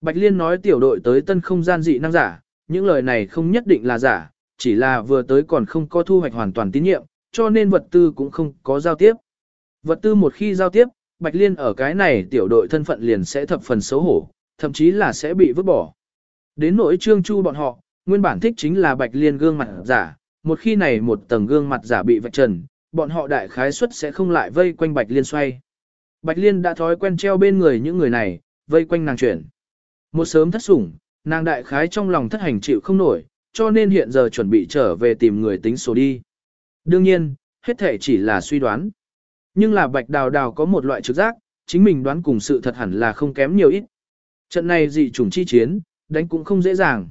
Bạch Liên nói tiểu đội tới tân không gian dị năng giả, những lời này không nhất định là giả, chỉ là vừa tới còn không có thu hoạch hoàn toàn tín nhiệm, cho nên vật tư cũng không có giao tiếp. Vật tư một khi giao tiếp, Bạch Liên ở cái này tiểu đội thân phận liền sẽ thập phần xấu hổ, thậm chí là sẽ bị vứt bỏ. Đến nỗi trương chu bọn họ, nguyên bản thích chính là Bạch Liên gương mặt giả, một khi này một tầng gương mặt giả bị vạch trần, bọn họ đại khái suất sẽ không lại vây quanh Bạch Liên xoay. Bạch Liên đã thói quen treo bên người những người này, vây quanh nàng chuyển. Một sớm thất sủng, nàng đại khái trong lòng thất hành chịu không nổi, cho nên hiện giờ chuẩn bị trở về tìm người tính số đi. Đương nhiên, hết thể chỉ là suy đoán. Nhưng là Bạch Đào Đào có một loại trực giác, chính mình đoán cùng sự thật hẳn là không kém nhiều ít. Trận này dị chủng chi chiến, đánh cũng không dễ dàng.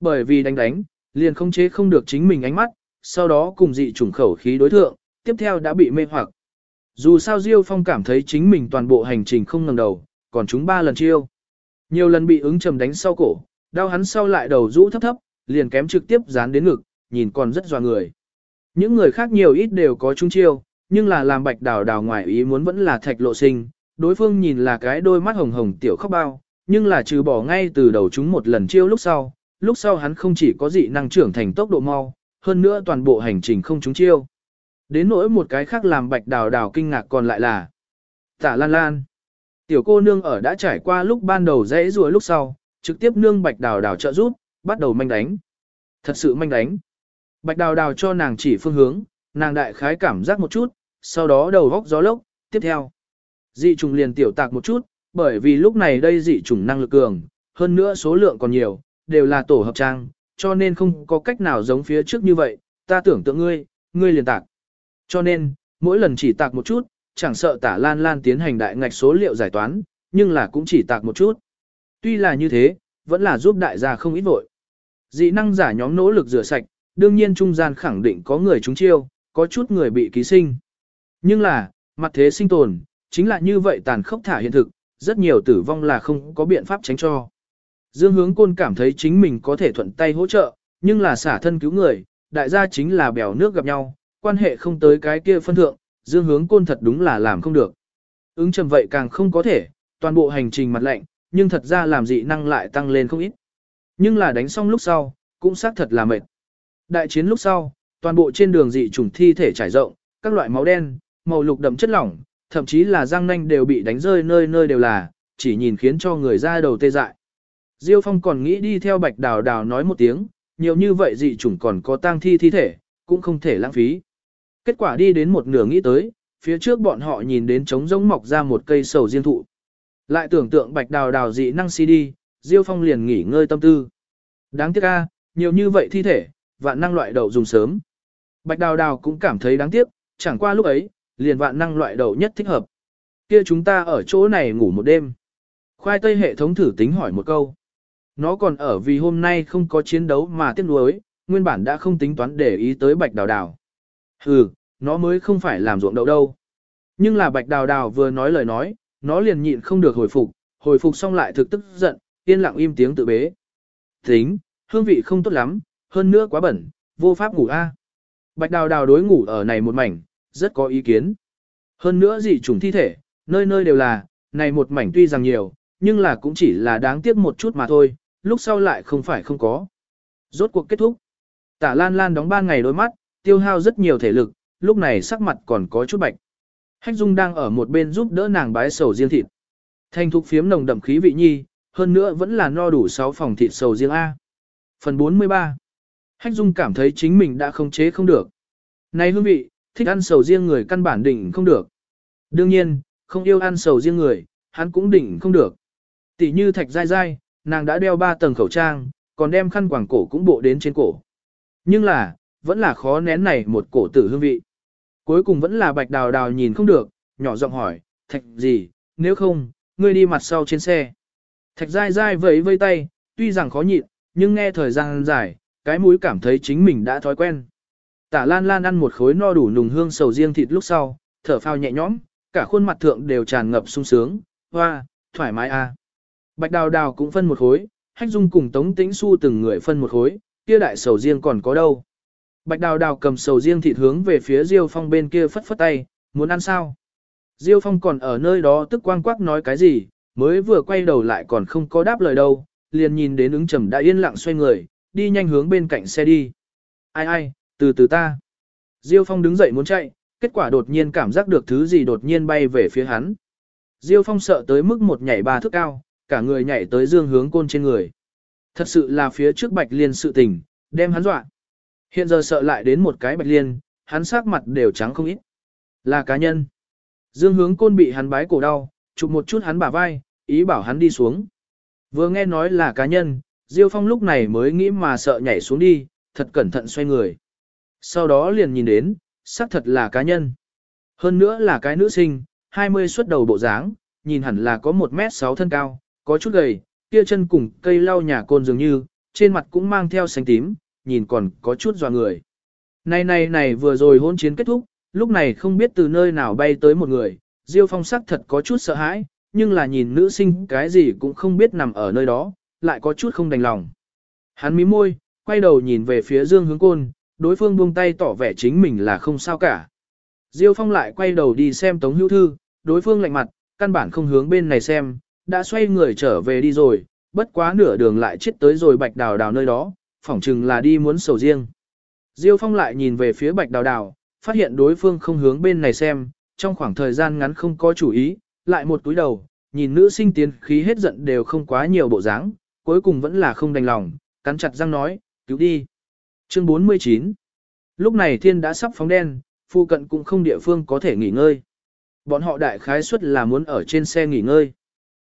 Bởi vì đánh đánh, liền không chế không được chính mình ánh mắt, sau đó cùng dị chủng khẩu khí đối thượng, tiếp theo đã bị mê hoặc. Dù sao Diêu Phong cảm thấy chính mình toàn bộ hành trình không ngẩng đầu, còn chúng ba lần chiêu. Nhiều lần bị ứng trầm đánh sau cổ, đau hắn sau lại đầu rũ thấp thấp, liền kém trực tiếp dán đến ngực, nhìn còn rất dọa người. Những người khác nhiều ít đều có trung chiêu, nhưng là làm bạch đào đào ngoài ý muốn vẫn là thạch lộ sinh, đối phương nhìn là cái đôi mắt hồng hồng tiểu khóc bao, nhưng là trừ bỏ ngay từ đầu chúng một lần chiêu lúc sau, lúc sau hắn không chỉ có dị năng trưởng thành tốc độ mau, hơn nữa toàn bộ hành trình không trúng chiêu. Đến nỗi một cái khác làm bạch đào đào kinh ngạc còn lại là tả lan lan. Tiểu cô nương ở đã trải qua lúc ban đầu dễ rùa lúc sau, trực tiếp nương bạch đào đào trợ giúp, bắt đầu manh đánh. Thật sự manh đánh. Bạch đào đào cho nàng chỉ phương hướng, nàng đại khái cảm giác một chút, sau đó đầu góc gió lốc, tiếp theo. Dị trùng liền tiểu tạc một chút, bởi vì lúc này đây dị trùng năng lực cường, hơn nữa số lượng còn nhiều, đều là tổ hợp trang, cho nên không có cách nào giống phía trước như vậy, ta tưởng tượng ngươi, ngươi liền tạc. Cho nên, mỗi lần chỉ tạc một chút, chẳng sợ tả lan lan tiến hành đại ngạch số liệu giải toán, nhưng là cũng chỉ tạc một chút. Tuy là như thế, vẫn là giúp đại gia không ít vội. Dị năng giả nhóm nỗ lực rửa sạch, đương nhiên trung gian khẳng định có người trúng chiêu, có chút người bị ký sinh. Nhưng là, mặt thế sinh tồn, chính là như vậy tàn khốc thả hiện thực, rất nhiều tử vong là không có biện pháp tránh cho. Dương hướng côn cảm thấy chính mình có thể thuận tay hỗ trợ, nhưng là xả thân cứu người, đại gia chính là bèo nước gặp nhau, quan hệ không tới cái kia phân thượng, dương hướng côn thật đúng là làm không được. Ứng trầm vậy càng không có thể, toàn bộ hành trình mặt lạnh, nhưng thật ra làm dị năng lại tăng lên không ít. Nhưng là đánh xong lúc sau, cũng xác thật là mệt. Đại chiến lúc sau, toàn bộ trên đường dị trùng thi thể trải rộng, các loại máu đen, màu lục đậm chất lỏng, thậm chí là răng nanh đều bị đánh rơi nơi nơi đều là, chỉ nhìn khiến cho người ra đầu tê dại. Diêu Phong còn nghĩ đi theo Bạch Đào Đào nói một tiếng, nhiều như vậy dị chủng còn có tang thi thi thể, cũng không thể lãng phí. Kết quả đi đến một nửa nghĩ tới, phía trước bọn họ nhìn đến trống rỗng mọc ra một cây sầu riêng thụ. Lại tưởng tượng Bạch Đào Đào dị năng si đi, Diêu Phong liền nghỉ ngơi tâm tư. Đáng tiếc a, nhiều như vậy thi thể, vạn năng loại đậu dùng sớm. Bạch Đào Đào cũng cảm thấy đáng tiếc, chẳng qua lúc ấy, liền vạn năng loại đậu nhất thích hợp. Kia chúng ta ở chỗ này ngủ một đêm. Khoai tây hệ thống thử tính hỏi một câu. Nó còn ở vì hôm nay không có chiến đấu mà tiếc nuối, nguyên bản đã không tính toán để ý tới bạch đào đào. Hừ, nó mới không phải làm ruộng đậu đâu. Nhưng là bạch đào đào vừa nói lời nói, nó liền nhịn không được hồi phục, hồi phục xong lại thực tức giận, yên lặng im tiếng tự bế. Tính, hương vị không tốt lắm, hơn nữa quá bẩn, vô pháp ngủ a. Bạch đào đào đối ngủ ở này một mảnh, rất có ý kiến. Hơn nữa dị trùng thi thể, nơi nơi đều là, này một mảnh tuy rằng nhiều, nhưng là cũng chỉ là đáng tiếc một chút mà thôi, lúc sau lại không phải không có. Rốt cuộc kết thúc. Tả Lan Lan đóng ba ngày đôi mắt, tiêu hao rất nhiều thể lực, lúc này sắc mặt còn có chút bạch. Hách Dung đang ở một bên giúp đỡ nàng bái sầu riêng thịt. Thanh thục phiếm nồng đậm khí vị nhi, hơn nữa vẫn là no đủ 6 phòng thịt sầu riêng A. Phần 43 Hách Dung cảm thấy chính mình đã không chế không được. Này hương vị, thích ăn sầu riêng người căn bản đỉnh không được. Đương nhiên, không yêu ăn sầu riêng người, hắn cũng đỉnh không được. Tỷ như thạch dai dai, nàng đã đeo 3 tầng khẩu trang, còn đem khăn quàng cổ cũng bộ đến trên cổ. Nhưng là, vẫn là khó nén này một cổ tử hương vị. Cuối cùng vẫn là bạch đào đào nhìn không được, nhỏ giọng hỏi, thạch gì, nếu không, ngươi đi mặt sau trên xe. Thạch dai dai vẫy vây tay, tuy rằng khó nhịn, nhưng nghe thời gian dài, cái mũi cảm thấy chính mình đã thói quen. Tả lan lan ăn một khối no đủ nùng hương sầu riêng thịt lúc sau, thở phao nhẹ nhõm, cả khuôn mặt thượng đều tràn ngập sung sướng, hoa, thoải mái a. À. Bạch đào đào cũng phân một khối, hách dung cùng tống tĩnh su từng người phân một khối, kia đại sầu riêng còn có đâu. Bạch đào đào cầm sầu riêng thịt hướng về phía Diêu Phong bên kia phất phất tay, muốn ăn sao? Diêu Phong còn ở nơi đó tức quang quắc nói cái gì, mới vừa quay đầu lại còn không có đáp lời đâu, liền nhìn đến ứng trầm đã yên lặng xoay người, đi nhanh hướng bên cạnh xe đi. Ai ai, từ từ ta. Diêu Phong đứng dậy muốn chạy, kết quả đột nhiên cảm giác được thứ gì đột nhiên bay về phía hắn. Diêu Phong sợ tới mức một nhảy ba thước cao, cả người nhảy tới dương hướng côn trên người. Thật sự là phía trước bạch liên sự tình, đem hắn dọa. Hiện giờ sợ lại đến một cái bạch liên, hắn sắc mặt đều trắng không ít. Là cá nhân. Dương hướng côn bị hắn bái cổ đau, chụp một chút hắn bả vai, ý bảo hắn đi xuống. Vừa nghe nói là cá nhân, Diêu Phong lúc này mới nghĩ mà sợ nhảy xuống đi, thật cẩn thận xoay người. Sau đó liền nhìn đến, xác thật là cá nhân. Hơn nữa là cái nữ sinh, 20 xuất đầu bộ dáng, nhìn hẳn là có 1m6 thân cao, có chút gầy, kia chân cùng cây lau nhà côn dường như, trên mặt cũng mang theo xanh tím, nhìn còn có chút dò người. Này này này vừa rồi hôn chiến kết thúc, lúc này không biết từ nơi nào bay tới một người, Diêu Phong sắc thật có chút sợ hãi, nhưng là nhìn nữ sinh cái gì cũng không biết nằm ở nơi đó, lại có chút không đành lòng. Hắn mím môi, quay đầu nhìn về phía Dương Hướng Côn, đối phương buông tay tỏ vẻ chính mình là không sao cả. Diêu Phong lại quay đầu đi xem Tống Hữu Thư, đối phương lạnh mặt, căn bản không hướng bên này xem, đã xoay người trở về đi rồi, bất quá nửa đường lại chết tới rồi Bạch Đào Đào nơi đó, phỏng chừng là đi muốn sầu riêng. Diêu Phong lại nhìn về phía Bạch Đào Đào, phát hiện đối phương không hướng bên này xem, trong khoảng thời gian ngắn không có chủ ý, lại một túi đầu, nhìn nữ sinh tiến khí hết giận đều không quá nhiều bộ dáng, cuối cùng vẫn là không đành lòng, cắn chặt răng nói, cứu đi. Chương 49 Lúc này thiên đã sắp phóng đen, phụ cận cũng không địa phương có thể nghỉ ngơi. Bọn họ đại khái suất là muốn ở trên xe nghỉ ngơi.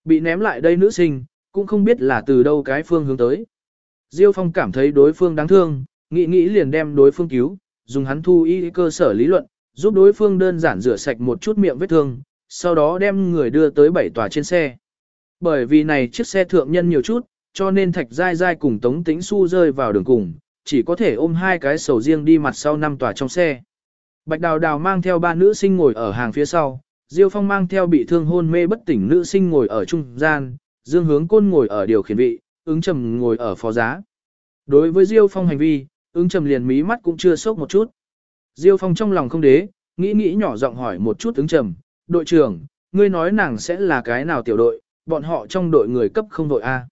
Bị ném lại đây nữ sinh, cũng không biết là từ đâu cái phương hướng tới. Diêu Phong cảm thấy đối phương đáng thương, nghĩ nghĩ liền đem đối phương cứu, dùng hắn thu y cơ sở lý luận, giúp đối phương đơn giản rửa sạch một chút miệng vết thương, sau đó đem người đưa tới bảy tòa trên xe. Bởi vì này chiếc xe thượng nhân nhiều chút, cho nên Thạch Giai Giai cùng Tống Tĩnh Xu rơi vào đường cùng, chỉ có thể ôm hai cái sầu riêng đi mặt sau năm tòa trong xe. Bạch Đào Đào mang theo ba nữ sinh ngồi ở hàng phía sau, Diêu Phong mang theo bị thương hôn mê bất tỉnh nữ sinh ngồi ở trung gian, Dương Hướng Côn ngồi ở điều khiển vị, ứng trầm ngồi ở phó giá. Đối với Diêu Phong hành vi, ứng trầm liền mí mắt cũng chưa sốc một chút. Diêu Phong trong lòng không đế, nghĩ nghĩ nhỏ giọng hỏi một chút ứng trầm, đội trưởng, ngươi nói nàng sẽ là cái nào tiểu đội, bọn họ trong đội người cấp không đội A.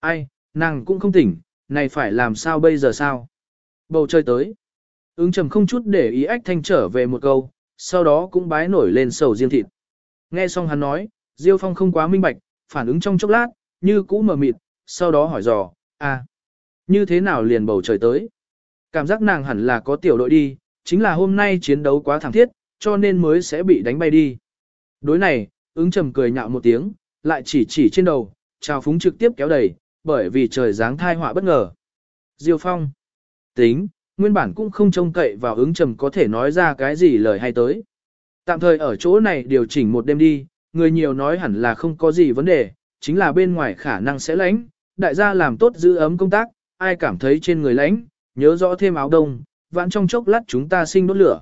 Ai, nàng cũng không tỉnh, này phải làm sao bây giờ sao? Bầu trời tới. Ứng trầm không chút để ý ách thanh trở về một câu, sau đó cũng bái nổi lên sầu riêng thịt. Nghe xong hắn nói, Diêu Phong không quá minh bạch, phản ứng trong chốc lát, như cũ mờ mịt, sau đó hỏi dò, à, như thế nào liền bầu trời tới? Cảm giác nàng hẳn là có tiểu đội đi, chính là hôm nay chiến đấu quá thẳng thiết, cho nên mới sẽ bị đánh bay đi. Đối này, ứng trầm cười nhạo một tiếng, lại chỉ chỉ trên đầu, trào phúng trực tiếp kéo đầy, bởi vì trời giáng thai họa bất ngờ. Diêu Phong. Tính, nguyên bản cũng không trông cậy vào ứng trầm có thể nói ra cái gì lời hay tới. Tạm thời ở chỗ này điều chỉnh một đêm đi, người nhiều nói hẳn là không có gì vấn đề, chính là bên ngoài khả năng sẽ lánh, đại gia làm tốt giữ ấm công tác, ai cảm thấy trên người lạnh, nhớ rõ thêm áo đông, vãn trong chốc lát chúng ta sinh đốt lửa.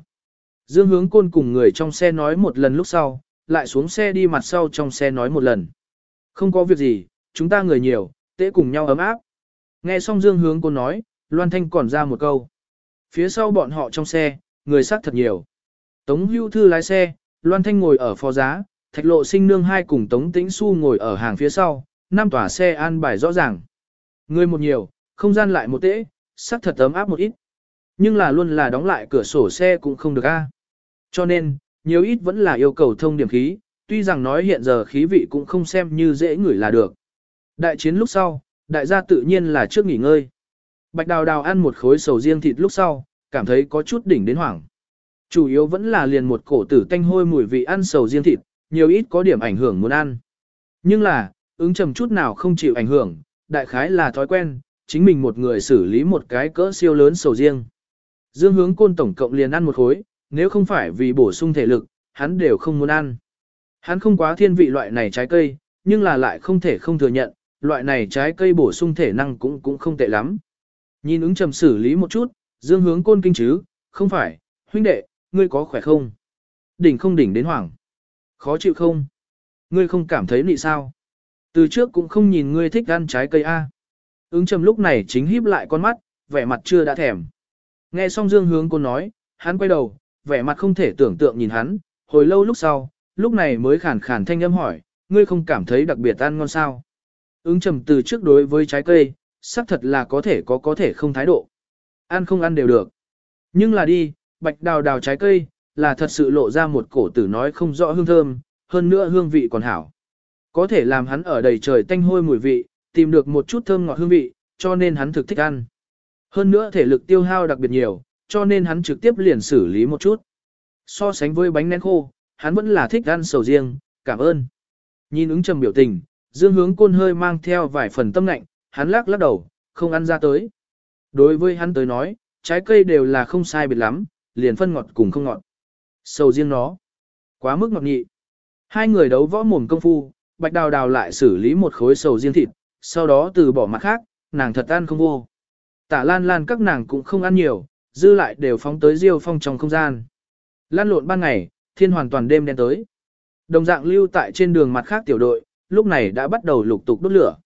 Dương hướng côn cùng người trong xe nói một lần lúc sau, lại xuống xe đi mặt sau trong xe nói một lần. Không có việc gì, chúng ta người nhiều, tễ cùng nhau ấm áp. Nghe xong Dương hướng côn nói, Loan Thanh còn ra một câu. Phía sau bọn họ trong xe, người sát thật nhiều. Tống hưu thư lái xe, Loan Thanh ngồi ở phó giá, thạch lộ sinh nương hai cùng Tống Tĩnh Xu ngồi ở hàng phía sau, năm tòa xe an bài rõ ràng. Người một nhiều, không gian lại một tễ, sắc thật ấm áp một ít. Nhưng là luôn là đóng lại cửa sổ xe cũng không được a. Cho nên, nhiều ít vẫn là yêu cầu thông điểm khí, tuy rằng nói hiện giờ khí vị cũng không xem như dễ ngửi là được. Đại chiến lúc sau, đại gia tự nhiên là trước nghỉ ngơi. Bạch đào đào ăn một khối sầu riêng thịt lúc sau, cảm thấy có chút đỉnh đến hoảng. Chủ yếu vẫn là liền một cổ tử tanh hôi mùi vị ăn sầu riêng thịt, nhiều ít có điểm ảnh hưởng muốn ăn. Nhưng là, ứng trầm chút nào không chịu ảnh hưởng, đại khái là thói quen, chính mình một người xử lý một cái cỡ siêu lớn sầu riêng. Dương hướng côn tổng cộng liền ăn một khối, nếu không phải vì bổ sung thể lực, hắn đều không muốn ăn. Hắn không quá thiên vị loại này trái cây, nhưng là lại không thể không thừa nhận, loại này trái cây bổ sung thể năng cũng cũng không tệ lắm. Nhìn ứng trầm xử lý một chút, dương hướng côn kinh chứ, không phải, huynh đệ, ngươi có khỏe không? Đỉnh không đỉnh đến hoảng. Khó chịu không? Ngươi không cảm thấy nị sao? Từ trước cũng không nhìn ngươi thích ăn trái cây A. Ứng trầm lúc này chính híp lại con mắt, vẻ mặt chưa đã thèm. Nghe xong dương hướng cô nói, hắn quay đầu, vẻ mặt không thể tưởng tượng nhìn hắn, hồi lâu lúc sau, lúc này mới khản khản thanh âm hỏi, ngươi không cảm thấy đặc biệt ăn ngon sao. Ứng trầm từ trước đối với trái cây, xác thật là có thể có có thể không thái độ. Ăn không ăn đều được. Nhưng là đi, bạch đào đào trái cây, là thật sự lộ ra một cổ tử nói không rõ hương thơm, hơn nữa hương vị còn hảo. Có thể làm hắn ở đầy trời tanh hôi mùi vị, tìm được một chút thơm ngọt hương vị, cho nên hắn thực thích ăn. Hơn nữa thể lực tiêu hao đặc biệt nhiều, cho nên hắn trực tiếp liền xử lý một chút. So sánh với bánh nén khô, hắn vẫn là thích ăn sầu riêng, cảm ơn. Nhìn ứng trầm biểu tình, dương hướng côn hơi mang theo vài phần tâm lạnh, hắn lắc lắc đầu, không ăn ra tới. Đối với hắn tới nói, trái cây đều là không sai biệt lắm, liền phân ngọt cùng không ngọt. Sầu riêng nó, quá mức ngọt nhị. Hai người đấu võ mồm công phu, bạch đào đào lại xử lý một khối sầu riêng thịt, sau đó từ bỏ mặt khác, nàng thật ăn không vô. Tả lan lan các nàng cũng không ăn nhiều, dư lại đều phóng tới diêu phong trong không gian. Lan lộn ban ngày, thiên hoàn toàn đêm đen tới. Đồng dạng lưu tại trên đường mặt khác tiểu đội, lúc này đã bắt đầu lục tục đốt lửa.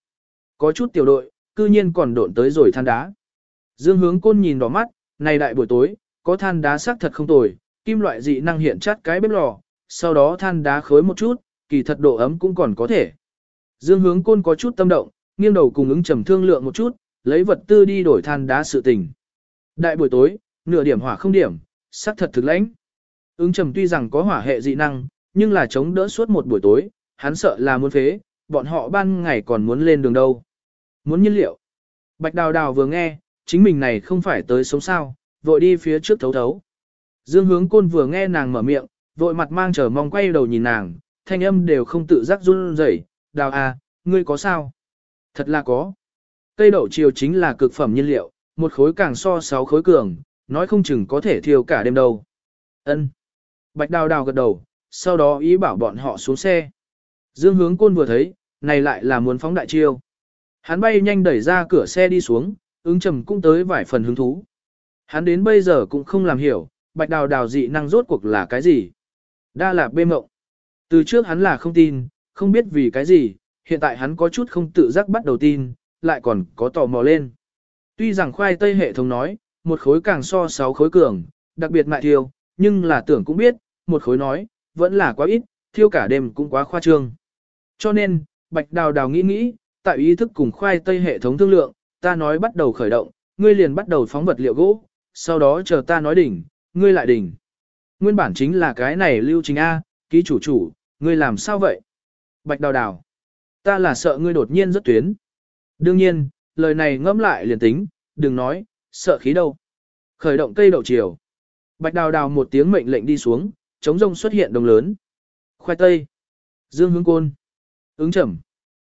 Có chút tiểu đội, cư nhiên còn độn tới rồi than đá. Dương hướng côn nhìn đỏ mắt, này đại buổi tối, có than đá sắc thật không tồi, kim loại dị năng hiện chát cái bếp lò, sau đó than đá khối một chút, kỳ thật độ ấm cũng còn có thể. Dương hướng côn có chút tâm động, nghiêng đầu cùng ứng trầm thương lượng một chút, lấy vật tư đi đổi than đá sự tình. Đại buổi tối, nửa điểm hỏa không điểm, sắc thật thực lãnh. Ứng trầm tuy rằng có hỏa hệ dị năng, nhưng là chống đỡ suốt một buổi tối, hắn sợ là muốn phế, bọn họ ban ngày còn muốn lên đường đâu. Muốn nhiên liệu. Bạch đào đào vừa nghe, chính mình này không phải tới sống sao, vội đi phía trước thấu thấu. Dương hướng côn vừa nghe nàng mở miệng, vội mặt mang chờ mong quay đầu nhìn nàng, thanh âm đều không tự giác run rẩy. đào à, ngươi có sao? Thật là có. Cây đậu chiều chính là cực phẩm nhiên liệu, một khối càng so sáu khối cường, nói không chừng có thể thiêu cả đêm đâu. Ân. Bạch đào đào gật đầu, sau đó ý bảo bọn họ xuống xe. Dương hướng côn vừa thấy, này lại là muốn phóng đại chiêu. Hắn bay nhanh đẩy ra cửa xe đi xuống, ứng trầm cũng tới vài phần hứng thú. Hắn đến bây giờ cũng không làm hiểu, bạch đào đào dị năng rốt cuộc là cái gì. Đa là bê mộng. Từ trước hắn là không tin, không biết vì cái gì, hiện tại hắn có chút không tự giác bắt đầu tin, lại còn có tò mò lên. Tuy rằng khoai tây hệ thống nói, một khối càng so sáu khối cường, đặc biệt mại thiêu, nhưng là tưởng cũng biết, một khối nói, vẫn là quá ít, thiêu cả đêm cũng quá khoa trương. Cho nên, bạch đào đào nghĩ nghĩ, tại ý thức cùng khoai tây hệ thống thương lượng, ta nói bắt đầu khởi động, ngươi liền bắt đầu phóng vật liệu gỗ, sau đó chờ ta nói đỉnh, ngươi lại đỉnh. Nguyên bản chính là cái này lưu trình A, ký chủ chủ, ngươi làm sao vậy? Bạch đào đào. Ta là sợ ngươi đột nhiên rất tuyến. Đương nhiên, lời này ngẫm lại liền tính, đừng nói, sợ khí đâu. Khởi động cây đậu chiều. Bạch đào đào một tiếng mệnh lệnh đi xuống, chống rông xuất hiện đồng lớn. Khoai tây. Dương hướng côn. Ứng chẩm.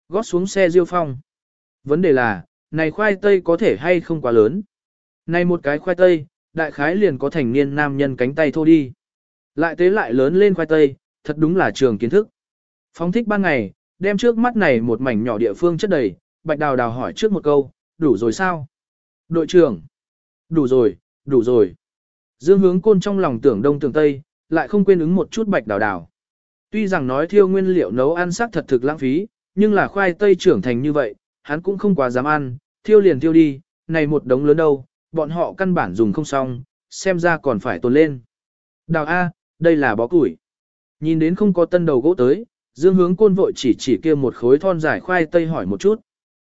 Gót xuống xe diêu phong. Vấn đề là, này khoai tây có thể hay không quá lớn. Này một cái khoai tây, đại khái liền có thành niên nam nhân cánh tay thô đi. Lại tế lại lớn lên khoai tây, thật đúng là trường kiến thức. Phóng thích ban ngày, đem trước mắt này một mảnh nhỏ địa phương chất đầy, bạch đào đào hỏi trước một câu, đủ rồi sao? Đội trưởng, đủ rồi, đủ rồi. Dương hướng côn trong lòng tưởng đông tưởng tây, lại không quên ứng một chút bạch đào đào. Tuy rằng nói thiêu nguyên liệu nấu ăn sắc thật thực lãng phí, nhưng là khoai tây trưởng thành như vậy, hắn cũng không quá dám ăn, thiêu liền thiêu đi, này một đống lớn đâu, bọn họ căn bản dùng không xong, xem ra còn phải tồn lên. Đào A, đây là bó củi. Nhìn đến không có tân đầu gỗ tới, dương hướng côn vội chỉ chỉ kia một khối thon dài khoai tây hỏi một chút.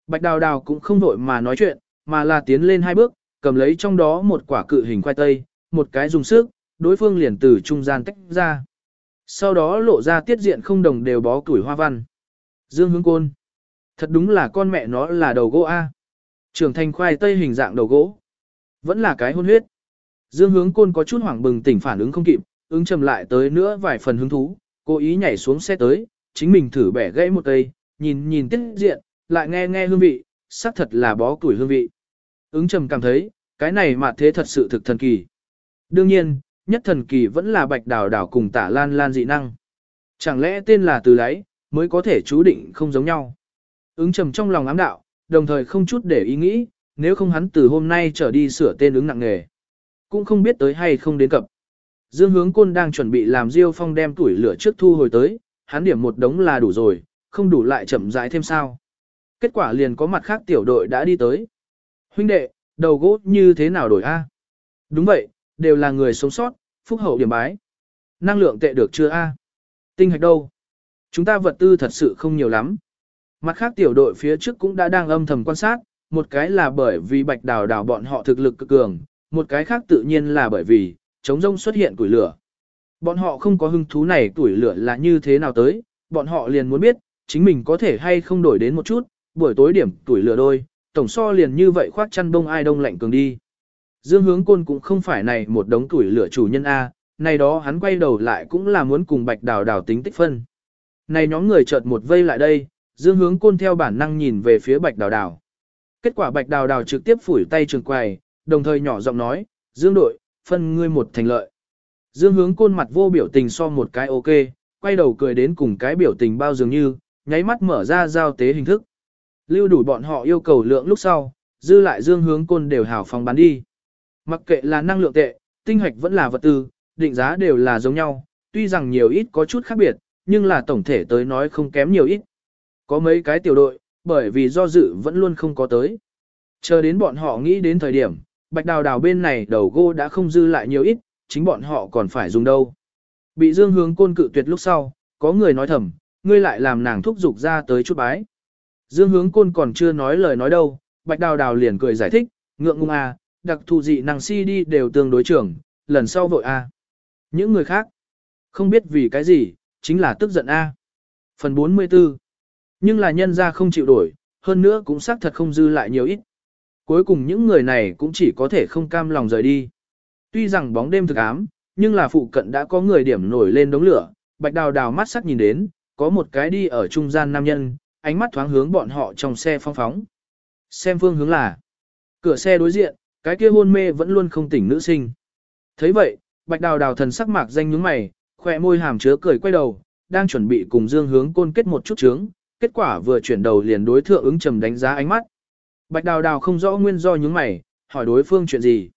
Bạch đào đào cũng không vội mà nói chuyện, mà là tiến lên hai bước, cầm lấy trong đó một quả cự hình khoai tây, một cái dùng sức, đối phương liền từ trung gian tách ra. Sau đó lộ ra tiết diện không đồng đều bó tuổi hoa văn. Dương hướng côn. Thật đúng là con mẹ nó là đầu gỗ A. Trưởng thành khoai tây hình dạng đầu gỗ. Vẫn là cái hôn huyết. Dương hướng côn có chút hoảng bừng tỉnh phản ứng không kịp, ứng trầm lại tới nữa vài phần hứng thú, cố ý nhảy xuống xe tới, chính mình thử bẻ gãy một cây, nhìn nhìn tiết diện, lại nghe nghe hương vị, xác thật là bó củi hương vị. Ứng trầm cảm thấy, cái này mà thế thật sự thực thần kỳ. Đương nhiên, nhất thần kỳ vẫn là bạch đào đào cùng tả lan lan dị năng. Chẳng lẽ tên là từ lấy, mới có thể chú định không giống nhau. Ứng trầm trong lòng ám đạo, đồng thời không chút để ý nghĩ, nếu không hắn từ hôm nay trở đi sửa tên ứng nặng nghề. Cũng không biết tới hay không đến cập. Dương hướng côn đang chuẩn bị làm diêu phong đem tuổi lửa trước thu hồi tới, hắn điểm một đống là đủ rồi, không đủ lại chậm rãi thêm sao. Kết quả liền có mặt khác tiểu đội đã đi tới. Huynh đệ, đầu gỗ như thế nào đổi A? Đúng vậy, đều là người sống sót, phúc hậu điểm bái. Năng lượng tệ được chưa A? Tinh hạch đâu? Chúng ta vật tư thật sự không nhiều lắm. Mặt khác tiểu đội phía trước cũng đã đang âm thầm quan sát, một cái là bởi vì bạch đào đào bọn họ thực lực cực cường, một cái khác tự nhiên là bởi vì, chống rông xuất hiện củi lửa. Bọn họ không có hứng thú này tuổi lửa là như thế nào tới, bọn họ liền muốn biết, chính mình có thể hay không đổi đến một chút, buổi tối điểm tuổi lửa đôi, tổng so liền như vậy khoác chăn đông ai đông lạnh cường đi. Dương hướng côn cũng không phải này một đống tuổi lửa chủ nhân A, này đó hắn quay đầu lại cũng là muốn cùng bạch đào đào tính tích phân. Này nhóm người chợt một vây lại đây, dương hướng côn theo bản năng nhìn về phía bạch đào đào. Kết quả bạch đào đào trực tiếp phủi tay trường quầy, đồng thời nhỏ giọng nói, dương đội, phân ngươi một thành lợi. Dương hướng côn mặt vô biểu tình so một cái ok, quay đầu cười đến cùng cái biểu tình bao dường như, nháy mắt mở ra giao tế hình thức. Lưu đủ bọn họ yêu cầu lượng lúc sau, dư lại dương hướng côn đều hào phóng bán đi. Mặc kệ là năng lượng tệ, tinh hoạch vẫn là vật tư, định giá đều là giống nhau, tuy rằng nhiều ít có chút khác biệt, nhưng là tổng thể tới nói không kém nhiều ít. Có mấy cái tiểu đội, bởi vì do dự vẫn luôn không có tới. Chờ đến bọn họ nghĩ đến thời điểm, bạch đào đào bên này đầu gô đã không dư lại nhiều ít, chính bọn họ còn phải dùng đâu. Bị Dương Hướng Côn cự tuyệt lúc sau, có người nói thầm, ngươi lại làm nàng thúc giục ra tới chút bái. Dương Hướng Côn còn chưa nói lời nói đâu, Bạch Đào Đào liền cười giải thích, ngượng ngùng à, đặc thù dị năng si đi đều tương đối trưởng, lần sau vội a. À. Những người khác, không biết vì cái gì, chính là tức giận a. À. Phần 44. Nhưng là nhân ra không chịu đổi, hơn nữa cũng xác thật không dư lại nhiều ít. Cuối cùng những người này cũng chỉ có thể không cam lòng rời đi. Tuy rằng bóng đêm thực ám, nhưng là phụ cận đã có người điểm nổi lên đống lửa, bạch đào đào mắt sắc nhìn đến, có một cái đi ở trung gian nam nhân, ánh mắt thoáng hướng bọn họ trong xe phong phóng. Xem phương hướng là, cửa xe đối diện, cái kia hôn mê vẫn luôn không tỉnh nữ sinh. thấy vậy, bạch đào đào thần sắc mạc danh nhướng mày, khỏe môi hàm chứa cười quay đầu, đang chuẩn bị cùng dương hướng côn kết một chút trướng, kết quả vừa chuyển đầu liền đối thượng ứng trầm đánh giá ánh mắt. Bạch đào đào không rõ nguyên do những mày, hỏi đối phương chuyện gì.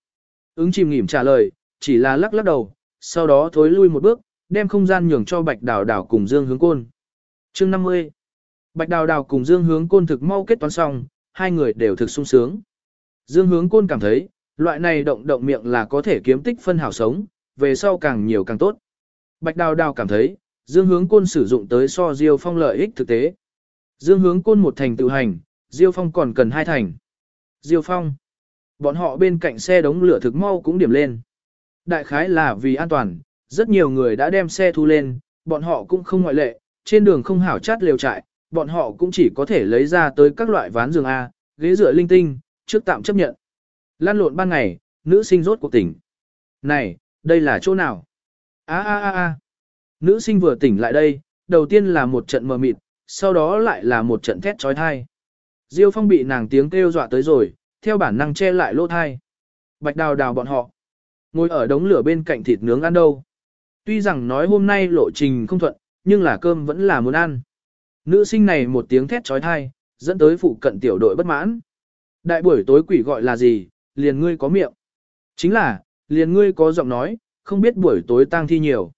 Ứng chìm nghỉm trả lời, chỉ là lắc lắc đầu, sau đó thối lui một bước, đem không gian nhường cho Bạch Đào Đào cùng Dương Hướng Côn. Chương 50 Bạch Đào Đào cùng Dương Hướng Côn thực mau kết toán xong, hai người đều thực sung sướng. Dương Hướng Côn cảm thấy, loại này động động miệng là có thể kiếm tích phân hảo sống, về sau càng nhiều càng tốt. Bạch Đào Đào cảm thấy, Dương Hướng Côn sử dụng tới so Diêu Phong lợi ích thực tế. Dương Hướng Côn một thành tự hành, Diêu Phong còn cần hai thành. Diêu Phong Bọn họ bên cạnh xe đống lửa thực mau cũng điểm lên. Đại khái là vì an toàn, rất nhiều người đã đem xe thu lên, bọn họ cũng không ngoại lệ, trên đường không hảo chát liều trại, bọn họ cũng chỉ có thể lấy ra tới các loại ván giường A, ghế dựa linh tinh, trước tạm chấp nhận. Lan lộn ban ngày, nữ sinh rốt cuộc tỉnh. Này, đây là chỗ nào? A a a a. Nữ sinh vừa tỉnh lại đây, đầu tiên là một trận mờ mịt, sau đó lại là một trận thét trói thai. Diêu Phong bị nàng tiếng kêu dọa tới rồi, theo bản năng che lại lỗ thai. Bạch đào đào bọn họ. Ngồi ở đống lửa bên cạnh thịt nướng ăn đâu. Tuy rằng nói hôm nay lộ trình không thuận, nhưng là cơm vẫn là muốn ăn. Nữ sinh này một tiếng thét trói thai, dẫn tới phụ cận tiểu đội bất mãn. Đại buổi tối quỷ gọi là gì, liền ngươi có miệng. Chính là, liền ngươi có giọng nói, không biết buổi tối tang thi nhiều.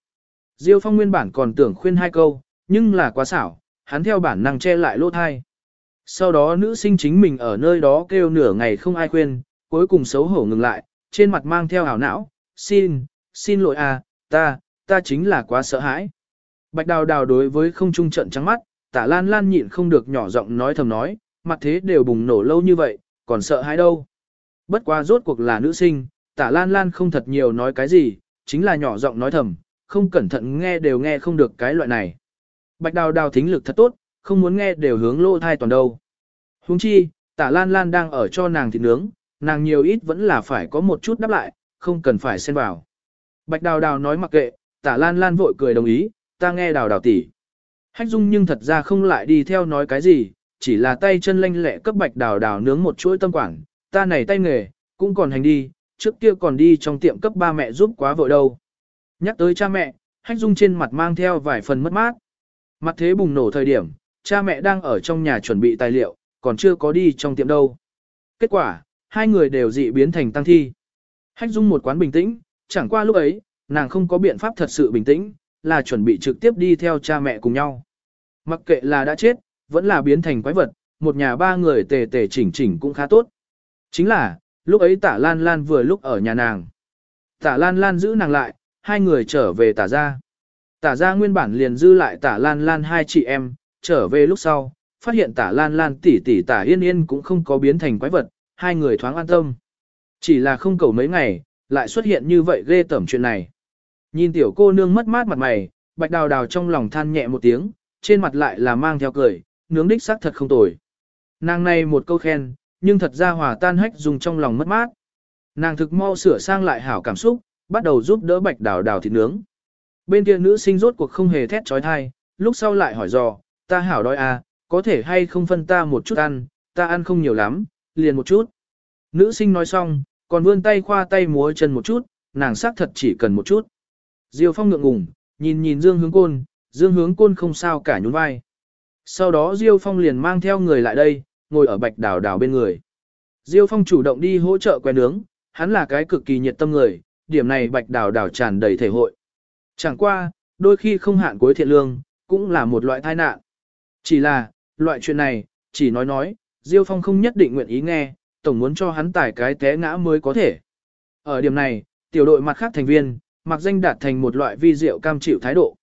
Diêu Phong nguyên bản còn tưởng khuyên hai câu, nhưng là quá xảo, hắn theo bản năng che lại lỗ thai. Sau đó nữ sinh chính mình ở nơi đó kêu nửa ngày không ai khuyên, cuối cùng xấu hổ ngừng lại, trên mặt mang theo ảo não, xin, xin lỗi à, ta, ta chính là quá sợ hãi. Bạch đào đào đối với không trung trận trắng mắt, tả lan lan nhịn không được nhỏ giọng nói thầm nói, mặt thế đều bùng nổ lâu như vậy, còn sợ hãi đâu. Bất quá rốt cuộc là nữ sinh, tả lan lan không thật nhiều nói cái gì, chính là nhỏ giọng nói thầm, không cẩn thận nghe đều nghe không được cái loại này. Bạch đào đào thính lực thật tốt, không muốn nghe đều hướng lô thai toàn đâu. Huống chi, tả lan lan đang ở cho nàng thịt nướng, nàng nhiều ít vẫn là phải có một chút đáp lại, không cần phải xen vào. Bạch đào đào nói mặc kệ, tả lan lan vội cười đồng ý, ta nghe đào đào tỉ. Hách dung nhưng thật ra không lại đi theo nói cái gì, chỉ là tay chân lanh lẹ cấp bạch đào đào nướng một chuỗi tâm quản, ta này tay nghề, cũng còn hành đi, trước kia còn đi trong tiệm cấp ba mẹ giúp quá vội đâu. Nhắc tới cha mẹ, hách dung trên mặt mang theo vài phần mất mát. Mặt thế bùng nổ thời điểm, cha mẹ đang ở trong nhà chuẩn bị tài liệu, còn chưa có đi trong tiệm đâu. Kết quả, hai người đều dị biến thành tăng thi. Hách dung một quán bình tĩnh, chẳng qua lúc ấy, nàng không có biện pháp thật sự bình tĩnh, là chuẩn bị trực tiếp đi theo cha mẹ cùng nhau. Mặc kệ là đã chết, vẫn là biến thành quái vật, một nhà ba người tề tề chỉnh chỉnh cũng khá tốt. Chính là, lúc ấy tả Lan Lan vừa lúc ở nhà nàng. Tả Lan Lan giữ nàng lại, hai người trở về tả ra. Tả ra nguyên bản liền dư lại tả lan lan hai chị em, trở về lúc sau, phát hiện tả lan lan tỷ tỷ tả yên yên cũng không có biến thành quái vật, hai người thoáng an tâm. Chỉ là không cầu mấy ngày, lại xuất hiện như vậy ghê tẩm chuyện này. Nhìn tiểu cô nương mất mát mặt mày, bạch đào đào trong lòng than nhẹ một tiếng, trên mặt lại là mang theo cười, nướng đích xác thật không tồi. Nàng này một câu khen, nhưng thật ra hòa tan hách dùng trong lòng mất mát. Nàng thực mau sửa sang lại hảo cảm xúc, bắt đầu giúp đỡ bạch đào đào thịt nướng. Bên kia nữ sinh rốt cuộc không hề thét trói thai, lúc sau lại hỏi dò, ta hảo đói à, có thể hay không phân ta một chút ăn, ta ăn không nhiều lắm, liền một chút. Nữ sinh nói xong, còn vươn tay khoa tay múa chân một chút, nàng xác thật chỉ cần một chút. Diêu Phong ngượng ngùng, nhìn nhìn Dương Hướng Côn, Dương Hướng Côn không sao cả nhún vai. Sau đó Diêu Phong liền mang theo người lại đây, ngồi ở bạch đào đảo bên người. Diêu Phong chủ động đi hỗ trợ quen nướng, hắn là cái cực kỳ nhiệt tâm người, điểm này bạch đào đảo tràn đầy thể hội. Chẳng qua, đôi khi không hạn cuối thiện lương, cũng là một loại tai nạn. Chỉ là, loại chuyện này, chỉ nói nói, Diêu Phong không nhất định nguyện ý nghe, tổng muốn cho hắn tải cái té ngã mới có thể. Ở điểm này, tiểu đội mặt khác thành viên, mặc danh đạt thành một loại vi diệu cam chịu thái độ.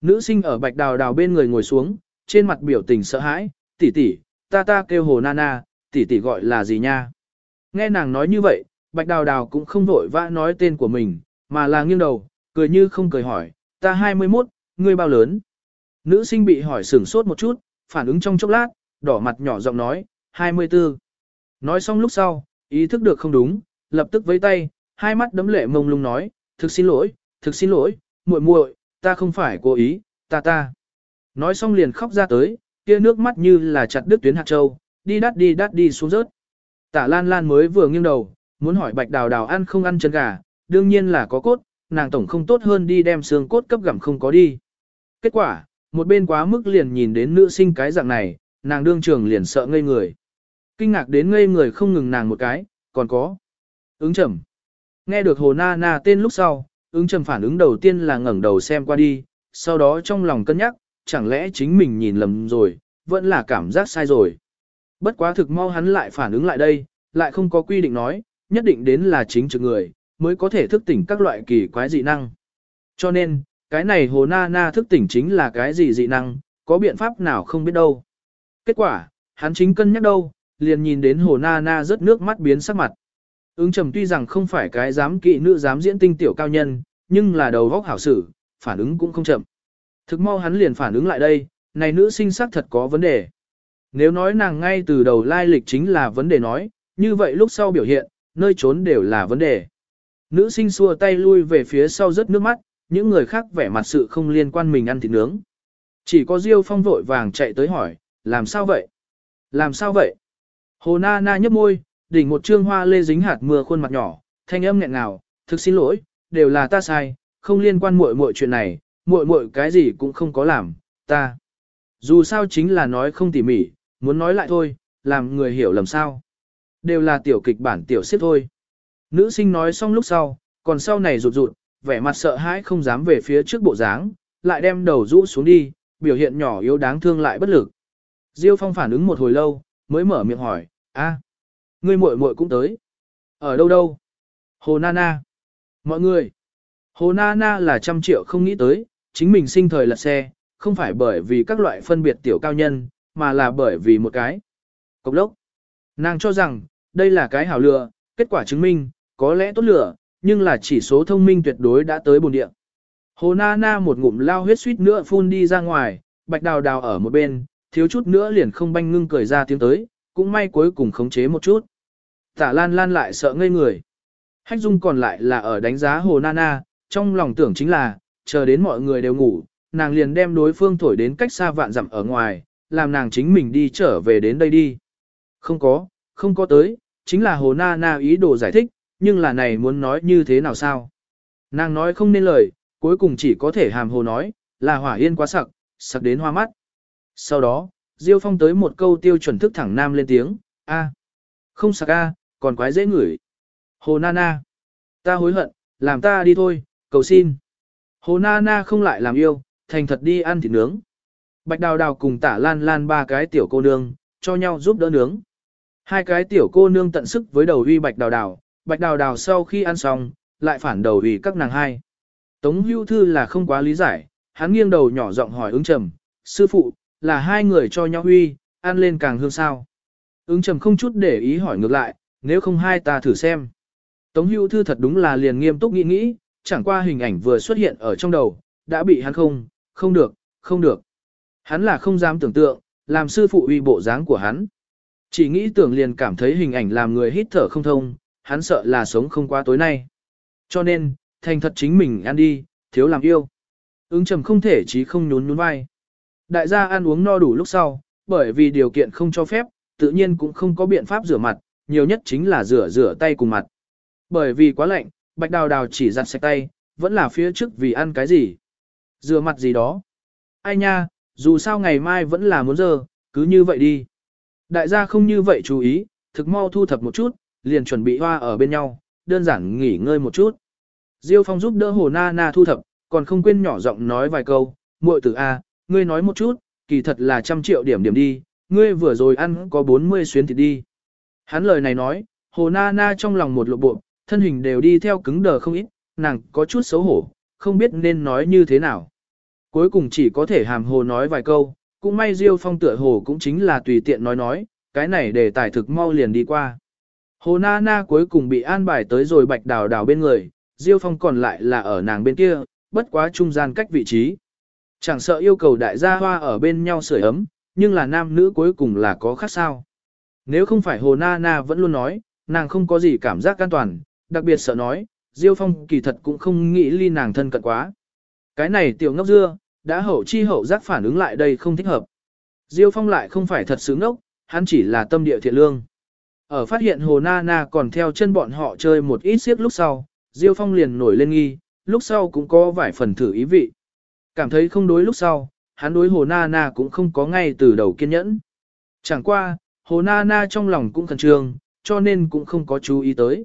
Nữ sinh ở bạch đào đào bên người ngồi xuống, trên mặt biểu tình sợ hãi, tỷ tỷ, ta ta kêu hồ nana, tỷ tỷ gọi là gì nha. Nghe nàng nói như vậy, bạch đào đào cũng không vội vã nói tên của mình, mà là nghiêng đầu, cười như không cười hỏi, ta 21, ngươi bao lớn? Nữ sinh bị hỏi sửng sốt một chút, phản ứng trong chốc lát, đỏ mặt nhỏ giọng nói, 24. Nói xong lúc sau, ý thức được không đúng, lập tức với tay, hai mắt đấm lệ mông lung nói, thực xin lỗi, thực xin lỗi, muội muội, ta không phải cố ý, ta ta. Nói xong liền khóc ra tới, kia nước mắt như là chặt đứt tuyến hạt châu, đi đắt đi đắt đi xuống rớt. Tả Lan Lan mới vừa nghiêng đầu, muốn hỏi Bạch Đào Đào ăn không ăn chân gà, đương nhiên là có cốt, nàng tổng không tốt hơn đi đem xương cốt cấp gặm không có đi. Kết quả, một bên quá mức liền nhìn đến nữ sinh cái dạng này, nàng đương trường liền sợ ngây người. Kinh ngạc đến ngây người không ngừng nàng một cái, còn có. Ứng trầm. Nghe được hồ na na tên lúc sau, ứng trầm phản ứng đầu tiên là ngẩng đầu xem qua đi, sau đó trong lòng cân nhắc, chẳng lẽ chính mình nhìn lầm rồi, vẫn là cảm giác sai rồi. Bất quá thực mau hắn lại phản ứng lại đây, lại không có quy định nói, nhất định đến là chính trực người, mới có thể thức tỉnh các loại kỳ quái dị năng. Cho nên, cái này hồ na na thức tỉnh chính là cái gì dị năng, có biện pháp nào không biết đâu. Kết quả, hắn chính cân nhắc đâu, liền nhìn đến hồ na na rớt nước mắt biến sắc mặt. Ứng trầm tuy rằng không phải cái dám kỵ nữ dám diễn tinh tiểu cao nhân, nhưng là đầu góc hảo sử, phản ứng cũng không chậm. Thực mau hắn liền phản ứng lại đây, này nữ sinh sắc thật có vấn đề. Nếu nói nàng ngay từ đầu lai lịch chính là vấn đề nói, như vậy lúc sau biểu hiện, nơi trốn đều là vấn đề. Nữ sinh xua tay lui về phía sau rất nước mắt, những người khác vẻ mặt sự không liên quan mình ăn thịt nướng. Chỉ có Diêu Phong vội vàng chạy tới hỏi, làm sao vậy? Làm sao vậy? Hồ Na Na nhấp môi, đỉnh một trương hoa lê dính hạt mưa khuôn mặt nhỏ, thanh âm nghẹn ngào, thực xin lỗi, đều là ta sai, không liên quan muội muội chuyện này, muội muội cái gì cũng không có làm, ta. Dù sao chính là nói không tỉ mỉ, muốn nói lại thôi, làm người hiểu lầm sao. Đều là tiểu kịch bản tiểu xếp thôi. Nữ sinh nói xong lúc sau, còn sau này rụt rụt, vẻ mặt sợ hãi không dám về phía trước bộ dáng, lại đem đầu rũ xuống đi, biểu hiện nhỏ yếu đáng thương lại bất lực. Diêu Phong phản ứng một hồi lâu, mới mở miệng hỏi, a, ngươi muội muội cũng tới. Ở đâu đâu? Hồ Nana. Mọi người. Hồ Nana là trăm triệu không nghĩ tới, chính mình sinh thời lật xe, không phải bởi vì các loại phân biệt tiểu cao nhân, mà là bởi vì một cái. Cốc lốc. Nàng cho rằng, đây là cái hảo lựa kết quả chứng minh, có lẽ tốt lửa, nhưng là chỉ số thông minh tuyệt đối đã tới bồn địa. Hồ Na Na một ngụm lao huyết suýt nữa phun đi ra ngoài, bạch đào đào ở một bên, thiếu chút nữa liền không banh ngưng cười ra tiếng tới, cũng may cuối cùng khống chế một chút. Tả Lan Lan lại sợ ngây người. Hách Dung còn lại là ở đánh giá Hồ Na Na, trong lòng tưởng chính là, chờ đến mọi người đều ngủ, nàng liền đem đối phương thổi đến cách xa vạn dặm ở ngoài, làm nàng chính mình đi trở về đến đây đi. Không có, không có tới, chính là Hồ Na Na ý đồ giải thích, nhưng là này muốn nói như thế nào sao? Nàng nói không nên lời, cuối cùng chỉ có thể hàm hồ nói, là hỏa yên quá sặc, sặc đến hoa mắt. Sau đó, Diêu Phong tới một câu tiêu chuẩn thức thẳng nam lên tiếng, a, không sặc a, còn quái dễ ngửi. Hồ Nana, ta hối hận, làm ta đi thôi, cầu xin. Hồ Nana không lại làm yêu, thành thật đi ăn thịt nướng. Bạch Đào Đào cùng tả lan lan ba cái tiểu cô nương, cho nhau giúp đỡ nướng. Hai cái tiểu cô nương tận sức với đầu uy Bạch Đào Đào, Bạch Đào Đào sau khi ăn xong, lại phản đầu vì các nàng hai. Tống Hưu Thư là không quá lý giải, hắn nghiêng đầu nhỏ giọng hỏi ứng trầm, sư phụ, là hai người cho nhau huy, ăn lên càng hương sao. Ứng trầm không chút để ý hỏi ngược lại, nếu không hai ta thử xem. Tống Hưu thư thật đúng là liền nghiêm túc nghĩ nghĩ, chẳng qua hình ảnh vừa xuất hiện ở trong đầu, đã bị hắn không, không được, không được. Hắn là không dám tưởng tượng, làm sư phụ uy bộ dáng của hắn. Chỉ nghĩ tưởng liền cảm thấy hình ảnh làm người hít thở không thông, hắn sợ là sống không qua tối nay. Cho nên, thành thật chính mình ăn đi, thiếu làm yêu. Ứng trầm không thể chí không nhún nhún vai. Đại gia ăn uống no đủ lúc sau, bởi vì điều kiện không cho phép, tự nhiên cũng không có biện pháp rửa mặt, nhiều nhất chính là rửa rửa tay cùng mặt. Bởi vì quá lạnh, bạch đào đào chỉ giặt sạch tay, vẫn là phía trước vì ăn cái gì. Rửa mặt gì đó. Ai nha, dù sao ngày mai vẫn là muốn giờ, cứ như vậy đi. Đại gia không như vậy chú ý, thực mau thu thập một chút, liền chuẩn bị hoa ở bên nhau, đơn giản nghỉ ngơi một chút. Diêu Phong giúp đỡ Hồ Na Na thu thập, còn không quên nhỏ giọng nói vài câu, muội tử A, ngươi nói một chút, kỳ thật là trăm triệu điểm điểm đi, ngươi vừa rồi ăn có 40 xuyến thịt đi. Hắn lời này nói, Hồ Na Na trong lòng một lộ bộ, thân hình đều đi theo cứng đờ không ít, nàng có chút xấu hổ, không biết nên nói như thế nào. Cuối cùng chỉ có thể hàm hồ nói vài câu, cũng may Diêu Phong tựa hồ cũng chính là tùy tiện nói nói, cái này để tài thực mau liền đi qua. Hồ Na Na cuối cùng bị an bài tới rồi bạch đào đào bên người, Diêu Phong còn lại là ở nàng bên kia, bất quá trung gian cách vị trí. Chẳng sợ yêu cầu đại gia hoa ở bên nhau sưởi ấm, nhưng là nam nữ cuối cùng là có khác sao. Nếu không phải Hồ Na Na vẫn luôn nói, nàng không có gì cảm giác an toàn, đặc biệt sợ nói, Diêu Phong kỳ thật cũng không nghĩ ly nàng thân cận quá. Cái này tiểu ngốc dưa, đã hậu chi hậu giác phản ứng lại đây không thích hợp. Diêu Phong lại không phải thật sự ngốc, hắn chỉ là tâm địa thiện lương. Ở phát hiện Hồ Na Na còn theo chân bọn họ chơi một ít xiếc lúc sau, Diêu Phong liền nổi lên nghi, lúc sau cũng có vài phần thử ý vị. Cảm thấy không đối lúc sau, hắn đối Hồ Na Na cũng không có ngay từ đầu kiên nhẫn. Chẳng qua, Hồ Na Na trong lòng cũng khẩn trương, cho nên cũng không có chú ý tới.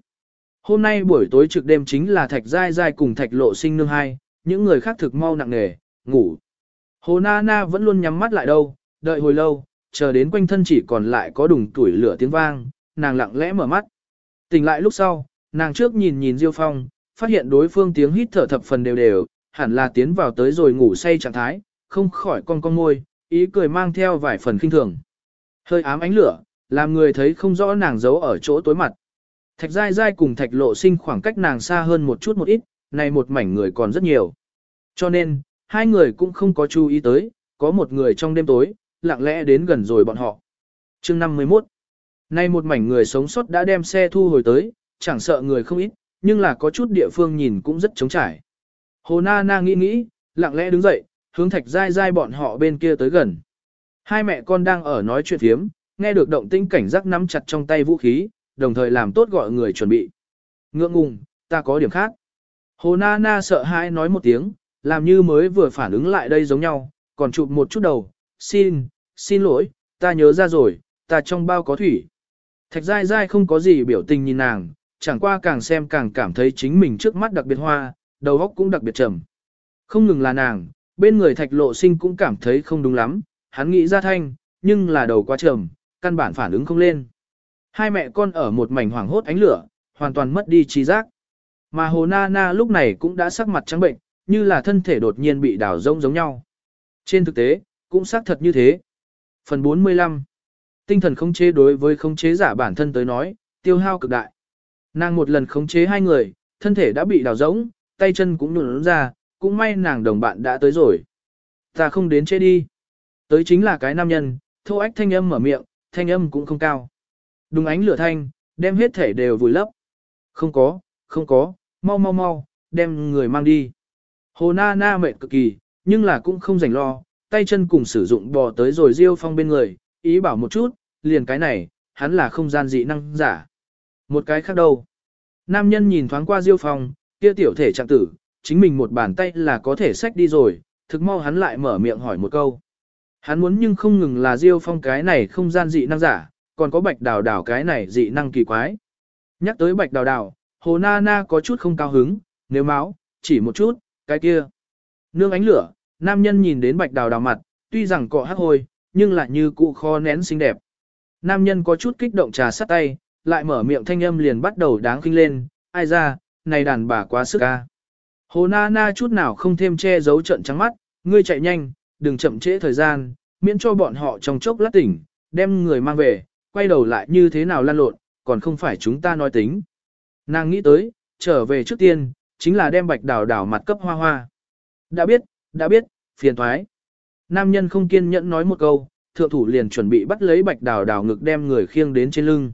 Hôm nay buổi tối trực đêm chính là Thạch Giai Giai cùng Thạch Lộ Sinh nương hai, những người khác thực mau nặng nề, ngủ. Hồ Na Na vẫn luôn nhắm mắt lại đâu, đợi hồi lâu, chờ đến quanh thân chỉ còn lại có đùng tuổi lửa tiếng vang, nàng lặng lẽ mở mắt. Tỉnh lại lúc sau, nàng trước nhìn nhìn Diêu Phong, phát hiện đối phương tiếng hít thở thập phần đều đều, hẳn là tiến vào tới rồi ngủ say trạng thái, không khỏi con con môi, ý cười mang theo vài phần kinh thường. Hơi ám ánh lửa, làm người thấy không rõ nàng giấu ở chỗ tối mặt. Thạch dai dai cùng thạch lộ sinh khoảng cách nàng xa hơn một chút một ít, này một mảnh người còn rất nhiều. Cho nên, hai người cũng không có chú ý tới, có một người trong đêm tối, lặng lẽ đến gần rồi bọn họ. chương 51 Nay một mảnh người sống sót đã đem xe thu hồi tới, chẳng sợ người không ít, nhưng là có chút địa phương nhìn cũng rất trống trải. Hồ Na Na nghĩ nghĩ, lặng lẽ đứng dậy, hướng thạch dai dai bọn họ bên kia tới gần. Hai mẹ con đang ở nói chuyện thiếm, nghe được động tinh cảnh giác nắm chặt trong tay vũ khí, đồng thời làm tốt gọi người chuẩn bị. Ngượng ngùng, ta có điểm khác. Hồ Na Na sợ hãi nói một tiếng, làm như mới vừa phản ứng lại đây giống nhau, còn chụp một chút đầu, xin, xin lỗi, ta nhớ ra rồi, ta trong bao có thủy. Thạch dai dai không có gì biểu tình nhìn nàng, chẳng qua càng xem càng cảm thấy chính mình trước mắt đặc biệt hoa, đầu óc cũng đặc biệt trầm. Không ngừng là nàng, bên người thạch lộ sinh cũng cảm thấy không đúng lắm, hắn nghĩ ra thanh, nhưng là đầu quá trầm, căn bản phản ứng không lên. Hai mẹ con ở một mảnh hoảng hốt ánh lửa, hoàn toàn mất đi trí giác. Mà hồ na na lúc này cũng đã sắc mặt trắng bệnh, như là thân thể đột nhiên bị đảo rông giống nhau. Trên thực tế, cũng xác thật như thế. Phần 45 Tinh thần khống chế đối với khống chế giả bản thân tới nói, tiêu hao cực đại. Nàng một lần khống chế hai người, thân thể đã bị đào rỗng, tay chân cũng nụn ra, cũng may nàng đồng bạn đã tới rồi. Ta không đến chế đi. Tới chính là cái nam nhân, thô ách thanh âm mở miệng, thanh âm cũng không cao. Đúng ánh lửa thanh, đem hết thể đều vùi lấp. Không có, không có, mau mau mau, đem người mang đi. Hồ na na mệt cực kỳ, nhưng là cũng không rảnh lo, tay chân cùng sử dụng bò tới rồi diêu phong bên người, ý bảo một chút, liền cái này, hắn là không gian dị năng giả. Một cái khác đâu. Nam nhân nhìn thoáng qua diêu phong, kia tiểu thể trạng tử, chính mình một bàn tay là có thể xách đi rồi, thực mau hắn lại mở miệng hỏi một câu. Hắn muốn nhưng không ngừng là diêu phong cái này không gian dị năng giả, còn có bạch đào đào cái này dị năng kỳ quái. Nhắc tới bạch đào đào, hồ na na có chút không cao hứng, nếu máu, chỉ một chút, cái kia. Nương ánh lửa, nam nhân nhìn đến bạch đào đào mặt, tuy rằng cọ hắc hôi, nhưng lại như cụ kho nén xinh đẹp. Nam nhân có chút kích động trà sắt tay, lại mở miệng thanh âm liền bắt đầu đáng kinh lên, ai ra, này đàn bà quá sức ca. Hồ na na chút nào không thêm che giấu trận trắng mắt, ngươi chạy nhanh, đừng chậm trễ thời gian, miễn cho bọn họ trong chốc lát tỉnh, đem người mang về, quay đầu lại như thế nào lan lộn, còn không phải chúng ta nói tính. Nàng nghĩ tới, trở về trước tiên, chính là đem bạch đào đảo mặt cấp hoa hoa. Đã biết, đã biết, phiền thoái. Nam nhân không kiên nhẫn nói một câu, thượng thủ liền chuẩn bị bắt lấy bạch đào đào ngực đem người khiêng đến trên lưng.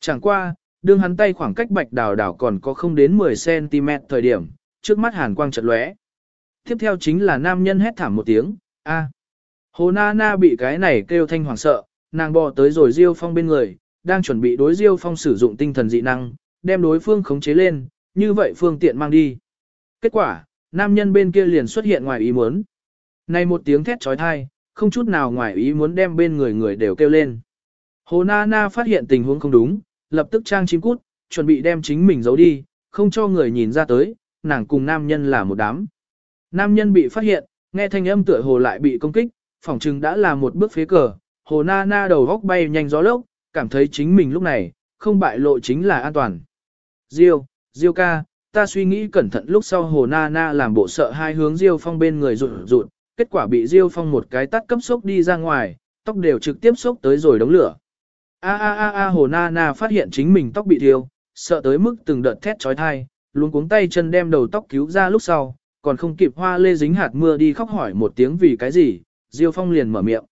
Chẳng qua, đương hắn tay khoảng cách bạch đào đào còn có không đến 10cm thời điểm, trước mắt hàn quang chợt lóe. Tiếp theo chính là nam nhân hét thảm một tiếng, a. Hồ Na Na bị cái này kêu thanh hoàng sợ, nàng bò tới rồi Diêu Phong bên người, đang chuẩn bị đối Diêu Phong sử dụng tinh thần dị năng, đem đối phương khống chế lên, như vậy phương tiện mang đi. Kết quả, nam nhân bên kia liền xuất hiện ngoài ý muốn. Này một tiếng thét trói thai, không chút nào ngoài ý muốn đem bên người người đều kêu lên. Hồ Na Na phát hiện tình huống không đúng, lập tức trang chim cút, chuẩn bị đem chính mình giấu đi, không cho người nhìn ra tới, nàng cùng nam nhân là một đám. Nam nhân bị phát hiện, nghe thanh âm tựa hồ lại bị công kích, phỏng chừng đã là một bước phế cờ, hồ na na đầu góc bay nhanh gió lốc, cảm thấy chính mình lúc này, không bại lộ chính là an toàn. Diêu, Diêu ca, ta suy nghĩ cẩn thận lúc sau hồ na na làm bộ sợ hai hướng Diêu phong bên người rụt rụt, kết quả bị Diêu phong một cái tắt cấp sốc đi ra ngoài, tóc đều trực tiếp sốc tới rồi đống lửa. A a a a hồ na na phát hiện chính mình tóc bị thiêu, sợ tới mức từng đợt thét chói tai, luôn cuống tay chân đem đầu tóc cứu ra lúc sau, còn không kịp hoa lê dính hạt mưa đi khóc hỏi một tiếng vì cái gì, Diêu Phong liền mở miệng.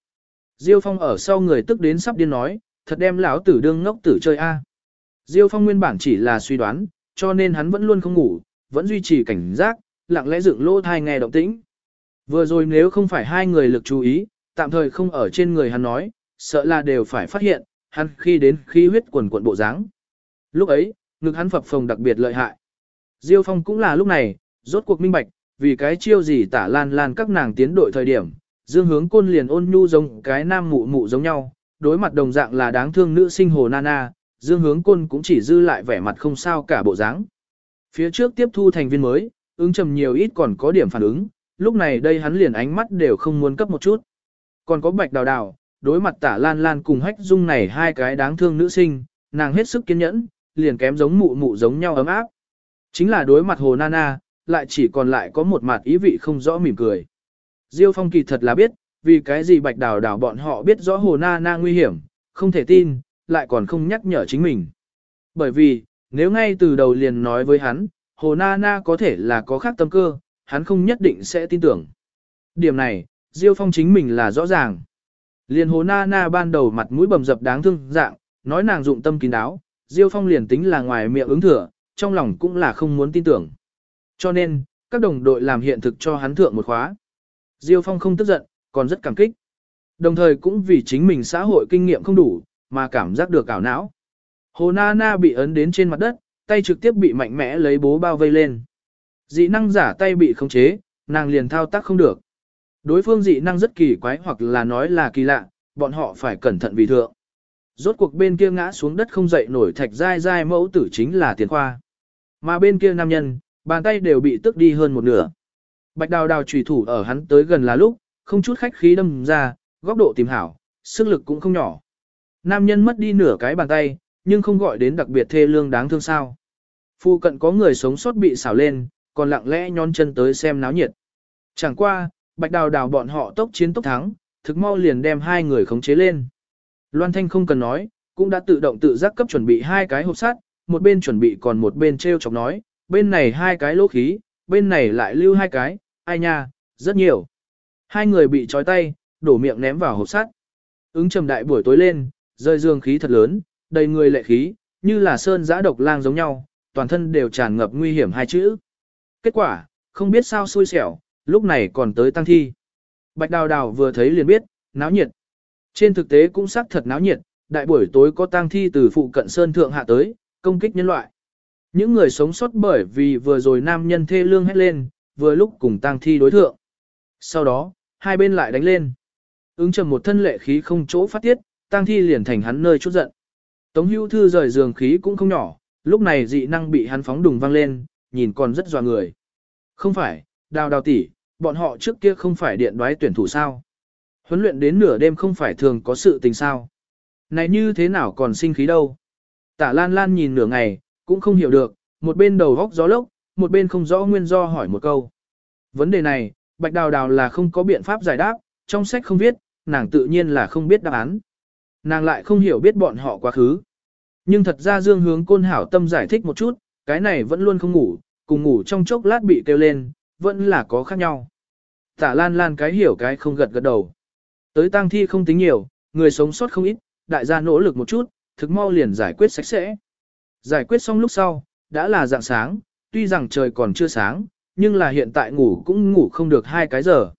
Diêu Phong ở sau người tức đến sắp điên nói, thật đem lão tử đương ngốc tử chơi a. Diêu Phong nguyên bản chỉ là suy đoán, cho nên hắn vẫn luôn không ngủ, vẫn duy trì cảnh giác, lặng lẽ dựng lỗ thai nghe động tĩnh. Vừa rồi nếu không phải hai người lực chú ý, tạm thời không ở trên người hắn nói, sợ là đều phải phát hiện, hắn khi đến khí huyết quần quận bộ dáng. Lúc ấy, ngực hắn phập phồng đặc biệt lợi hại. Diêu Phong cũng là lúc này, rốt cuộc minh bạch, vì cái chiêu gì tả lan lan các nàng tiến đội thời điểm, dương hướng côn liền ôn nhu giống cái nam mụ mụ giống nhau, đối mặt đồng dạng là đáng thương nữ sinh hồ nana, dương hướng côn cũng chỉ dư lại vẻ mặt không sao cả bộ dáng. Phía trước tiếp thu thành viên mới, ứng trầm nhiều ít còn có điểm phản ứng, lúc này đây hắn liền ánh mắt đều không muốn cấp một chút. Còn có bạch đào đào, đối mặt tả lan lan cùng hách dung này hai cái đáng thương nữ sinh, nàng hết sức kiên nhẫn, liền kém giống mụ mụ giống nhau ấm áp. Chính là đối mặt hồ nana, lại chỉ còn lại có một mặt ý vị không rõ mỉm cười. Diêu Phong kỳ thật là biết, vì cái gì bạch đào đào bọn họ biết rõ hồ na na nguy hiểm, không thể tin, lại còn không nhắc nhở chính mình. Bởi vì, nếu ngay từ đầu liền nói với hắn, hồ na na có thể là có khác tâm cơ, hắn không nhất định sẽ tin tưởng. Điểm này, Diêu Phong chính mình là rõ ràng. Liền hồ na na ban đầu mặt mũi bầm dập đáng thương dạng, nói nàng dụng tâm kín đáo, Diêu Phong liền tính là ngoài miệng ứng thừa, trong lòng cũng là không muốn tin tưởng. Cho nên, các đồng đội làm hiện thực cho hắn thượng một khóa. Diêu Phong không tức giận, còn rất cảm kích. Đồng thời cũng vì chính mình xã hội kinh nghiệm không đủ, mà cảm giác được ảo não. Hồ Na Na bị ấn đến trên mặt đất, tay trực tiếp bị mạnh mẽ lấy bố bao vây lên. Dị năng giả tay bị khống chế, nàng liền thao tác không được. Đối phương dị năng rất kỳ quái hoặc là nói là kỳ lạ, bọn họ phải cẩn thận vì thượng. Rốt cuộc bên kia ngã xuống đất không dậy nổi thạch dai dai mẫu tử chính là tiền khoa. Mà bên kia nam nhân, bàn tay đều bị tức đi hơn một nửa. Bạch đào đào trùy thủ ở hắn tới gần là lúc, không chút khách khí đâm ra, góc độ tìm hảo, sức lực cũng không nhỏ. Nam nhân mất đi nửa cái bàn tay, nhưng không gọi đến đặc biệt thê lương đáng thương sao. Phu cận có người sống sót bị xảo lên, còn lặng lẽ nhón chân tới xem náo nhiệt. Chẳng qua, bạch đào đào bọn họ tốc chiến tốc thắng, thực mau liền đem hai người khống chế lên. Loan Thanh không cần nói, cũng đã tự động tự giác cấp chuẩn bị hai cái hộp sắt, một bên chuẩn bị còn một bên treo chọc nói, bên này hai cái lỗ khí, bên này lại lưu hai cái, ai nha, rất nhiều. Hai người bị trói tay, đổ miệng ném vào hộp sắt. Ứng trầm đại buổi tối lên, rơi dương khí thật lớn, đầy người lệ khí, như là sơn giã độc lang giống nhau, toàn thân đều tràn ngập nguy hiểm hai chữ. Kết quả, không biết sao xui xẻo, lúc này còn tới tăng thi. Bạch đào đào vừa thấy liền biết, náo nhiệt. Trên thực tế cũng xác thật náo nhiệt, đại buổi tối có tang thi từ phụ cận sơn thượng hạ tới, công kích nhân loại. Những người sống sót bởi vì vừa rồi nam nhân thê lương hét lên, vừa lúc cùng tang thi đối thượng. Sau đó, hai bên lại đánh lên. Ứng trầm một thân lệ khí không chỗ phát tiết, tang thi liền thành hắn nơi chút giận. Tống hữu thư rời giường khí cũng không nhỏ, lúc này dị năng bị hắn phóng đùng vang lên, nhìn còn rất dò người. Không phải, đào đào tỷ, bọn họ trước kia không phải điện đoái tuyển thủ sao. Huấn luyện đến nửa đêm không phải thường có sự tình sao. Này như thế nào còn sinh khí đâu. Tả lan lan nhìn nửa ngày, cũng không hiểu được, một bên đầu góc gió lốc, một bên không rõ nguyên do hỏi một câu. Vấn đề này, Bạch Đào Đào là không có biện pháp giải đáp, trong sách không viết, nàng tự nhiên là không biết đáp án. Nàng lại không hiểu biết bọn họ quá khứ. Nhưng thật ra Dương hướng côn hảo tâm giải thích một chút, cái này vẫn luôn không ngủ, cùng ngủ trong chốc lát bị kêu lên, vẫn là có khác nhau. Tả lan lan cái hiểu cái không gật gật đầu. Tới tang thi không tính nhiều, người sống sót không ít, đại gia nỗ lực một chút, thực mau liền giải quyết sạch sẽ. Giải quyết xong lúc sau, đã là dạng sáng, tuy rằng trời còn chưa sáng, nhưng là hiện tại ngủ cũng ngủ không được hai cái giờ.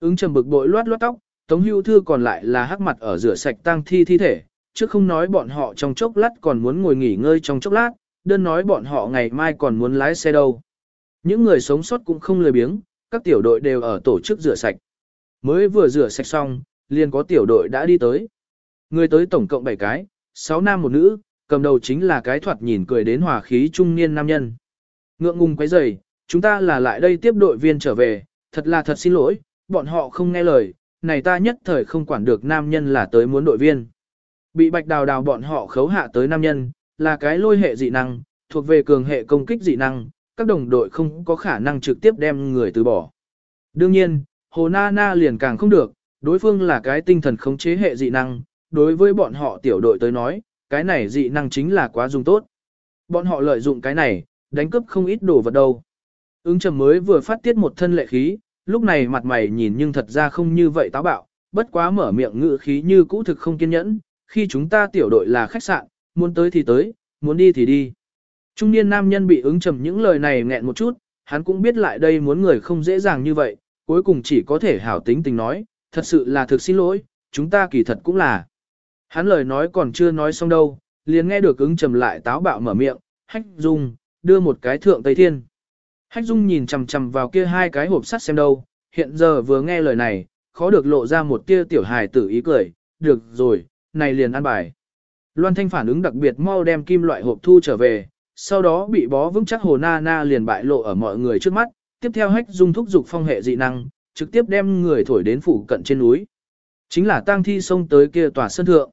Ứng trầm bực bội loát loát tóc, Tống Hưu Thư còn lại là hắc mặt ở rửa sạch tang thi thi thể, chứ không nói bọn họ trong chốc lát còn muốn ngồi nghỉ ngơi trong chốc lát, đơn nói bọn họ ngày mai còn muốn lái xe đâu. Những người sống sót cũng không lười biếng, các tiểu đội đều ở tổ chức rửa sạch. Mới vừa rửa sạch xong, liền có tiểu đội đã đi tới. Người tới tổng cộng 7 cái, 6 nam một nữ, cầm đầu chính là cái thoạt nhìn cười đến hòa khí trung niên nam nhân. Ngượng ngùng quấy rầy, chúng ta là lại đây tiếp đội viên trở về, thật là thật xin lỗi, bọn họ không nghe lời, này ta nhất thời không quản được nam nhân là tới muốn đội viên. Bị bạch đào đào bọn họ khấu hạ tới nam nhân, là cái lôi hệ dị năng, thuộc về cường hệ công kích dị năng, các đồng đội không có khả năng trực tiếp đem người từ bỏ. Đương nhiên, Hồ Na Na liền càng không được, đối phương là cái tinh thần khống chế hệ dị năng, đối với bọn họ tiểu đội tới nói, cái này dị năng chính là quá dùng tốt. Bọn họ lợi dụng cái này, đánh cướp không ít đồ vật đâu. Ứng trầm mới vừa phát tiết một thân lệ khí, lúc này mặt mày nhìn nhưng thật ra không như vậy táo bạo, bất quá mở miệng ngự khí như cũ thực không kiên nhẫn, khi chúng ta tiểu đội là khách sạn, muốn tới thì tới, muốn đi thì đi. Trung niên nam nhân bị ứng trầm những lời này nghẹn một chút, hắn cũng biết lại đây muốn người không dễ dàng như vậy, cuối cùng chỉ có thể hảo tính tình nói, thật sự là thực xin lỗi, chúng ta kỳ thật cũng là. Hắn lời nói còn chưa nói xong đâu, liền nghe được ứng trầm lại táo bạo mở miệng, hách dung, đưa một cái thượng Tây Thiên. Hách dung nhìn chằm chằm vào kia hai cái hộp sắt xem đâu, hiện giờ vừa nghe lời này, khó được lộ ra một tia tiểu hài tử ý cười, được rồi, này liền ăn bài. Loan Thanh phản ứng đặc biệt mau đem kim loại hộp thu trở về, sau đó bị bó vững chắc hồ na na liền bại lộ ở mọi người trước mắt, tiếp theo hách dung thúc dục phong hệ dị năng, trực tiếp đem người thổi đến phủ cận trên núi. Chính là tang thi xông tới kia tòa sân thượng.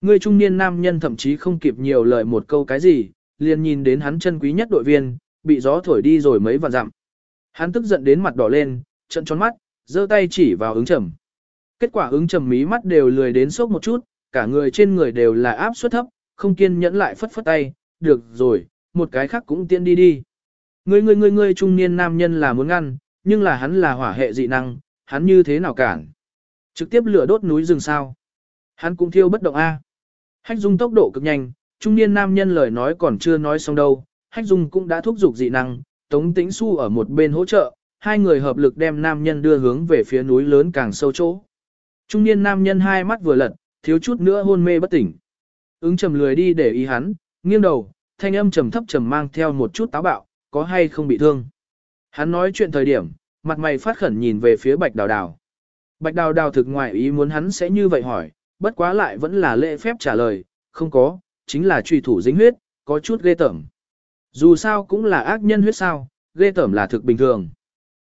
Người trung niên nam nhân thậm chí không kịp nhiều lời một câu cái gì, liền nhìn đến hắn chân quý nhất đội viên, bị gió thổi đi rồi mấy vạn dặm. Hắn tức giận đến mặt đỏ lên, trận tròn mắt, giơ tay chỉ vào ứng trầm. Kết quả ứng trầm mí mắt đều lười đến sốc một chút, cả người trên người đều là áp suất thấp, không kiên nhẫn lại phất phất tay, được rồi, một cái khác cũng tiện đi đi. Ngươi ngươi ngươi ngươi trung niên nam nhân là muốn ngăn, nhưng là hắn là hỏa hệ dị năng, hắn như thế nào cản? Trực tiếp lửa đốt núi rừng sao? Hắn cũng thiêu bất động a. Hách Dung tốc độ cực nhanh, trung niên nam nhân lời nói còn chưa nói xong đâu, Hách Dung cũng đã thúc giục dị năng, Tống Tĩnh Xu ở một bên hỗ trợ, hai người hợp lực đem nam nhân đưa hướng về phía núi lớn càng sâu chỗ. Trung niên nam nhân hai mắt vừa lật, thiếu chút nữa hôn mê bất tỉnh. Ứng trầm lười đi để ý hắn, nghiêng đầu, thanh âm trầm thấp trầm mang theo một chút táo bạo, có hay không bị thương. Hắn nói chuyện thời điểm, mặt mày phát khẩn nhìn về phía bạch đào đào. Bạch đào đào thực ngoại ý muốn hắn sẽ như vậy hỏi, bất quá lại vẫn là lễ phép trả lời, không có, chính là truy thủ dính huyết, có chút ghê tởm. Dù sao cũng là ác nhân huyết sao, ghê tởm là thực bình thường.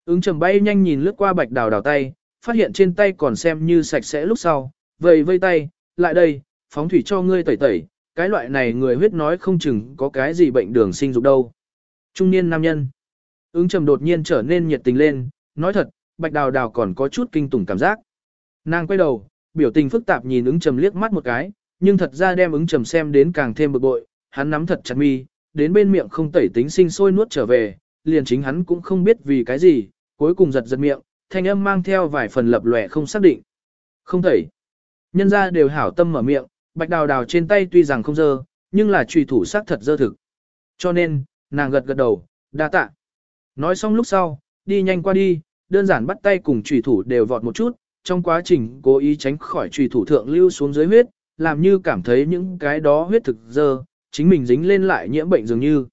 Ứng trầm bay nhanh nhìn lướt qua bạch đào đào tay, phát hiện trên tay còn xem như sạch sẽ lúc sau, vây vây tay, lại đây, phóng thủy cho ngươi tẩy tẩy, cái loại này người huyết nói không chừng có cái gì bệnh đường sinh dục đâu. Trung niên nam nhân. Ứng trầm đột nhiên trở nên nhiệt tình lên, nói thật, bạch đào đào còn có chút kinh tủng cảm giác. Nàng quay đầu, biểu tình phức tạp nhìn ứng trầm liếc mắt một cái, nhưng thật ra đem ứng trầm xem đến càng thêm bực bội, hắn nắm thật chặt mi, đến bên miệng không tẩy tính sinh sôi nuốt trở về, liền chính hắn cũng không biết vì cái gì, cuối cùng giật giật miệng, thanh âm mang theo vài phần lập lòe không xác định. Không tẩy. Nhân ra đều hảo tâm mở miệng, bạch đào đào trên tay tuy rằng không dơ, nhưng là trùy thủ sắc thật dơ thực. Cho nên, nàng gật gật đầu, đa tạ. Nói xong lúc sau, đi nhanh qua đi, đơn giản bắt tay cùng trùy thủ đều vọt một chút, trong quá trình cố ý tránh khỏi trùy thủ thượng lưu xuống dưới huyết, làm như cảm thấy những cái đó huyết thực dơ, chính mình dính lên lại nhiễm bệnh dường như.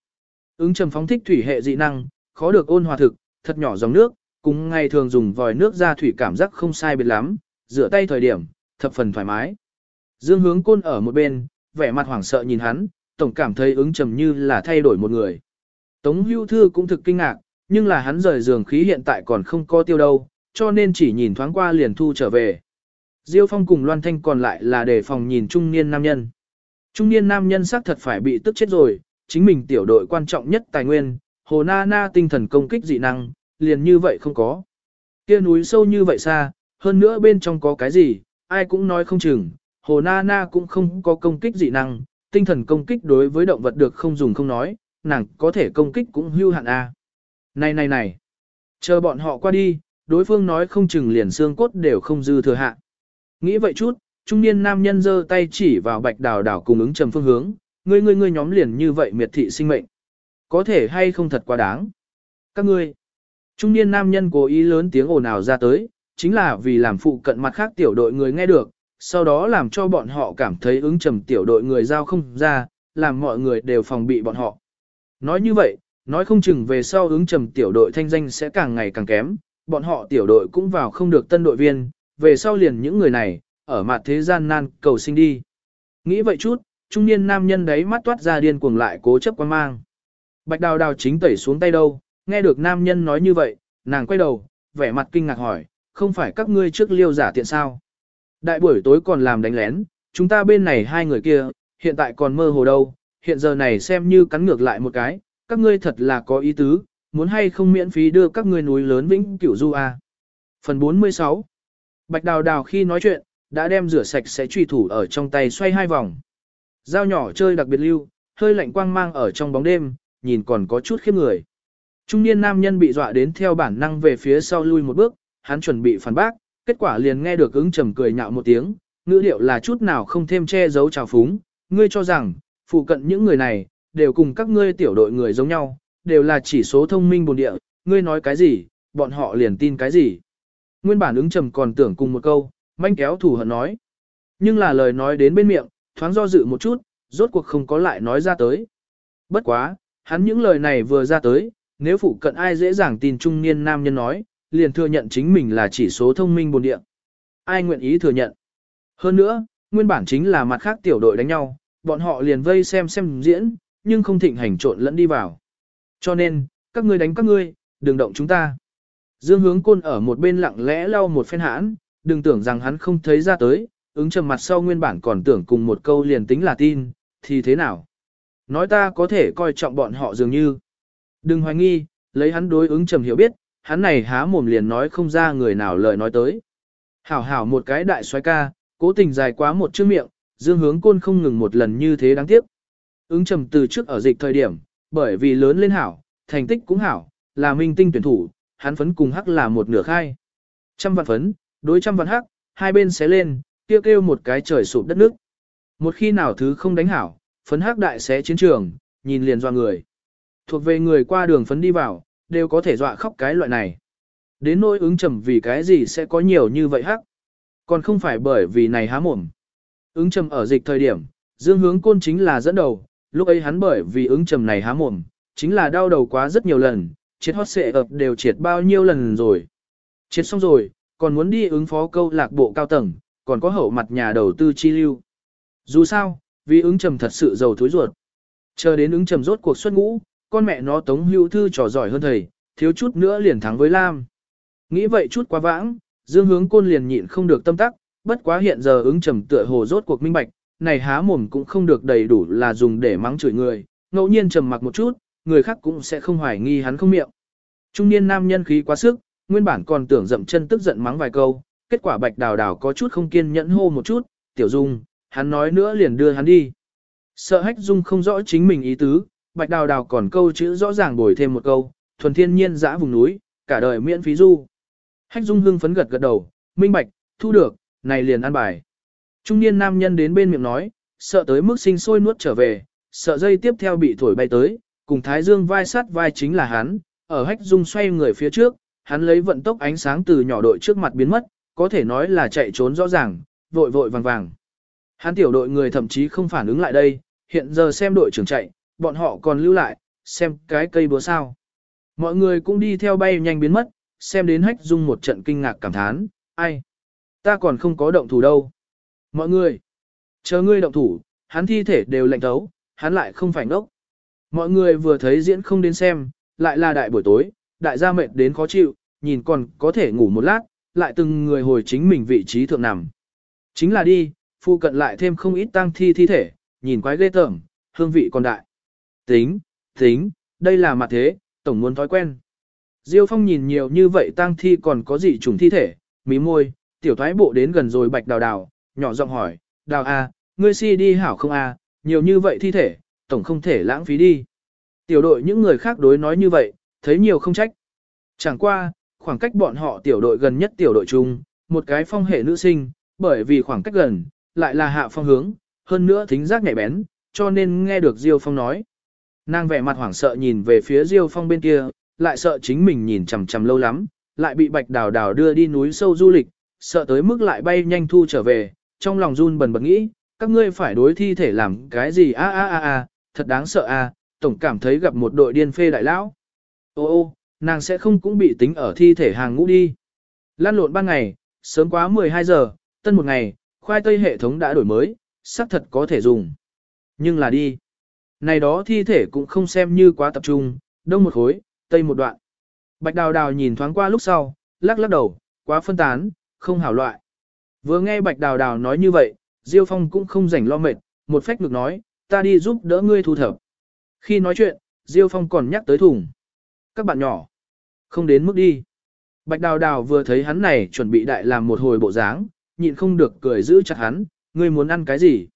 Ứng trầm phóng thích thủy hệ dị năng, khó được ôn hòa thực, thật nhỏ dòng nước, cùng ngày thường dùng vòi nước ra thủy cảm giác không sai biệt lắm, rửa tay thời điểm, thập phần thoải mái. Dương hướng côn ở một bên, vẻ mặt hoảng sợ nhìn hắn, tổng cảm thấy ứng trầm như là thay đổi một người. Tống hưu thư cũng thực kinh ngạc, nhưng là hắn rời giường khí hiện tại còn không có tiêu đâu, cho nên chỉ nhìn thoáng qua liền thu trở về. Diêu Phong cùng Loan Thanh còn lại là để phòng nhìn trung niên nam nhân. Trung niên nam nhân xác thật phải bị tức chết rồi, chính mình tiểu đội quan trọng nhất tài nguyên, hồ na na tinh thần công kích dị năng, liền như vậy không có. Kia núi sâu như vậy xa, hơn nữa bên trong có cái gì, ai cũng nói không chừng, hồ na na cũng không có công kích dị năng, tinh thần công kích đối với động vật được không dùng không nói, nàng có thể công kích cũng hưu hạn a. Này này này, chờ bọn họ qua đi, đối phương nói không chừng liền xương cốt đều không dư thừa hạ. Nghĩ vậy chút, trung niên nam nhân giơ tay chỉ vào bạch đào đảo cùng ứng trầm phương hướng, ngươi ngươi ngươi nhóm liền như vậy miệt thị sinh mệnh. Có thể hay không thật quá đáng. Các ngươi, trung niên nam nhân cố ý lớn tiếng ồn ào ra tới, chính là vì làm phụ cận mặt khác tiểu đội người nghe được, sau đó làm cho bọn họ cảm thấy ứng trầm tiểu đội người giao không ra, làm mọi người đều phòng bị bọn họ. Nói như vậy, nói không chừng về sau ứng trầm tiểu đội thanh danh sẽ càng ngày càng kém, bọn họ tiểu đội cũng vào không được tân đội viên, về sau liền những người này, ở mặt thế gian nan cầu sinh đi. Nghĩ vậy chút, trung niên nam nhân đấy mắt toát ra điên cuồng lại cố chấp quan mang. Bạch đào đào chính tẩy xuống tay đâu, nghe được nam nhân nói như vậy, nàng quay đầu, vẻ mặt kinh ngạc hỏi, không phải các ngươi trước liêu giả tiện sao? Đại buổi tối còn làm đánh lén, chúng ta bên này hai người kia, hiện tại còn mơ hồ đâu, hiện giờ này xem như cắn ngược lại một cái, các ngươi thật là có ý tứ, muốn hay không miễn phí đưa các ngươi núi lớn vĩnh cửu du à. Phần 46 Bạch đào đào khi nói chuyện, đã đem rửa sạch sẽ truy thủ ở trong tay xoay hai vòng. Dao nhỏ chơi đặc biệt lưu, hơi lạnh quang mang ở trong bóng đêm, nhìn còn có chút khiếp người. Trung niên nam nhân bị dọa đến theo bản năng về phía sau lui một bước, hắn chuẩn bị phản bác, kết quả liền nghe được ứng trầm cười nhạo một tiếng, ngữ điệu là chút nào không thêm che giấu trào phúng, ngươi cho rằng, phụ cận những người này, đều cùng các ngươi tiểu đội người giống nhau, đều là chỉ số thông minh bồn địa, ngươi nói cái gì, bọn họ liền tin cái gì. Nguyên bản ứng trầm còn tưởng cùng một câu, manh kéo thủ hận nói. Nhưng là lời nói đến bên miệng, thoáng do dự một chút, rốt cuộc không có lại nói ra tới. Bất quá, hắn những lời này vừa ra tới, nếu phụ cận ai dễ dàng tin trung niên nam nhân nói, liền thừa nhận chính mình là chỉ số thông minh bồn địa. Ai nguyện ý thừa nhận. Hơn nữa, nguyên bản chính là mặt khác tiểu đội đánh nhau, bọn họ liền vây xem xem diễn, nhưng không thịnh hành trộn lẫn đi vào. Cho nên, các ngươi đánh các ngươi, đừng động chúng ta. Dương hướng côn ở một bên lặng lẽ lau một phen hãn, đừng tưởng rằng hắn không thấy ra tới, ứng trầm mặt sau nguyên bản còn tưởng cùng một câu liền tính là tin, thì thế nào? Nói ta có thể coi trọng bọn họ dường như. Đừng hoài nghi, lấy hắn đối ứng trầm hiểu biết, hắn này há mồm liền nói không ra người nào lời nói tới. Hảo hảo một cái đại xoái ca, cố tình dài quá một chữ miệng, dương hướng côn không ngừng một lần như thế đáng tiếc. Ứng trầm từ trước ở dịch thời điểm, bởi vì lớn lên hảo, thành tích cũng hảo, là minh tinh tuyển thủ, hắn phấn cùng hắc là một nửa khai. Trăm vạn phấn, đối trăm vạn hắc, hai bên xé lên, kêu kêu một cái trời sụp đất nước. Một khi nào thứ không đánh hảo, phấn hắc đại xé chiến trường, nhìn liền doa người. Thuộc về người qua đường phấn đi vào, đều có thể dọa khóc cái loại này. Đến nỗi ứng trầm vì cái gì sẽ có nhiều như vậy hắc. Còn không phải bởi vì này há mồm. Ứng trầm ở dịch thời điểm, dương hướng côn chính là dẫn đầu, lúc ấy hắn bởi vì ứng trầm này há mồm, chính là đau đầu quá rất nhiều lần, triệt hót xệ ập đều triệt bao nhiêu lần rồi. Triệt xong rồi, còn muốn đi ứng phó câu lạc bộ cao tầng, còn có hậu mặt nhà đầu tư chi lưu. Dù sao, vì ứng trầm thật sự giàu thối ruột. Chờ đến ứng trầm rốt cuộc xuất ngũ, con mẹ nó tống hữu thư trò giỏi hơn thầy, thiếu chút nữa liền thắng với Lam. Nghĩ vậy chút quá vãng, dương hướng côn liền nhịn không được tâm tắc, bất quá hiện giờ ứng trầm tựa hồ rốt cuộc minh bạch, này há mồm cũng không được đầy đủ là dùng để mắng chửi người, ngẫu nhiên trầm mặc một chút, người khác cũng sẽ không hoài nghi hắn không miệng. Trung niên nam nhân khí quá sức, nguyên bản còn tưởng dậm chân tức giận mắng vài câu, kết quả bạch đào đào có chút không kiên nhẫn hô một chút, tiểu dung, hắn nói nữa liền đưa hắn đi. Sợ hách dung không rõ chính mình ý tứ, bạch đào đào còn câu chữ rõ ràng bồi thêm một câu, thuần thiên nhiên dã vùng núi, cả đời miễn phí du. Hách dung hưng phấn gật gật đầu, minh bạch, thu được, này liền ăn bài. Trung niên nam nhân đến bên miệng nói, sợ tới mức sinh sôi nuốt trở về, sợ dây tiếp theo bị thổi bay tới, cùng thái dương vai sát vai chính là hắn, ở hách dung xoay người phía trước, hắn lấy vận tốc ánh sáng từ nhỏ đội trước mặt biến mất, có thể nói là chạy trốn rõ ràng, vội vội vàng vàng. Hắn tiểu đội người thậm chí không phản ứng lại đây, hiện giờ xem đội trưởng chạy, bọn họ còn lưu lại, xem cái cây búa sao. Mọi người cũng đi theo bay nhanh biến mất, xem đến hách dung một trận kinh ngạc cảm thán, ai? Ta còn không có động thủ đâu. Mọi người, chờ ngươi động thủ, hắn thi thể đều lạnh thấu, hắn lại không phải ngốc. Mọi người vừa thấy diễn không đến xem, lại là đại buổi tối, đại gia mệt đến khó chịu, nhìn còn có thể ngủ một lát, lại từng người hồi chính mình vị trí thượng nằm. Chính là đi, phu cận lại thêm không ít tang thi thi thể, nhìn quái ghê tởm, hương vị còn đại. Tính, tính, đây là mặt thế, tổng muốn thói quen. Diêu Phong nhìn nhiều như vậy tang thi còn có gì trùng thi thể, mí môi, tiểu thoái bộ đến gần rồi bạch đào đào, nhỏ giọng hỏi, đào a, ngươi si đi hảo không a, nhiều như vậy thi thể, tổng không thể lãng phí đi. Tiểu đội những người khác đối nói như vậy, thấy nhiều không trách. Chẳng qua, khoảng cách bọn họ tiểu đội gần nhất tiểu đội chung, một cái phong hệ nữ sinh, bởi vì khoảng cách gần, lại là hạ phong hướng, hơn nữa thính giác nhạy bén, cho nên nghe được Diêu Phong nói. Nàng vẻ mặt hoảng sợ nhìn về phía Diêu Phong bên kia, lại sợ chính mình nhìn chằm chằm lâu lắm, lại bị Bạch Đào Đào đưa đi núi sâu du lịch, sợ tới mức lại bay nhanh thu trở về, trong lòng run bần bật nghĩ, các ngươi phải đối thi thể làm cái gì a a a a, thật đáng sợ a, tổng cảm thấy gặp một đội điên phê đại lão. Ô ô, nàng sẽ không cũng bị tính ở thi thể hàng ngũ đi. Lan lộn ban ngày, sớm quá 12 giờ, tân một ngày, khoai tây hệ thống đã đổi mới, xác thật có thể dùng. Nhưng là đi. Này đó thi thể cũng không xem như quá tập trung, đông một khối, tây một đoạn. Bạch đào đào nhìn thoáng qua lúc sau, lắc lắc đầu, quá phân tán, không hảo loại. Vừa nghe bạch đào đào nói như vậy, Diêu Phong cũng không rảnh lo mệt, một phách ngược nói, ta đi giúp đỡ ngươi thu thập. Khi nói chuyện, Diêu Phong còn nhắc tới thùng. Các bạn nhỏ, không đến mức đi. Bạch đào đào vừa thấy hắn này chuẩn bị đại làm một hồi bộ dáng, nhịn không được cười giữ chặt hắn, ngươi muốn ăn cái gì?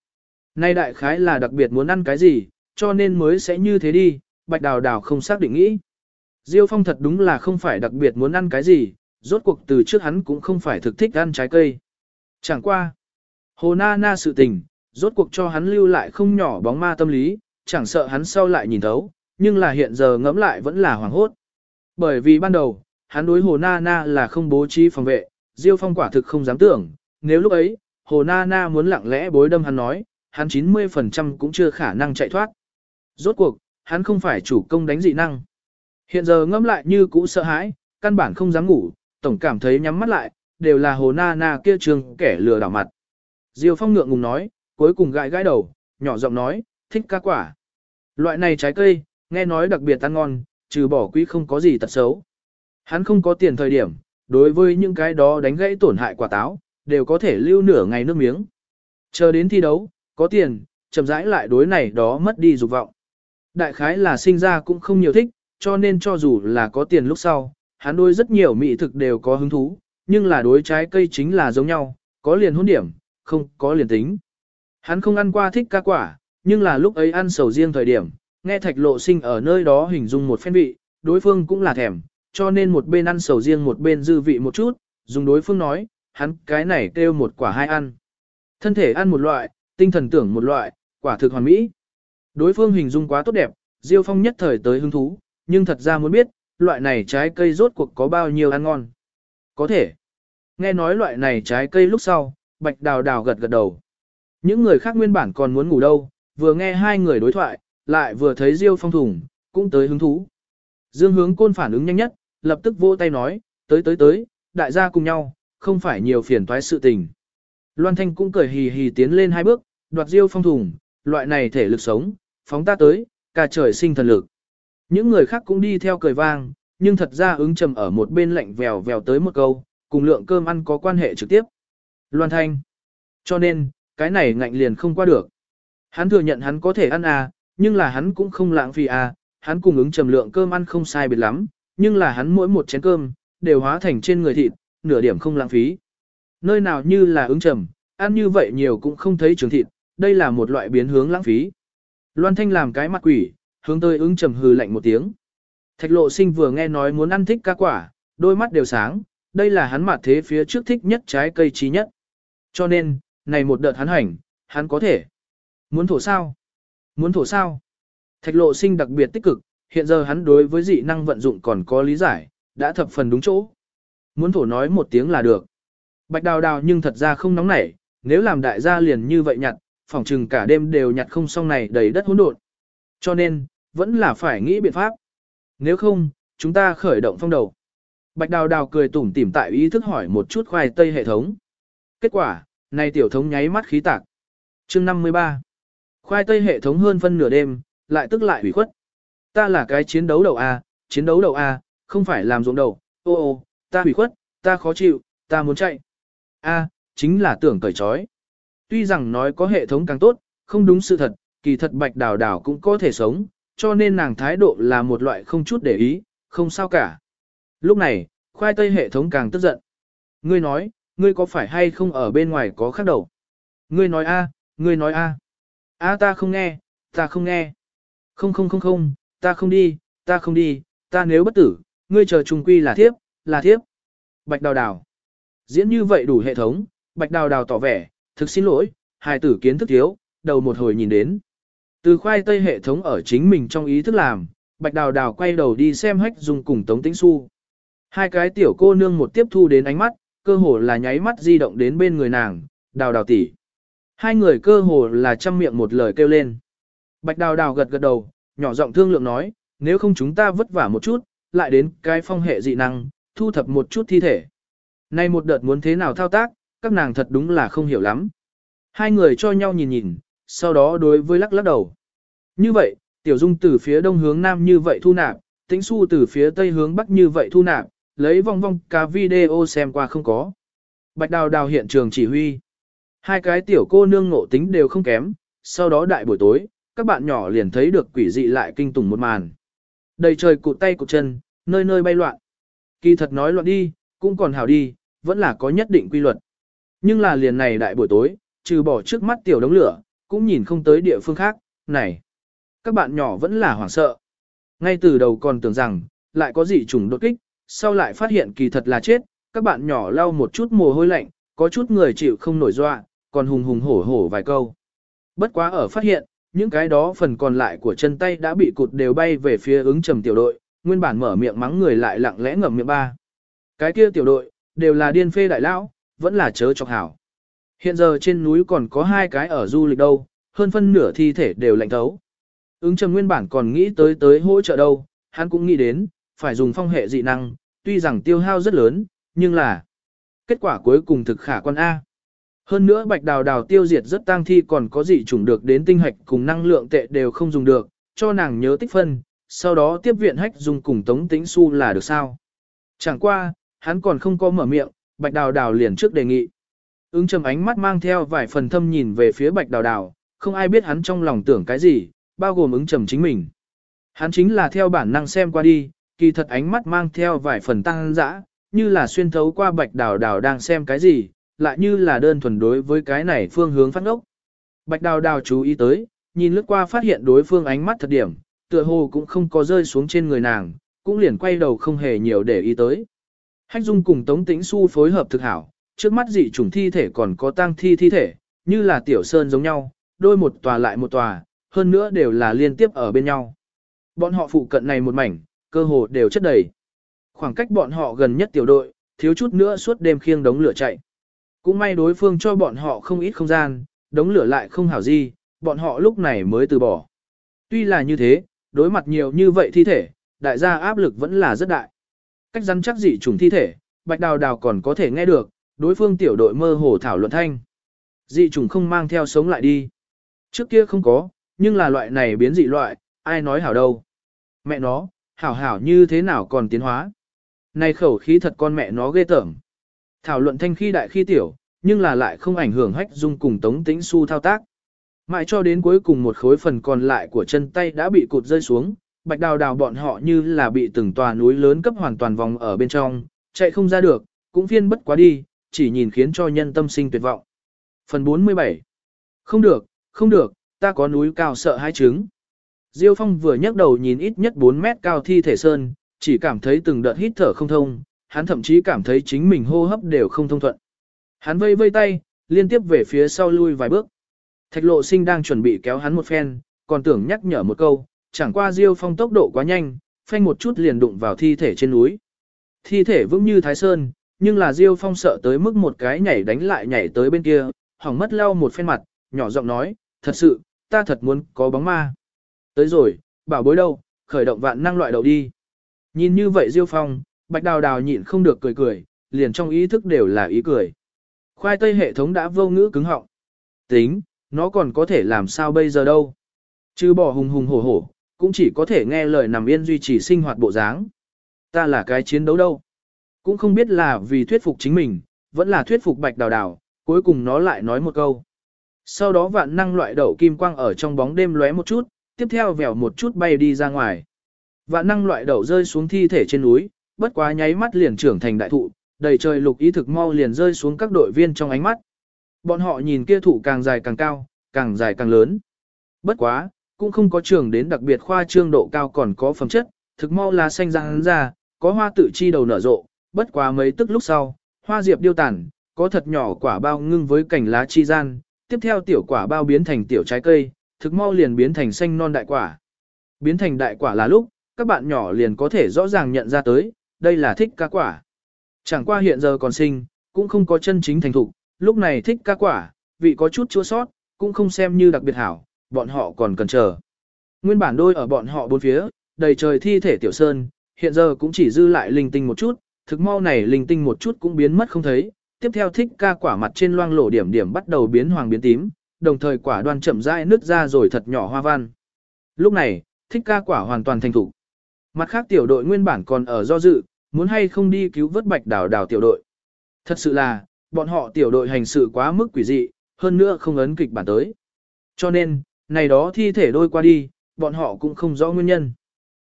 Nay đại khái là đặc biệt muốn ăn cái gì, cho nên mới sẽ như thế đi, bạch đào đào không xác định nghĩ. Diêu Phong thật đúng là không phải đặc biệt muốn ăn cái gì, rốt cuộc từ trước hắn cũng không phải thực thích ăn trái cây. Chẳng qua. Hồ Na Na sự tình, rốt cuộc cho hắn lưu lại không nhỏ bóng ma tâm lý, chẳng sợ hắn sau lại nhìn thấu, nhưng là hiện giờ ngẫm lại vẫn là hoàng hốt. Bởi vì ban đầu, hắn đối Hồ Na Na là không bố trí phòng vệ, Diêu Phong quả thực không dám tưởng, nếu lúc ấy, Hồ Na Na muốn lặng lẽ bối đâm hắn nói, hắn 90% cũng chưa khả năng chạy thoát. Rốt cuộc, hắn không phải chủ công đánh dị năng. Hiện giờ ngâm lại như cũ sợ hãi, căn bản không dám ngủ, tổng cảm thấy nhắm mắt lại, đều là hồ na na kia trường kẻ lừa đảo mặt. Diêu Phong ngượng ngùng nói, cuối cùng gãi gãi đầu, nhỏ giọng nói, thích ca quả. Loại này trái cây, nghe nói đặc biệt ăn ngon, trừ bỏ quý không có gì tật xấu. Hắn không có tiền thời điểm, đối với những cái đó đánh gãy tổn hại quả táo, đều có thể lưu nửa ngày nước miếng. Chờ đến thi đấu, có tiền, chậm rãi lại đối này đó mất đi dục vọng. Đại khái là sinh ra cũng không nhiều thích, cho nên cho dù là có tiền lúc sau, hắn đối rất nhiều mỹ thực đều có hứng thú, nhưng là đối trái cây chính là giống nhau, có liền hôn điểm, không có liền tính. Hắn không ăn qua thích ca quả, nhưng là lúc ấy ăn sầu riêng thời điểm, nghe thạch lộ sinh ở nơi đó hình dung một phen vị, đối phương cũng là thèm, cho nên một bên ăn sầu riêng một bên dư vị một chút, dùng đối phương nói, hắn cái này kêu một quả hai ăn. Thân thể ăn một loại, tinh thần tưởng một loại, quả thực hoàn mỹ. Đối phương hình dung quá tốt đẹp, Diêu Phong nhất thời tới hứng thú, nhưng thật ra muốn biết, loại này trái cây rốt cuộc có bao nhiêu ăn ngon. Có thể. Nghe nói loại này trái cây lúc sau, bạch đào đào gật gật đầu. Những người khác nguyên bản còn muốn ngủ đâu, vừa nghe hai người đối thoại, lại vừa thấy Diêu Phong thủng, cũng tới hứng thú. Dương hướng côn phản ứng nhanh nhất, lập tức vỗ tay nói, tới tới tới, đại gia cùng nhau, không phải nhiều phiền toái sự tình. Loan Thanh cũng cười hì hì tiến lên hai bước, đoạt Diêu Phong thủng, loại này thể lực sống, phóng ta tới, cả trời sinh thần lực. Những người khác cũng đi theo cười vang, nhưng thật ra ứng trầm ở một bên lạnh vèo vèo tới một câu, cùng lượng cơm ăn có quan hệ trực tiếp. Loan Thanh. Cho nên, cái này ngạnh liền không qua được. Hắn thừa nhận hắn có thể ăn à, nhưng là hắn cũng không lãng phí à, hắn cùng ứng trầm lượng cơm ăn không sai biệt lắm, nhưng là hắn mỗi một chén cơm, đều hóa thành trên người thịt, nửa điểm không lãng phí. Nơi nào như là ứng trầm, ăn như vậy nhiều cũng không thấy trường thịt, đây là một loại biến hướng lãng phí. Loan Thanh làm cái mặt quỷ, hướng tới ứng trầm hừ lạnh một tiếng. Thạch lộ sinh vừa nghe nói muốn ăn thích ca quả, đôi mắt đều sáng, đây là hắn mặt thế phía trước thích nhất trái cây trí nhất. Cho nên, này một đợt hắn hành, hắn có thể. Muốn thổ sao? Muốn thổ sao? Thạch lộ sinh đặc biệt tích cực, hiện giờ hắn đối với dị năng vận dụng còn có lý giải, đã thập phần đúng chỗ. Muốn thổ nói một tiếng là được. Bạch đào đào nhưng thật ra không nóng nảy, nếu làm đại gia liền như vậy nhặt, phỏng chừng cả đêm đều nhặt không xong này đầy đất hỗn độn. Cho nên, vẫn là phải nghĩ biện pháp. Nếu không, chúng ta khởi động phong đầu. Bạch đào đào cười tủm tỉm tại ý thức hỏi một chút khoai tây hệ thống. Kết quả, này tiểu thống nháy mắt khí tạc. chương 53. Khoai tây hệ thống hơn phân nửa đêm, lại tức lại hủy khuất. Ta là cái chiến đấu đầu A, chiến đấu đầu A, không phải làm ruộng đầu. Ô ô, ta hủy khuất, ta khó chịu, ta muốn chạy. A, chính là tưởng cởi trói. Tuy rằng nói có hệ thống càng tốt, không đúng sự thật, kỳ thật bạch đào đào cũng có thể sống, cho nên nàng thái độ là một loại không chút để ý, không sao cả. Lúc này, khoai tây hệ thống càng tức giận. Ngươi nói, ngươi có phải hay không ở bên ngoài có khác đầu? Ngươi nói a, ngươi nói a. A ta không nghe, ta không nghe. Không không không không, ta không đi, ta không đi, ta nếu bất tử, ngươi chờ trùng quy là thiếp, là thiếp. Bạch đào đào. Diễn như vậy đủ hệ thống, bạch đào đào tỏ vẻ, thực xin lỗi, hài tử kiến thức thiếu, đầu một hồi nhìn đến. Từ khoai tây hệ thống ở chính mình trong ý thức làm, bạch đào đào quay đầu đi xem hách dùng cùng tống tĩnh su. Hai cái tiểu cô nương một tiếp thu đến ánh mắt, cơ hồ là nháy mắt di động đến bên người nàng, đào đào tỷ. Hai người cơ hồ là chăm miệng một lời kêu lên. Bạch đào đào gật gật đầu, nhỏ giọng thương lượng nói, nếu không chúng ta vất vả một chút, lại đến cái phong hệ dị năng, thu thập một chút thi thể. Nay một đợt muốn thế nào thao tác, các nàng thật đúng là không hiểu lắm. Hai người cho nhau nhìn nhìn, sau đó đối với lắc lắc đầu. Như vậy, tiểu dung từ phía đông hướng nam như vậy thu nạp, tĩnh su từ phía tây hướng bắc như vậy thu nạp, lấy vong vong cả video xem qua không có. Bạch đào đào hiện trường chỉ huy. Hai cái tiểu cô nương ngộ tính đều không kém, sau đó đại buổi tối, các bạn nhỏ liền thấy được quỷ dị lại kinh tủng một màn. Đầy trời cụt tay cụt chân, nơi nơi bay loạn. Kỳ thật nói loạn đi, cũng còn hảo đi, vẫn là có nhất định quy luật. Nhưng là liền này đại buổi tối, trừ bỏ trước mắt tiểu đống lửa, cũng nhìn không tới địa phương khác, này. Các bạn nhỏ vẫn là hoảng sợ. Ngay từ đầu còn tưởng rằng, lại có gì trùng đột kích, sau lại phát hiện kỳ thật là chết, các bạn nhỏ lau một chút mồ hôi lạnh, có chút người chịu không nổi dọa, còn hùng hùng hổ hổ vài câu. Bất quá ở phát hiện, những cái đó phần còn lại của chân tay đã bị cụt đều bay về phía ứng trầm tiểu đội, nguyên bản mở miệng mắng người lại lặng lẽ ngậm miệng ba. Cái kia tiểu đội, đều là điên phê đại lão, vẫn là chớ chọc hảo. Hiện giờ trên núi còn có hai cái ở du lịch đâu, hơn phân nửa thi thể đều lạnh thấu. Ứng trầm nguyên bản còn nghĩ tới tới hỗ trợ đâu, hắn cũng nghĩ đến, phải dùng phong hệ dị năng, tuy rằng tiêu hao rất lớn, nhưng là kết quả cuối cùng thực khả quan A. Hơn nữa bạch đào đào tiêu diệt rất tang thi còn có dị chủng được đến tinh hạch cùng năng lượng tệ đều không dùng được, cho nàng nhớ tích phân, sau đó tiếp viện hách dùng cùng tống tính su là được sao. Chẳng qua, hắn còn không có mở miệng, bạch đào đào liền trước đề nghị. Ứng trầm ánh mắt mang theo vài phần thâm nhìn về phía bạch đào đào, không ai biết hắn trong lòng tưởng cái gì, bao gồm ứng trầm chính mình. Hắn chính là theo bản năng xem qua đi, kỳ thật ánh mắt mang theo vài phần tăng dã, như là xuyên thấu qua bạch đào đào đang xem cái gì, lại như là đơn thuần đối với cái này phương hướng phát ngốc. Bạch đào đào chú ý tới, nhìn lướt qua phát hiện đối phương ánh mắt thật điểm, tựa hồ cũng không có rơi xuống trên người nàng, cũng liền quay đầu không hề nhiều để ý tới. Hách Dung cùng Tống Tĩnh Xu phối hợp thực hảo, trước mắt dị chủng thi thể còn có tang thi thi thể, như là tiểu sơn giống nhau, đôi một tòa lại một tòa, hơn nữa đều là liên tiếp ở bên nhau. Bọn họ phụ cận này một mảnh, cơ hồ đều chất đầy. Khoảng cách bọn họ gần nhất tiểu đội, thiếu chút nữa suốt đêm khiêng đống lửa chạy. Cũng may đối phương cho bọn họ không ít không gian, đống lửa lại không hảo gì, bọn họ lúc này mới từ bỏ. Tuy là như thế, đối mặt nhiều như vậy thi thể, đại gia áp lực vẫn là rất đại. Cách rắn chắc dị trùng thi thể, bạch đào đào còn có thể nghe được, đối phương tiểu đội mơ hồ thảo luận thanh. Dị trùng không mang theo sống lại đi. Trước kia không có, nhưng là loại này biến dị loại, ai nói hảo đâu. Mẹ nó, hảo hảo như thế nào còn tiến hóa. Này khẩu khí thật con mẹ nó ghê tởm. Thảo luận thanh khi đại khi tiểu, nhưng là lại không ảnh hưởng hách dung cùng tống tĩnh su thao tác. Mãi cho đến cuối cùng một khối phần còn lại của chân tay đã bị cụt rơi xuống, bạch đào đào bọn họ như là bị từng tòa núi lớn cấp hoàn toàn vòng ở bên trong, chạy không ra được, cũng phiên bất quá đi, chỉ nhìn khiến cho nhân tâm sinh tuyệt vọng. Phần 47 Không được, không được, ta có núi cao sợ hai trứng. Diêu Phong vừa nhấc đầu nhìn ít nhất 4 mét cao thi thể sơn, chỉ cảm thấy từng đợt hít thở không thông, hắn thậm chí cảm thấy chính mình hô hấp đều không thông thuận. Hắn vây vây tay, liên tiếp về phía sau lui vài bước. Thạch lộ sinh đang chuẩn bị kéo hắn một phen, còn tưởng nhắc nhở một câu, chẳng qua Diêu Phong tốc độ quá nhanh, phanh một chút liền đụng vào thi thể trên núi. Thi thể vững như Thái Sơn, nhưng là Diêu Phong sợ tới mức một cái nhảy đánh lại nhảy tới bên kia, hỏng mất lau một phen mặt, nhỏ giọng nói, thật sự, ta thật muốn có bóng ma. Tới rồi, bảo bối đâu, khởi động vạn năng loại đầu đi. Nhìn như vậy Diêu Phong, Bạch Đào Đào nhịn không được cười cười, liền trong ý thức đều là ý cười. Khoai tây hệ thống đã vô ngữ cứng họng. Tính, nó còn có thể làm sao bây giờ đâu. Chứ bỏ hùng hùng hổ hổ, cũng chỉ có thể nghe lời nằm yên duy trì sinh hoạt bộ dáng. Ta là cái chiến đấu đâu. Cũng không biết là vì thuyết phục chính mình, vẫn là thuyết phục bạch đào đào, cuối cùng nó lại nói một câu. Sau đó vạn năng loại đậu kim quang ở trong bóng đêm lóe một chút, tiếp theo vèo một chút bay đi ra ngoài. Vạn năng loại đậu rơi xuống thi thể trên núi, bất quá nháy mắt liền trưởng thành đại thụ, đầy trời lục ý thực mau liền rơi xuống các đội viên trong ánh mắt. Bọn họ nhìn kia thụ càng dài càng cao, càng dài càng lớn. Bất quá, cũng không có trường đến đặc biệt khoa trương độ cao còn có phẩm chất, thực mau lá xanh răng ra, có hoa tự chi đầu nở rộ, bất quá mấy tức lúc sau, hoa diệp điêu tản, có thật nhỏ quả bao ngưng với cành lá chi gian, tiếp theo tiểu quả bao biến thành tiểu trái cây, thực mau liền biến thành xanh non đại quả. Biến thành đại quả là lúc, các bạn nhỏ liền có thể rõ ràng nhận ra tới, đây là thích ca quả. Chẳng qua hiện giờ còn sinh, cũng không có chân chính thành thục, lúc này thích ca quả, vị có chút chua sót, cũng không xem như đặc biệt hảo, bọn họ còn cần chờ. Nguyên bản đôi ở bọn họ bốn phía, đầy trời thi thể tiểu sơn, hiện giờ cũng chỉ dư lại linh tinh một chút, thực mau này linh tinh một chút cũng biến mất không thấy, tiếp theo thích ca quả mặt trên loang lổ điểm điểm bắt đầu biến hoàng biến tím, đồng thời quả đoan chậm rãi nứt ra rồi thật nhỏ hoa văn. Lúc này, thích ca quả hoàn toàn thành thủ. Mặt khác tiểu đội nguyên bản còn ở do dự, muốn hay không đi cứu vớt bạch đảo đảo tiểu đội. Thật sự là, bọn họ tiểu đội hành sự quá mức quỷ dị, hơn nữa không ấn kịch bản tới. Cho nên, này đó thi thể đôi qua đi, bọn họ cũng không rõ nguyên nhân.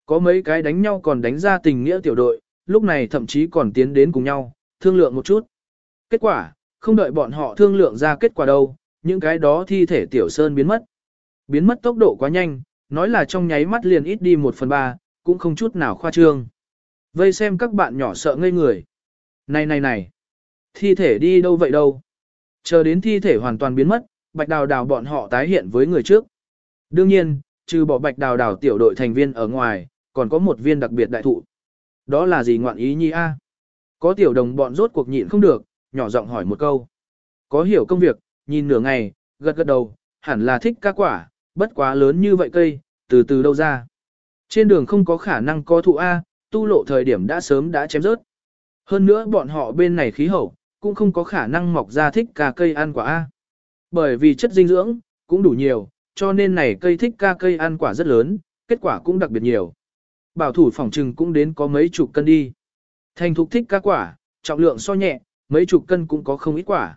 Có mấy cái đánh nhau còn đánh ra tình nghĩa tiểu đội, lúc này thậm chí còn tiến đến cùng nhau, thương lượng một chút. Kết quả, không đợi bọn họ thương lượng ra kết quả đâu, những cái đó thi thể tiểu sơn biến mất. Biến mất tốc độ quá nhanh, nói là trong nháy mắt liền ít đi một phần ba, cũng không chút nào khoa trương. Vây xem các bạn nhỏ sợ ngây người. Này này này, thi thể đi đâu vậy đâu? Chờ đến thi thể hoàn toàn biến mất, bạch đào đào bọn họ tái hiện với người trước. Đương nhiên, trừ bỏ bạch đào đào tiểu đội thành viên ở ngoài, còn có một viên đặc biệt đại thụ. Đó là gì ngoạn ý nhi a? Có tiểu đồng bọn rốt cuộc nhịn không được, nhỏ giọng hỏi một câu. Có hiểu công việc, nhìn nửa ngày, gật gật đầu, hẳn là thích ca quả, bất quá lớn như vậy cây, từ từ đâu ra. Trên đường không có khả năng có thụ A, tu lộ thời điểm đã sớm đã chém rớt. Hơn nữa bọn họ bên này khí hậu, cũng không có khả năng mọc ra thích cà cây ăn quả A. Bởi vì chất dinh dưỡng, cũng đủ nhiều, cho nên này cây thích ca cây ăn quả rất lớn, kết quả cũng đặc biệt nhiều. Bảo thủ phòng trừng cũng đến có mấy chục cân đi. Thành thục thích ca quả, trọng lượng so nhẹ, mấy chục cân cũng có không ít quả.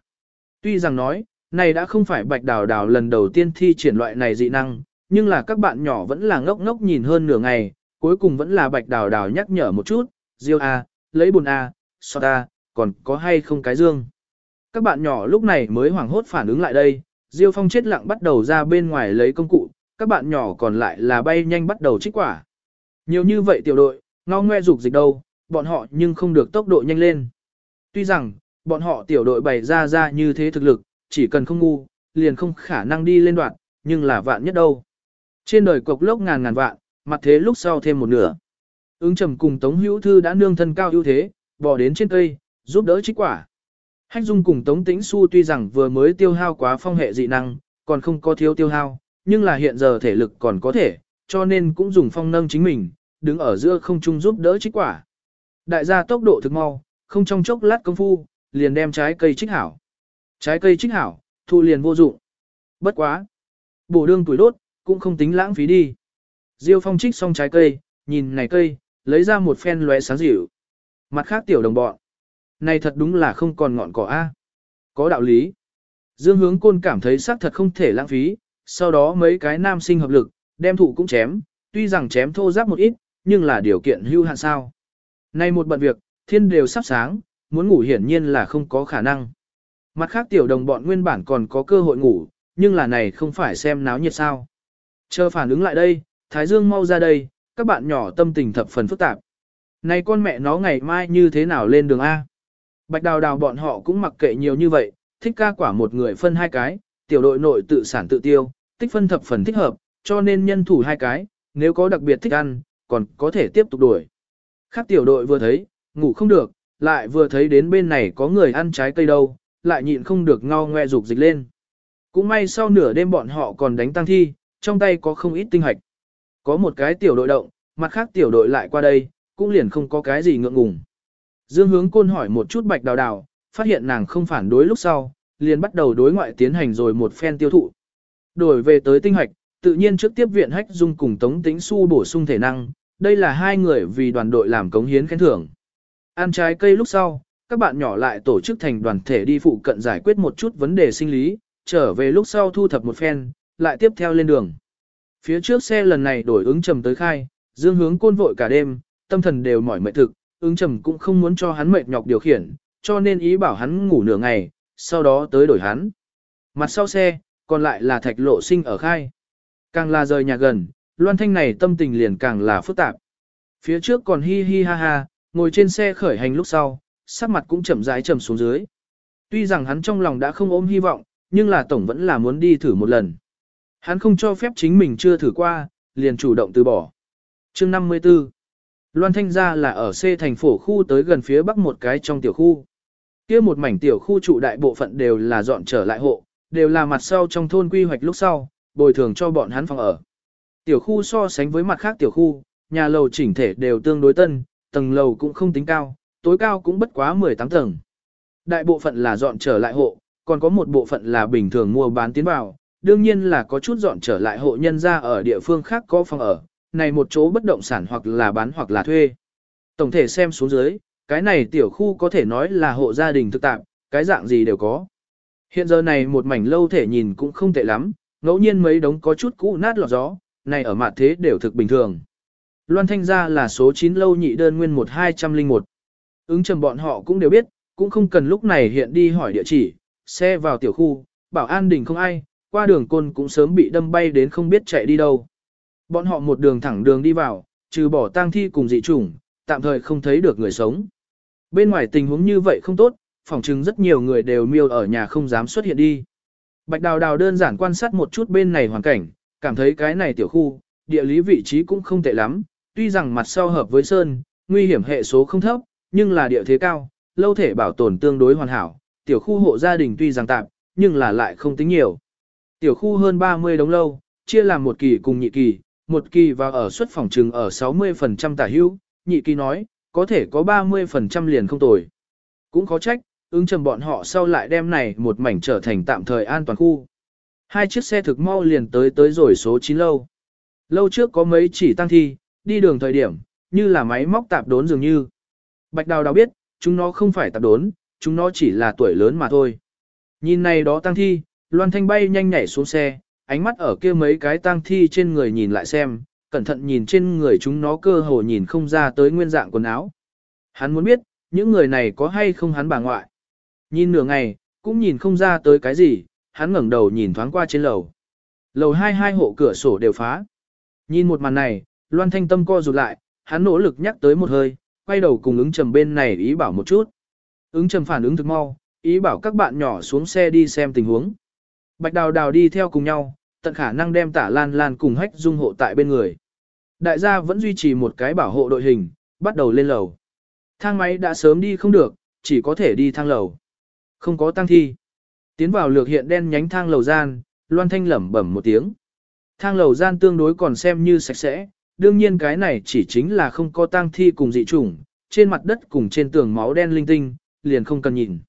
Tuy rằng nói, này đã không phải bạch đào đào lần đầu tiên thi triển loại này dị năng, nhưng là các bạn nhỏ vẫn là ngốc ngốc nhìn hơn nửa ngày, cuối cùng vẫn là bạch đào đào nhắc nhở một chút, Diêu A, lấy bùn A, so A, còn có hay không cái dương. Các bạn nhỏ lúc này mới hoảng hốt phản ứng lại đây, Diêu Phong chết lặng bắt đầu ra bên ngoài lấy công cụ, các bạn nhỏ còn lại là bay nhanh bắt đầu trích quả. Nhiều như vậy tiểu đội, ngao ngoe dục dịch đâu, bọn họ nhưng không được tốc độ nhanh lên. Tuy rằng, bọn họ tiểu đội bày ra ra như thế thực lực, chỉ cần không ngu, liền không khả năng đi lên đoạn, nhưng là vạn nhất đâu. Trên đời cục lốc ngàn ngàn vạn, mặt thế lúc sau thêm một nửa. Ứng trầm cùng Tống Hữu Thư đã nương thân cao ưu thế, bò đến trên cây, giúp đỡ trích quả. Hách Dung cùng Tống Tĩnh Xu tuy rằng vừa mới tiêu hao quá phong hệ dị năng, còn không có thiếu tiêu hao, nhưng là hiện giờ thể lực còn có thể, cho nên cũng dùng phong nâng chính mình, đứng ở giữa không trung giúp đỡ trích quả. Đại gia tốc độ thực mau, không trong chốc lát công phu, liền đem trái cây trích hảo. Trái cây trích hảo, thu liền vô dụng. Bất quá. Bổ đương tuổi đốt, cũng không tính lãng phí đi. Diêu phong trích xong trái cây, nhìn này cây, lấy ra một phen lóe sáng dịu. Mặt khác tiểu đồng bọn. Này thật đúng là không còn ngọn cỏ A. Có đạo lý. Dương hướng côn cảm thấy xác thật không thể lãng phí, sau đó mấy cái nam sinh hợp lực, đem thủ cũng chém, tuy rằng chém thô giáp một ít, nhưng là điều kiện hưu hạn sao. Nay một bận việc, thiên đều sắp sáng, muốn ngủ hiển nhiên là không có khả năng. Mặt khác tiểu đồng bọn nguyên bản còn có cơ hội ngủ, nhưng là này không phải xem náo nhiệt sao. Chờ phản ứng lại đây, Thái Dương mau ra đây, các bạn nhỏ tâm tình thập phần phức tạp. Này con mẹ nó ngày mai như thế nào lên đường A? Bạch đào đào bọn họ cũng mặc kệ nhiều như vậy, thích ca quả một người phân hai cái, tiểu đội nội tự sản tự tiêu, tích phân thập phần thích hợp, cho nên nhân thủ hai cái, nếu có đặc biệt thích ăn, còn có thể tiếp tục đuổi. Khác tiểu đội vừa thấy, ngủ không được, lại vừa thấy đến bên này có người ăn trái cây đâu, lại nhịn không được ngao ngoe rục dịch lên. Cũng may sau nửa đêm bọn họ còn đánh tăng thi, trong tay có không ít tinh hạch. Có một cái tiểu đội động, mặt khác tiểu đội lại qua đây, cũng liền không có cái gì ngượng ngùng. Dương hướng côn hỏi một chút bạch đào đào, phát hiện nàng không phản đối lúc sau, liền bắt đầu đối ngoại tiến hành rồi một phen tiêu thụ. Đổi về tới tinh hạch, tự nhiên trước tiếp viện hách dung cùng tống Tĩnh su bổ sung thể năng, đây là hai người vì đoàn đội làm cống hiến khen thưởng. Ăn trái cây lúc sau, các bạn nhỏ lại tổ chức thành đoàn thể đi phụ cận giải quyết một chút vấn đề sinh lý, trở về lúc sau thu thập một phen, lại tiếp theo lên đường. Phía trước xe lần này đổi ứng trầm tới khai, dương hướng côn vội cả đêm, tâm thần đều mỏi mệt thực, ứng trầm cũng không muốn cho hắn mệt nhọc điều khiển, cho nên ý bảo hắn ngủ nửa ngày, sau đó tới đổi hắn. Mặt sau xe, còn lại là thạch lộ sinh ở khai. Càng là rời nhà gần, Loan Thanh này tâm tình liền càng là phức tạp. Phía trước còn hi hi ha ha, ngồi trên xe khởi hành lúc sau, sắc mặt cũng chậm rãi trầm xuống dưới. Tuy rằng hắn trong lòng đã không ôm hy vọng, nhưng là tổng vẫn là muốn đi thử một lần. Hắn không cho phép chính mình chưa thử qua, liền chủ động từ bỏ. Chương 54 Loan Thanh gia là ở C thành phố khu tới gần phía bắc một cái trong tiểu khu. kia một mảnh tiểu khu trụ đại bộ phận đều là dọn trở lại hộ, đều là mặt sau trong thôn quy hoạch lúc sau, bồi thường cho bọn hắn phòng ở. Tiểu khu so sánh với mặt khác tiểu khu, nhà lầu chỉnh thể đều tương đối tân, tầng lầu cũng không tính cao, tối cao cũng bất quá 18 tầng. Đại bộ phận là dọn trở lại hộ, còn có một bộ phận là bình thường mua bán tiến vào, đương nhiên là có chút dọn trở lại hộ nhân ra ở địa phương khác có phòng ở, này một chỗ bất động sản hoặc là bán hoặc là thuê. Tổng thể xem xuống dưới, cái này tiểu khu có thể nói là hộ gia đình thực tạp, cái dạng gì đều có. Hiện giờ này một mảnh lâu thể nhìn cũng không tệ lắm, ngẫu nhiên mấy đống có chút cũ nát lọt gió, này ở mặt thế đều thực bình thường. Loan Thanh gia là số 9 lâu nhị đơn nguyên 1201. Ứng trầm bọn họ cũng đều biết, cũng không cần lúc này hiện đi hỏi địa chỉ, xe vào tiểu khu, bảo an đình không ai, qua đường côn cũng sớm bị đâm bay đến không biết chạy đi đâu. Bọn họ một đường thẳng đường đi vào, trừ bỏ tang thi cùng dị chủng, tạm thời không thấy được người sống. Bên ngoài tình huống như vậy không tốt, phỏng chừng rất nhiều người đều miêu ở nhà không dám xuất hiện đi. Bạch Đào Đào đơn giản quan sát một chút bên này hoàn cảnh, cảm thấy cái này tiểu khu, địa lý vị trí cũng không tệ lắm, tuy rằng mặt sau hợp với sơn, nguy hiểm hệ số không thấp, nhưng là địa thế cao, lâu thể bảo tồn tương đối hoàn hảo, tiểu khu hộ gia đình tuy rằng tạm, nhưng là lại không tính nhiều. Tiểu khu hơn 30 đống lâu, chia làm một kỳ cùng nhị kỳ, một kỳ và ở xuất phòng trừng ở 60% tả hữu, nhị kỳ nói, có thể có 30% liền không tồi. Cũng khó trách, ứng trầm bọn họ sau lại đem này một mảnh trở thành tạm thời an toàn khu. Hai chiếc xe thực mau liền tới tới rồi số 9 lâu. Lâu trước có mấy chỉ tăng thi, đi đường thời điểm, như là máy móc tạp đốn dường như. Bạch đào đào biết, chúng nó không phải tạp đốn, chúng nó chỉ là tuổi lớn mà thôi. Nhìn này đó tăng thi, Loan Thanh bay nhanh nhảy xuống xe, ánh mắt ở kia mấy cái tang thi trên người nhìn lại xem, cẩn thận nhìn trên người chúng nó cơ hồ nhìn không ra tới nguyên dạng quần áo. Hắn muốn biết, những người này có hay không hắn bà ngoại. Nhìn nửa ngày, cũng nhìn không ra tới cái gì, hắn ngẩng đầu nhìn thoáng qua trên lầu. Lầu hai hai hộ cửa sổ đều phá. Nhìn một màn này, Loan Thanh tâm co rụt lại, hắn nỗ lực nhắc tới một hơi, quay đầu cùng ứng trầm bên này ý bảo một chút. Ứng trầm phản ứng thực mau, ý bảo các bạn nhỏ xuống xe đi xem tình huống. Bạch đào đào đi theo cùng nhau, tận khả năng đem tả lan lan cùng hách dung hộ tại bên người. Đại gia vẫn duy trì một cái bảo hộ đội hình, bắt đầu lên lầu. Thang máy đã sớm đi không được, chỉ có thể đi thang lầu. Không có tăng thi. Tiến vào lược hiện đen nhánh thang lầu gian, loan thanh lẩm bẩm một tiếng. Thang lầu gian tương đối còn xem như sạch sẽ, đương nhiên cái này chỉ chính là không có tang thi cùng dị chủng, trên mặt đất cùng trên tường máu đen linh tinh, liền không cần nhìn.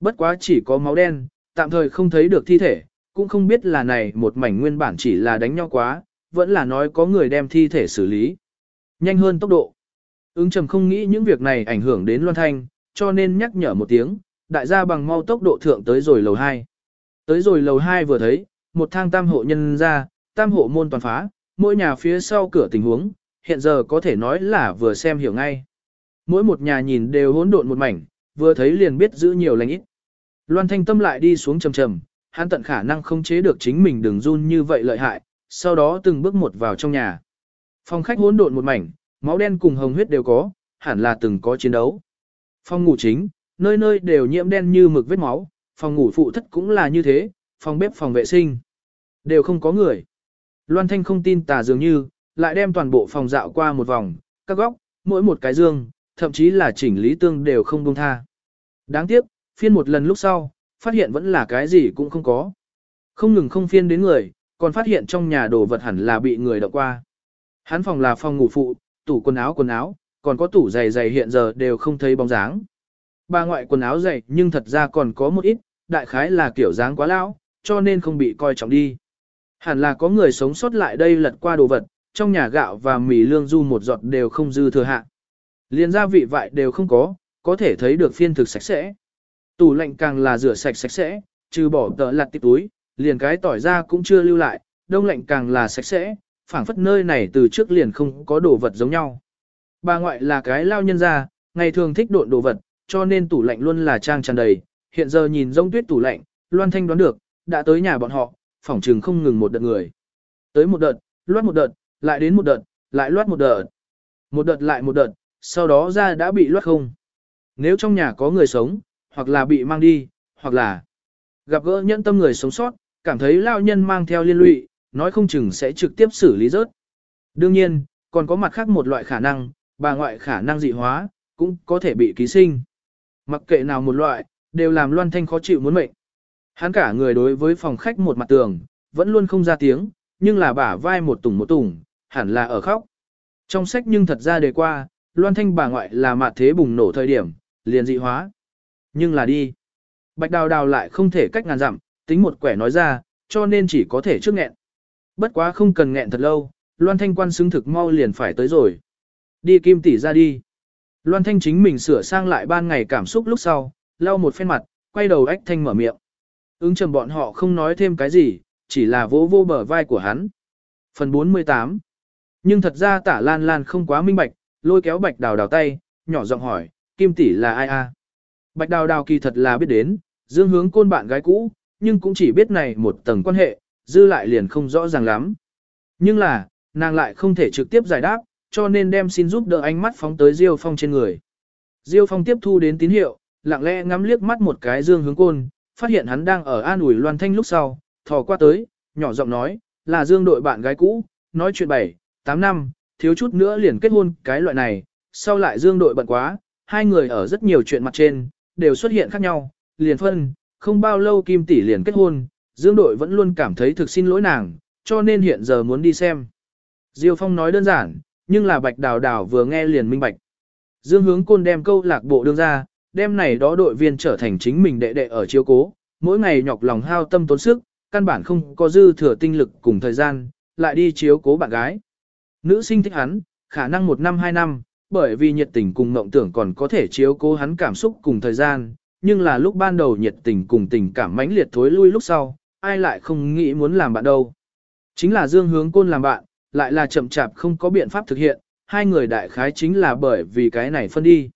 Bất quá chỉ có máu đen, tạm thời không thấy được thi thể, cũng không biết là này một mảnh nguyên bản chỉ là đánh nhau quá, vẫn là nói có người đem thi thể xử lý. Nhanh hơn tốc độ. Ứng trầm không nghĩ những việc này ảnh hưởng đến Loan Thanh, cho nên nhắc nhở một tiếng, đại gia bằng mau tốc độ thượng tới rồi lầu 2. Tới rồi lầu 2 vừa thấy, một thang tam hộ nhân ra, tam hộ môn toàn phá, mỗi nhà phía sau cửa tình huống, hiện giờ có thể nói là vừa xem hiểu ngay. Mỗi một nhà nhìn đều hỗn độn một mảnh, vừa thấy liền biết giữ nhiều lành ít. Loan thanh tâm lại đi xuống trầm trầm, hắn tận khả năng không chế được chính mình đừng run như vậy lợi hại, sau đó từng bước một vào trong nhà. Phòng khách hỗn độn một mảnh, máu đen cùng hồng huyết đều có, hẳn là từng có chiến đấu. Phòng ngủ chính, nơi nơi đều nhiễm đen như mực vết máu, phòng ngủ phụ thất cũng là như thế, phòng bếp phòng vệ sinh. Đều không có người. Loan Thanh không tin tà dường như, lại đem toàn bộ phòng dạo qua một vòng, các góc, mỗi một cái dương, thậm chí là chỉnh lý tương đều không buông tha. Đáng tiếc, phiên một lần lúc sau, phát hiện vẫn là cái gì cũng không có. Không ngừng không phiên đến người, còn phát hiện trong nhà đồ vật hẳn là bị người đọc qua. Hắn phòng là phòng ngủ phụ, tủ quần áo quần áo, còn có tủ giày giày hiện giờ đều không thấy bóng dáng. Ba ngoại quần áo giày nhưng thật ra còn có một ít, đại khái là kiểu dáng quá lão, cho nên không bị coi trọng đi. Hẳn là có người sống sót lại đây lật qua đồ vật, trong nhà gạo và mì lương du một giọt đều không dư thừa hạ. Liên gia vị vại đều không có, có thể thấy được phiên thực sạch sẽ. Tủ lạnh càng là rửa sạch sạch sẽ, trừ bỏ tờ lặt tiếp túi, liền cái tỏi ra cũng chưa lưu lại, đông lạnh càng là sạch sẽ, phảng phất nơi này từ trước liền không có đồ vật giống nhau. Bà ngoại là cái lao nhân ra, ngày thường thích độn đồ vật, cho nên tủ lạnh luôn là trang tràn đầy, hiện giờ nhìn rông tuyết tủ lạnh, Loan Thanh đoán được, đã tới nhà bọn họ, phỏng trừng không ngừng một đợt người. Tới một đợt, loát một đợt, lại đến một đợt, lại loát một đợt. Một đợt lại một đợt, sau đó ra đã bị loát không. Nếu trong nhà có người sống, hoặc là bị mang đi, hoặc là gặp gỡ nhẫn tâm người sống sót, cảm thấy lao nhân mang theo liên lụy, nói không chừng sẽ trực tiếp xử lý rớt. Đương nhiên, còn có mặt khác một loại khả năng, bà ngoại khả năng dị hóa, cũng có thể bị ký sinh. Mặc kệ nào một loại, đều làm Loan Thanh khó chịu muốn mệnh. Hắn cả người đối với phòng khách một mặt tường, vẫn luôn không ra tiếng, nhưng là bả vai một tủng một tủng, hẳn là ở khóc. Trong sách nhưng thật ra đề qua, Loan Thanh bà ngoại là mạt thế bùng nổ thời điểm, liền dị hóa. Nhưng là đi. Bạch đào đào lại không thể cách ngàn dặm, tính một quẻ nói ra, cho nên chỉ có thể trước nghẹn. Bất quá không cần nghẹn thật lâu, Loan Thanh quan xứng thực mau liền phải tới rồi. Đi kim tỷ ra đi. Loan Thanh chính mình sửa sang lại ban ngày cảm xúc lúc sau, lau một phen mặt, quay đầu ách thanh mở miệng. Ứng trầm bọn họ không nói thêm cái gì, chỉ là vỗ vô bờ vai của hắn. Phần 48 Nhưng thật ra tả lan lan không quá minh bạch, lôi kéo bạch đào đào tay, nhỏ giọng hỏi, kim tỷ là ai a? Bạch đào đào kỳ thật là biết đến, dương hướng côn bạn gái cũ, nhưng cũng chỉ biết này một tầng quan hệ, dư lại liền không rõ ràng lắm. Nhưng là, nàng lại không thể trực tiếp giải đáp, cho nên đem xin giúp đỡ ánh mắt phóng tới Diêu Phong trên người. Diêu Phong tiếp thu đến tín hiệu, lặng lẽ ngắm liếc mắt một cái dương hướng côn, phát hiện hắn đang ở an ủi loan thanh lúc sau, thò qua tới, nhỏ giọng nói, là dương đội bạn gái cũ, nói chuyện 7, 8 năm, thiếu chút nữa liền kết hôn cái loại này, sau lại dương đội bận quá, hai người ở rất nhiều chuyện mặt trên, đều xuất hiện khác nhau, liền phân, không bao lâu kim tỷ liền kết hôn, dương đội vẫn luôn cảm thấy thực xin lỗi nàng, cho nên hiện giờ muốn đi xem. Diêu Phong nói đơn giản, nhưng là bạch đào đào vừa nghe liền minh bạch. Dương hướng côn đem câu lạc bộ đương ra, đem này đó đội viên trở thành chính mình đệ đệ ở chiếu cố, mỗi ngày nhọc lòng hao tâm tốn sức, căn bản không có dư thừa tinh lực cùng thời gian, lại đi chiếu cố bạn gái. Nữ sinh thích hắn, khả năng một năm hai năm, bởi vì nhiệt tình cùng mộng tưởng còn có thể chiếu cố hắn cảm xúc cùng thời gian, nhưng là lúc ban đầu nhiệt tình cùng tình cảm mãnh liệt thối lui lúc sau, ai lại không nghĩ muốn làm bạn đâu. Chính là Dương Hướng Côn làm bạn, lại là chậm chạp không có biện pháp thực hiện, hai người đại khái chính là bởi vì cái này phân đi.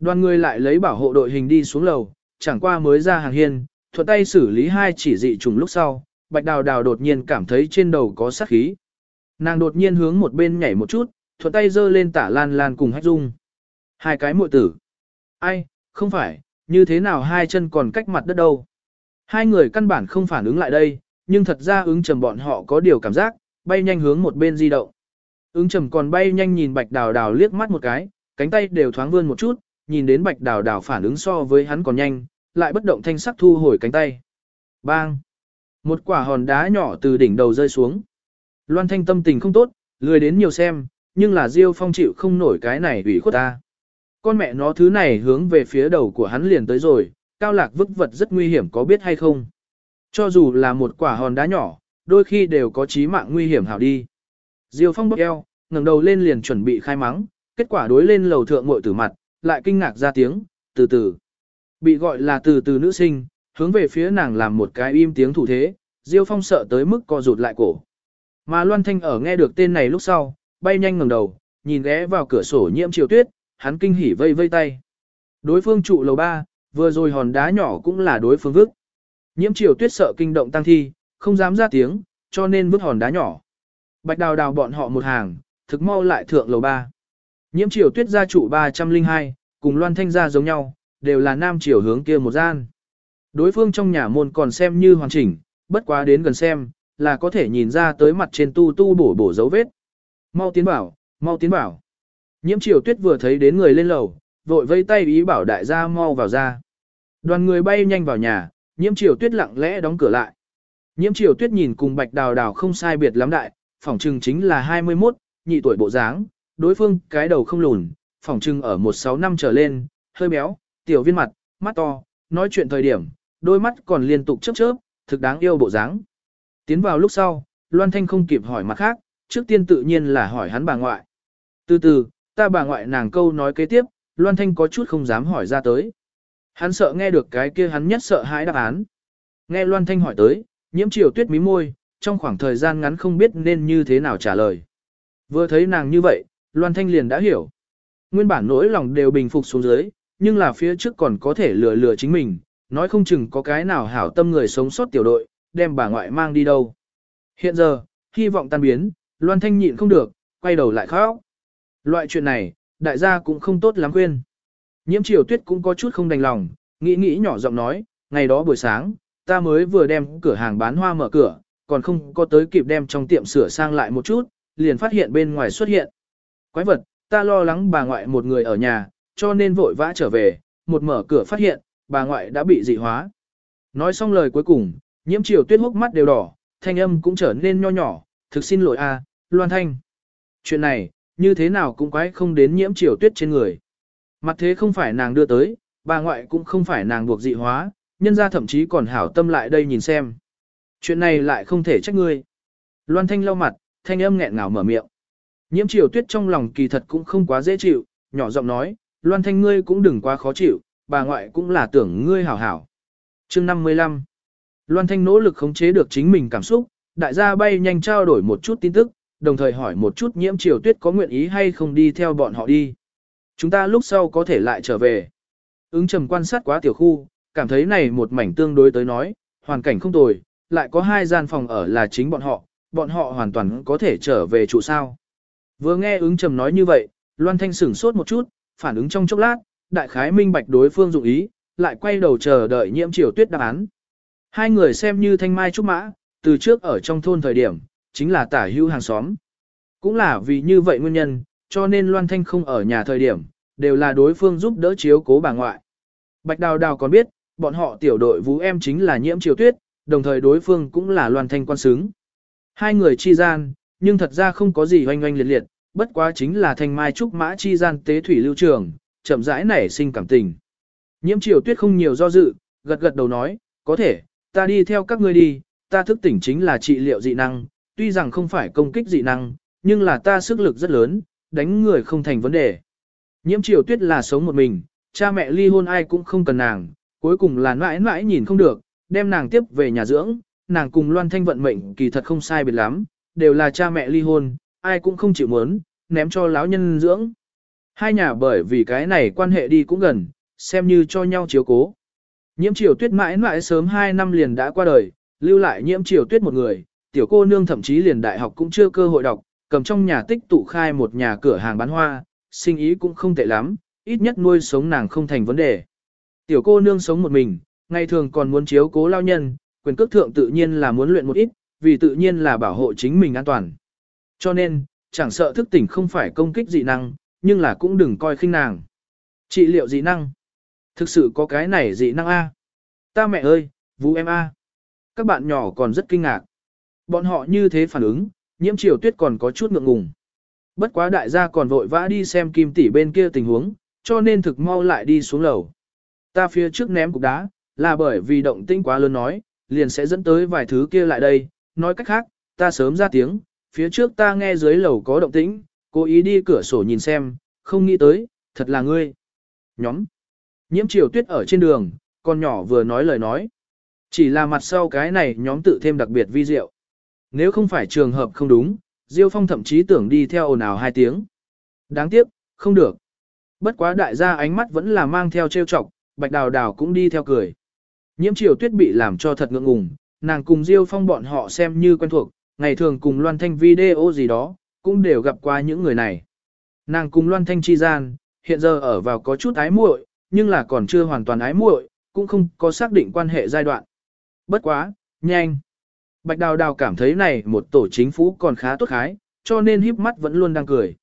Đoàn người lại lấy bảo hộ đội hình đi xuống lầu, chẳng qua mới ra hàng hiên, thuận tay xử lý hai chỉ dị trùng lúc sau, bạch đào đào đột nhiên cảm thấy trên đầu có sát khí. Nàng đột nhiên hướng một bên nhảy một chút, thuận tay giơ lên tả lan lan cùng hách dung. Hai cái muội tử. Ai, không phải, như thế nào hai chân còn cách mặt đất đâu. Hai người căn bản không phản ứng lại đây, nhưng thật ra ứng trầm bọn họ có điều cảm giác, bay nhanh hướng một bên di động. Ứng trầm còn bay nhanh nhìn bạch đào đào liếc mắt một cái, cánh tay đều thoáng vươn một chút, nhìn đến bạch đào đào phản ứng so với hắn còn nhanh, lại bất động thanh sắc thu hồi cánh tay. Bang! Một quả hòn đá nhỏ từ đỉnh đầu rơi xuống. Loan thanh tâm tình không tốt, lười đến nhiều xem, nhưng là Diêu Phong chịu không nổi cái này ủy khuất ta. Con mẹ nó thứ này hướng về phía đầu của hắn liền tới rồi, cao lạc vứt vật rất nguy hiểm có biết hay không. Cho dù là một quả hòn đá nhỏ, đôi khi đều có chí mạng nguy hiểm hảo đi. Diêu Phong bốc eo, ngẩng đầu lên liền chuẩn bị khai mắng, kết quả đối lên lầu thượng muội tử mặt, lại kinh ngạc ra tiếng, từ từ. Bị gọi là từ từ nữ sinh, hướng về phía nàng làm một cái im tiếng thủ thế, Diêu Phong sợ tới mức co rụt lại cổ. Mà Loan Thanh ở nghe được tên này lúc sau, bay nhanh ngẩng đầu, nhìn ghé vào cửa sổ nhiễm chiều tuyết, hắn kinh hỉ vây vây tay. Đối phương trụ lầu ba, vừa rồi hòn đá nhỏ cũng là đối phương vứt. Nhiễm chiều tuyết sợ kinh động tăng thi, không dám ra tiếng, cho nên vứt hòn đá nhỏ. Bạch đào đào bọn họ một hàng, thực mau lại thượng lầu ba. Nhiễm triều tuyết gia trụ 302, cùng loan thanh gia giống nhau, đều là nam triều hướng kia một gian. Đối phương trong nhà môn còn xem như hoàn chỉnh, bất quá đến gần xem, là có thể nhìn ra tới mặt trên tu tu bổ bổ dấu vết. Mau tiến bảo, mau tiến bảo. Nhiễm triều tuyết vừa thấy đến người lên lầu, vội vây tay ý bảo đại gia mau vào ra. Đoàn người bay nhanh vào nhà, nhiễm triều tuyết lặng lẽ đóng cửa lại. Nhiễm triều tuyết nhìn cùng bạch đào đào không sai biệt lắm đại, phỏng trừng chính là 21, nhị tuổi bộ dáng, đối phương cái đầu không lùn, phỏng trừng ở 16 năm trở lên, hơi béo, tiểu viên mặt, mắt to, nói chuyện thời điểm, đôi mắt còn liên tục chớp chớp, thực đáng yêu bộ dáng. Tiến vào lúc sau, Loan Thanh không kịp hỏi mặt khác, trước tiên tự nhiên là hỏi hắn bà ngoại. Từ từ, ta bà ngoại nàng câu nói kế tiếp, Loan Thanh có chút không dám hỏi ra tới. Hắn sợ nghe được cái kia hắn nhất sợ hãi đáp án. Nghe Loan Thanh hỏi tới, nhiễm triều tuyết mí môi, trong khoảng thời gian ngắn không biết nên như thế nào trả lời. Vừa thấy nàng như vậy, Loan Thanh liền đã hiểu. Nguyên bản nỗi lòng đều bình phục xuống dưới, nhưng là phía trước còn có thể lừa lừa chính mình, nói không chừng có cái nào hảo tâm người sống sót tiểu đội, đem bà ngoại mang đi đâu. Hiện giờ, hy vọng tan biến, Loan Thanh nhịn không được, quay đầu lại khóc. Loại chuyện này, đại gia cũng không tốt lắm khuyên. Nhiễm triều tuyết cũng có chút không đành lòng, nghĩ nghĩ nhỏ giọng nói, ngày đó buổi sáng, ta mới vừa đem cửa hàng bán hoa mở cửa, còn không có tới kịp đem trong tiệm sửa sang lại một chút, liền phát hiện bên ngoài xuất hiện. Quái vật, ta lo lắng bà ngoại một người ở nhà, cho nên vội vã trở về, một mở cửa phát hiện, bà ngoại đã bị dị hóa. Nói xong lời cuối cùng, nhiễm triều tuyết hốc mắt đều đỏ, thanh âm cũng trở nên nho nhỏ, thực xin lỗi a, Loan Thanh. Chuyện này, như thế nào cũng quái không đến nhiễm triều tuyết trên người. Mặt thế không phải nàng đưa tới, bà ngoại cũng không phải nàng buộc dị hóa, nhân ra thậm chí còn hảo tâm lại đây nhìn xem. Chuyện này lại không thể trách ngươi. Loan Thanh lau mặt, thanh âm nghẹn ngào mở miệng. Nhiễm triều tuyết trong lòng kỳ thật cũng không quá dễ chịu, nhỏ giọng nói, Loan Thanh ngươi cũng đừng quá khó chịu, bà ngoại cũng là tưởng ngươi hảo hảo. chương 55 Loan Thanh nỗ lực khống chế được chính mình cảm xúc, đại gia bay nhanh trao đổi một chút tin tức, đồng thời hỏi một chút nhiễm triều tuyết có nguyện ý hay không đi theo bọn họ đi. Chúng ta lúc sau có thể lại trở về. Ứng trầm quan sát quá tiểu khu, cảm thấy này một mảnh tương đối tới nói, hoàn cảnh không tồi, lại có hai gian phòng ở là chính bọn họ, bọn họ hoàn toàn có thể trở về trụ sao. Vừa nghe ứng trầm nói như vậy, Loan Thanh sửng sốt một chút, phản ứng trong chốc lát, đại khái minh bạch đối phương dụng ý, lại quay đầu chờ đợi nhiễm triều tuyết đáp án. Hai người xem như thanh mai trúc mã, từ trước ở trong thôn thời điểm, chính là tả hữu hàng xóm. Cũng là vì như vậy nguyên nhân, cho nên Loan Thanh không ở nhà thời điểm, đều là đối phương giúp đỡ chiếu cố bà ngoại. Bạch Đào Đào còn biết, bọn họ tiểu đội vũ em chính là nhiễm triều tuyết, đồng thời đối phương cũng là Loan Thanh quan xứng. Hai người chi gian, nhưng thật ra không có gì oanh oanh liệt liệt, bất quá chính là thanh mai trúc mã chi gian tế thủy lưu trường, chậm rãi nảy sinh cảm tình. Nhiễm triều tuyết không nhiều do dự, gật gật đầu nói, có thể, ta đi theo các ngươi đi, ta thức tỉnh chính là trị liệu dị năng, tuy rằng không phải công kích dị năng, nhưng là ta sức lực rất lớn, đánh người không thành vấn đề. Nhiễm triều tuyết là sống một mình, cha mẹ ly hôn ai cũng không cần nàng, cuối cùng là mãi mãi nhìn không được, đem nàng tiếp về nhà dưỡng, nàng cùng Loan Thanh vận mệnh kỳ thật không sai biệt lắm, đều là cha mẹ ly hôn, ai cũng không chịu muốn, ném cho lão nhân dưỡng. Hai nhà bởi vì cái này quan hệ đi cũng gần, xem như cho nhau chiếu cố. Nhiễm triều tuyết mãi mãi sớm 2 năm liền đã qua đời, lưu lại nhiễm triều tuyết một người, tiểu cô nương thậm chí liền đại học cũng chưa cơ hội đọc, cầm trong nhà tích tụ khai một nhà cửa hàng bán hoa, sinh ý cũng không tệ lắm, ít nhất nuôi sống nàng không thành vấn đề. Tiểu cô nương sống một mình, ngày thường còn muốn chiếu cố lao nhân, quyền cước thượng tự nhiên là muốn luyện một ít, vì tự nhiên là bảo hộ chính mình an toàn. Cho nên, chẳng sợ thức tỉnh không phải công kích dị năng, nhưng là cũng đừng coi khinh nàng. Trị liệu dị năng. Thực sự có cái này dị năng A. Ta mẹ ơi, vũ em A. Các bạn nhỏ còn rất kinh ngạc. Bọn họ như thế phản ứng, nhiễm triều tuyết còn có chút ngượng ngùng. Bất quá đại gia còn vội vã đi xem kim tỷ bên kia tình huống, cho nên thực mau lại đi xuống lầu. Ta phía trước ném cục đá, là bởi vì động tĩnh quá lớn nói, liền sẽ dẫn tới vài thứ kia lại đây, nói cách khác, ta sớm ra tiếng, phía trước ta nghe dưới lầu có động tĩnh, cố ý đi cửa sổ nhìn xem, không nghĩ tới, thật là ngươi. Nhóm. Nhiễm triều tuyết ở trên đường, con nhỏ vừa nói lời nói. Chỉ là mặt sau cái này nhóm tự thêm đặc biệt vi diệu. Nếu không phải trường hợp không đúng, Diêu Phong thậm chí tưởng đi theo ồn ào hai tiếng. Đáng tiếc, không được. Bất quá đại gia ánh mắt vẫn là mang theo trêu chọc, bạch đào đào cũng đi theo cười. Nhiễm triều tuyết bị làm cho thật ngượng ngùng, nàng cùng Diêu Phong bọn họ xem như quen thuộc, ngày thường cùng loan thanh video gì đó, cũng đều gặp qua những người này. Nàng cùng loan thanh chi gian, hiện giờ ở vào có chút ái muội, nhưng là còn chưa hoàn toàn ái muội, cũng không có xác định quan hệ giai đoạn. Bất quá, nhanh. Bạch Đào Đào cảm thấy này một tổ chính phủ còn khá tốt khái, cho nên híp mắt vẫn luôn đang cười.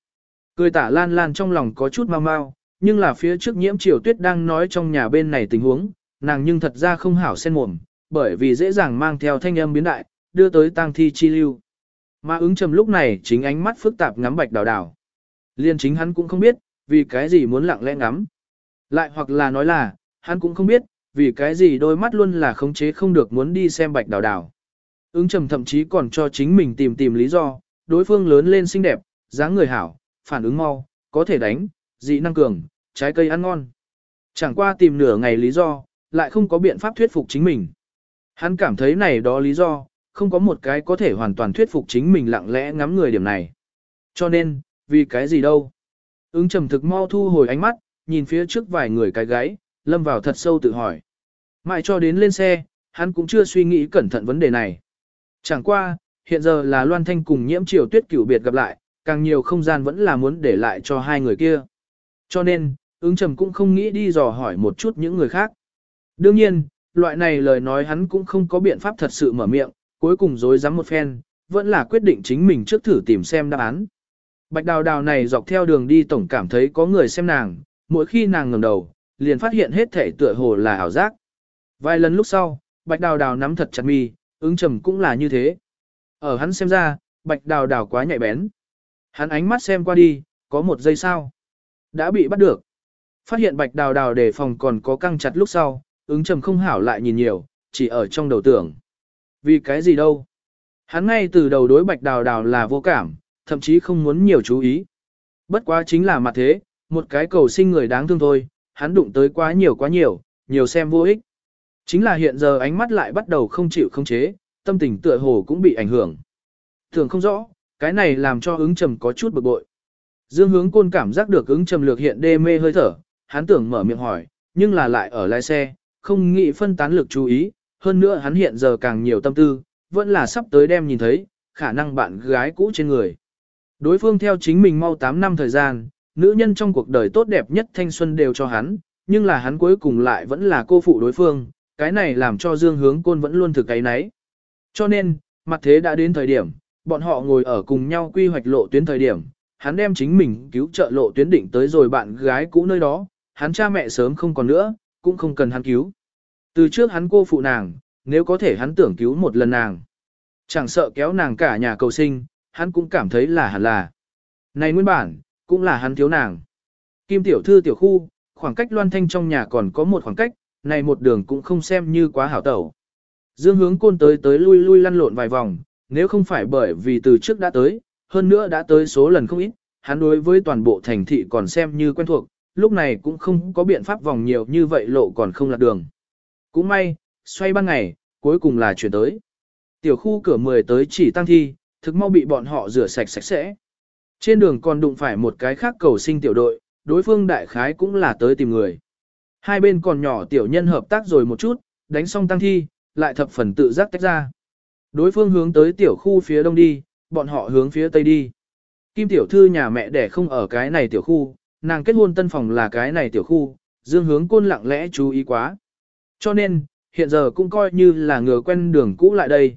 Cười tả lan lan trong lòng có chút mau mau, nhưng là phía trước nhiễm triều tuyết đang nói trong nhà bên này tình huống, nàng nhưng thật ra không hảo sen mồm, bởi vì dễ dàng mang theo thanh âm biến đại, đưa tới tang thi chi lưu. Mà ứng trầm lúc này chính ánh mắt phức tạp ngắm bạch đào đào. Liên chính hắn cũng không biết, vì cái gì muốn lặng lẽ ngắm. Lại hoặc là nói là, hắn cũng không biết, vì cái gì đôi mắt luôn là khống chế không được muốn đi xem bạch đào đào. Ứng trầm thậm chí còn cho chính mình tìm tìm lý do, đối phương lớn lên xinh đẹp, dáng người hảo, phản ứng mau, có thể đánh, dị năng cường, trái cây ăn ngon. Chẳng qua tìm nửa ngày lý do, lại không có biện pháp thuyết phục chính mình. Hắn cảm thấy này đó lý do, không có một cái có thể hoàn toàn thuyết phục chính mình lặng lẽ ngắm người điểm này. Cho nên, vì cái gì đâu? Ứng trầm thực mau thu hồi ánh mắt, nhìn phía trước vài người cái gáy, lâm vào thật sâu tự hỏi. Mãi cho đến lên xe, hắn cũng chưa suy nghĩ cẩn thận vấn đề này. Chẳng qua, hiện giờ là Loan Thanh cùng nhiễm triều tuyết cửu biệt gặp lại, càng nhiều không gian vẫn là muốn để lại cho hai người kia. Cho nên, ứng trầm cũng không nghĩ đi dò hỏi một chút những người khác. Đương nhiên, loại này lời nói hắn cũng không có biện pháp thật sự mở miệng, cuối cùng dối rắm một phen, vẫn là quyết định chính mình trước thử tìm xem đáp án. Bạch đào đào này dọc theo đường đi tổng cảm thấy có người xem nàng, mỗi khi nàng ngẩng đầu, liền phát hiện hết thể tựa hồ là ảo giác. Vài lần lúc sau, bạch đào đào nắm thật chặt mi, ứng trầm cũng là như thế. Ở hắn xem ra, bạch đào đào quá nhạy bén. Hắn ánh mắt xem qua đi, có một giây sao. Đã bị bắt được. Phát hiện bạch đào đào đề phòng còn có căng chặt lúc sau, ứng trầm không hảo lại nhìn nhiều, chỉ ở trong đầu tưởng. Vì cái gì đâu? Hắn ngay từ đầu đối bạch đào đào là vô cảm, thậm chí không muốn nhiều chú ý. Bất quá chính là mặt thế, một cái cầu sinh người đáng thương thôi, hắn đụng tới quá nhiều quá nhiều, nhiều xem vô ích. Chính là hiện giờ ánh mắt lại bắt đầu không chịu không chế, tâm tình tựa hồ cũng bị ảnh hưởng. Thường không rõ, cái này làm cho ứng trầm có chút bực bội. Dương hướng côn cảm giác được ứng trầm lược hiện đê mê hơi thở, hắn tưởng mở miệng hỏi, nhưng là lại ở lái xe, không nghĩ phân tán lực chú ý, hơn nữa hắn hiện giờ càng nhiều tâm tư, vẫn là sắp tới đem nhìn thấy, khả năng bạn gái cũ trên người. Đối phương theo chính mình mau 8 năm thời gian, nữ nhân trong cuộc đời tốt đẹp nhất thanh xuân đều cho hắn, nhưng là hắn cuối cùng lại vẫn là cô phụ đối phương, cái này làm cho Dương Hướng Côn vẫn luôn thực cái nấy. Cho nên, mặt thế đã đến thời điểm, bọn họ ngồi ở cùng nhau quy hoạch lộ tuyến thời điểm, hắn đem chính mình cứu trợ lộ tuyến định tới rồi bạn gái cũ nơi đó, hắn cha mẹ sớm không còn nữa, cũng không cần hắn cứu. Từ trước hắn cô phụ nàng, nếu có thể hắn tưởng cứu một lần nàng. Chẳng sợ kéo nàng cả nhà cầu sinh, hắn cũng cảm thấy là hẳn là. Này nguyên bản, cũng là hắn thiếu nàng. Kim tiểu thư tiểu khu, khoảng cách loan thanh trong nhà còn có một khoảng cách, này một đường cũng không xem như quá hảo tẩu. Dương hướng côn tới tới lui lui lăn lộn vài vòng, nếu không phải bởi vì từ trước đã tới, hơn nữa đã tới số lần không ít, hắn đối với toàn bộ thành thị còn xem như quen thuộc, lúc này cũng không có biện pháp vòng nhiều như vậy lộ còn không lạc đường. Cũng may, xoay ban ngày, cuối cùng là chuyển tới. Tiểu khu cửa 10 tới chỉ tăng thi, thực mau bị bọn họ rửa sạch sạch sẽ. Trên đường còn đụng phải một cái khác cầu sinh tiểu đội, đối phương đại khái cũng là tới tìm người. Hai bên còn nhỏ tiểu nhân hợp tác rồi một chút, đánh xong tăng thi, lại thập phần tự giác tách ra. Đối phương hướng tới tiểu khu phía đông đi, bọn họ hướng phía tây đi. Kim tiểu thư nhà mẹ đẻ không ở cái này tiểu khu, nàng kết hôn tân phòng là cái này tiểu khu, dương hướng côn lặng lẽ chú ý quá. Cho nên, hiện giờ cũng coi như là ngừa quen đường cũ lại đây.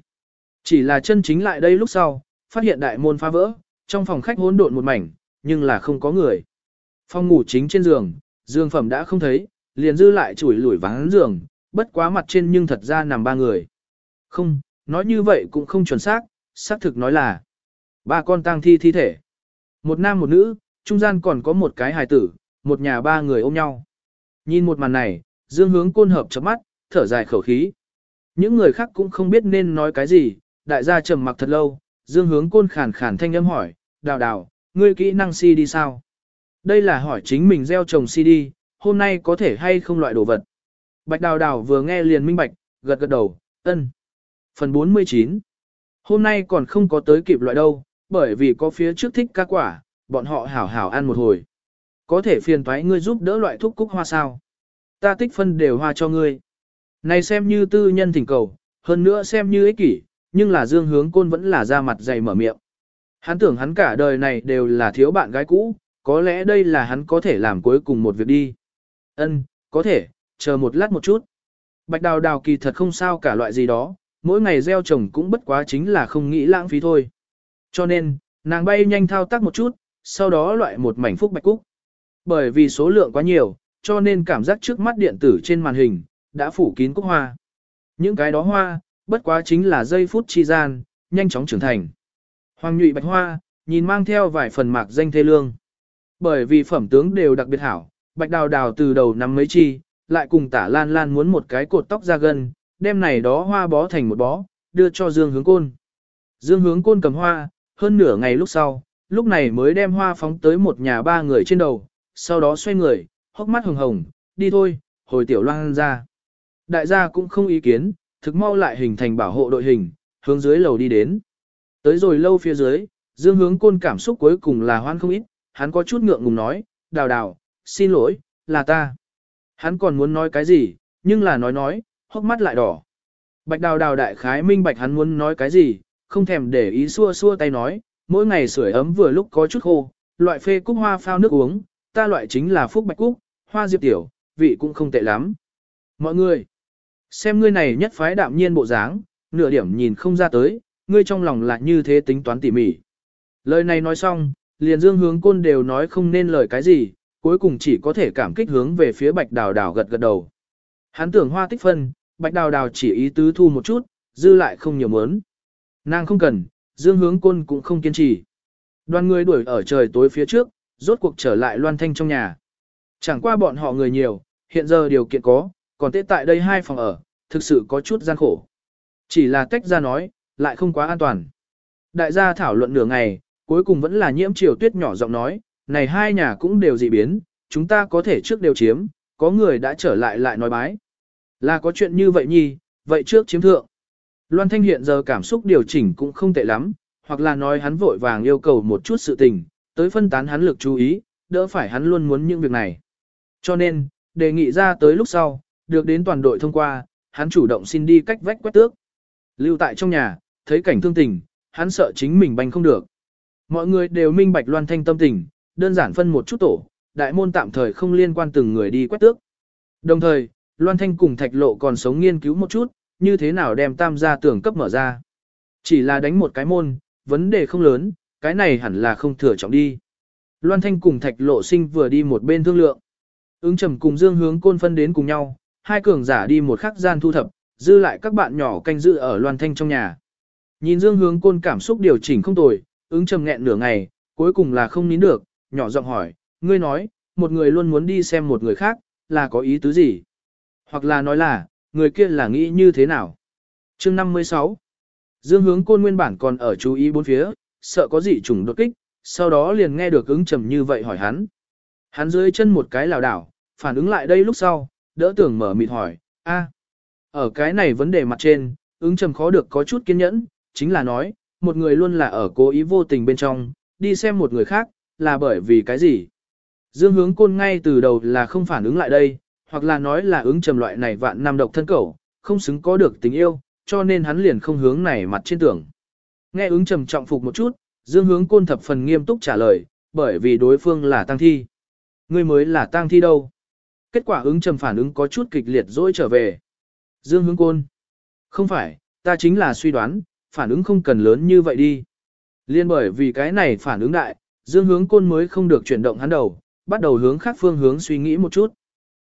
Chỉ là chân chính lại đây lúc sau, phát hiện đại môn phá vỡ, trong phòng khách hỗn độn một mảnh, nhưng là không có người. Phòng ngủ chính trên giường, giường phẩm đã không thấy, liền dư lại chủi lủi vắng giường, bất quá mặt trên nhưng thật ra nằm ba người. Không, nói như vậy cũng không chuẩn xác, xác thực nói là ba con tang thi thi thể. Một nam một nữ, trung gian còn có một cái hài tử, một nhà ba người ôm nhau. Nhìn một màn này, dương hướng côn hợp chấm mắt, thở dài khẩu khí. Những người khác cũng không biết nên nói cái gì, đại gia trầm mặc thật lâu, dương hướng côn khàn khàn thanh âm hỏi, đào đào, ngươi kỹ năng CD sao? Đây là hỏi chính mình gieo trồng CD, hôm nay có thể hay không loại đồ vật. Bạch đào đào vừa nghe liền minh bạch, gật gật đầu, ân. Phần 49 Hôm nay còn không có tới kịp loại đâu, bởi vì có phía trước thích ca quả, bọn họ hảo hảo ăn một hồi. Có thể phiền thoái ngươi giúp đỡ loại thuốc cúc hoa sao? Ta tích phân đều hoa cho ngươi. Này xem như tư nhân thỉnh cầu, hơn nữa xem như ích kỷ, nhưng là dương hướng côn vẫn là ra mặt dày mở miệng. Hắn tưởng hắn cả đời này đều là thiếu bạn gái cũ, có lẽ đây là hắn có thể làm cuối cùng một việc đi. Ân, có thể, chờ một lát một chút. Bạch đào đào kỳ thật không sao cả loại gì đó, mỗi ngày gieo trồng cũng bất quá chính là không nghĩ lãng phí thôi. Cho nên, nàng bay nhanh thao tác một chút, sau đó loại một mảnh phúc bạch cúc. Bởi vì số lượng quá nhiều, cho nên cảm giác trước mắt điện tử trên màn hình, đã phủ kín cúc hoa. Những cái đó hoa, bất quá chính là giây phút chi gian, nhanh chóng trưởng thành. Hoàng nhụy bạch hoa, nhìn mang theo vài phần mạc danh thê lương. Bởi vì phẩm tướng đều đặc biệt hảo, bạch đào đào từ đầu nắm mấy chi, lại cùng tả lan lan muốn một cái cột tóc ra gần. đem này đó hoa bó thành một bó, đưa cho Dương Hướng Côn. Dương Hướng Côn cầm hoa, hơn nửa ngày lúc sau, lúc này mới đem hoa phóng tới một nhà ba người trên đầu, sau đó xoay người, hốc mắt hồng hồng, đi thôi, hồi tiểu loan ra. Đại gia cũng không ý kiến, thực mau lại hình thành bảo hộ đội hình, hướng dưới lầu đi đến. Tới rồi lâu phía dưới, Dương Hướng Côn cảm xúc cuối cùng là hoan không ít, hắn có chút ngượng ngùng nói, đào đào, xin lỗi, là ta. Hắn còn muốn nói cái gì, nhưng là nói nói, hốc mắt lại đỏ. Bạch đào đào đại khái minh bạch hắn muốn nói cái gì, không thèm để ý xua xua tay nói, mỗi ngày sưởi ấm vừa lúc có chút khô, loại phê cúc hoa phao nước uống, ta loại chính là phúc bạch cúc, hoa diệp tiểu, vị cũng không tệ lắm. Mọi người, xem ngươi này nhất phái đạm nhiên bộ dáng, nửa điểm nhìn không ra tới, ngươi trong lòng là như thế tính toán tỉ mỉ. Lời này nói xong, liền dương hướng côn đều nói không nên lời cái gì, cuối cùng chỉ có thể cảm kích hướng về phía bạch đào đào gật gật đầu. Hắn tưởng hoa tích phân, bạch đào đào chỉ ý tứ thu một chút, dư lại không nhiều mớn. Nàng không cần, dương hướng côn cũng không kiên trì. Đoàn người đuổi ở trời tối phía trước, rốt cuộc trở lại loan thanh trong nhà. Chẳng qua bọn họ người nhiều, hiện giờ điều kiện có, còn tết tại đây hai phòng ở, thực sự có chút gian khổ. Chỉ là tách ra nói, lại không quá an toàn. Đại gia thảo luận nửa ngày, cuối cùng vẫn là nhiễm triều tuyết nhỏ giọng nói, này hai nhà cũng đều dị biến, chúng ta có thể trước đều chiếm, có người đã trở lại lại nói bái. Là có chuyện như vậy nhi, vậy trước chiếm thượng. Loan Thanh hiện giờ cảm xúc điều chỉnh cũng không tệ lắm, hoặc là nói hắn vội vàng yêu cầu một chút sự tình, tới phân tán hắn lực chú ý, đỡ phải hắn luôn muốn những việc này. Cho nên, đề nghị ra tới lúc sau, được đến toàn đội thông qua, hắn chủ động xin đi cách vách quét tước. Lưu tại trong nhà, thấy cảnh thương tình, hắn sợ chính mình banh không được. Mọi người đều minh bạch loan thanh tâm tình, đơn giản phân một chút tổ, đại môn tạm thời không liên quan từng người đi quét tước. Đồng thời, loan thanh cùng thạch lộ còn sống nghiên cứu một chút, như thế nào đem tam gia tưởng cấp mở ra. Chỉ là đánh một cái môn, vấn đề không lớn, cái này hẳn là không thừa trọng đi. Loan thanh cùng thạch lộ sinh vừa đi một bên thương lượng. Ứng trầm cùng dương hướng côn phân đến cùng nhau, hai cường giả đi một khắc gian thu thập, dư lại các bạn nhỏ canh giữ ở loan thanh trong nhà. Nhìn dương hướng côn cảm xúc điều chỉnh không tồi, ứng trầm nghẹn nửa ngày, cuối cùng là không nín được, nhỏ giọng hỏi, ngươi nói, một người luôn muốn đi xem một người khác, là có ý tứ gì? Hoặc là nói là, người kia là nghĩ như thế nào? chương 56 Dương hướng côn nguyên bản còn ở chú ý bốn phía, sợ có gì trùng đột kích, sau đó liền nghe được ứng trầm như vậy hỏi hắn. Hắn dưới chân một cái lảo đảo, phản ứng lại đây lúc sau, đỡ tưởng mở mịt hỏi, a, ở cái này vấn đề mặt trên, ứng trầm khó được có chút kiên nhẫn, chính là nói, một người luôn là ở cố ý vô tình bên trong, đi xem một người khác, là bởi vì cái gì. Dương hướng côn ngay từ đầu là không phản ứng lại đây, hoặc là nói là ứng trầm loại này vạn năm độc thân cẩu, không xứng có được tình yêu, cho nên hắn liền không hướng này mặt trên tưởng. Nghe ứng trầm trọng phục một chút, dương hướng côn thập phần nghiêm túc trả lời, bởi vì đối phương là tăng thi. Ngươi mới là tăng thi đâu. Kết quả ứng trầm phản ứng có chút kịch liệt dỗi trở về. Dương hướng côn. Không phải, ta chính là suy đoán, phản ứng không cần lớn như vậy đi. Liên bởi vì cái này phản ứng đại, dương hướng côn mới không được chuyển động hắn đầu, bắt đầu hướng khác phương hướng suy nghĩ một chút.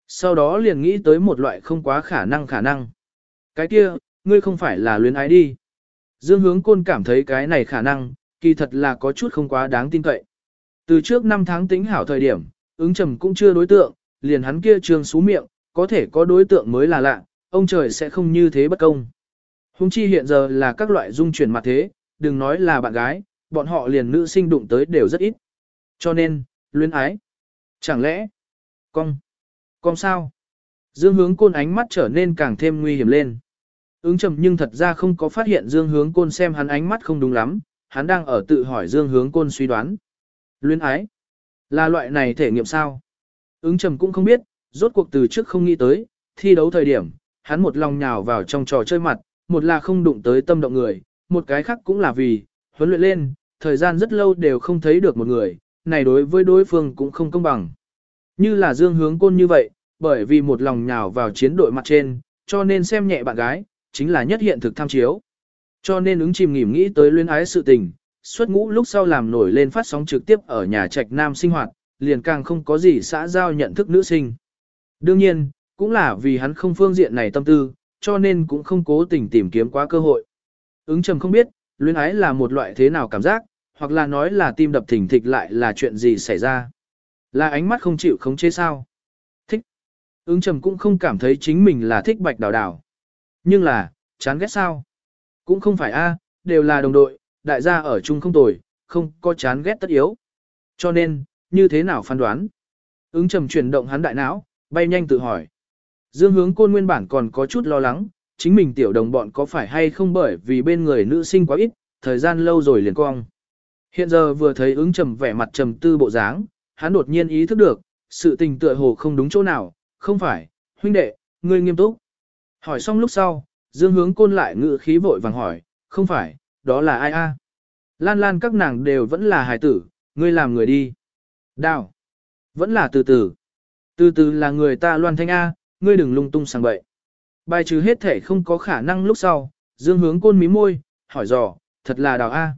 Sau đó liền nghĩ tới một loại không quá khả năng khả năng. Cái kia, ngươi không phải là luyến ái đi. Dương hướng côn cảm thấy cái này khả năng, kỳ thật là có chút không quá đáng tin cậy. Từ trước 5 tháng tính hảo thời điểm, ứng trầm cũng chưa đối tượng, liền hắn kia trường xú miệng, có thể có đối tượng mới là lạ, ông trời sẽ không như thế bất công. Hùng chi hiện giờ là các loại dung chuyển mặt thế, đừng nói là bạn gái, bọn họ liền nữ sinh đụng tới đều rất ít. Cho nên, luyến ái. Chẳng lẽ, cong, cong sao? Dương hướng côn ánh mắt trở nên càng thêm nguy hiểm lên. Ứng trầm nhưng thật ra không có phát hiện Dương hướng côn xem hắn ánh mắt không đúng lắm, hắn đang ở tự hỏi Dương hướng côn suy đoán. Luyến ái, là loại này thể nghiệm sao? Ứng trầm cũng không biết, rốt cuộc từ trước không nghĩ tới, thi đấu thời điểm, hắn một lòng nhào vào trong trò chơi mặt, một là không đụng tới tâm động người, một cái khác cũng là vì, huấn luyện lên, thời gian rất lâu đều không thấy được một người, này đối với đối phương cũng không công bằng. Như là dương hướng côn như vậy, bởi vì một lòng nhào vào chiến đội mặt trên, cho nên xem nhẹ bạn gái, chính là nhất hiện thực tham chiếu. Cho nên ứng chìm nghỉm nghĩ tới luyến ái sự tình, xuất ngũ lúc sau làm nổi lên phát sóng trực tiếp ở nhà trạch nam sinh hoạt, liền càng không có gì xã giao nhận thức nữ sinh. Đương nhiên, cũng là vì hắn không phương diện này tâm tư, cho nên cũng không cố tình tìm kiếm quá cơ hội. Ứng trầm không biết, luyến ái là một loại thế nào cảm giác, hoặc là nói là tim đập thình thịch lại là chuyện gì xảy ra. Là ánh mắt không chịu khống chế sao. Thích. Ứng trầm cũng không cảm thấy chính mình là thích bạch đào đào. Nhưng là, chán ghét sao? Cũng không phải a, đều là đồng đội, đại gia ở chung không tồi, không có chán ghét tất yếu. Cho nên, như thế nào phán đoán? Ứng trầm chuyển động hắn đại não, bay nhanh tự hỏi. Dương hướng côn nguyên bản còn có chút lo lắng, chính mình tiểu đồng bọn có phải hay không bởi vì bên người nữ sinh quá ít, thời gian lâu rồi liền cong. Hiện giờ vừa thấy ứng trầm vẻ mặt trầm tư bộ dáng, hắn đột nhiên ý thức được, sự tình tựa hồ không đúng chỗ nào, không phải, huynh đệ, ngươi nghiêm túc. Hỏi xong lúc sau, Dương hướng côn lại ngự khí vội vàng hỏi, không phải, đó là ai a? Lan lan các nàng đều vẫn là hài tử, ngươi làm người đi. Đào. Vẫn là từ từ. Từ từ là người ta loan thanh A, ngươi đừng lung tung sang bậy. Bài trừ hết thể không có khả năng lúc sau, dương hướng côn mí môi, hỏi dò, thật là đào A.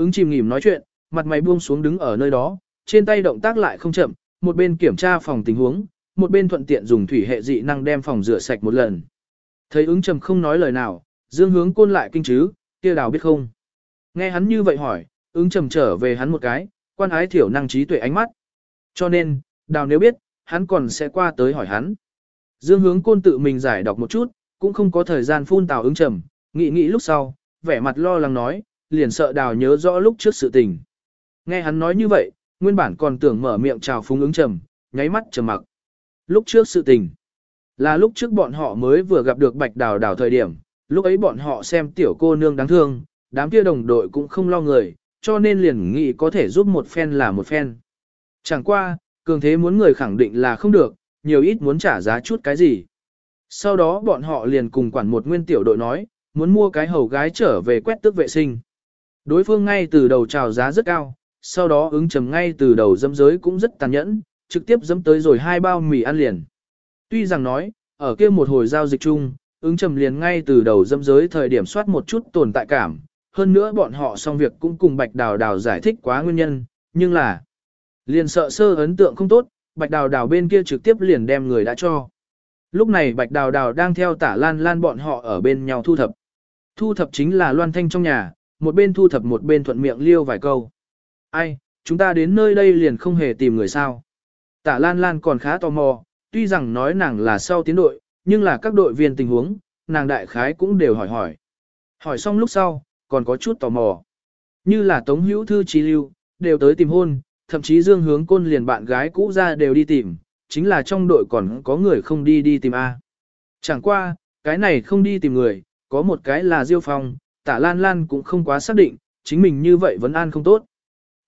Ứng chìm nghỉm nói chuyện, mặt mày buông xuống đứng ở nơi đó, trên tay động tác lại không chậm, một bên kiểm tra phòng tình huống, một bên thuận tiện dùng thủy hệ dị năng đem phòng rửa sạch một lần. Thấy ứng trầm không nói lời nào, dương hướng côn lại kinh chứ, kia đào biết không. Nghe hắn như vậy hỏi, ứng trầm trở về hắn một cái, quan ái thiểu năng trí tuệ ánh mắt. Cho nên, đào nếu biết, hắn còn sẽ qua tới hỏi hắn. Dương hướng côn tự mình giải đọc một chút, cũng không có thời gian phun tào ứng trầm, nghĩ nghĩ lúc sau, vẻ mặt lo lắng nói, liền sợ đào nhớ rõ lúc trước sự tình. Nghe hắn nói như vậy, nguyên bản còn tưởng mở miệng chào phúng ứng trầm, nháy mắt trầm mặc. Lúc trước sự tình, là lúc trước bọn họ mới vừa gặp được bạch đào đào thời điểm, lúc ấy bọn họ xem tiểu cô nương đáng thương, đám kia đồng đội cũng không lo người, cho nên liền nghĩ có thể giúp một phen là một phen. Chẳng qua, cường thế muốn người khẳng định là không được, nhiều ít muốn trả giá chút cái gì. Sau đó bọn họ liền cùng quản một nguyên tiểu đội nói, muốn mua cái hầu gái trở về quét tước vệ sinh. Đối phương ngay từ đầu chào giá rất cao, sau đó ứng trầm ngay từ đầu dâm giới cũng rất tàn nhẫn, trực tiếp dâm tới rồi hai bao mì ăn liền. Tuy rằng nói, ở kia một hồi giao dịch chung, ứng trầm liền ngay từ đầu dâm giới thời điểm soát một chút tồn tại cảm, hơn nữa bọn họ xong việc cũng cùng Bạch Đào Đào giải thích quá nguyên nhân, nhưng là liền sợ sơ ấn tượng không tốt, Bạch Đào Đào bên kia trực tiếp liền đem người đã cho. Lúc này Bạch Đào Đào đang theo tả lan lan bọn họ ở bên nhau thu thập. Thu thập chính là loan thanh trong nhà, một bên thu thập một bên thuận miệng liêu vài câu. Ai, chúng ta đến nơi đây liền không hề tìm người sao. Tả lan lan còn khá tò mò, tuy rằng nói nàng là sau tiến đội, nhưng là các đội viên tình huống, nàng đại khái cũng đều hỏi hỏi. Hỏi xong lúc sau, còn có chút tò mò. Như là Tống Hữu Thư Trí Lưu, đều tới tìm hôn, thậm chí Dương Hướng Côn liền bạn gái cũ ra đều đi tìm, chính là trong đội còn có người không đi đi tìm A. Chẳng qua, cái này không đi tìm người, có một cái là Diêu Phong, tả Lan Lan cũng không quá xác định, chính mình như vậy vẫn an không tốt.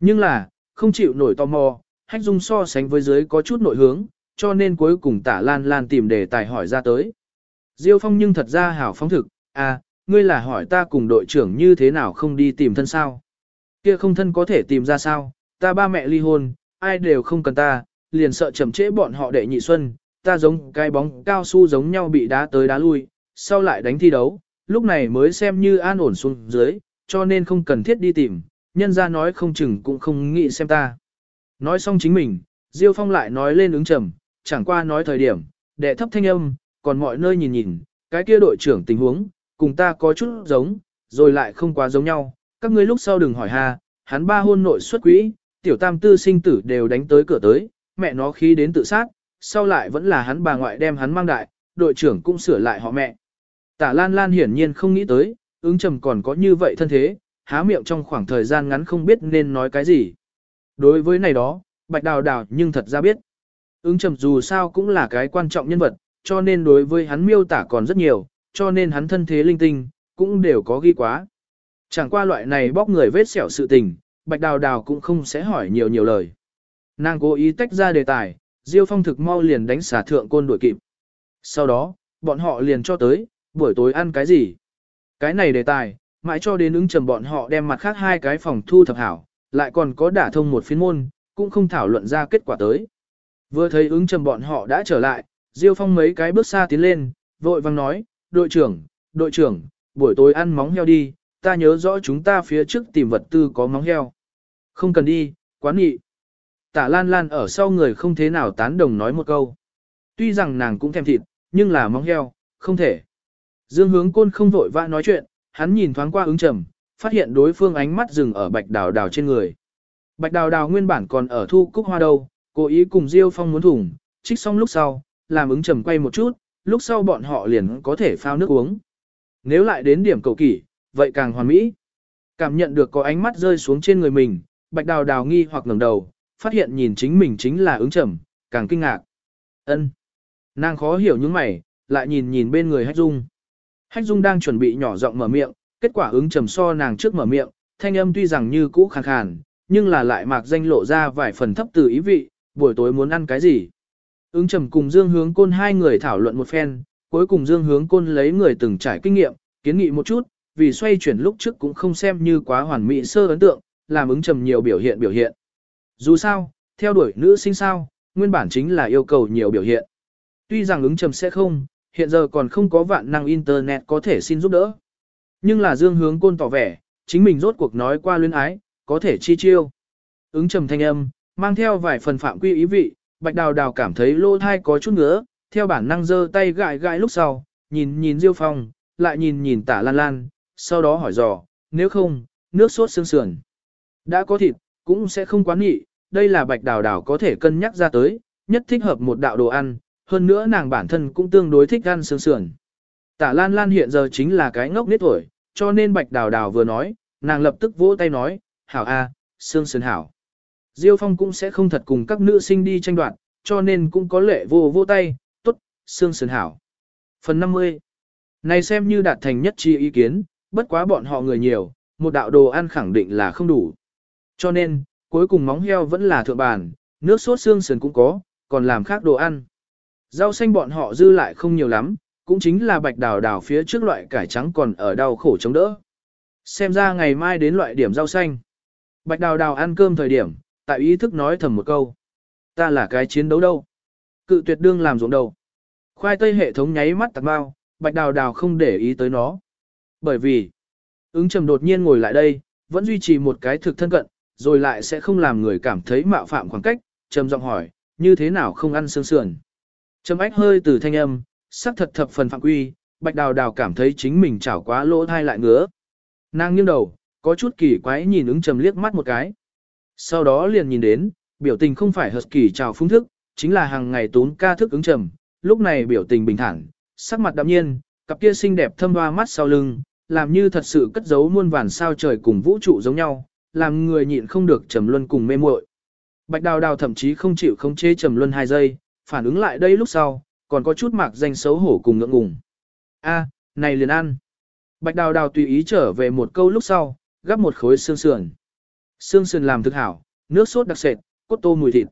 Nhưng là, không chịu nổi tò mò, hách dung so sánh với dưới có chút nội hướng, cho nên cuối cùng tả Lan Lan tìm đề tài hỏi ra tới. Diêu Phong nhưng thật ra hảo phóng thực, à, ngươi là hỏi ta cùng đội trưởng như thế nào không đi tìm thân sao? Kia không thân có thể tìm ra sao, ta ba mẹ ly hôn, ai đều không cần ta, liền sợ chậm trễ bọn họ đệ nhị xuân, ta giống cái bóng cao su giống nhau bị đá tới đá lui, sau lại đánh thi đấu, lúc này mới xem như an ổn xuống dưới, cho nên không cần thiết đi tìm, nhân ra nói không chừng cũng không nghĩ xem ta. Nói xong chính mình, Diêu Phong lại nói lên ứng trầm, chẳng qua nói thời điểm, đệ thấp thanh âm, còn mọi nơi nhìn nhìn, cái kia đội trưởng tình huống, cùng ta có chút giống, rồi lại không quá giống nhau, các ngươi lúc sau đừng hỏi ha, hắn ba hôn nội xuất quỹ, tiểu tam tư sinh tử đều đánh tới cửa tới, mẹ nó khí đến tự sát, sau lại vẫn là hắn bà ngoại đem hắn mang đại, đội trưởng cũng sửa lại họ mẹ. Tả Lan Lan hiển nhiên không nghĩ tới, ứng trầm còn có như vậy thân thế, há miệng trong khoảng thời gian ngắn không biết nên nói cái gì. Đối với này đó, bạch đào đào nhưng thật ra biết. Ứng trầm dù sao cũng là cái quan trọng nhân vật, cho nên đối với hắn miêu tả còn rất nhiều, cho nên hắn thân thế linh tinh, cũng đều có ghi quá. Chẳng qua loại này bóc người vết sẹo sự tình, Bạch Đào Đào cũng không sẽ hỏi nhiều nhiều lời. Nàng cố ý tách ra đề tài, Diêu Phong thực mau liền đánh xả thượng côn đuổi kịp. Sau đó, bọn họ liền cho tới, buổi tối ăn cái gì? Cái này đề tài, mãi cho đến ứng trầm bọn họ đem mặt khác hai cái phòng thu thập hảo, lại còn có đả thông một phiên môn, cũng không thảo luận ra kết quả tới. Vừa thấy ứng trầm bọn họ đã trở lại, Diêu Phong mấy cái bước xa tiến lên, vội vang nói, đội trưởng, đội trưởng, buổi tối ăn móng heo đi, ta nhớ rõ chúng ta phía trước tìm vật tư có móng heo. Không cần đi, quán nghị. Tả Lan Lan ở sau người không thế nào tán đồng nói một câu. Tuy rằng nàng cũng thèm thịt, nhưng là móng heo, không thể. Dương hướng côn không vội vã nói chuyện, hắn nhìn thoáng qua ứng trầm, phát hiện đối phương ánh mắt dừng ở bạch đào đào trên người. Bạch đào đào nguyên bản còn ở thu cúc hoa đâu, cố ý cùng Diêu Phong muốn thủng, trích xong lúc sau, làm ứng trầm quay một chút, lúc sau bọn họ liền có thể phao nước uống. Nếu lại đến điểm cầu kỷ, vậy càng hoàn mỹ. Cảm nhận được có ánh mắt rơi xuống trên người mình, bạch đào đào nghi hoặc ngẩng đầu, phát hiện nhìn chính mình chính là ứng trầm, càng kinh ngạc. ân Nàng khó hiểu những mày, lại nhìn nhìn bên người Hách Dung. Hách Dung đang chuẩn bị nhỏ giọng mở miệng, kết quả ứng trầm so nàng trước mở miệng, thanh âm tuy rằng như cũ khàn khàn, nhưng là lại mạc danh lộ ra vài phần thấp từ ý vị, buổi tối muốn ăn cái gì. Ứng trầm cùng Dương Hướng Côn hai người thảo luận một phen, cuối cùng Dương Hướng Côn lấy người từng trải kinh nghiệm, kiến nghị một chút, vì xoay chuyển lúc trước cũng không xem như quá hoàn mỹ sơ ấn tượng, làm ứng trầm nhiều biểu hiện biểu hiện. Dù sao, theo đuổi nữ sinh sao, nguyên bản chính là yêu cầu nhiều biểu hiện. Tuy rằng ứng trầm sẽ không, hiện giờ còn không có vạn năng internet có thể xin giúp đỡ. Nhưng là Dương Hướng Côn tỏ vẻ, chính mình rốt cuộc nói qua luyến ái, có thể chi chiêu. Ứng trầm thanh âm, mang theo vài phần phạm quy ý vị, bạch đào đào cảm thấy lô thai có chút ngứa, theo bản năng giơ tay gãi gãi lúc sau, nhìn nhìn Diêu Phong, lại nhìn nhìn tả lan lan, sau đó hỏi dò, nếu không, nước sốt xương sườn. Đã có thịt, cũng sẽ không quá nghị, đây là bạch đào đào có thể cân nhắc ra tới, nhất thích hợp một đạo đồ ăn, hơn nữa nàng bản thân cũng tương đối thích ăn xương sườn. Tả lan lan hiện giờ chính là cái ngốc nít tuổi, cho nên bạch đào đào vừa nói, nàng lập tức vỗ tay nói, hảo a, xương sườn hảo. Diêu Phong cũng sẽ không thật cùng các nữ sinh đi tranh đoạt, cho nên cũng có lệ vô vô tay, tốt, xương sườn hảo. Phần 50 Này xem như đạt thành nhất chi ý kiến, bất quá bọn họ người nhiều, một đạo đồ ăn khẳng định là không đủ. Cho nên, cuối cùng móng heo vẫn là thượng bàn, nước sốt xương sườn cũng có, còn làm khác đồ ăn. Rau xanh bọn họ dư lại không nhiều lắm, cũng chính là bạch đào đào phía trước loại cải trắng còn ở đau khổ chống đỡ. Xem ra ngày mai đến loại điểm rau xanh. Bạch đào đào ăn cơm thời điểm, tại ý thức nói thầm một câu. Ta là cái chiến đấu đâu. Cự tuyệt đương làm ruộng đầu. Khoai tây hệ thống nháy mắt tạc bao, bạch đào đào không để ý tới nó. Bởi vì, ứng trầm đột nhiên ngồi lại đây, vẫn duy trì một cái thực thân cận, rồi lại sẽ không làm người cảm thấy mạo phạm khoảng cách, trầm giọng hỏi, như thế nào không ăn xương sườn. Trầm ách hơi từ thanh âm, sắc thật thập phần phạm quy, bạch đào đào cảm thấy chính mình chảo quá lỗ thai lại ngứa. Nàng nghiêng đầu, có chút kỳ quái nhìn ứng trầm liếc mắt một cái. Sau đó liền nhìn đến, biểu tình không phải hợp kỳ chào phúng thức, chính là hàng ngày tốn ca thức ứng trầm, lúc này biểu tình bình thản, sắc mặt đạm nhiên, cặp kia xinh đẹp thâm hoa mắt sau lưng, làm như thật sự cất giấu muôn vàn sao trời cùng vũ trụ giống nhau, làm người nhịn không được trầm luân cùng mê muội. Bạch đào đào thậm chí không chịu không chế trầm luân hai giây, phản ứng lại đây lúc sau, còn có chút mạc danh xấu hổ cùng ngượng ngùng. A, này liền ăn. Bạch đào đào tùy ý trở về một câu lúc sau, gắp một khối xương sườn. Xương sườn làm thực hảo, nước sốt đặc sệt, cốt tô mùi thịt.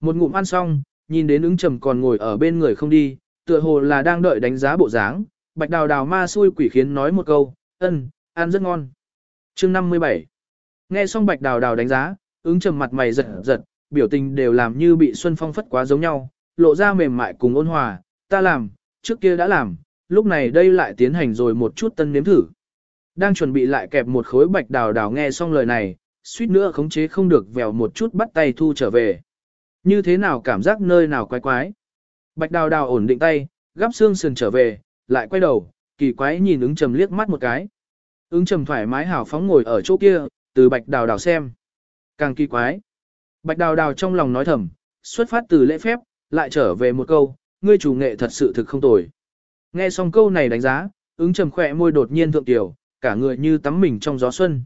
Một ngụm ăn xong, nhìn đến ứng trầm còn ngồi ở bên người không đi, tựa hồ là đang đợi đánh giá bộ dáng. Bạch đào đào ma xui quỷ khiến nói một câu, ân, ăn rất ngon. chương 57 Nghe xong bạch đào đào đánh giá, ứng trầm mặt mày giật giật, biểu tình đều làm như bị Xuân Phong phất quá giống nhau, lộ ra mềm mại cùng ôn hòa, ta làm, trước kia đã làm, lúc này đây lại tiến hành rồi một chút tân nếm thử. Đang chuẩn bị lại kẹp một khối bạch đào đào nghe xong lời này, suýt nữa khống chế không được vèo một chút bắt tay thu trở về. Như thế nào cảm giác nơi nào quái quái. Bạch đào đào ổn định tay, gắp xương sườn trở về, lại quay đầu, kỳ quái nhìn ứng trầm liếc mắt một cái. Ứng trầm thoải mái hào phóng ngồi ở chỗ kia, từ bạch đào đào xem. Càng kỳ quái. Bạch đào đào trong lòng nói thầm, xuất phát từ lễ phép, lại trở về một câu, ngươi chủ nghệ thật sự thực không tồi. Nghe xong câu này đánh giá, ứng trầm khỏe môi đột nhiên thượng tiểu, cả người như tắm mình trong gió xuân.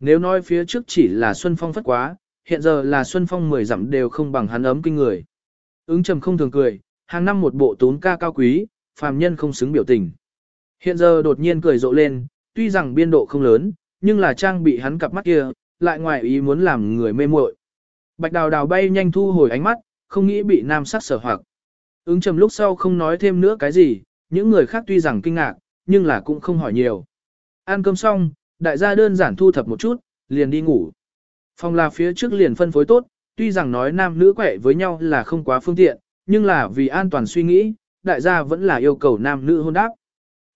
Nếu nói phía trước chỉ là xuân phong phất quá, hiện giờ là xuân phong mười dặm đều không bằng hắn ấm kinh người. Ứng trầm không thường cười, hàng năm một bộ tốn ca cao quý, phàm nhân không xứng biểu tình. Hiện giờ đột nhiên cười rộ lên, tuy rằng biên độ không lớn, nhưng là trang bị hắn cặp mắt kia, lại ngoài ý muốn làm người mê muội. Bạch đào đào bay nhanh thu hồi ánh mắt, không nghĩ bị nam sắc sở hoặc. Ứng trầm lúc sau không nói thêm nữa cái gì, những người khác tuy rằng kinh ngạc, nhưng là cũng không hỏi nhiều. Ăn cơm xong, đại gia đơn giản thu thập một chút, liền đi ngủ. Phòng là phía trước liền phân phối tốt, tuy rằng nói nam nữ quẻ với nhau là không quá phương tiện, nhưng là vì an toàn suy nghĩ, đại gia vẫn là yêu cầu nam nữ hôn đáp.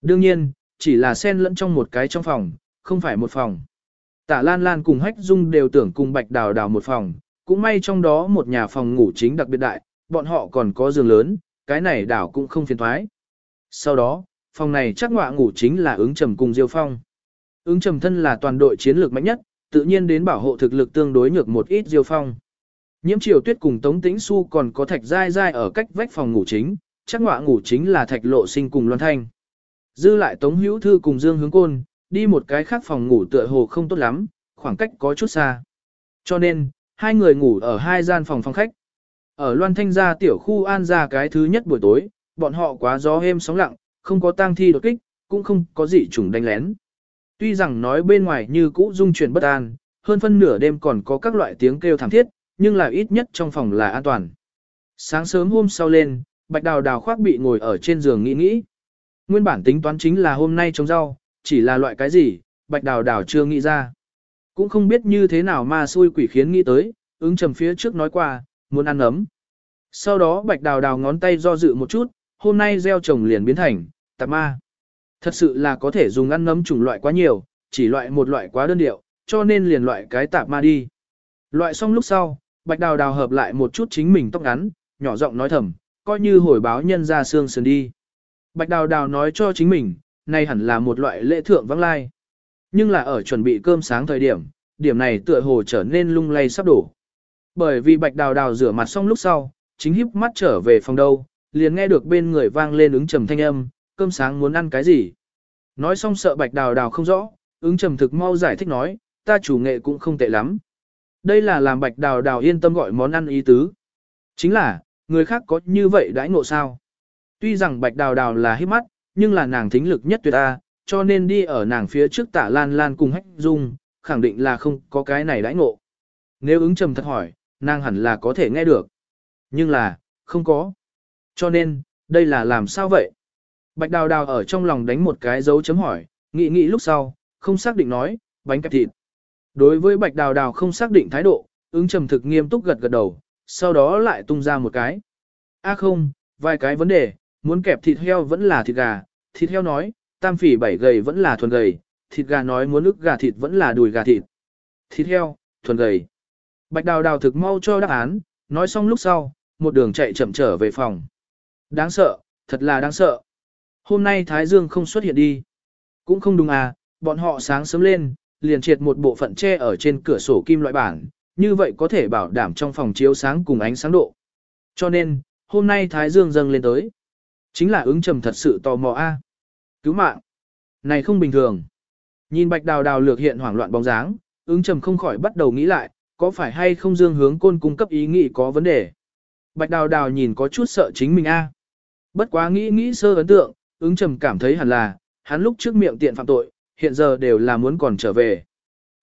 Đương nhiên, chỉ là xen lẫn trong một cái trong phòng, không phải một phòng. Tả Lan Lan cùng Hách Dung đều tưởng cùng Bạch Đào Đào một phòng, cũng may trong đó một nhà phòng ngủ chính đặc biệt đại, bọn họ còn có giường lớn, cái này đảo cũng không phiền thoái. Sau đó, phòng này chắc ngọa ngủ chính là ứng trầm cùng Diêu Phong. Ứng trầm thân là toàn đội chiến lược mạnh nhất, tự nhiên đến bảo hộ thực lực tương đối nhược một ít Diêu Phong. Nhiễm triều tuyết cùng Tống Tĩnh Xu còn có thạch dai dai ở cách vách phòng ngủ chính, chắc ngọa ngủ chính là thạch lộ sinh cùng Loan Thanh. Dư lại Tống Hữu Thư cùng Dương Hướng Côn, đi một cái khác phòng ngủ tựa hồ không tốt lắm, khoảng cách có chút xa. Cho nên, hai người ngủ ở hai gian phòng phòng khách. Ở Loan Thanh gia tiểu khu an ra cái thứ nhất buổi tối, bọn họ quá gió êm sóng lặng, không có tang thi đột kích, cũng không có gì trùng đánh lén. Tuy rằng nói bên ngoài như cũ dung chuyển bất an, hơn phân nửa đêm còn có các loại tiếng kêu thảm thiết, nhưng là ít nhất trong phòng là an toàn. Sáng sớm hôm sau lên, bạch đào đào khoác bị ngồi ở trên giường nghĩ nghĩ. Nguyên bản tính toán chính là hôm nay trồng rau, chỉ là loại cái gì, bạch đào đào chưa nghĩ ra. Cũng không biết như thế nào mà xui quỷ khiến nghĩ tới, ứng trầm phía trước nói qua, muốn ăn ấm. Sau đó bạch đào đào ngón tay do dự một chút, hôm nay gieo trồng liền biến thành, tạp ma. Thật sự là có thể dùng ăn nấm chủng loại quá nhiều, chỉ loại một loại quá đơn điệu, cho nên liền loại cái tạp ma đi. Loại xong lúc sau, bạch đào đào hợp lại một chút chính mình tóc ngắn, nhỏ giọng nói thầm, coi như hồi báo nhân ra xương sườn đi. Bạch đào đào nói cho chính mình, nay hẳn là một loại lễ thượng vắng lai. Nhưng là ở chuẩn bị cơm sáng thời điểm, điểm này tựa hồ trở nên lung lay sắp đổ. Bởi vì bạch đào đào rửa mặt xong lúc sau, chính híp mắt trở về phòng đâu, liền nghe được bên người vang lên ứng trầm thanh âm, cơm sáng muốn ăn cái gì. Nói xong sợ bạch đào đào không rõ, ứng trầm thực mau giải thích nói, ta chủ nghệ cũng không tệ lắm. Đây là làm bạch đào đào yên tâm gọi món ăn ý tứ. Chính là, người khác có như vậy đãi ngộ sao. Tuy rằng bạch đào đào là hít mắt, nhưng là nàng thính lực nhất tuyệt ta, cho nên đi ở nàng phía trước tả lan lan cùng hách dung, khẳng định là không có cái này đãi ngộ. Nếu ứng trầm thật hỏi, nàng hẳn là có thể nghe được. Nhưng là, không có. Cho nên, đây là làm sao vậy? Bạch đào đào ở trong lòng đánh một cái dấu chấm hỏi, nghĩ nghĩ lúc sau, không xác định nói, bánh kẹp thịt. Đối với bạch đào đào không xác định thái độ, ứng trầm thực nghiêm túc gật gật đầu, sau đó lại tung ra một cái. A không, vài cái vấn đề, muốn kẹp thịt heo vẫn là thịt gà, thịt heo nói, tam phỉ bảy gầy vẫn là thuần gầy, thịt gà nói muốn ức gà thịt vẫn là đùi gà thịt. Thịt heo, thuần gầy. Bạch đào đào thực mau cho đáp án, nói xong lúc sau, một đường chạy chậm trở về phòng. Đáng sợ, thật là đáng sợ. Hôm nay Thái Dương không xuất hiện đi. Cũng không đúng à, bọn họ sáng sớm lên, liền triệt một bộ phận che ở trên cửa sổ kim loại bản, như vậy có thể bảo đảm trong phòng chiếu sáng cùng ánh sáng độ. Cho nên, hôm nay Thái Dương dâng lên tới. Chính là ứng trầm thật sự tò mò a. Cứu mạng. Này không bình thường. Nhìn bạch đào đào lược hiện hoảng loạn bóng dáng, ứng trầm không khỏi bắt đầu nghĩ lại, có phải hay không dương hướng côn cung cấp ý nghĩ có vấn đề. Bạch đào đào nhìn có chút sợ chính mình a. À. Bất quá nghĩ nghĩ sơ ấn tượng, ứng trầm cảm thấy hẳn là, hắn lúc trước miệng tiện phạm tội, hiện giờ đều là muốn còn trở về.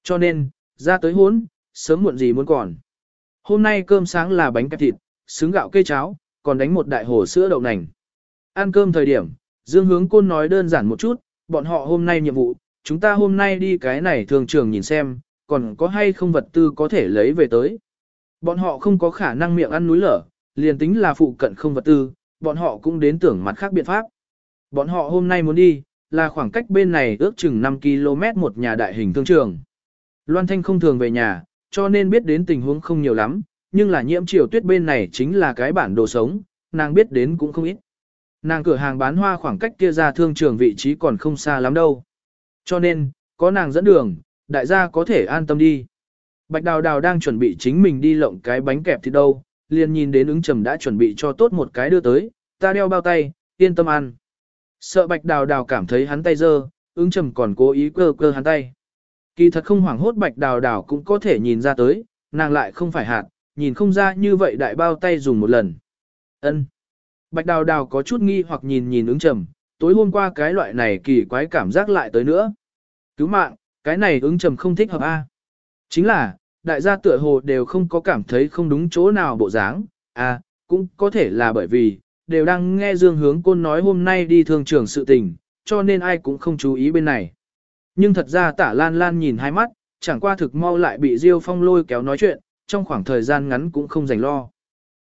Cho nên, ra tới hốn, sớm muộn gì muốn còn. Hôm nay cơm sáng là bánh kẹp thịt, xứng gạo cây cháo, còn đánh một đại hồ sữa đậu nành. Ăn cơm thời điểm, Dương Hướng Côn nói đơn giản một chút, bọn họ hôm nay nhiệm vụ, chúng ta hôm nay đi cái này thường trường nhìn xem, còn có hay không vật tư có thể lấy về tới. Bọn họ không có khả năng miệng ăn núi lở, liền tính là phụ cận không vật tư, bọn họ cũng đến tưởng mặt khác biện pháp. Bọn họ hôm nay muốn đi, là khoảng cách bên này ước chừng 5 km một nhà đại hình thương trường. Loan Thanh không thường về nhà, cho nên biết đến tình huống không nhiều lắm, nhưng là nhiễm triều tuyết bên này chính là cái bản đồ sống, nàng biết đến cũng không ít. Nàng cửa hàng bán hoa khoảng cách kia ra thương trường vị trí còn không xa lắm đâu. Cho nên, có nàng dẫn đường, đại gia có thể an tâm đi. Bạch Đào Đào đang chuẩn bị chính mình đi lộng cái bánh kẹp thì đâu, liền nhìn đến ứng trầm đã chuẩn bị cho tốt một cái đưa tới, ta đeo bao tay, yên tâm ăn. Sợ Bạch Đào Đào cảm thấy hắn tay dơ, ứng trầm còn cố ý cơ cơ hắn tay. Kỳ thật không hoảng hốt Bạch Đào Đào cũng có thể nhìn ra tới, nàng lại không phải hạt, nhìn không ra như vậy đại bao tay dùng một lần. Ân. Bạch Đào Đào có chút nghi hoặc nhìn nhìn ứng trầm, tối hôm qua cái loại này kỳ quái cảm giác lại tới nữa. Cứu mạng, cái này ứng trầm không thích hợp a. Chính là, đại gia tựa hồ đều không có cảm thấy không đúng chỗ nào bộ dáng, à, cũng có thể là bởi vì, đều đang nghe Dương Hướng Côn nói hôm nay đi thương trường sự tình, cho nên ai cũng không chú ý bên này. Nhưng thật ra tả lan lan nhìn hai mắt, chẳng qua thực mau lại bị Diêu Phong lôi kéo nói chuyện, trong khoảng thời gian ngắn cũng không dành lo.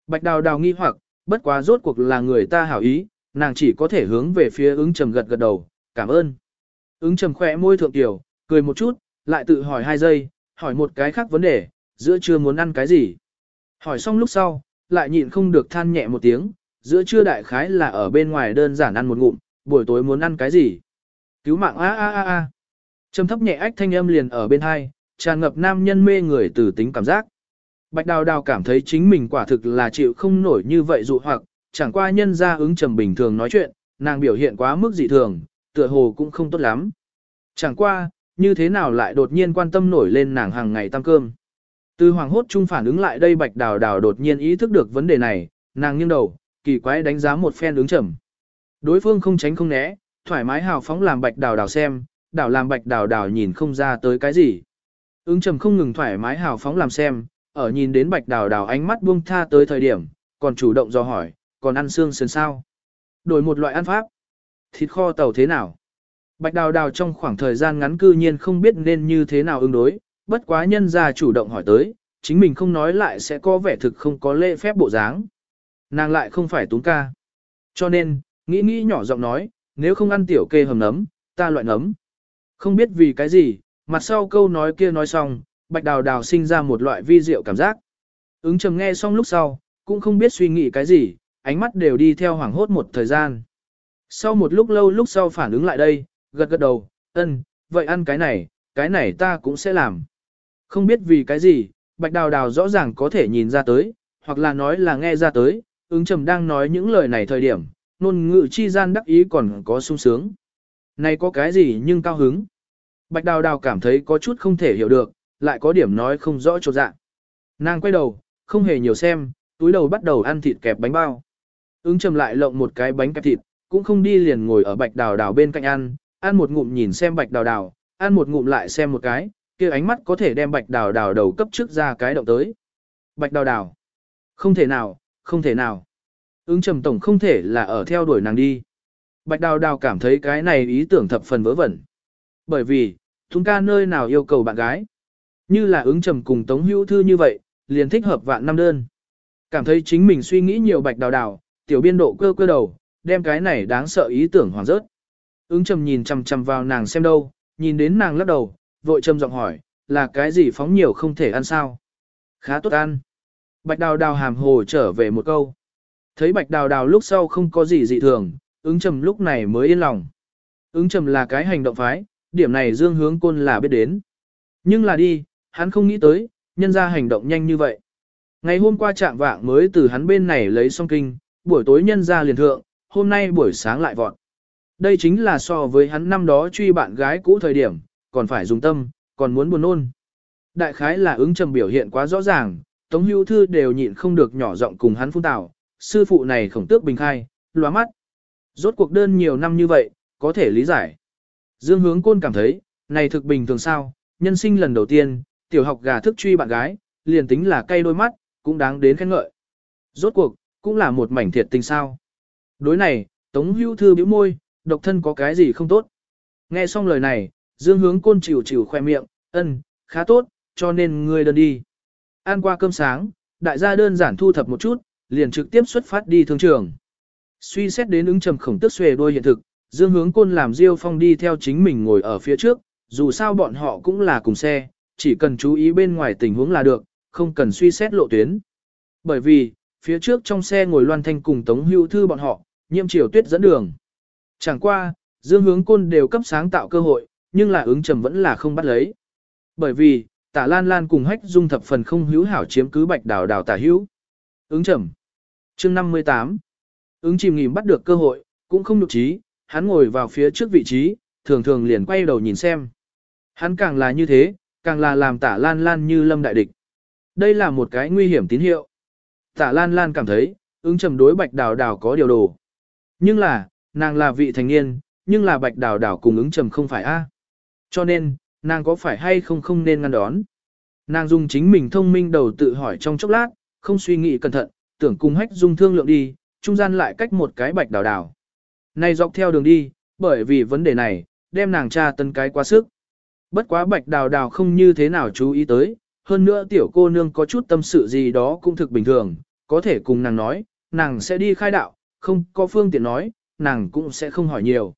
Bạch đào đào nghi hoặc, bất quá rốt cuộc là người ta hảo ý, nàng chỉ có thể hướng về phía ứng trầm gật gật đầu, cảm ơn. Ứng trầm khỏe môi thượng tiểu, cười một chút, lại tự hỏi hai giây, hỏi một cái khác vấn đề, giữa trưa muốn ăn cái gì. Hỏi xong lúc sau, lại nhịn không được than nhẹ một tiếng, giữa trưa đại khái là ở bên ngoài đơn giản ăn một ngụm, buổi tối muốn ăn cái gì. Cứu mạng a a a a. Trầm thấp nhẹ ách thanh âm liền ở bên hai, tràn ngập nam nhân mê người từ tính cảm giác. Bạch đào đào cảm thấy chính mình quả thực là chịu không nổi như vậy dụ hoặc, chẳng qua nhân ra ứng trầm bình thường nói chuyện, nàng biểu hiện quá mức dị thường, tựa hồ cũng không tốt lắm. Chẳng qua, như thế nào lại đột nhiên quan tâm nổi lên nàng hàng ngày tăng cơm. Từ hoàng hốt chung phản ứng lại đây bạch đào đào đột nhiên ý thức được vấn đề này, nàng nghiêng đầu, kỳ quái đánh giá một phen ứng trầm. Đối phương không tránh không né, thoải mái hào phóng làm bạch đào đào xem, đảo làm bạch đào đào nhìn không ra tới cái gì. Ứng trầm không ngừng thoải mái hào phóng làm xem, ở nhìn đến bạch đào đào ánh mắt buông tha tới thời điểm, còn chủ động do hỏi, còn ăn xương sườn sao? Đổi một loại ăn pháp. Thịt kho tàu thế nào? Bạch đào đào trong khoảng thời gian ngắn cư nhiên không biết nên như thế nào ứng đối, bất quá nhân ra chủ động hỏi tới, chính mình không nói lại sẽ có vẻ thực không có lễ phép bộ dáng. Nàng lại không phải túng ca. Cho nên, nghĩ nghĩ nhỏ giọng nói, nếu không ăn tiểu kê hầm nấm, ta loại nấm. Không biết vì cái gì, mặt sau câu nói kia nói xong, bạch đào đào sinh ra một loại vi diệu cảm giác. Ứng trầm nghe xong lúc sau, cũng không biết suy nghĩ cái gì, ánh mắt đều đi theo hoảng hốt một thời gian. Sau một lúc lâu lúc sau phản ứng lại đây, gật gật đầu, ân, vậy ăn cái này, cái này ta cũng sẽ làm. Không biết vì cái gì, bạch đào đào rõ ràng có thể nhìn ra tới, hoặc là nói là nghe ra tới, ứng trầm đang nói những lời này thời điểm, nôn ngự chi gian đắc ý còn có sung sướng. Này có cái gì nhưng cao hứng. Bạch đào đào cảm thấy có chút không thể hiểu được, lại có điểm nói không rõ chỗ dạng. Nàng quay đầu, không hề nhiều xem, túi đầu bắt đầu ăn thịt kẹp bánh bao. Ứng trầm lại lộng một cái bánh kẹp thịt, cũng không đi liền ngồi ở bạch đào đào bên cạnh ăn, ăn một ngụm nhìn xem bạch đào đào, ăn một ngụm lại xem một cái, kia ánh mắt có thể đem bạch đào đào đầu cấp trước ra cái động tới. Bạch đào đào. Không thể nào, không thể nào. Ứng trầm tổng không thể là ở theo đuổi nàng đi. Bạch đào đào cảm thấy cái này ý tưởng thập phần vớ vẩn. Bởi vì, chúng ca nơi nào yêu cầu bạn gái. Như là ứng trầm cùng Tống Hữu Thư như vậy, liền thích hợp vạn năm đơn. Cảm thấy chính mình suy nghĩ nhiều bạch đào đào, tiểu biên độ cơ cơ đầu, đem cái này đáng sợ ý tưởng hoàng rớt. Ứng trầm nhìn chằm chằm vào nàng xem đâu, nhìn đến nàng lắc đầu, vội trầm giọng hỏi, là cái gì phóng nhiều không thể ăn sao? Khá tốt ăn. Bạch đào đào hàm hồ trở về một câu. Thấy bạch đào đào lúc sau không có gì dị thường, ứng trầm lúc này mới yên lòng. Ứng trầm là cái hành động phái, điểm này dương hướng côn là biết đến. Nhưng là đi, hắn không nghĩ tới, nhân ra hành động nhanh như vậy. Ngày hôm qua trạng vạng mới từ hắn bên này lấy xong kinh, buổi tối nhân ra liền thượng, hôm nay buổi sáng lại vọt. Đây chính là so với hắn năm đó truy bạn gái cũ thời điểm, còn phải dùng tâm, còn muốn buồn ôn. Đại khái là ứng trầm biểu hiện quá rõ ràng, Tống Hữu Thư đều nhịn không được nhỏ giọng cùng hắn phun tào, sư phụ này khổng tước bình khai, loa mắt. Rốt cuộc đơn nhiều năm như vậy, có thể lý giải. Dương hướng côn cảm thấy, này thực bình thường sao, nhân sinh lần đầu tiên, tiểu học gà thức truy bạn gái, liền tính là cay đôi mắt, cũng đáng đến khen ngợi. Rốt cuộc, cũng là một mảnh thiệt tình sao. Đối này, Tống Hữu Thư bĩu môi, độc thân có cái gì không tốt. Nghe xong lời này, Dương hướng côn chịu chịu khoe miệng, ân, khá tốt, cho nên ngươi đơn đi. Ăn qua cơm sáng, đại gia đơn giản thu thập một chút, liền trực tiếp xuất phát đi thương trường. Suy xét đến ứng trầm khổng tức xuề đôi hiện thực, Dương hướng côn làm Diêu Phong đi theo chính mình ngồi ở phía trước, dù sao bọn họ cũng là cùng xe, chỉ cần chú ý bên ngoài tình huống là được, không cần suy xét lộ tuyến. Bởi vì, phía trước trong xe ngồi Loan Thanh cùng Tống Hưu Thư bọn họ, nhiễm chiều tuyết dẫn đường. Chẳng qua, Dương hướng côn đều cấp sáng tạo cơ hội, nhưng là ứng trầm vẫn là không bắt lấy. Bởi vì, tả lan lan cùng hách dung thập phần không hữu hảo chiếm cứ bạch đảo đảo tả hữu. Ứng trầm. chương 58. Ứng chìm nghỉm bắt được cơ hội, cũng không nhục trí, hắn ngồi vào phía trước vị trí, thường thường liền quay đầu nhìn xem. Hắn càng là như thế, càng là làm tả lan lan như lâm đại địch. Đây là một cái nguy hiểm tín hiệu. Tả lan lan cảm thấy, ứng trầm đối bạch đào đào có điều đồ. Nhưng là, nàng là vị thành niên, nhưng là bạch đào đào cùng ứng trầm không phải a. Cho nên, nàng có phải hay không không nên ngăn đón. Nàng dùng chính mình thông minh đầu tự hỏi trong chốc lát, không suy nghĩ cẩn thận, tưởng cùng hách dung thương lượng đi, trung gian lại cách một cái bạch đào đào. Này dọc theo đường đi, bởi vì vấn đề này, đem nàng tra tân cái quá sức. Bất quá bạch đào đào không như thế nào chú ý tới, hơn nữa tiểu cô nương có chút tâm sự gì đó cũng thực bình thường, có thể cùng nàng nói, nàng sẽ đi khai đạo, không có phương tiện nói, nàng cũng sẽ không hỏi nhiều.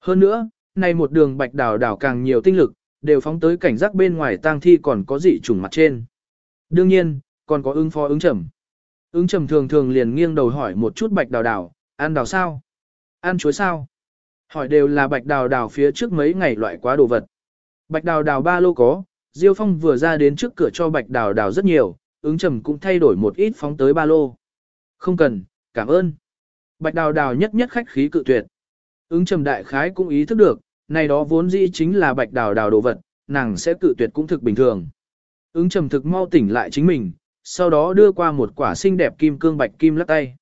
Hơn nữa, này một đường bạch đào đào càng nhiều tinh lực, đều phóng tới cảnh giác bên ngoài tang thi còn có dị trùng mặt trên. Đương nhiên, còn có ứng phó ứng trầm. Ứng trầm thường thường liền nghiêng đầu hỏi một chút bạch đào đào, ăn đào sao? Ăn chuối sao? Hỏi đều là bạch đào đào phía trước mấy ngày loại quá đồ vật. Bạch đào đào ba lô có, Diêu Phong vừa ra đến trước cửa cho bạch đào đào rất nhiều, ứng trầm cũng thay đổi một ít phóng tới ba lô. Không cần, cảm ơn. Bạch đào đào nhất nhất khách khí cự tuyệt. Ứng trầm đại khái cũng ý thức được, này đó vốn dĩ chính là bạch đào đào đồ vật, nàng sẽ cự tuyệt cũng thực bình thường. Ứng trầm thực mau tỉnh lại chính mình, sau đó đưa qua một quả xinh đẹp kim cương bạch kim lắc tay.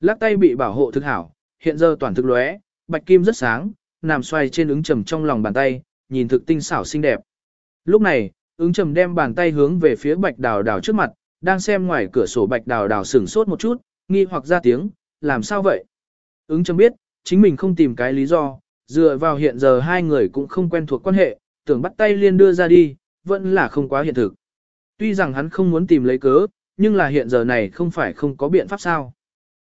Lắc tay bị bảo hộ thực hảo, hiện giờ toàn thực lóe, bạch kim rất sáng, nằm xoay trên ứng trầm trong lòng bàn tay, nhìn thực tinh xảo xinh đẹp. Lúc này, ứng trầm đem bàn tay hướng về phía bạch đào đào trước mặt, đang xem ngoài cửa sổ bạch đào đào sửng sốt một chút, nghi hoặc ra tiếng, làm sao vậy? Ứng trầm biết, chính mình không tìm cái lý do, dựa vào hiện giờ hai người cũng không quen thuộc quan hệ, tưởng bắt tay liên đưa ra đi, vẫn là không quá hiện thực. Tuy rằng hắn không muốn tìm lấy cớ, nhưng là hiện giờ này không phải không có biện pháp sao.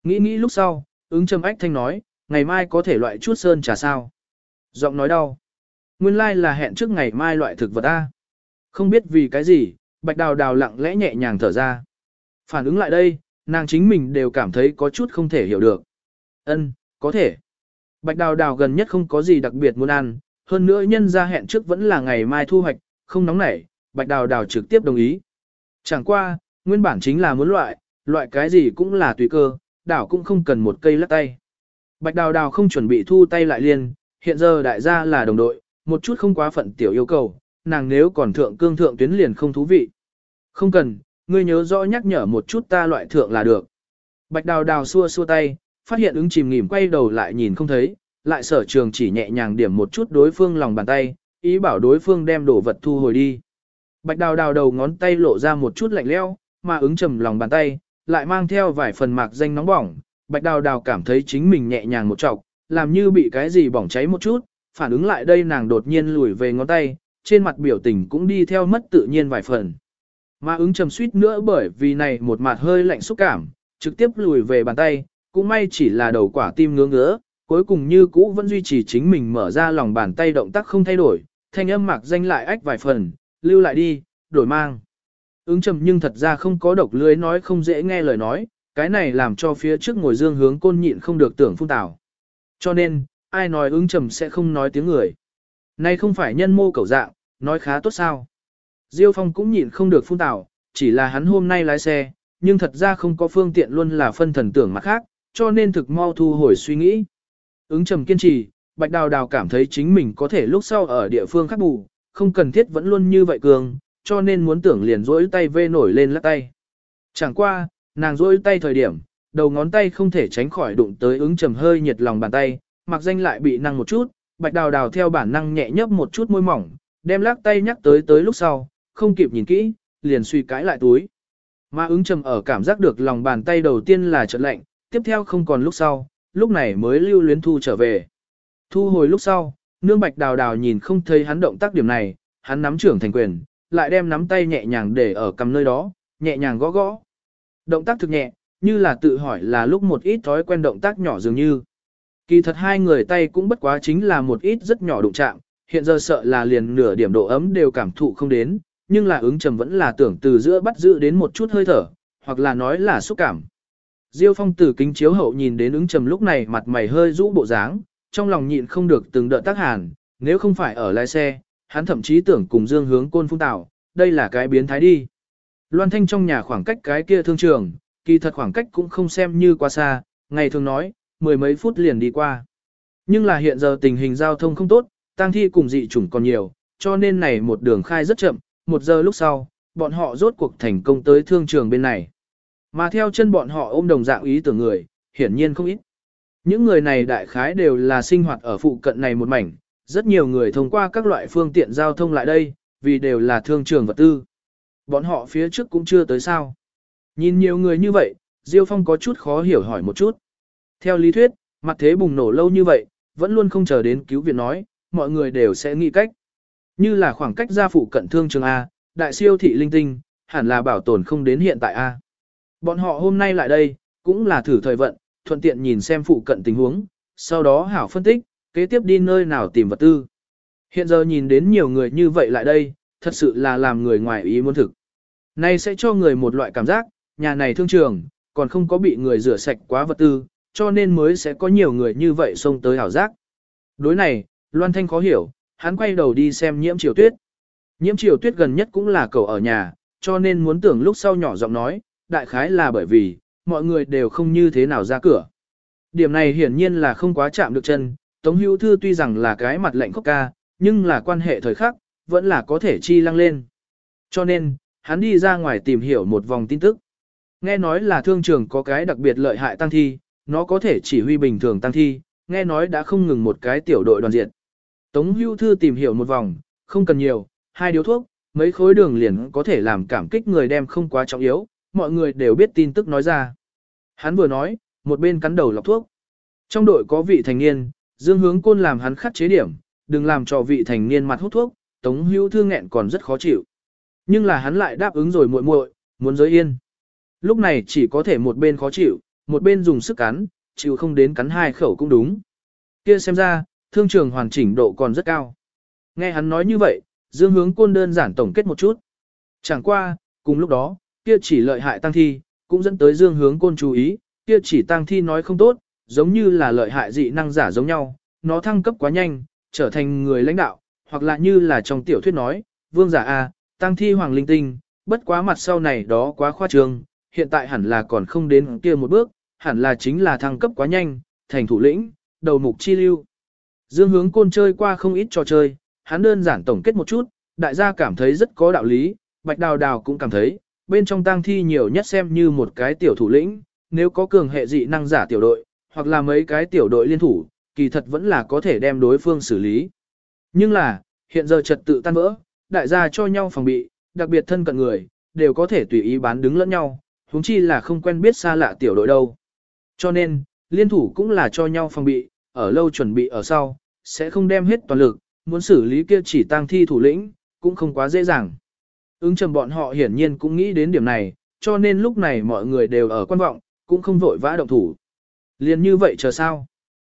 Nghĩ nghĩ lúc sau, ứng trầm ách thanh nói, ngày mai có thể loại chút sơn trà sao. Giọng nói đau. Nguyên lai là hẹn trước ngày mai loại thực vật A. Không biết vì cái gì, bạch đào đào lặng lẽ nhẹ nhàng thở ra. Phản ứng lại đây, nàng chính mình đều cảm thấy có chút không thể hiểu được. Ân, có thể. Bạch đào đào gần nhất không có gì đặc biệt muốn ăn, hơn nữa nhân ra hẹn trước vẫn là ngày mai thu hoạch, không nóng nảy, bạch đào đào trực tiếp đồng ý. Chẳng qua, nguyên bản chính là muốn loại, loại cái gì cũng là tùy cơ, đảo cũng không cần một cây lắc tay. Bạch đào đào không chuẩn bị thu tay lại liền, hiện giờ đại gia là đồng đội, một chút không quá phận tiểu yêu cầu, nàng nếu còn thượng cương thượng tuyến liền không thú vị. Không cần, ngươi nhớ rõ nhắc nhở một chút ta loại thượng là được. Bạch đào đào xua xua tay, phát hiện ứng chìm nghỉm quay đầu lại nhìn không thấy, lại sở trường chỉ nhẹ nhàng điểm một chút đối phương lòng bàn tay, ý bảo đối phương đem đồ vật thu hồi đi. Bạch đào đào đầu ngón tay lộ ra một chút lạnh leo, mà ứng trầm lòng bàn tay, lại mang theo vài phần mạc danh nóng bỏng. Bạch đào đào cảm thấy chính mình nhẹ nhàng một trọc, làm như bị cái gì bỏng cháy một chút, phản ứng lại đây nàng đột nhiên lùi về ngón tay, trên mặt biểu tình cũng đi theo mất tự nhiên vài phần. Mà ứng trầm suýt nữa bởi vì này một mặt hơi lạnh xúc cảm, trực tiếp lùi về bàn tay, cũng may chỉ là đầu quả tim ngứa ngứa, cuối cùng như cũ vẫn duy trì chính mình mở ra lòng bàn tay động tác không thay đổi, thanh âm mạc danh lại ách vài phần, lưu lại đi, đổi mang. Ứng trầm nhưng thật ra không có độc lưới nói không dễ nghe lời nói, cái này làm cho phía trước ngồi dương hướng côn nhịn không được tưởng phun tảo. Cho nên, ai nói ứng trầm sẽ không nói tiếng người. nay không phải nhân mô cầu dạng, nói khá tốt sao. Diêu Phong cũng nhịn không được phun tảo, chỉ là hắn hôm nay lái xe, nhưng thật ra không có phương tiện luôn là phân thần tưởng mặt khác, cho nên thực mau thu hồi suy nghĩ. Ứng trầm kiên trì, Bạch Đào Đào cảm thấy chính mình có thể lúc sau ở địa phương khác bù, không cần thiết vẫn luôn như vậy cường, cho nên muốn tưởng liền rỗi tay vê nổi lên lắc tay. Chẳng qua, nàng rỗi tay thời điểm, đầu ngón tay không thể tránh khỏi đụng tới ứng trầm hơi nhiệt lòng bàn tay, mặc danh lại bị năng một chút, Bạch Đào Đào theo bản năng nhẹ nhấp một chút môi mỏng, đem lắc tay nhắc tới tới lúc sau, không kịp nhìn kỹ, liền suy cãi lại túi. Mà ứng trầm ở cảm giác được lòng bàn tay đầu tiên là chợt lạnh, tiếp theo không còn lúc sau, lúc này mới lưu luyến thu trở về. Thu hồi lúc sau, nương bạch đào đào nhìn không thấy hắn động tác điểm này, hắn nắm trưởng thành quyền, lại đem nắm tay nhẹ nhàng để ở cầm nơi đó, nhẹ nhàng gõ gõ. Động tác thực nhẹ, như là tự hỏi là lúc một ít thói quen động tác nhỏ dường như. Kỳ thật hai người tay cũng bất quá chính là một ít rất nhỏ đụng chạm, hiện giờ sợ là liền nửa điểm độ ấm đều cảm thụ không đến, nhưng là ứng trầm vẫn là tưởng từ giữa bắt giữ đến một chút hơi thở, hoặc là nói là xúc cảm. Diêu phong từ kính chiếu hậu nhìn đến ứng trầm lúc này mặt mày hơi rũ bộ dáng, trong lòng nhịn không được từng đợt tác hàn, nếu không phải ở lái xe, hắn thậm chí tưởng cùng dương hướng côn phung tạo, đây là cái biến thái đi. Loan thanh trong nhà khoảng cách cái kia thương trường, kỳ thật khoảng cách cũng không xem như quá xa, ngày thường nói, mười mấy phút liền đi qua. Nhưng là hiện giờ tình hình giao thông không tốt, tang thi cùng dị chủng còn nhiều, cho nên này một đường khai rất chậm, một giờ lúc sau, bọn họ rốt cuộc thành công tới thương trường bên này. Mà theo chân bọn họ ôm đồng dạng ý tưởng người, hiển nhiên không ít. Những người này đại khái đều là sinh hoạt ở phụ cận này một mảnh, rất nhiều người thông qua các loại phương tiện giao thông lại đây, vì đều là thương trường vật tư. Bọn họ phía trước cũng chưa tới sao. Nhìn nhiều người như vậy, Diêu Phong có chút khó hiểu hỏi một chút. Theo lý thuyết, mặt thế bùng nổ lâu như vậy, vẫn luôn không chờ đến cứu viện nói, mọi người đều sẽ nghĩ cách. Như là khoảng cách gia phụ cận thương trường A, đại siêu thị linh tinh, hẳn là bảo tồn không đến hiện tại A. Bọn họ hôm nay lại đây, cũng là thử thời vận, thuận tiện nhìn xem phụ cận tình huống, sau đó hảo phân tích, kế tiếp đi nơi nào tìm vật tư. Hiện giờ nhìn đến nhiều người như vậy lại đây, thật sự là làm người ngoài ý muốn thực. Này sẽ cho người một loại cảm giác, nhà này thương trường, còn không có bị người rửa sạch quá vật tư, cho nên mới sẽ có nhiều người như vậy xông tới hảo giác. Đối này, Loan Thanh khó hiểu, hắn quay đầu đi xem nhiễm triều tuyết. Nhiễm triều tuyết gần nhất cũng là cậu ở nhà, cho nên muốn tưởng lúc sau nhỏ giọng nói, đại khái là bởi vì, mọi người đều không như thế nào ra cửa. Điểm này hiển nhiên là không quá chạm được chân, Tống Hữu Thư tuy rằng là cái mặt lệnh khóc ca, nhưng là quan hệ thời khắc, vẫn là có thể chi lăng lên. Cho nên, hắn đi ra ngoài tìm hiểu một vòng tin tức. Nghe nói là thương trường có cái đặc biệt lợi hại tăng thi, nó có thể chỉ huy bình thường tăng thi, nghe nói đã không ngừng một cái tiểu đội đoàn diện. Tống Hưu Thư tìm hiểu một vòng, không cần nhiều, hai điếu thuốc, mấy khối đường liền có thể làm cảm kích người đem không quá trọng yếu, mọi người đều biết tin tức nói ra. Hắn vừa nói, một bên cắn đầu lọc thuốc. Trong đội có vị thành niên, Dương Hướng Côn làm hắn khắc chế điểm, đừng làm cho vị thành niên mặt hút thuốc, Tống Hưu Thư nghẹn còn rất khó chịu. Nhưng là hắn lại đáp ứng rồi muội muội, muốn giới yên. Lúc này chỉ có thể một bên khó chịu, một bên dùng sức cắn, chịu không đến cắn hai khẩu cũng đúng. Kia xem ra, thương trường hoàn chỉnh độ còn rất cao. Nghe hắn nói như vậy, Dương Hướng Côn đơn giản tổng kết một chút. Chẳng qua, cùng lúc đó, kia chỉ lợi hại tăng thi, cũng dẫn tới Dương Hướng Côn chú ý, kia chỉ tăng thi nói không tốt, giống như là lợi hại dị năng giả giống nhau, nó thăng cấp quá nhanh, trở thành người lãnh đạo, hoặc là như là trong tiểu thuyết nói, vương giả A, tăng thi hoàng linh tinh, bất quá mặt sau này đó quá khoa trương, hiện tại hẳn là còn không đến kia một bước, hẳn là chính là thăng cấp quá nhanh, thành thủ lĩnh, đầu mục chi lưu. Dương hướng côn chơi qua không ít trò chơi, hắn đơn giản tổng kết một chút, đại gia cảm thấy rất có đạo lý, bạch đào đào cũng cảm thấy, bên trong tang thi nhiều nhất xem như một cái tiểu thủ lĩnh, nếu có cường hệ dị năng giả tiểu đội, hoặc là mấy cái tiểu đội liên thủ, kỳ thật vẫn là có thể đem đối phương xử lý. Nhưng là, hiện giờ trật tự tan vỡ, đại gia cho nhau phòng bị, đặc biệt thân cận người, đều có thể tùy ý bán đứng lẫn nhau, huống chi là không quen biết xa lạ tiểu đội đâu. Cho nên, liên thủ cũng là cho nhau phòng bị, ở lâu chuẩn bị ở sau, sẽ không đem hết toàn lực, muốn xử lý kia chỉ tăng thi thủ lĩnh, cũng không quá dễ dàng. Ứng trầm bọn họ hiển nhiên cũng nghĩ đến điểm này, cho nên lúc này mọi người đều ở quan vọng, cũng không vội vã động thủ. Liền như vậy chờ sao?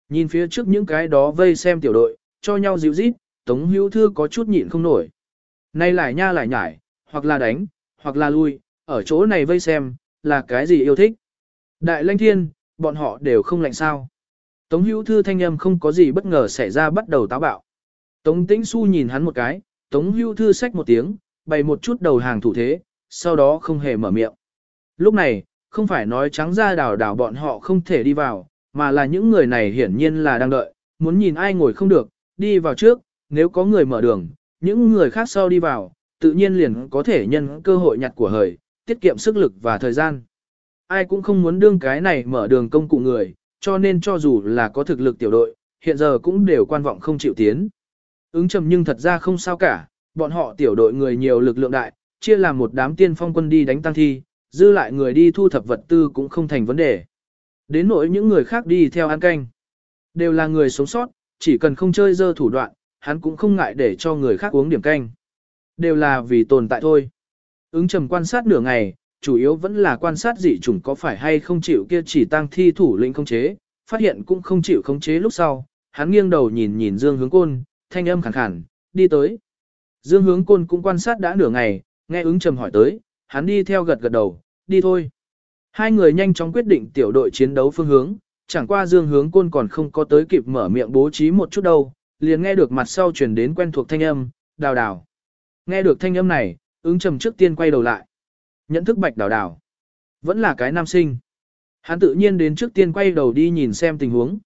Nhìn phía trước những cái đó vây xem tiểu đội, cho nhau dịu rít, Tống Hữu Thư có chút nhịn không nổi. Nay lại nha lại nhải, hoặc là đánh, hoặc là lui, ở chỗ này vây xem, là cái gì yêu thích. Đại lãnh thiên, bọn họ đều không lạnh sao. Tống Hữu Thư thanh âm không có gì bất ngờ xảy ra bắt đầu táo bạo. Tống Tĩnh Su nhìn hắn một cái, Tống Hữu Thư xách một tiếng, bày một chút đầu hàng thủ thế, sau đó không hề mở miệng. Lúc này, không phải nói trắng ra đảo đảo bọn họ không thể đi vào, mà là những người này hiển nhiên là đang đợi, muốn nhìn ai ngồi không được, đi vào trước, nếu có người mở đường, những người khác sau đi vào, tự nhiên liền có thể nhân cơ hội nhặt của hời, tiết kiệm sức lực và thời gian. Ai cũng không muốn đương cái này mở đường công cụ người, cho nên cho dù là có thực lực tiểu đội, hiện giờ cũng đều quan vọng không chịu tiến. Ứng trầm nhưng thật ra không sao cả, bọn họ tiểu đội người nhiều lực lượng đại, chia làm một đám tiên phong quân đi đánh tăng thi, dư lại người đi thu thập vật tư cũng không thành vấn đề. Đến nỗi những người khác đi theo ăn canh. Đều là người sống sót, chỉ cần không chơi dơ thủ đoạn, hắn cũng không ngại để cho người khác uống điểm canh. Đều là vì tồn tại thôi. Ứng trầm quan sát nửa ngày, chủ yếu vẫn là quan sát dị chủng có phải hay không chịu kia chỉ tăng thi thủ lĩnh không chế, phát hiện cũng không chịu khống chế lúc sau, hắn nghiêng đầu nhìn nhìn Dương Hướng Côn, thanh âm khàn khàn, đi tới. Dương Hướng Côn cũng quan sát đã nửa ngày, nghe ứng trầm hỏi tới, hắn đi theo gật gật đầu, đi thôi. Hai người nhanh chóng quyết định tiểu đội chiến đấu phương hướng, chẳng qua Dương Hướng Côn còn không có tới kịp mở miệng bố trí một chút đâu, liền nghe được mặt sau truyền đến quen thuộc thanh âm, đào đào. Nghe được thanh âm này, ứng trầm trước tiên quay đầu lại. Nhận thức bạch đào đào. Vẫn là cái nam sinh. Hắn tự nhiên đến trước tiên quay đầu đi nhìn xem tình huống.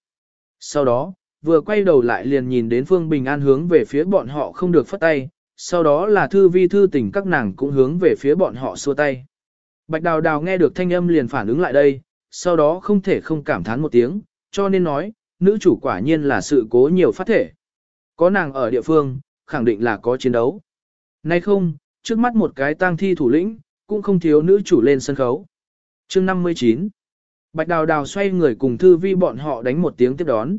Sau đó, vừa quay đầu lại liền nhìn đến Phương Bình An hướng về phía bọn họ không được phất tay, sau đó là thư vi thư tình các nàng cũng hướng về phía bọn họ xua tay. Bạch Đào Đào nghe được thanh âm liền phản ứng lại đây, sau đó không thể không cảm thán một tiếng, cho nên nói, nữ chủ quả nhiên là sự cố nhiều phát thể. Có nàng ở địa phương, khẳng định là có chiến đấu. Nay không, trước mắt một cái tang thi thủ lĩnh, cũng không thiếu nữ chủ lên sân khấu. chương 59 Bạch Đào Đào xoay người cùng Thư Vi bọn họ đánh một tiếng tiếp đón.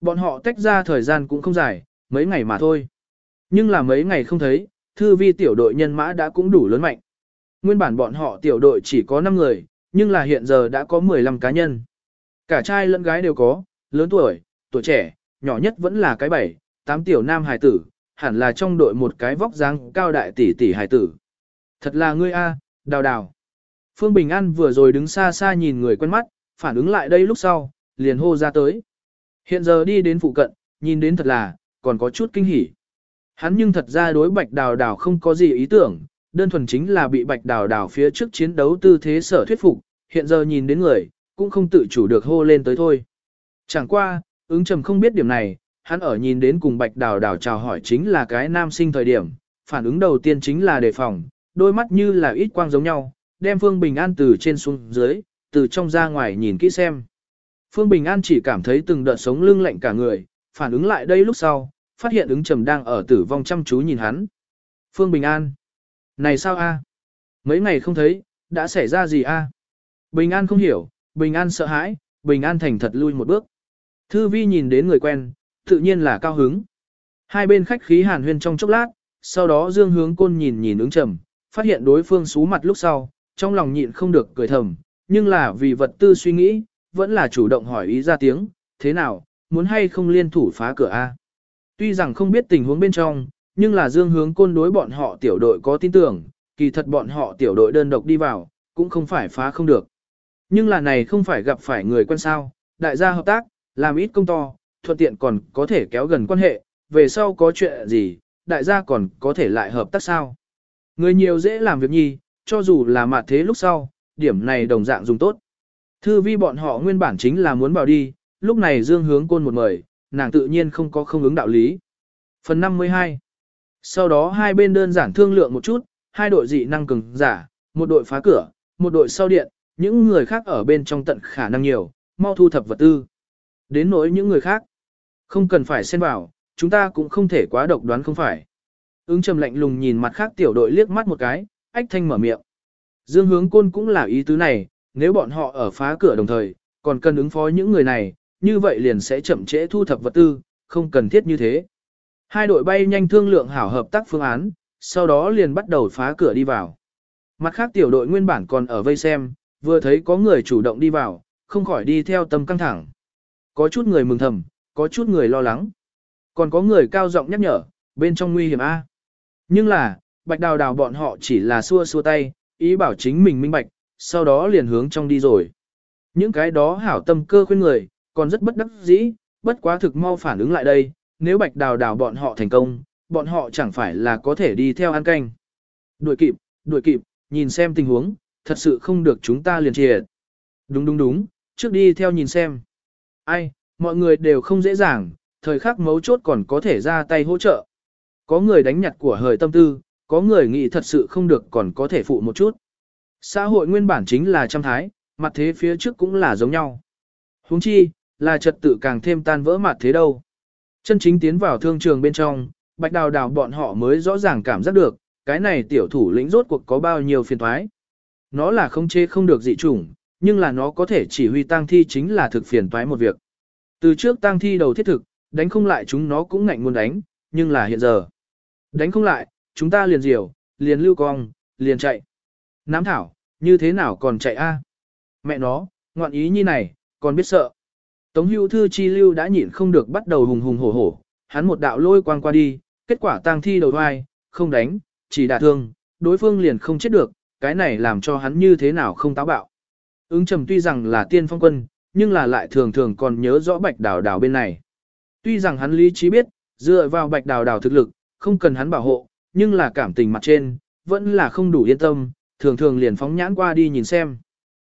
Bọn họ tách ra thời gian cũng không dài, mấy ngày mà thôi. Nhưng là mấy ngày không thấy, Thư Vi tiểu đội nhân mã đã cũng đủ lớn mạnh. Nguyên bản bọn họ tiểu đội chỉ có 5 người, nhưng là hiện giờ đã có 15 cá nhân. Cả trai lẫn gái đều có, lớn tuổi, tuổi trẻ, nhỏ nhất vẫn là cái bảy, tám tiểu nam hài tử, hẳn là trong đội một cái vóc dáng cao đại tỷ tỷ hải tử. Thật là ngươi a, đào đào. Phương Bình An vừa rồi đứng xa xa nhìn người quen mắt, phản ứng lại đây lúc sau, liền hô ra tới. Hiện giờ đi đến phụ cận, nhìn đến thật là, còn có chút kinh hỉ. Hắn nhưng thật ra đối bạch đào đào không có gì ý tưởng, đơn thuần chính là bị bạch đào đào phía trước chiến đấu tư thế sở thuyết phục, hiện giờ nhìn đến người, cũng không tự chủ được hô lên tới thôi. Chẳng qua, ứng trầm không biết điểm này, hắn ở nhìn đến cùng bạch đào đào chào hỏi chính là cái nam sinh thời điểm, phản ứng đầu tiên chính là đề phòng, đôi mắt như là ít quang giống nhau, đem Phương Bình An từ trên xuống dưới, từ trong ra ngoài nhìn kỹ xem. Phương Bình An chỉ cảm thấy từng đợt sống lưng lạnh cả người, phản ứng lại đây lúc sau, phát hiện ứng trầm đang ở tử vong chăm chú nhìn hắn. Phương Bình An. Này sao a? Mấy ngày không thấy, đã xảy ra gì a? Bình an không hiểu, bình an sợ hãi, bình an thành thật lui một bước. Thư vi nhìn đến người quen, tự nhiên là cao hứng. Hai bên khách khí hàn huyên trong chốc lát, sau đó dương hướng côn nhìn nhìn ứng trầm, phát hiện đối phương xú mặt lúc sau, trong lòng nhịn không được cười thầm, nhưng là vì vật tư suy nghĩ, vẫn là chủ động hỏi ý ra tiếng, thế nào, muốn hay không liên thủ phá cửa A. Tuy rằng không biết tình huống bên trong, nhưng là dương hướng côn đối bọn họ tiểu đội có tin tưởng, kỳ thật bọn họ tiểu đội đơn độc đi vào, cũng không phải phá không được. Nhưng là này không phải gặp phải người quen sao, đại gia hợp tác, làm ít công to, thuận tiện còn có thể kéo gần quan hệ, về sau có chuyện gì, đại gia còn có thể lại hợp tác sao. Người nhiều dễ làm việc nhi, cho dù là mặt thế lúc sau, điểm này đồng dạng dùng tốt. Thư vi bọn họ nguyên bản chính là muốn bảo đi, lúc này dương hướng côn một mời, nàng tự nhiên không có không ứng đạo lý. Phần 52 Sau đó hai bên đơn giản thương lượng một chút, hai đội dị năng cường giả, một đội phá cửa, một đội sau điện, những người khác ở bên trong tận khả năng nhiều, mau thu thập vật tư. Đến nỗi những người khác, không cần phải xen vào, chúng ta cũng không thể quá độc đoán không phải. Ứng trầm lạnh lùng nhìn mặt khác tiểu đội liếc mắt một cái, ách thanh mở miệng. Dương hướng côn cũng là ý tứ này, nếu bọn họ ở phá cửa đồng thời, còn cần ứng phó những người này, như vậy liền sẽ chậm trễ thu thập vật tư, không cần thiết như thế. Hai đội bay nhanh thương lượng hảo hợp tác phương án, sau đó liền bắt đầu phá cửa đi vào. Mặt khác tiểu đội nguyên bản còn ở vây xem, vừa thấy có người chủ động đi vào, không khỏi đi theo tâm căng thẳng. Có chút người mừng thầm, có chút người lo lắng. Còn có người cao giọng nhắc nhở, bên trong nguy hiểm A. Nhưng là, bạch đào đào bọn họ chỉ là xua xua tay, ý bảo chính mình minh bạch, sau đó liền hướng trong đi rồi. Những cái đó hảo tâm cơ khuyên người, còn rất bất đắc dĩ, bất quá thực mau phản ứng lại đây, nếu bạch đào đào bọn họ thành công, bọn họ chẳng phải là có thể đi theo ăn canh. Đuổi kịp, đuổi kịp, nhìn xem tình huống, thật sự không được chúng ta liền triệt. Đúng đúng đúng, trước đi theo nhìn xem. Ai, mọi người đều không dễ dàng, thời khắc mấu chốt còn có thể ra tay hỗ trợ. Có người đánh nhặt của hời tâm tư, có người nghĩ thật sự không được còn có thể phụ một chút. Xã hội nguyên bản chính là trăm thái, mặt thế phía trước cũng là giống nhau. huống chi, là trật tự càng thêm tan vỡ mặt thế đâu. Chân chính tiến vào thương trường bên trong, bạch đào đào bọn họ mới rõ ràng cảm giác được, cái này tiểu thủ lĩnh rốt cuộc có bao nhiêu phiền thoái. Nó là không chê không được dị chủng, nhưng là nó có thể chỉ huy tang thi chính là thực phiền toái một việc. Từ trước tang thi đầu thiết thực, đánh không lại chúng nó cũng ngạnh muốn đánh, nhưng là hiện giờ. Đánh không lại, chúng ta liền diều, liền lưu cong, liền chạy. Nám thảo, như thế nào còn chạy a? Mẹ nó, ngoạn ý như này, còn biết sợ. Tống hữu thư chi lưu đã nhịn không được bắt đầu hùng hùng hổ hổ, hắn một đạo lôi quang qua đi, kết quả tang thi đầu vai, không đánh, chỉ đả thương, đối phương liền không chết được, cái này làm cho hắn như thế nào không táo bạo. Ứng trầm tuy rằng là tiên phong quân, nhưng là lại thường thường còn nhớ rõ bạch đào đào bên này. Tuy rằng hắn lý trí biết, dựa vào bạch đào đào thực lực, không cần hắn bảo hộ, nhưng là cảm tình mặt trên, vẫn là không đủ yên tâm, thường thường liền phóng nhãn qua đi nhìn xem.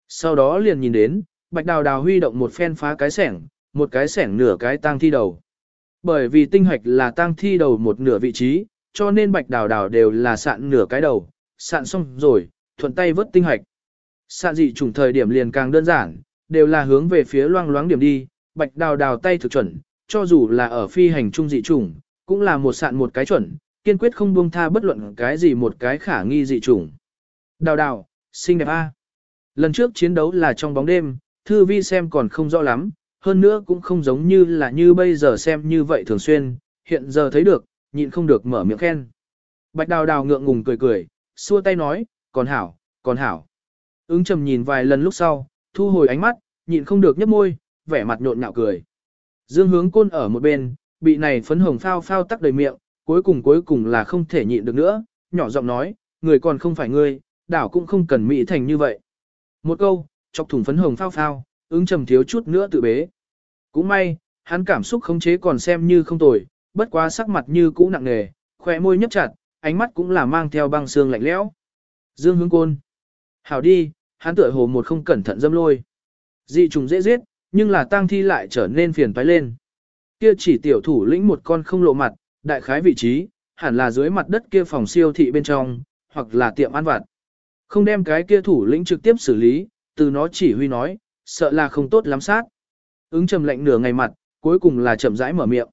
Sau đó liền nhìn đến, bạch đào đào huy động một phen phá cái sẻng, một cái sẻng nửa cái tang thi đầu. Bởi vì tinh hoạch là tang thi đầu một nửa vị trí, cho nên bạch đào đào đều là sạn nửa cái đầu, sạn xong rồi, thuận tay vớt tinh hoạch. Sạn dị trùng thời điểm liền càng đơn giản, đều là hướng về phía loang loáng điểm đi, bạch đào đào tay thực chuẩn, cho dù là ở phi hành trung dị trùng, cũng là một sạn một cái chuẩn, kiên quyết không buông tha bất luận cái gì một cái khả nghi dị trùng. Đào đào, xinh đẹp a. Lần trước chiến đấu là trong bóng đêm, thư vi xem còn không rõ lắm, hơn nữa cũng không giống như là như bây giờ xem như vậy thường xuyên, hiện giờ thấy được, nhịn không được mở miệng khen. Bạch đào đào ngượng ngùng cười cười, xua tay nói, còn hảo, còn hảo. Ứng trầm nhìn vài lần lúc sau, thu hồi ánh mắt, nhịn không được nhấp môi, vẻ mặt nhộn nhạo cười. Dương hướng côn ở một bên, bị này phấn hồng phao phao tắc đầy miệng, cuối cùng cuối cùng là không thể nhịn được nữa, nhỏ giọng nói, người còn không phải ngươi, đảo cũng không cần mỹ thành như vậy. Một câu, chọc thủng phấn hồng phao phao, ứng trầm thiếu chút nữa tự bế. Cũng may, hắn cảm xúc khống chế còn xem như không tồi, bất quá sắc mặt như cũ nặng nề, khỏe môi nhấp chặt, ánh mắt cũng là mang theo băng xương lạnh lẽo. Dương hướng côn. Hảo đi, hắn tựa hồ một không cẩn thận dâm lôi. Dị trùng dễ giết, nhưng là tang thi lại trở nên phiền toái lên. Kia chỉ tiểu thủ lĩnh một con không lộ mặt, đại khái vị trí, hẳn là dưới mặt đất kia phòng siêu thị bên trong, hoặc là tiệm ăn vặt. Không đem cái kia thủ lĩnh trực tiếp xử lý, từ nó chỉ huy nói, sợ là không tốt lắm sát. Ứng trầm lạnh nửa ngày mặt, cuối cùng là chậm rãi mở miệng.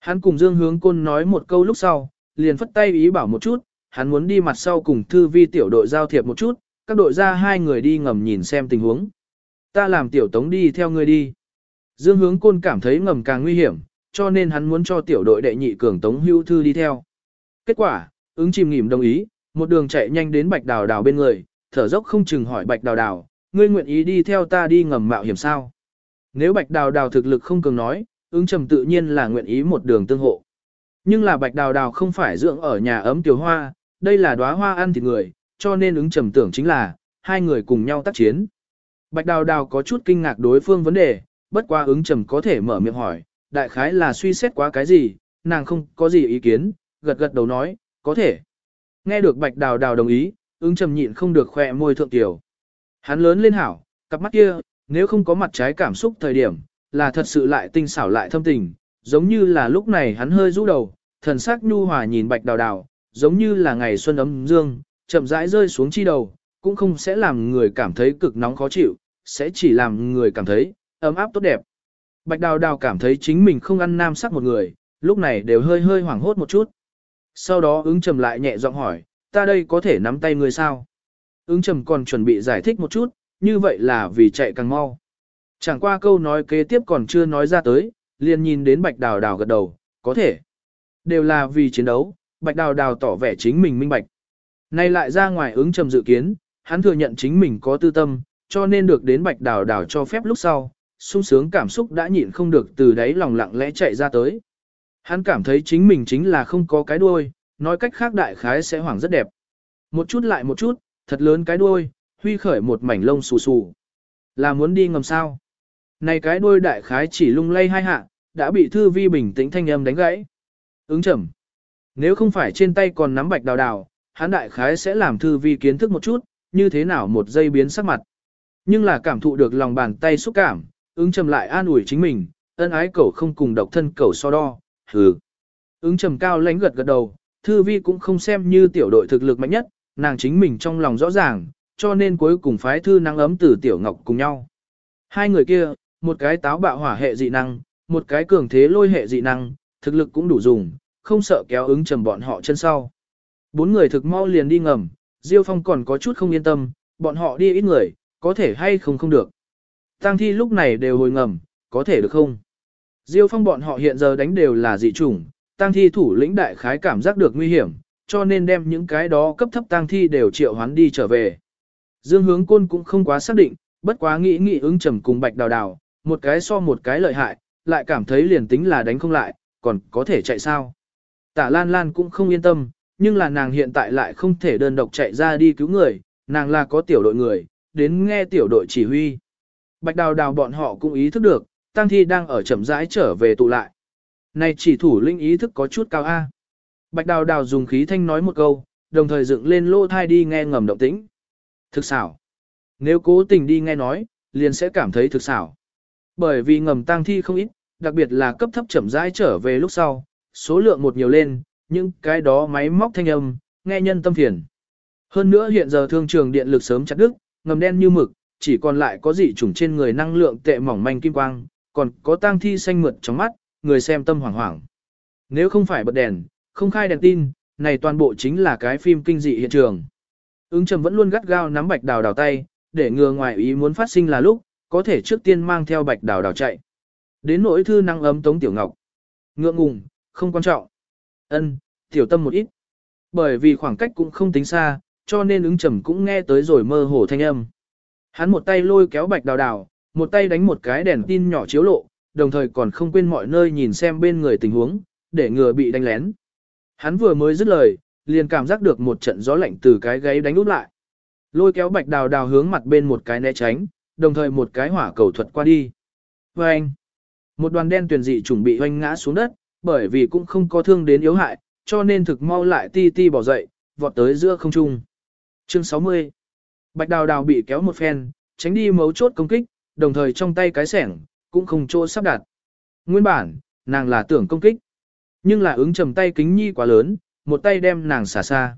Hắn cùng Dương Hướng Côn nói một câu lúc sau, liền phất tay ý bảo một chút, hắn muốn đi mặt sau cùng thư vi tiểu đội giao thiệp một chút, các đội ra hai người đi ngầm nhìn xem tình huống. Ta làm tiểu tống đi theo ngươi đi. Dương hướng côn cảm thấy ngầm càng nguy hiểm, cho nên hắn muốn cho tiểu đội đệ nhị cường tống hưu thư đi theo. Kết quả, ứng chìm nghỉm đồng ý, một đường chạy nhanh đến bạch đào đào bên người, thở dốc không chừng hỏi bạch đào đào, ngươi nguyện ý đi theo ta đi ngầm mạo hiểm sao? Nếu bạch đào đào thực lực không cường nói, ứng trầm tự nhiên là nguyện ý một đường tương hộ. Nhưng là bạch đào đào không phải dưỡng ở nhà ấm tiểu hoa, đây là đóa hoa ăn thịt người, cho nên ứng trầm tưởng chính là, hai người cùng nhau tác chiến. Bạch đào đào có chút kinh ngạc đối phương vấn đề, bất qua ứng trầm có thể mở miệng hỏi, đại khái là suy xét quá cái gì, nàng không có gì ý kiến, gật gật đầu nói, có thể. Nghe được bạch đào đào đồng ý, ứng trầm nhịn không được khỏe môi thượng tiểu. Hắn lớn lên hảo, cặp mắt kia, nếu không có mặt trái cảm xúc thời điểm, là thật sự lại tinh xảo lại thâm tình, giống như là lúc này hắn hơi rũ đầu, thần sắc nhu hòa nhìn bạch đào đào, giống như là ngày xuân ấm dương, chậm rãi rơi xuống chi đầu, cũng không sẽ làm người cảm thấy cực nóng khó chịu, sẽ chỉ làm người cảm thấy ấm áp tốt đẹp. Bạch đào đào cảm thấy chính mình không ăn nam sắc một người, lúc này đều hơi hơi hoảng hốt một chút. Sau đó ứng trầm lại nhẹ giọng hỏi, ta đây có thể nắm tay người sao? Ứng trầm còn chuẩn bị giải thích một chút, như vậy là vì chạy càng mau. Chẳng qua câu nói kế tiếp còn chưa nói ra tới, liền nhìn đến bạch đào đào gật đầu, có thể. Đều là vì chiến đấu, bạch đào đào tỏ vẻ chính mình minh bạch. Nay lại ra ngoài ứng trầm dự kiến, hắn thừa nhận chính mình có tư tâm, cho nên được đến bạch đào đào cho phép lúc sau, sung sướng cảm xúc đã nhịn không được từ đáy lòng lặng lẽ chạy ra tới. Hắn cảm thấy chính mình chính là không có cái đuôi, nói cách khác đại khái sẽ hoảng rất đẹp. Một chút lại một chút, thật lớn cái đuôi, huy khởi một mảnh lông xù xù. Là muốn đi ngầm sao? Này cái đuôi đại khái chỉ lung lay hai hạ, đã bị thư vi bình tĩnh thanh âm đánh gãy. Ứng chẩm. Nếu không phải trên tay còn nắm bạch đào đào, hắn đại khái sẽ làm thư vi kiến thức một chút, như thế nào một giây biến sắc mặt. Nhưng là cảm thụ được lòng bàn tay xúc cảm, ứng trầm lại an ủi chính mình, ân ái cẩu không cùng độc thân cẩu so đo, hừ. Ứng trầm cao lánh gật gật đầu, thư vi cũng không xem như tiểu đội thực lực mạnh nhất, nàng chính mình trong lòng rõ ràng, cho nên cuối cùng phái thư năng ấm từ tiểu ngọc cùng nhau. Hai người kia, một cái táo bạo hỏa hệ dị năng, một cái cường thế lôi hệ dị năng, thực lực cũng đủ dùng, không sợ kéo ứng trầm bọn họ chân sau. Bốn người thực mau liền đi ngầm, Diêu Phong còn có chút không yên tâm, bọn họ đi ít người, có thể hay không không được. Tăng thi lúc này đều hồi ngầm, có thể được không? Diêu Phong bọn họ hiện giờ đánh đều là dị chủng, tăng thi thủ lĩnh đại khái cảm giác được nguy hiểm, cho nên đem những cái đó cấp thấp tăng thi đều triệu hoán đi trở về. Dương hướng côn cũng không quá xác định, bất quá nghĩ nghĩ ứng trầm cùng bạch đào đào, một cái so một cái lợi hại, lại cảm thấy liền tính là đánh không lại, còn có thể chạy sao. Tả Lan Lan cũng không yên tâm, nhưng là nàng hiện tại lại không thể đơn độc chạy ra đi cứu người, nàng là có tiểu đội người, đến nghe tiểu đội chỉ huy. Bạch đào đào bọn họ cũng ý thức được, Tăng Thi đang ở chậm rãi trở về tụ lại. Này chỉ thủ linh ý thức có chút cao A. Bạch đào đào dùng khí thanh nói một câu, đồng thời dựng lên lô thai đi nghe ngầm động tĩnh. Thực xảo. Nếu cố tình đi nghe nói, liền sẽ cảm thấy thực xảo. Bởi vì ngầm tăng thi không ít, đặc biệt là cấp thấp chậm rãi trở về lúc sau, số lượng một nhiều lên, những cái đó máy móc thanh âm, nghe nhân tâm phiền. Hơn nữa hiện giờ thương trường điện lực sớm chặt đứt, ngầm đen như mực, chỉ còn lại có dị chủng trên người năng lượng tệ mỏng manh kim quang, còn có tang thi xanh mượt trong mắt, người xem tâm hoảng hoảng. Nếu không phải bật đèn, không khai đèn tin, này toàn bộ chính là cái phim kinh dị hiện trường. Ứng trầm vẫn luôn gắt gao nắm bạch đào đào tay, để ngừa ngoài ý muốn phát sinh là lúc, có thể trước tiên mang theo bạch đào đào chạy. Đến nỗi thư năng ấm tống tiểu ngọc. Ngượng ngùng, không quan trọng ân tiểu tâm một ít. Bởi vì khoảng cách cũng không tính xa, cho nên ứng trầm cũng nghe tới rồi mơ hồ thanh âm. Hắn một tay lôi kéo bạch đào đào, một tay đánh một cái đèn tin nhỏ chiếu lộ, đồng thời còn không quên mọi nơi nhìn xem bên người tình huống, để ngừa bị đánh lén. Hắn vừa mới dứt lời, liền cảm giác được một trận gió lạnh từ cái gáy đánh úp lại. Lôi kéo bạch đào đào hướng mặt bên một cái né tránh, đồng thời một cái hỏa cầu thuật qua đi. Và anh, một đoàn đen tuyển dị chuẩn bị hoanh ngã xuống đất, bởi vì cũng không có thương đến yếu hại, cho nên thực mau lại ti ti bỏ dậy, vọt tới giữa không trung. Chương 60 Bạch đào đào bị kéo một phen, tránh đi mấu chốt công kích, đồng thời trong tay cái sẻng, cũng không chỗ sắp đặt. Nguyên bản, nàng là tưởng công kích. Nhưng là ứng trầm tay kính nhi quá lớn, một tay đem nàng xả xa.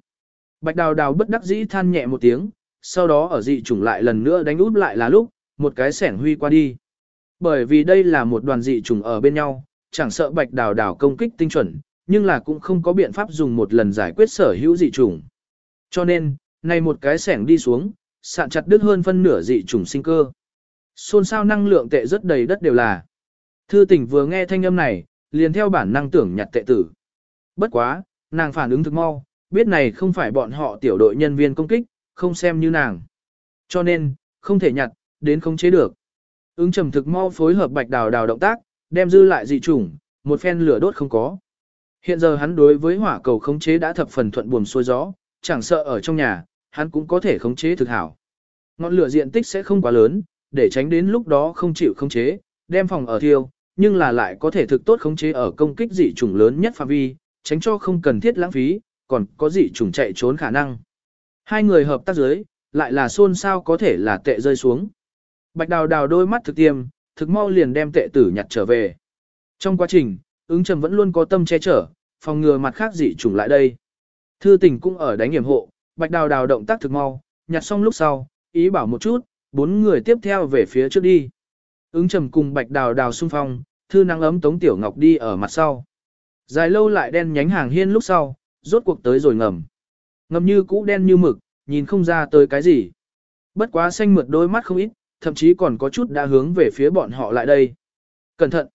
Bạch đào đào bất đắc dĩ than nhẹ một tiếng, sau đó ở dị chủng lại lần nữa đánh út lại là lúc, một cái sẻng huy qua đi. Bởi vì đây là một đoàn dị chủng ở bên nhau, chẳng sợ bạch đào đào công kích tinh chuẩn, nhưng là cũng không có biện pháp dùng một lần giải quyết sở hữu dị trùng. Cho nên, này một cái sẻng đi xuống, sạn chặt đứt hơn phân nửa dị trùng sinh cơ. Xôn xao năng lượng tệ rất đầy đất đều là. Thư tỉnh vừa nghe thanh âm này, liền theo bản năng tưởng nhặt tệ tử. Bất quá, nàng phản ứng thực mau, biết này không phải bọn họ tiểu đội nhân viên công kích, không xem như nàng. Cho nên, không thể nhặt, đến không chế được. Ứng trầm thực mau phối hợp bạch đào đào động tác, đem dư lại dị chủng, một phen lửa đốt không có. Hiện giờ hắn đối với hỏa cầu khống chế đã thập phần thuận buồm xuôi gió, chẳng sợ ở trong nhà, hắn cũng có thể khống chế thực hảo. Ngọn lửa diện tích sẽ không quá lớn, để tránh đến lúc đó không chịu khống chế, đem phòng ở thiêu, nhưng là lại có thể thực tốt khống chế ở công kích dị chủng lớn nhất phạm vi, tránh cho không cần thiết lãng phí, còn có dị chủng chạy trốn khả năng. Hai người hợp tác dưới, lại là xôn xao có thể là tệ rơi xuống. Bạch đào đào đôi mắt thực tiêm, thực mau liền đem tệ tử nhặt trở về. Trong quá trình, ứng trầm vẫn luôn có tâm che chở, phòng ngừa mặt khác dị trùng lại đây. Thư tình cũng ở đánh hiểm hộ, bạch đào đào động tác thực mau, nhặt xong lúc sau, ý bảo một chút, bốn người tiếp theo về phía trước đi. Ứng trầm cùng bạch đào đào xung phong, thư nắng ấm tống tiểu ngọc đi ở mặt sau. Dài lâu lại đen nhánh hàng hiên lúc sau, rốt cuộc tới rồi ngầm. Ngầm như cũ đen như mực, nhìn không ra tới cái gì. Bất quá xanh mượt đôi mắt không ít, thậm chí còn có chút đã hướng về phía bọn họ lại đây. Cẩn thận!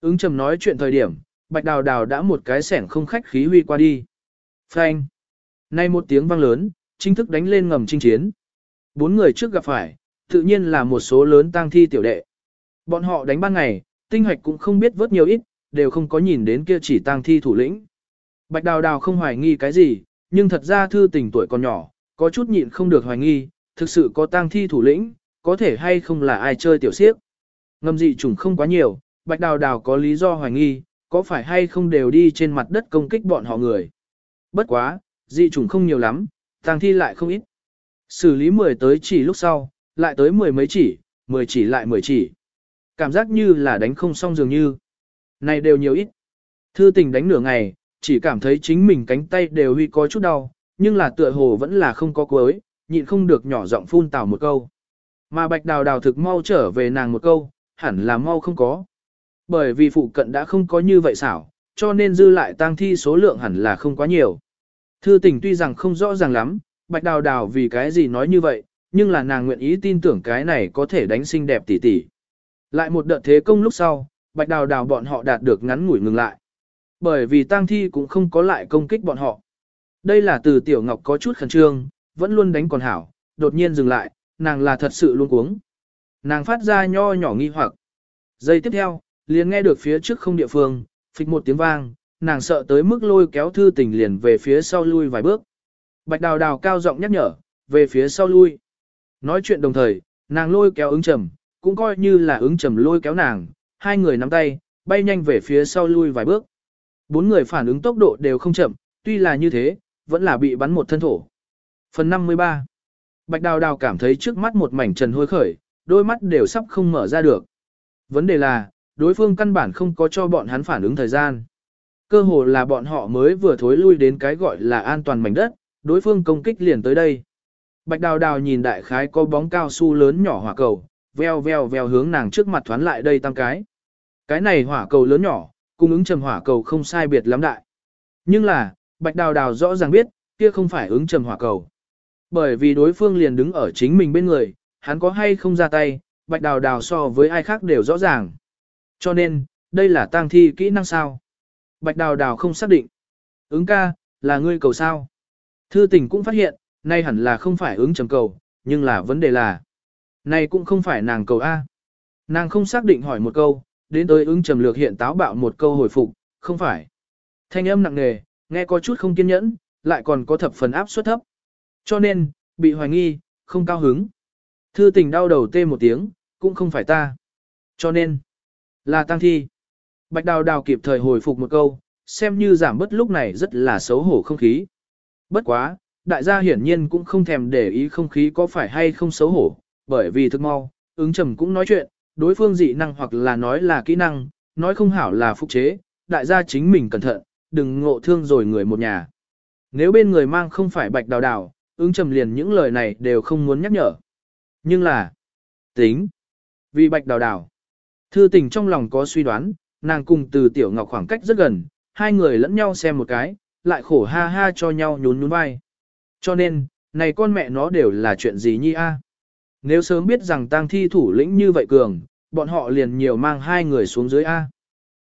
Ứng trầm nói chuyện thời điểm, bạch đào đào đã một cái sẻng không khách khí huy qua đi. Phanh! Nay một tiếng vang lớn, chính thức đánh lên ngầm chinh chiến. Bốn người trước gặp phải, tự nhiên là một số lớn tang thi tiểu đệ. Bọn họ đánh ban ngày, tinh hoạch cũng không biết vớt nhiều ít, đều không có nhìn đến kia chỉ tang thi thủ lĩnh. Bạch đào đào không hoài nghi cái gì, nhưng thật ra thư tình tuổi còn nhỏ, có chút nhịn không được hoài nghi, thực sự có tang thi thủ lĩnh, có thể hay không là ai chơi tiểu siếc. Ngầm dị trùng không quá nhiều, bạch đào đào có lý do hoài nghi, có phải hay không đều đi trên mặt đất công kích bọn họ người. Bất quá, dị trùng không nhiều lắm, tang thi lại không ít. Xử lý 10 tới chỉ lúc sau, lại tới mười mấy chỉ, 10 chỉ lại 10 chỉ. Cảm giác như là đánh không xong dường như. Này đều nhiều ít. Thư tình đánh nửa ngày, chỉ cảm thấy chính mình cánh tay đều huy có chút đau, nhưng là tựa hồ vẫn là không có cuối, nhịn không được nhỏ giọng phun tào một câu. Mà bạch đào đào thực mau trở về nàng một câu, hẳn là mau không có. Bởi vì phụ cận đã không có như vậy xảo, cho nên dư lại tang thi số lượng hẳn là không quá nhiều. Thư tình tuy rằng không rõ ràng lắm, bạch đào đào vì cái gì nói như vậy, nhưng là nàng nguyện ý tin tưởng cái này có thể đánh xinh đẹp tỷ tỷ. Lại một đợt thế công lúc sau, bạch đào đào bọn họ đạt được ngắn ngủi ngừng lại. Bởi vì tang thi cũng không có lại công kích bọn họ. Đây là từ tiểu ngọc có chút khẩn trương, vẫn luôn đánh còn hảo, đột nhiên dừng lại, nàng là thật sự luôn cuống. Nàng phát ra nho nhỏ nghi hoặc. Giây tiếp theo, liền nghe được phía trước không địa phương, phịch một tiếng vang, nàng sợ tới mức lôi kéo thư tình liền về phía sau lui vài bước. Bạch đào đào cao giọng nhắc nhở, về phía sau lui. Nói chuyện đồng thời, nàng lôi kéo ứng trầm, cũng coi như là ứng trầm lôi kéo nàng, hai người nắm tay, bay nhanh về phía sau lui vài bước. Bốn người phản ứng tốc độ đều không chậm, tuy là như thế, vẫn là bị bắn một thân thổ. Phần 53 Bạch Đào Đào cảm thấy trước mắt một mảnh trần hôi khởi, đôi mắt đều sắp không mở ra được. Vấn đề là, đối phương căn bản không có cho bọn hắn phản ứng thời gian. Cơ hồ là bọn họ mới vừa thối lui đến cái gọi là an toàn mảnh đất, đối phương công kích liền tới đây. Bạch Đào Đào nhìn đại khái có bóng cao su lớn nhỏ hỏa cầu, veo veo veo hướng nàng trước mặt thoán lại đây tăng cái. Cái này hỏa cầu lớn nhỏ, cung ứng trầm hỏa cầu không sai biệt lắm đại. Nhưng là, Bạch Đào Đào rõ ràng biết, kia không phải ứng trầm hỏa cầu. Bởi vì đối phương liền đứng ở chính mình bên người, hắn có hay không ra tay, Bạch Đào Đào so với ai khác đều rõ ràng. Cho nên, đây là tang thi kỹ năng sao. Bạch Đào Đào không xác định. Ứng ca, là ngươi cầu sao. Thư tình cũng phát hiện, nay hẳn là không phải ứng trầm cầu, nhưng là vấn đề là, nay cũng không phải nàng cầu A. Nàng không xác định hỏi một câu, đến tới ứng trầm lược hiện táo bạo một câu hồi phục, không phải. Thanh âm nặng nề, nghe có chút không kiên nhẫn, lại còn có thập phần áp suất thấp. Cho nên, bị hoài nghi, không cao hứng. Thư tình đau đầu tê một tiếng, cũng không phải ta. Cho nên, là tăng thi. Bạch đào đào kịp thời hồi phục một câu, xem như giảm bớt lúc này rất là xấu hổ không khí. Bất quá, đại gia hiển nhiên cũng không thèm để ý không khí có phải hay không xấu hổ, bởi vì thực mau, ứng trầm cũng nói chuyện, đối phương dị năng hoặc là nói là kỹ năng, nói không hảo là phục chế, đại gia chính mình cẩn thận, đừng ngộ thương rồi người một nhà. Nếu bên người mang không phải bạch đào đào, ứng trầm liền những lời này đều không muốn nhắc nhở. Nhưng là, tính, vì bạch đào đào, thư tình trong lòng có suy đoán, nàng cùng từ tiểu ngọc khoảng cách rất gần, hai người lẫn nhau xem một cái, lại khổ ha ha cho nhau nhún nhún vai. Cho nên, này con mẹ nó đều là chuyện gì nhi a? Nếu sớm biết rằng tang thi thủ lĩnh như vậy cường, bọn họ liền nhiều mang hai người xuống dưới A.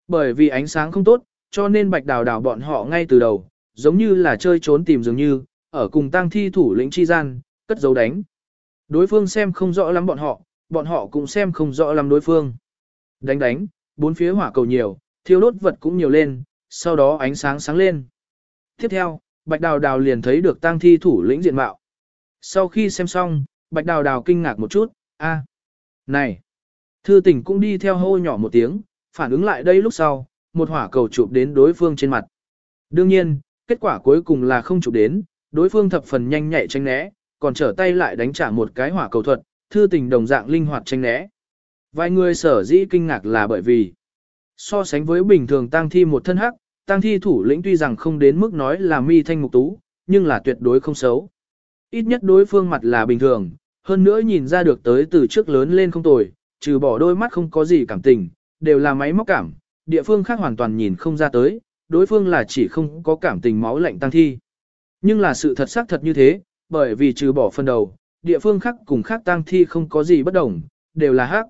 Bởi vì ánh sáng không tốt, cho nên bạch đào đào bọn họ ngay từ đầu, giống như là chơi trốn tìm dường như, ở cùng tang thi thủ lĩnh chi gian, cất dấu đánh. Đối phương xem không rõ lắm bọn họ, bọn họ cũng xem không rõ lắm đối phương. Đánh đánh, bốn phía hỏa cầu nhiều, thiêu đốt vật cũng nhiều lên, sau đó ánh sáng sáng lên. Tiếp theo, bạch đào đào liền thấy được tang thi thủ lĩnh diện mạo. Sau khi xem xong, bạch đào đào kinh ngạc một chút, a, này, thư tỉnh cũng đi theo hô nhỏ một tiếng, phản ứng lại đây lúc sau, một hỏa cầu chụp đến đối phương trên mặt. Đương nhiên, kết quả cuối cùng là không chụp đến, đối phương thập phần nhanh nhạy tránh né, còn trở tay lại đánh trả một cái hỏa cầu thuật, thư tình đồng dạng linh hoạt tránh né. Vài người sở dĩ kinh ngạc là bởi vì, so sánh với bình thường tăng thi một thân hắc, tăng thi thủ lĩnh tuy rằng không đến mức nói là mi thanh mục tú, nhưng là tuyệt đối không xấu. Ít nhất đối phương mặt là bình thường, hơn nữa nhìn ra được tới từ trước lớn lên không tồi, trừ bỏ đôi mắt không có gì cảm tình, đều là máy móc cảm, địa phương khác hoàn toàn nhìn không ra tới, đối phương là chỉ không có cảm tình máu lạnh tăng thi. Nhưng là sự thật xác thật như thế, bởi vì trừ bỏ phần đầu, địa phương khác cùng khác tang thi không có gì bất đồng, đều là hắc.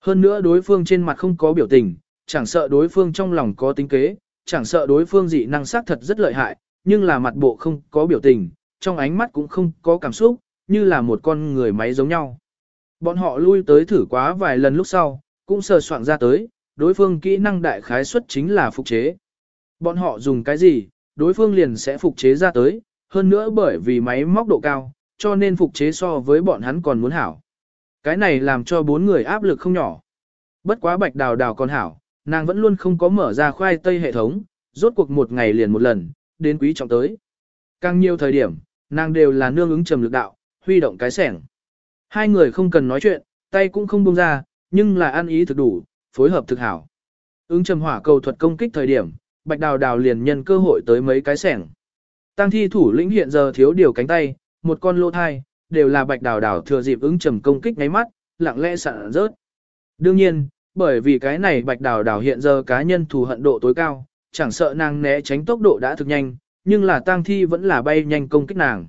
Hơn nữa đối phương trên mặt không có biểu tình, chẳng sợ đối phương trong lòng có tính kế, chẳng sợ đối phương dị năng xác thật rất lợi hại, nhưng là mặt bộ không có biểu tình, trong ánh mắt cũng không có cảm xúc, như là một con người máy giống nhau. Bọn họ lui tới thử quá vài lần lúc sau, cũng sờ soạn ra tới, đối phương kỹ năng đại khái suất chính là phục chế. Bọn họ dùng cái gì, đối phương liền sẽ phục chế ra tới, hơn nữa bởi vì máy móc độ cao, cho nên phục chế so với bọn hắn còn muốn hảo. Cái này làm cho bốn người áp lực không nhỏ. Bất quá bạch đào đào còn hảo, nàng vẫn luôn không có mở ra khoai tây hệ thống, rốt cuộc một ngày liền một lần, đến quý trọng tới. Càng nhiều thời điểm, nàng đều là nương ứng trầm lực đạo, huy động cái sẻng. Hai người không cần nói chuyện, tay cũng không buông ra, nhưng là ăn ý thực đủ, phối hợp thực hảo. Ứng trầm hỏa cầu thuật công kích thời điểm, bạch đào đào liền nhân cơ hội tới mấy cái sẻng. Tăng thi thủ lĩnh hiện giờ thiếu điều cánh tay, một con lô thai, đều là bạch đào đào thừa dịp ứng trầm công kích ngáy mắt, lặng lẽ sạn rớt. Đương nhiên, bởi vì cái này bạch đào đào hiện giờ cá nhân thù hận độ tối cao, chẳng sợ nàng né tránh tốc độ đã thực nhanh, nhưng là tang thi vẫn là bay nhanh công kích nàng.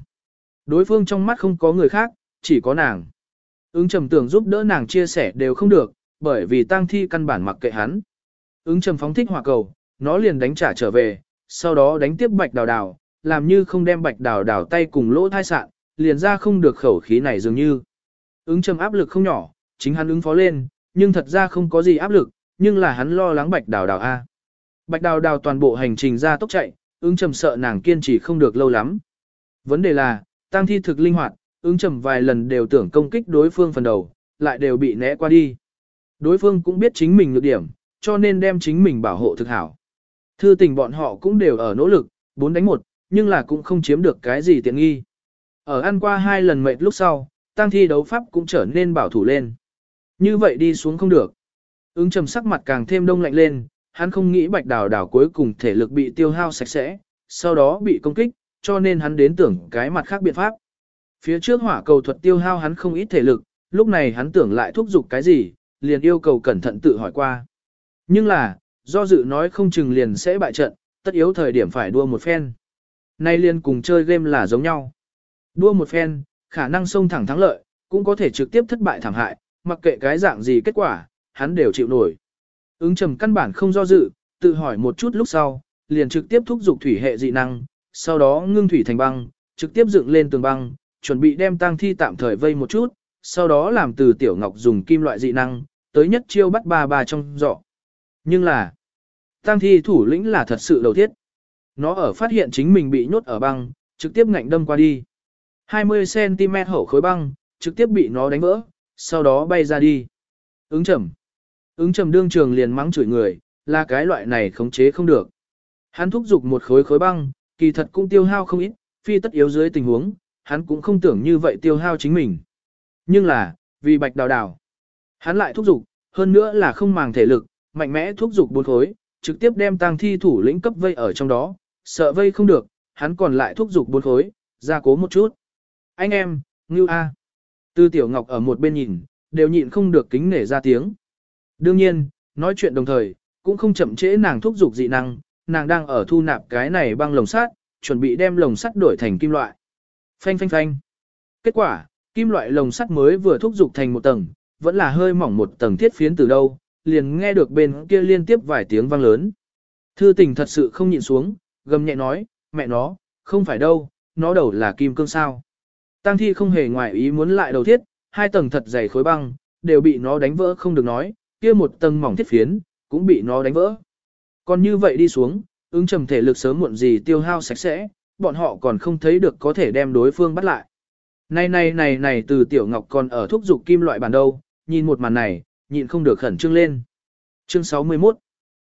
Đối phương trong mắt không có người khác, chỉ có nàng. Ứng trầm tưởng giúp đỡ nàng chia sẻ đều không được, bởi vì tang thi căn bản mặc kệ hắn. Ứng trầm phóng thích hỏa cầu, nó liền đánh trả trở về, sau đó đánh tiếp bạch đào đào, làm như không đem bạch đào đào tay cùng lỗ thai sạn, liền ra không được khẩu khí này dường như. Ứng trầm áp lực không nhỏ, chính hắn ứng phó lên, nhưng thật ra không có gì áp lực, nhưng là hắn lo lắng bạch đào đào A. Bạch đào đào toàn bộ hành trình ra tốc chạy, ứng trầm sợ nàng kiên trì không được lâu lắm. Vấn đề là, tăng thi thực linh hoạt, ứng trầm vài lần đều tưởng công kích đối phương phần đầu, lại đều bị né qua đi. Đối phương cũng biết chính mình nhược điểm, cho nên đem chính mình bảo hộ thực hảo. Thư tình bọn họ cũng đều ở nỗ lực, bốn đánh một, nhưng là cũng không chiếm được cái gì tiện nghi. Ở ăn qua hai lần mệt lúc sau, tăng thi đấu pháp cũng trở nên bảo thủ lên. Như vậy đi xuống không được. Ứng trầm sắc mặt càng thêm đông lạnh lên, hắn không nghĩ bạch đào đào cuối cùng thể lực bị tiêu hao sạch sẽ, sau đó bị công kích, cho nên hắn đến tưởng cái mặt khác biện pháp. Phía trước hỏa cầu thuật tiêu hao hắn không ít thể lực, lúc này hắn tưởng lại thúc giục cái gì, liền yêu cầu cẩn thận tự hỏi qua. Nhưng là, do dự nói không chừng liền sẽ bại trận, tất yếu thời điểm phải đua một phen. Nay liền cùng chơi game là giống nhau. Đua một phen, khả năng xông thẳng thắng lợi, cũng có thể trực tiếp thất bại thảm hại, mặc kệ cái dạng gì kết quả, hắn đều chịu nổi. Ứng trầm căn bản không do dự, tự hỏi một chút lúc sau, liền trực tiếp thúc giục thủy hệ dị năng, sau đó ngưng thủy thành băng, trực tiếp dựng lên tường băng, chuẩn bị đem tang thi tạm thời vây một chút, sau đó làm từ tiểu ngọc dùng kim loại dị năng, tới nhất chiêu bắt ba ba trong giỏ. Nhưng là, tang thi thủ lĩnh là thật sự đầu thiết. Nó ở phát hiện chính mình bị nhốt ở băng, trực tiếp ngạnh đâm qua đi. 20cm hậu khối băng, trực tiếp bị nó đánh vỡ, sau đó bay ra đi. Ứng trầm. Ứng trầm đương trường liền mắng chửi người, là cái loại này khống chế không được. Hắn thúc giục một khối khối băng, kỳ thật cũng tiêu hao không ít, phi tất yếu dưới tình huống, hắn cũng không tưởng như vậy tiêu hao chính mình. Nhưng là, vì bạch đào đào, hắn lại thúc giục, hơn nữa là không màng thể lực, mạnh mẽ thúc giục bốn khối, trực tiếp đem tang thi thủ lĩnh cấp vây ở trong đó, sợ vây không được, hắn còn lại thúc giục bốn khối, ra cố một chút. Anh em, ngưu a. Tư Tiểu Ngọc ở một bên nhìn, đều nhịn không được kính nể ra tiếng. Đương nhiên, nói chuyện đồng thời, cũng không chậm trễ nàng thúc giục dị năng, nàng đang ở thu nạp cái này băng lồng sắt, chuẩn bị đem lồng sắt đổi thành kim loại. Phanh phanh phanh. Kết quả, kim loại lồng sắt mới vừa thúc dục thành một tầng, vẫn là hơi mỏng một tầng thiết phiến từ đâu, liền nghe được bên kia liên tiếp vài tiếng vang lớn. Thư tình thật sự không nhịn xuống, gầm nhẹ nói, mẹ nó, không phải đâu, nó đầu là kim cương sao. Tăng thi không hề ngoài ý muốn lại đầu thiết, hai tầng thật dày khối băng, đều bị nó đánh vỡ không được nói, kia một tầng mỏng thiết phiến, cũng bị nó đánh vỡ. Còn như vậy đi xuống, ứng trầm thể lực sớm muộn gì tiêu hao sạch sẽ, bọn họ còn không thấy được có thể đem đối phương bắt lại. Này này này này từ tiểu ngọc còn ở thúc dục kim loại bản đâu, nhìn một màn này, nhịn không được khẩn trương lên. Chương 61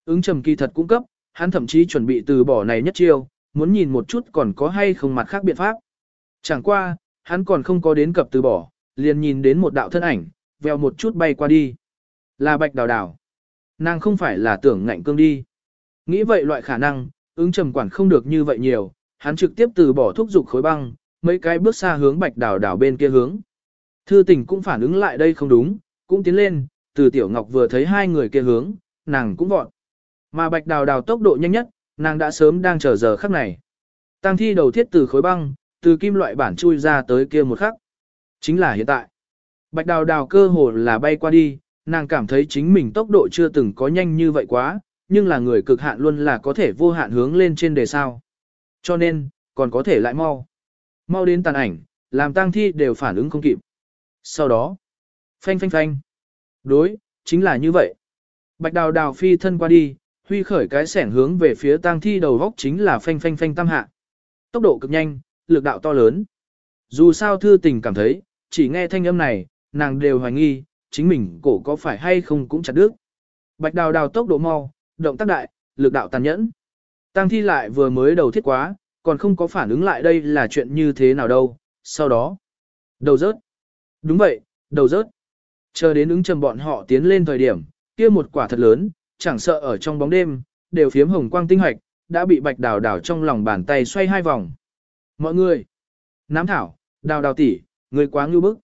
Ứng trầm kỳ thật cung cấp, hắn thậm chí chuẩn bị từ bỏ này nhất chiêu, muốn nhìn một chút còn có hay không mặt khác biện pháp. Chẳng qua, hắn còn không có đến cập từ bỏ, liền nhìn đến một đạo thân ảnh, veo một chút bay qua đi. Là bạch đào đào. Nàng không phải là tưởng ngạnh cương đi. Nghĩ vậy loại khả năng, ứng trầm quản không được như vậy nhiều, hắn trực tiếp từ bỏ thúc dục khối băng, mấy cái bước xa hướng bạch đào đào bên kia hướng. Thư tình cũng phản ứng lại đây không đúng, cũng tiến lên, từ tiểu ngọc vừa thấy hai người kia hướng, nàng cũng vọt. Mà bạch đào đào tốc độ nhanh nhất, nàng đã sớm đang chờ giờ khắc này. Tăng thi đầu thiết từ khối băng, từ kim loại bản chui ra tới kia một khắc. Chính là hiện tại. Bạch đào đào cơ hồ là bay qua đi, nàng cảm thấy chính mình tốc độ chưa từng có nhanh như vậy quá, nhưng là người cực hạn luôn là có thể vô hạn hướng lên trên đề sao. Cho nên, còn có thể lại mau. Mau đến tàn ảnh, làm tang thi đều phản ứng không kịp. Sau đó, phanh phanh phanh. Đối, chính là như vậy. Bạch đào đào phi thân qua đi, huy khởi cái sẻn hướng về phía tang thi đầu góc chính là phanh phanh phanh tam hạ. Tốc độ cực nhanh, lực đạo to lớn. Dù sao thư tình cảm thấy, chỉ nghe thanh âm này, nàng đều hoài nghi, chính mình cổ có phải hay không cũng chặt đứt. Bạch đào đào tốc độ mau, động tác đại, lực đạo tàn nhẫn. Tăng thi lại vừa mới đầu thiết quá, còn không có phản ứng lại đây là chuyện như thế nào đâu, sau đó. Đầu rớt. Đúng vậy, đầu rớt. Chờ đến ứng trầm bọn họ tiến lên thời điểm, kia một quả thật lớn, chẳng sợ ở trong bóng đêm, đều phiếm hồng quang tinh hoạch, đã bị bạch đào đào trong lòng bàn tay xoay hai vòng. Mọi người, nám thảo, đào đào tỷ, người quá ngưu bức.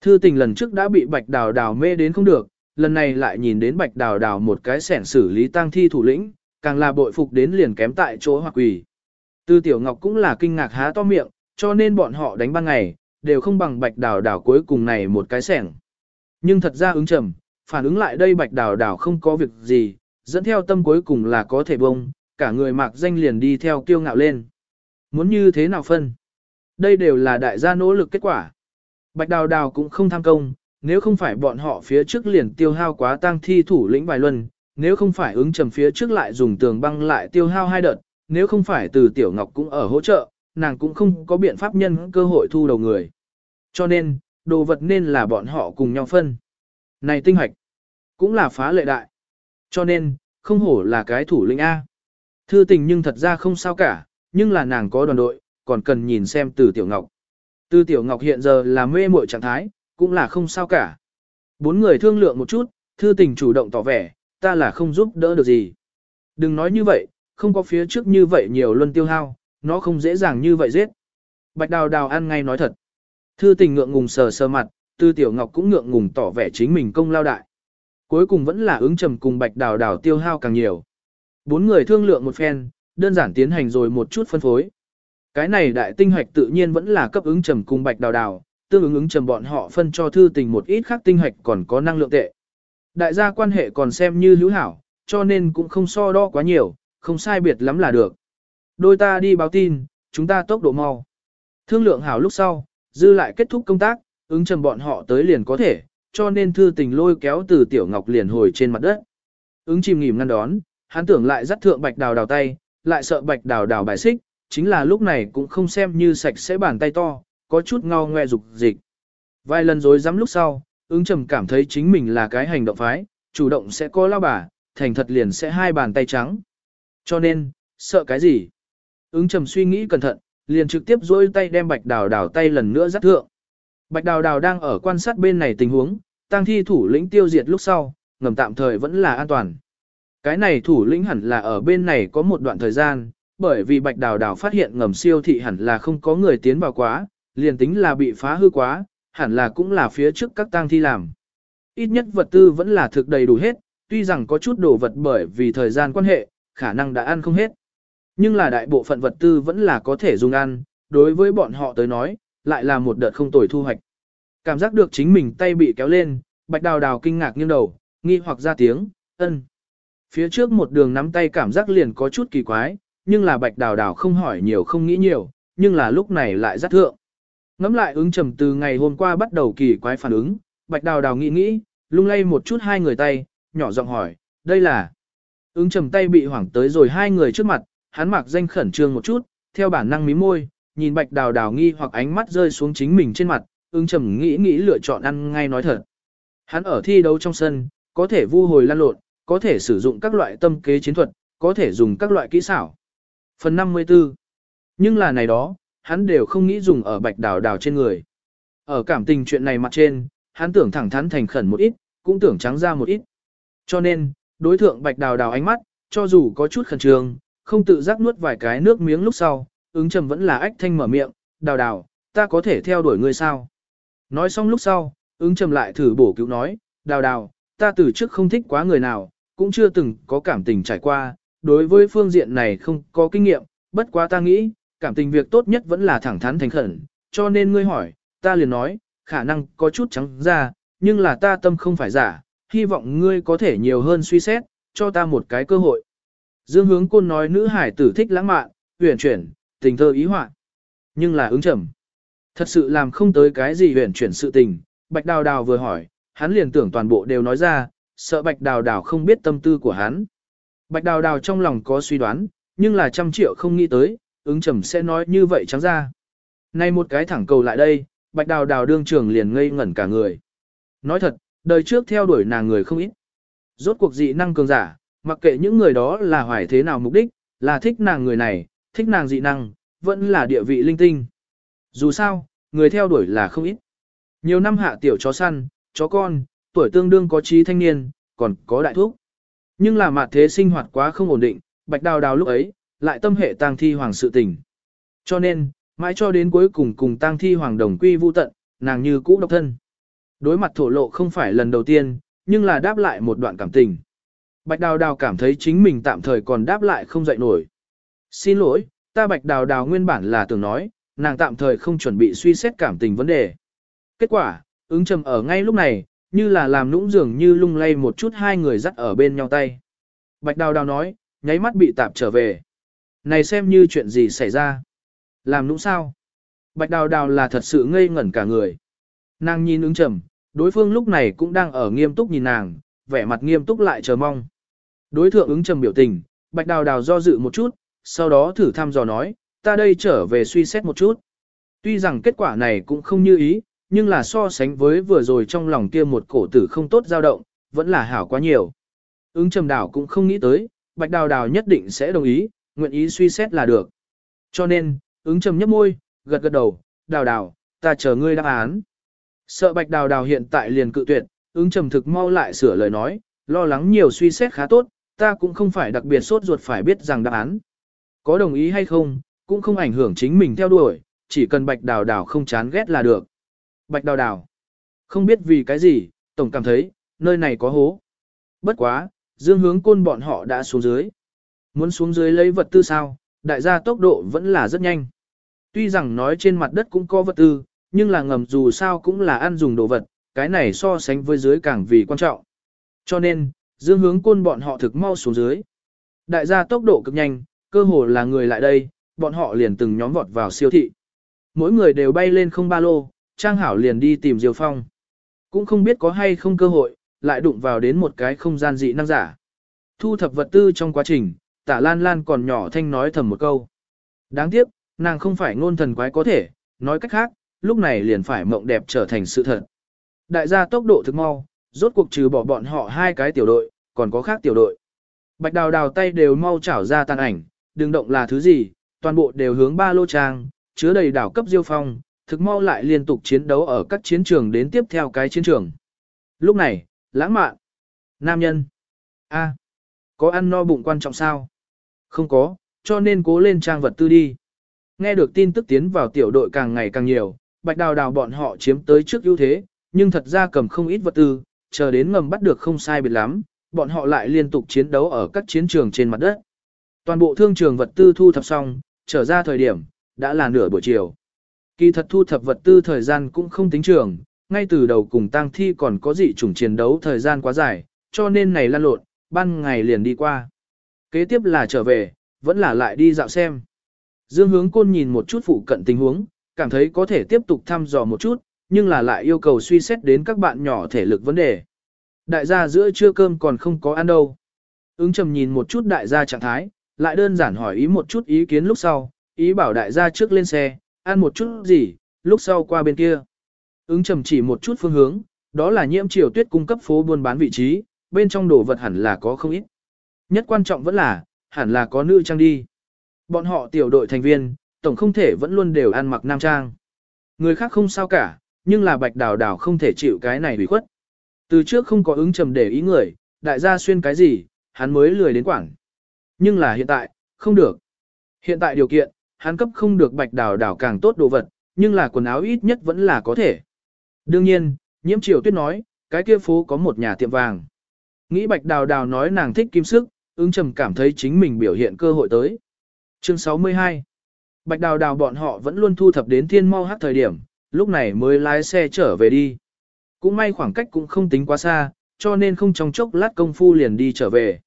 Thư tình lần trước đã bị bạch đào đào mê đến không được, lần này lại nhìn đến bạch đào đào một cái sẻn xử lý tang thi thủ lĩnh, càng là bội phục đến liền kém tại chỗ hoặc quỷ. Tư tiểu ngọc cũng là kinh ngạc há to miệng, cho nên bọn họ đánh ban ngày, đều không bằng bạch đào đào cuối cùng này một cái sẻng. Nhưng thật ra ứng trầm, phản ứng lại đây bạch đào đào không có việc gì, dẫn theo tâm cuối cùng là có thể bông, cả người mạc danh liền đi theo kiêu ngạo lên. Muốn như thế nào phân? Đây đều là đại gia nỗ lực kết quả. Bạch đào đào cũng không tham công, nếu không phải bọn họ phía trước liền tiêu hao quá tăng thi thủ lĩnh vài luân, nếu không phải ứng trầm phía trước lại dùng tường băng lại tiêu hao hai đợt, nếu không phải từ tiểu ngọc cũng ở hỗ trợ, nàng cũng không có biện pháp nhân cơ hội thu đầu người. Cho nên, đồ vật nên là bọn họ cùng nhau phân. Này tinh hoạch, cũng là phá lệ đại. Cho nên, không hổ là cái thủ lĩnh A. Thư tình nhưng thật ra không sao cả, nhưng là nàng có đoàn đội, còn cần nhìn xem từ tiểu ngọc. Từ tiểu ngọc hiện giờ là mê muội trạng thái, cũng là không sao cả. Bốn người thương lượng một chút, thư tình chủ động tỏ vẻ, ta là không giúp đỡ được gì. Đừng nói như vậy, không có phía trước như vậy nhiều luân tiêu hao, nó không dễ dàng như vậy giết. Bạch đào đào ăn ngay nói thật. Thư tình ngượng ngùng sờ sờ mặt, tư tiểu ngọc cũng ngượng ngùng tỏ vẻ chính mình công lao đại. Cuối cùng vẫn là ứng trầm cùng bạch đào đào tiêu hao càng nhiều. Bốn người thương lượng một phen, đơn giản tiến hành rồi một chút phân phối. Cái này đại tinh hoạch tự nhiên vẫn là cấp ứng trầm cùng bạch đào đào, tương ứng ứng trầm bọn họ phân cho thư tình một ít khác tinh hoạch còn có năng lượng tệ. Đại gia quan hệ còn xem như hữu hảo, cho nên cũng không so đo quá nhiều, không sai biệt lắm là được. Đôi ta đi báo tin, chúng ta tốc độ mau. Thương lượng hảo lúc sau, dư lại kết thúc công tác, ứng trầm bọn họ tới liền có thể, cho nên thư tình lôi kéo từ tiểu ngọc liền hồi trên mặt đất. Ứng chìm nghỉm ngăn đón, hắn tưởng lại dắt thượng bạch đào đào tay, lại sợ bạch đào đào bài xích, chính là lúc này cũng không xem như sạch sẽ bàn tay to, có chút ngao ngoe dục dịch. Vài lần dối dám lúc sau, ứng trầm cảm thấy chính mình là cái hành động phái, chủ động sẽ có lao bà, thành thật liền sẽ hai bàn tay trắng. Cho nên, sợ cái gì? Ứng trầm suy nghĩ cẩn thận, liền trực tiếp dôi tay đem bạch đào đào tay lần nữa dắt thượng. Bạch đào đào đang ở quan sát bên này tình huống, tăng thi thủ lĩnh tiêu diệt lúc sau, ngầm tạm thời vẫn là an toàn. Cái này thủ lĩnh hẳn là ở bên này có một đoạn thời gian, bởi vì bạch đào đào phát hiện ngầm siêu thị hẳn là không có người tiến vào quá, liền tính là bị phá hư quá, hẳn là cũng là phía trước các tang thi làm. Ít nhất vật tư vẫn là thực đầy đủ hết, tuy rằng có chút đồ vật bởi vì thời gian quan hệ, khả năng đã ăn không hết. Nhưng là đại bộ phận vật tư vẫn là có thể dùng ăn, đối với bọn họ tới nói, lại là một đợt không tồi thu hoạch. Cảm giác được chính mình tay bị kéo lên, bạch đào đào kinh ngạc nghiêng đầu, nghi hoặc ra tiếng, ân. Phía trước một đường nắm tay cảm giác liền có chút kỳ quái, nhưng là bạch đào đào không hỏi nhiều không nghĩ nhiều, nhưng là lúc này lại rất thượng. Ngắm lại ứng trầm từ ngày hôm qua bắt đầu kỳ quái phản ứng, bạch đào đào nghĩ nghĩ, lung lay một chút hai người tay, nhỏ giọng hỏi, đây là. Ứng trầm tay bị hoảng tới rồi hai người trước mặt, hắn mặc danh khẩn trương một chút, theo bản năng mí môi, nhìn bạch đào đào nghi hoặc ánh mắt rơi xuống chính mình trên mặt, ưng trầm nghĩ nghĩ lựa chọn ăn ngay nói thật. Hắn ở thi đấu trong sân, có thể vu hồi lan lộn, có thể sử dụng các loại tâm kế chiến thuật, có thể dùng các loại kỹ xảo. Phần 54 Nhưng là này đó, hắn đều không nghĩ dùng ở bạch đào đào trên người. Ở cảm tình chuyện này mặt trên, hắn tưởng thẳng thắn thành khẩn một ít, cũng tưởng trắng ra một ít. Cho nên, đối thượng bạch đào đào ánh mắt, cho dù có chút khẩn trương, không tự giác nuốt vài cái nước miếng lúc sau, ứng trầm vẫn là ách thanh mở miệng, đào đào, ta có thể theo đuổi ngươi sao? Nói xong lúc sau, ứng trầm lại thử bổ cứu nói, đào đào, ta từ trước không thích quá người nào, cũng chưa từng có cảm tình trải qua, đối với phương diện này không có kinh nghiệm, bất quá ta nghĩ, cảm tình việc tốt nhất vẫn là thẳng thắn thành khẩn, cho nên ngươi hỏi, ta liền nói, khả năng có chút trắng ra, nhưng là ta tâm không phải giả, hy vọng ngươi có thể nhiều hơn suy xét, cho ta một cái cơ hội. Dương hướng côn nói nữ hải tử thích lãng mạn, huyền chuyển, tình thơ ý họa nhưng là ứng trầm. Thật sự làm không tới cái gì huyền chuyển sự tình, bạch đào đào vừa hỏi, hắn liền tưởng toàn bộ đều nói ra, sợ bạch đào đào không biết tâm tư của hắn. Bạch đào đào trong lòng có suy đoán, nhưng là trăm triệu không nghĩ tới, ứng trầm sẽ nói như vậy trắng ra. Nay một cái thẳng cầu lại đây, bạch đào đào đương trường liền ngây ngẩn cả người. Nói thật, đời trước theo đuổi nàng người không ít. Rốt cuộc dị năng cường giả, mặc kệ những người đó là hoài thế nào mục đích, là thích nàng người này, thích nàng dị năng, vẫn là địa vị linh tinh. Dù sao, người theo đuổi là không ít. Nhiều năm hạ tiểu chó săn, chó con, tuổi tương đương có trí thanh niên, còn có đại thuốc. Nhưng là mặt thế sinh hoạt quá không ổn định, bạch đào đào lúc ấy, lại tâm hệ tang thi hoàng sự tình. Cho nên, mãi cho đến cuối cùng cùng tang thi hoàng đồng quy vu tận, nàng như cũ độc thân. Đối mặt thổ lộ không phải lần đầu tiên, nhưng là đáp lại một đoạn cảm tình. Bạch đào đào cảm thấy chính mình tạm thời còn đáp lại không dậy nổi. Xin lỗi, ta bạch đào đào nguyên bản là tưởng nói, nàng tạm thời không chuẩn bị suy xét cảm tình vấn đề. Kết quả, ứng trầm ở ngay lúc này, như là làm nũng dường như lung lay một chút hai người dắt ở bên nhau tay. Bạch đào đào nói, nháy mắt bị tạp trở về. Này xem như chuyện gì xảy ra. Làm nũng sao? Bạch đào đào là thật sự ngây ngẩn cả người. Nàng nhìn ứng trầm, đối phương lúc này cũng đang ở nghiêm túc nhìn nàng, vẻ mặt nghiêm túc lại chờ mong. Đối thượng ứng trầm biểu tình, bạch đào đào do dự một chút, sau đó thử thăm dò nói, ta đây trở về suy xét một chút. Tuy rằng kết quả này cũng không như ý, nhưng là so sánh với vừa rồi trong lòng kia một cổ tử không tốt dao động, vẫn là hảo quá nhiều. Ứng trầm đào cũng không nghĩ tới, bạch đào đào nhất định sẽ đồng ý, nguyện ý suy xét là được. Cho nên, ứng trầm nhấp môi, gật gật đầu, đào đào, ta chờ ngươi đáp án. Sợ bạch đào đào hiện tại liền cự tuyệt, ứng trầm thực mau lại sửa lời nói, lo lắng nhiều suy xét khá tốt, ta cũng không phải đặc biệt sốt ruột phải biết rằng đáp án. Có đồng ý hay không, cũng không ảnh hưởng chính mình theo đuổi, chỉ cần bạch đào đào không chán ghét là được. Bạch đào đào. Không biết vì cái gì, tổng cảm thấy, nơi này có hố. Bất quá, dương hướng côn bọn họ đã xuống dưới. Muốn xuống dưới lấy vật tư sao, đại gia tốc độ vẫn là rất nhanh. Tuy rằng nói trên mặt đất cũng có vật tư, nhưng là ngầm dù sao cũng là ăn dùng đồ vật, cái này so sánh với dưới càng vì quan trọng. Cho nên, dương hướng côn bọn họ thực mau xuống dưới. Đại gia tốc độ cực nhanh, cơ hồ là người lại đây, bọn họ liền từng nhóm vọt vào siêu thị. Mỗi người đều bay lên không ba lô, Trang Hảo liền đi tìm Diêu Phong. Cũng không biết có hay không cơ hội, lại đụng vào đến một cái không gian dị năng giả. Thu thập vật tư trong quá trình, tả lan lan còn nhỏ thanh nói thầm một câu. Đáng tiếc, nàng không phải ngôn thần quái có thể, nói cách khác, lúc này liền phải mộng đẹp trở thành sự thật. Đại gia tốc độ thực mau, rốt cuộc trừ bỏ bọn họ hai cái tiểu đội, còn có khác tiểu đội. Bạch đào đào tay đều mau chảo ra tàn ảnh, đừng động là thứ gì, toàn bộ đều hướng ba lô trang, chứa đầy đảo cấp diêu phong, thực mau lại liên tục chiến đấu ở các chiến trường đến tiếp theo cái chiến trường. Lúc này, lãng mạn, nam nhân, a, à, có ăn no bụng quan trọng sao? Không có, cho nên cố lên trang vật tư đi. Nghe được tin tức tiến vào tiểu đội càng ngày càng nhiều, bạch đào đào bọn họ chiếm tới trước ưu thế, nhưng thật ra cầm không ít vật tư, chờ đến ngầm bắt được không sai biệt lắm, bọn họ lại liên tục chiến đấu ở các chiến trường trên mặt đất. Toàn bộ thương trường vật tư thu thập xong, trở ra thời điểm, đã là nửa buổi chiều. Kỳ thật thu thập vật tư thời gian cũng không tính trường, ngay từ đầu cùng tang thi còn có dị chủng chiến đấu thời gian quá dài, cho nên này lan lộn, ban ngày liền đi qua. Kế tiếp là trở về, vẫn là lại đi dạo xem. Dương hướng côn nhìn một chút phụ cận tình huống, cảm thấy có thể tiếp tục thăm dò một chút, nhưng là lại yêu cầu suy xét đến các bạn nhỏ thể lực vấn đề. Đại gia giữa trưa cơm còn không có ăn đâu. Ứng trầm nhìn một chút đại gia trạng thái, lại đơn giản hỏi ý một chút ý kiến lúc sau, ý bảo đại gia trước lên xe, ăn một chút gì, lúc sau qua bên kia. Ứng trầm chỉ một chút phương hướng, đó là nhiễm triều tuyết cung cấp phố buôn bán vị trí, bên trong đồ vật hẳn là có không ít. Nhất quan trọng vẫn là, hẳn là có nữ trang đi. Bọn họ tiểu đội thành viên, tổng không thể vẫn luôn đều ăn mặc nam trang. Người khác không sao cả, nhưng là bạch đào đào không thể chịu cái này hủy khuất. Từ trước không có ứng trầm để ý người, đại gia xuyên cái gì, hắn mới lười đến quảng. Nhưng là hiện tại, không được. Hiện tại điều kiện, hắn cấp không được bạch đào đào càng tốt đồ vật, nhưng là quần áo ít nhất vẫn là có thể. Đương nhiên, nhiễm triều tuyết nói, cái kia phố có một nhà tiệm vàng. Nghĩ bạch đào đào nói nàng thích kim sức, ứng trầm cảm thấy chính mình biểu hiện cơ hội tới. Chương 62 Bạch đào đào bọn họ vẫn luôn thu thập đến thiên mau hát thời điểm, lúc này mới lái xe trở về đi. Cũng may khoảng cách cũng không tính quá xa, cho nên không trong chốc lát công phu liền đi trở về.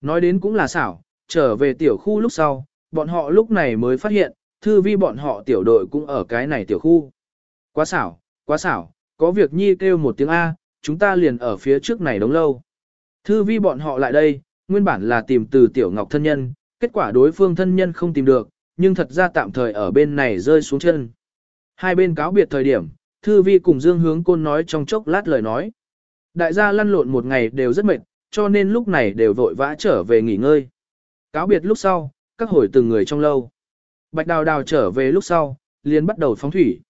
Nói đến cũng là xảo, trở về tiểu khu lúc sau, bọn họ lúc này mới phát hiện, thư vi bọn họ tiểu đội cũng ở cái này tiểu khu. Quá xảo, quá xảo, có việc nhi kêu một tiếng A, chúng ta liền ở phía trước này đống lâu. Thư vi bọn họ lại đây, nguyên bản là tìm từ tiểu ngọc thân nhân, kết quả đối phương thân nhân không tìm được, nhưng thật ra tạm thời ở bên này rơi xuống chân. Hai bên cáo biệt thời điểm, Thư Vi cùng Dương Hướng Côn nói trong chốc lát lời nói. Đại gia lăn lộn một ngày đều rất mệt, cho nên lúc này đều vội vã trở về nghỉ ngơi. Cáo biệt lúc sau, các hồi từng người trong lâu. Bạch Đào Đào trở về lúc sau, liền bắt đầu phóng thủy.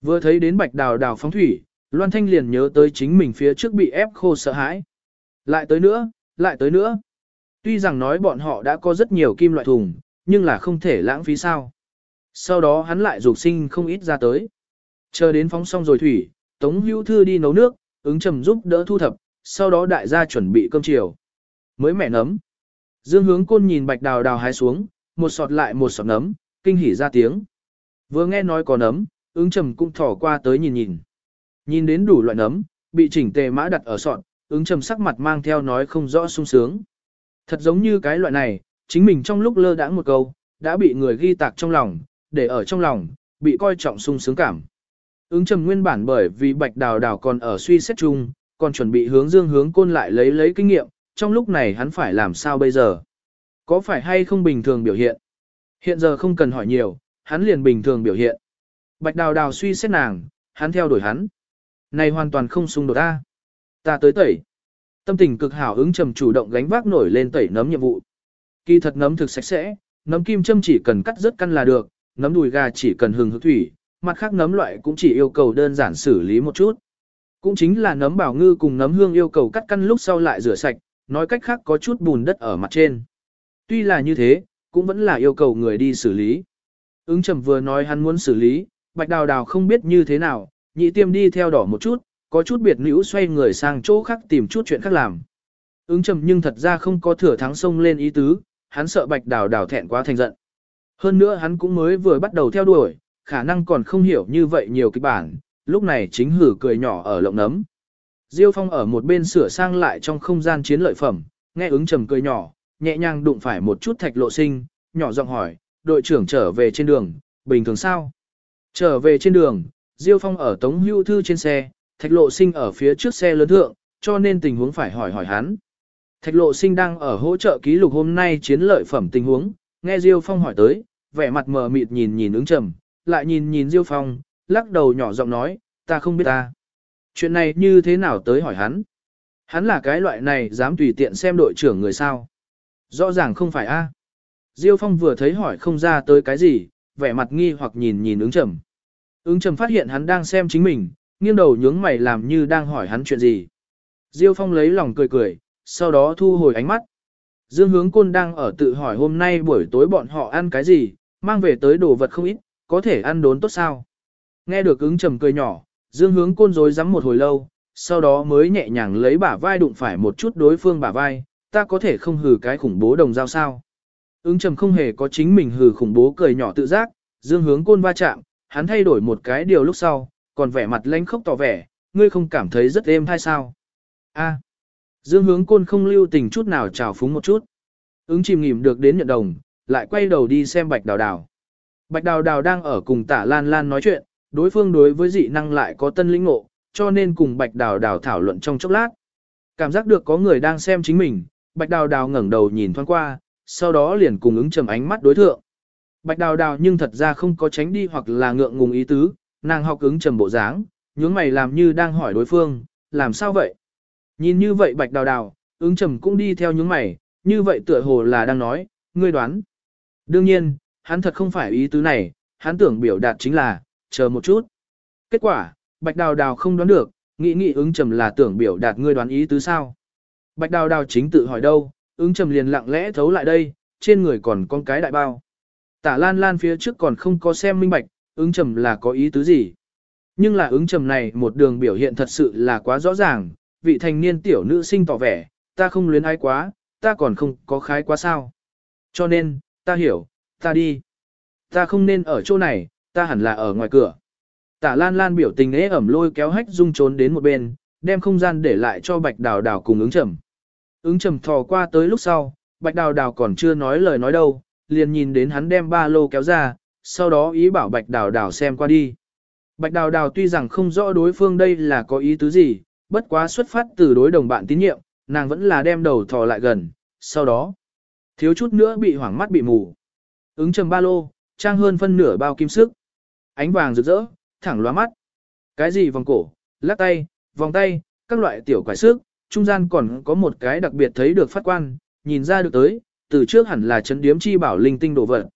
Vừa thấy đến Bạch Đào Đào phóng thủy, Loan Thanh liền nhớ tới chính mình phía trước bị ép khô sợ hãi. Lại tới nữa, lại tới nữa. Tuy rằng nói bọn họ đã có rất nhiều kim loại thùng, nhưng là không thể lãng phí sao. Sau đó hắn lại dục sinh không ít ra tới. Chờ đến phóng xong rồi thủy, Tống Hữu Thư đi nấu nước, ứng trầm giúp đỡ thu thập, sau đó đại gia chuẩn bị cơm chiều. Mới mẹ nấm. Dương hướng côn nhìn bạch đào đào hái xuống, một sọt lại một sọt nấm, kinh hỉ ra tiếng. Vừa nghe nói có nấm, ứng trầm cũng thỏ qua tới nhìn nhìn. Nhìn đến đủ loại nấm, bị chỉnh tề mã đặt ở sọt, ứng trầm sắc mặt mang theo nói không rõ sung sướng. Thật giống như cái loại này, chính mình trong lúc lơ đãng một câu, đã bị người ghi tạc trong lòng, để ở trong lòng, bị coi trọng sung sướng cảm. Ứng trầm nguyên bản bởi vì bạch đào đào còn ở suy xét chung, còn chuẩn bị hướng dương hướng côn lại lấy lấy kinh nghiệm, trong lúc này hắn phải làm sao bây giờ? Có phải hay không bình thường biểu hiện? Hiện giờ không cần hỏi nhiều, hắn liền bình thường biểu hiện. Bạch đào đào suy xét nàng, hắn theo đuổi hắn. Này hoàn toàn không xung đột ta. Ta tới tẩy. Tâm tình cực hảo ứng trầm chủ động gánh vác nổi lên tẩy nấm nhiệm vụ. Kỳ thật nấm thực sạch sẽ, nấm kim châm chỉ cần cắt rất căn là được, nấm đùi gà chỉ cần hừng hực thủy, mặt khác nấm loại cũng chỉ yêu cầu đơn giản xử lý một chút. Cũng chính là nấm bảo ngư cùng nấm hương yêu cầu cắt căn lúc sau lại rửa sạch, nói cách khác có chút bùn đất ở mặt trên. Tuy là như thế, cũng vẫn là yêu cầu người đi xử lý. Ứng trầm vừa nói hắn muốn xử lý, bạch đào đào không biết như thế nào, nhị tiêm đi theo đỏ một chút, có chút biệt nữ xoay người sang chỗ khác tìm chút chuyện khác làm. Ứng trầm nhưng thật ra không có thừa thắng sông lên ý tứ, hắn sợ bạch đào đào thẹn quá thành giận. Hơn nữa hắn cũng mới vừa bắt đầu theo đuổi, khả năng còn không hiểu như vậy nhiều kịch bản, lúc này chính hử cười nhỏ ở lộng nấm. Diêu Phong ở một bên sửa sang lại trong không gian chiến lợi phẩm, nghe ứng trầm cười nhỏ, nhẹ nhàng đụng phải một chút thạch lộ sinh, nhỏ giọng hỏi, đội trưởng trở về trên đường, bình thường sao? Trở về trên đường, Diêu Phong ở Tống Hưu Thư trên xe, thạch lộ sinh ở phía trước xe lớn thượng, cho nên tình huống phải hỏi hỏi hắn. Thạch lộ sinh đang ở hỗ trợ ký lục hôm nay chiến lợi phẩm tình huống, nghe Diêu Phong hỏi tới, vẻ mặt mờ mịt nhìn nhìn ứng trầm, lại nhìn nhìn Diêu Phong, lắc đầu nhỏ giọng nói, ta không biết ta. Chuyện này như thế nào tới hỏi hắn? Hắn là cái loại này dám tùy tiện xem đội trưởng người sao? Rõ ràng không phải a. Diêu Phong vừa thấy hỏi không ra tới cái gì, vẻ mặt nghi hoặc nhìn nhìn ứng trầm. Ứng trầm phát hiện hắn đang xem chính mình, nghiêng đầu nhướng mày làm như đang hỏi hắn chuyện gì. Diêu Phong lấy lòng cười cười, sau đó thu hồi ánh mắt. Dương hướng côn đang ở tự hỏi hôm nay buổi tối bọn họ ăn cái gì, mang về tới đồ vật không ít, có thể ăn đốn tốt sao. Nghe được ứng trầm cười nhỏ, dương hướng côn rối rắm một hồi lâu, sau đó mới nhẹ nhàng lấy bả vai đụng phải một chút đối phương bả vai, ta có thể không hừ cái khủng bố đồng dao sao. Ứng trầm không hề có chính mình hừ khủng bố cười nhỏ tự giác, dương hướng côn va chạm, hắn thay đổi một cái điều lúc sau, còn vẻ mặt lanh khốc tỏ vẻ, ngươi không cảm thấy rất êm hay sao? A. Dương hướng côn không lưu tình chút nào trào phúng một chút. Ứng chìm nghỉm được đến nhận đồng, lại quay đầu đi xem bạch đào đào. Bạch đào đào đang ở cùng tả lan lan nói chuyện, đối phương đối với dị năng lại có tân lĩnh ngộ, cho nên cùng bạch đào đào thảo luận trong chốc lát. Cảm giác được có người đang xem chính mình, bạch đào đào ngẩng đầu nhìn thoáng qua, sau đó liền cùng ứng trầm ánh mắt đối thượng. Bạch đào đào nhưng thật ra không có tránh đi hoặc là ngượng ngùng ý tứ, nàng học ứng trầm bộ dáng, nhướng mày làm như đang hỏi đối phương, làm sao vậy? Nhìn như vậy bạch đào đào, ứng trầm cũng đi theo những mày, như vậy tựa hồ là đang nói, ngươi đoán. Đương nhiên, hắn thật không phải ý tứ này, hắn tưởng biểu đạt chính là, chờ một chút. Kết quả, bạch đào đào không đoán được, nghĩ nghĩ ứng trầm là tưởng biểu đạt ngươi đoán ý tứ sao. Bạch đào đào chính tự hỏi đâu, ứng trầm liền lặng lẽ thấu lại đây, trên người còn con cái đại bao. Tả lan lan phía trước còn không có xem minh bạch, ứng trầm là có ý tứ gì. Nhưng là ứng trầm này một đường biểu hiện thật sự là quá rõ ràng, vị thành niên tiểu nữ sinh tỏ vẻ, ta không luyến ái quá, ta còn không có khái quá sao. Cho nên, ta hiểu, ta đi. Ta không nên ở chỗ này, ta hẳn là ở ngoài cửa. Tả lan lan biểu tình ế ẩm lôi kéo hách dung trốn đến một bên, đem không gian để lại cho bạch đào đào cùng ứng trầm. Ứng trầm thò qua tới lúc sau, bạch đào đào còn chưa nói lời nói đâu, liền nhìn đến hắn đem ba lô kéo ra, sau đó ý bảo bạch đào đào xem qua đi. Bạch đào đào tuy rằng không rõ đối phương đây là có ý tứ gì, bất quá xuất phát từ đối đồng bạn tín nhiệm, nàng vẫn là đem đầu thò lại gần, sau đó, thiếu chút nữa bị hoảng mắt bị mù. Ứng trầm ba lô, trang hơn phân nửa bao kim sức. Ánh vàng rực rỡ, thẳng lóa mắt. Cái gì vòng cổ, lắc tay, vòng tay, các loại tiểu quải sức, trung gian còn có một cái đặc biệt thấy được phát quan, nhìn ra được tới, từ trước hẳn là chấn điếm chi bảo linh tinh đồ vật.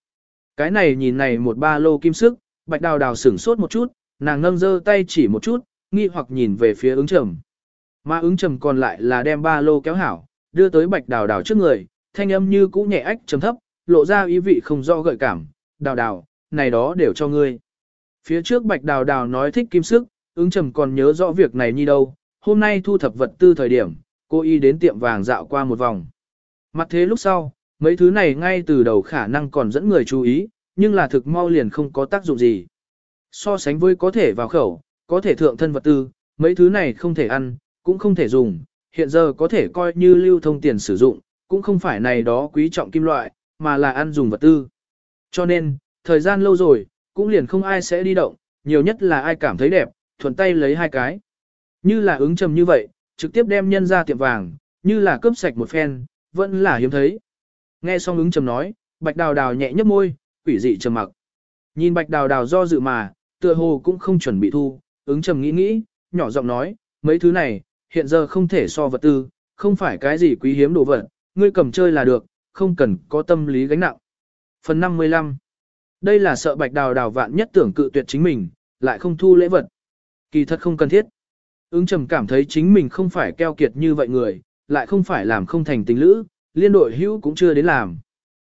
Cái này nhìn này một ba lô kim sức, bạch đào đào sửng sốt một chút, nàng nâng giơ tay chỉ một chút, nghi hoặc nhìn về phía ứng trầm. Mà ứng trầm còn lại là đem ba lô kéo hảo, đưa tới bạch đào đào trước người, thanh âm như cũ nhẹ ách trầm thấp, lộ ra ý vị không do gợi cảm, đào đào, này đó đều cho ngươi. Phía trước bạch đào đào nói thích kim sức, ứng trầm còn nhớ rõ việc này như đâu, hôm nay thu thập vật tư thời điểm, cô y đến tiệm vàng dạo qua một vòng. Mặt thế lúc sau, mấy thứ này ngay từ đầu khả năng còn dẫn người chú ý, nhưng là thực mau liền không có tác dụng gì. So sánh với có thể vào khẩu, có thể thượng thân vật tư, mấy thứ này không thể ăn, cũng không thể dùng, hiện giờ có thể coi như lưu thông tiền sử dụng, cũng không phải này đó quý trọng kim loại, mà là ăn dùng vật tư. Cho nên, thời gian lâu rồi, cũng liền không ai sẽ đi động, nhiều nhất là ai cảm thấy đẹp, thuận tay lấy hai cái. Như là ứng trầm như vậy, trực tiếp đem nhân ra tiệm vàng, như là cướp sạch một phen, vẫn là hiếm thấy. Nghe xong ứng trầm nói, bạch đào đào nhẹ nhấp môi, quỷ dị trầm mặc. Nhìn bạch đào đào do dự mà, tựa hồ cũng không chuẩn bị thu, ứng trầm nghĩ nghĩ, nhỏ giọng nói, mấy thứ này, hiện giờ không thể so vật tư, không phải cái gì quý hiếm đồ vật, ngươi cầm chơi là được, không cần có tâm lý gánh nặng. Phần 55 Đây là sợ bạch đào đào vạn nhất tưởng cự tuyệt chính mình, lại không thu lễ vật. Kỳ thật không cần thiết. Ứng trầm cảm thấy chính mình không phải keo kiệt như vậy người, lại không phải làm không thành tình lữ, liên đội hữu cũng chưa đến làm.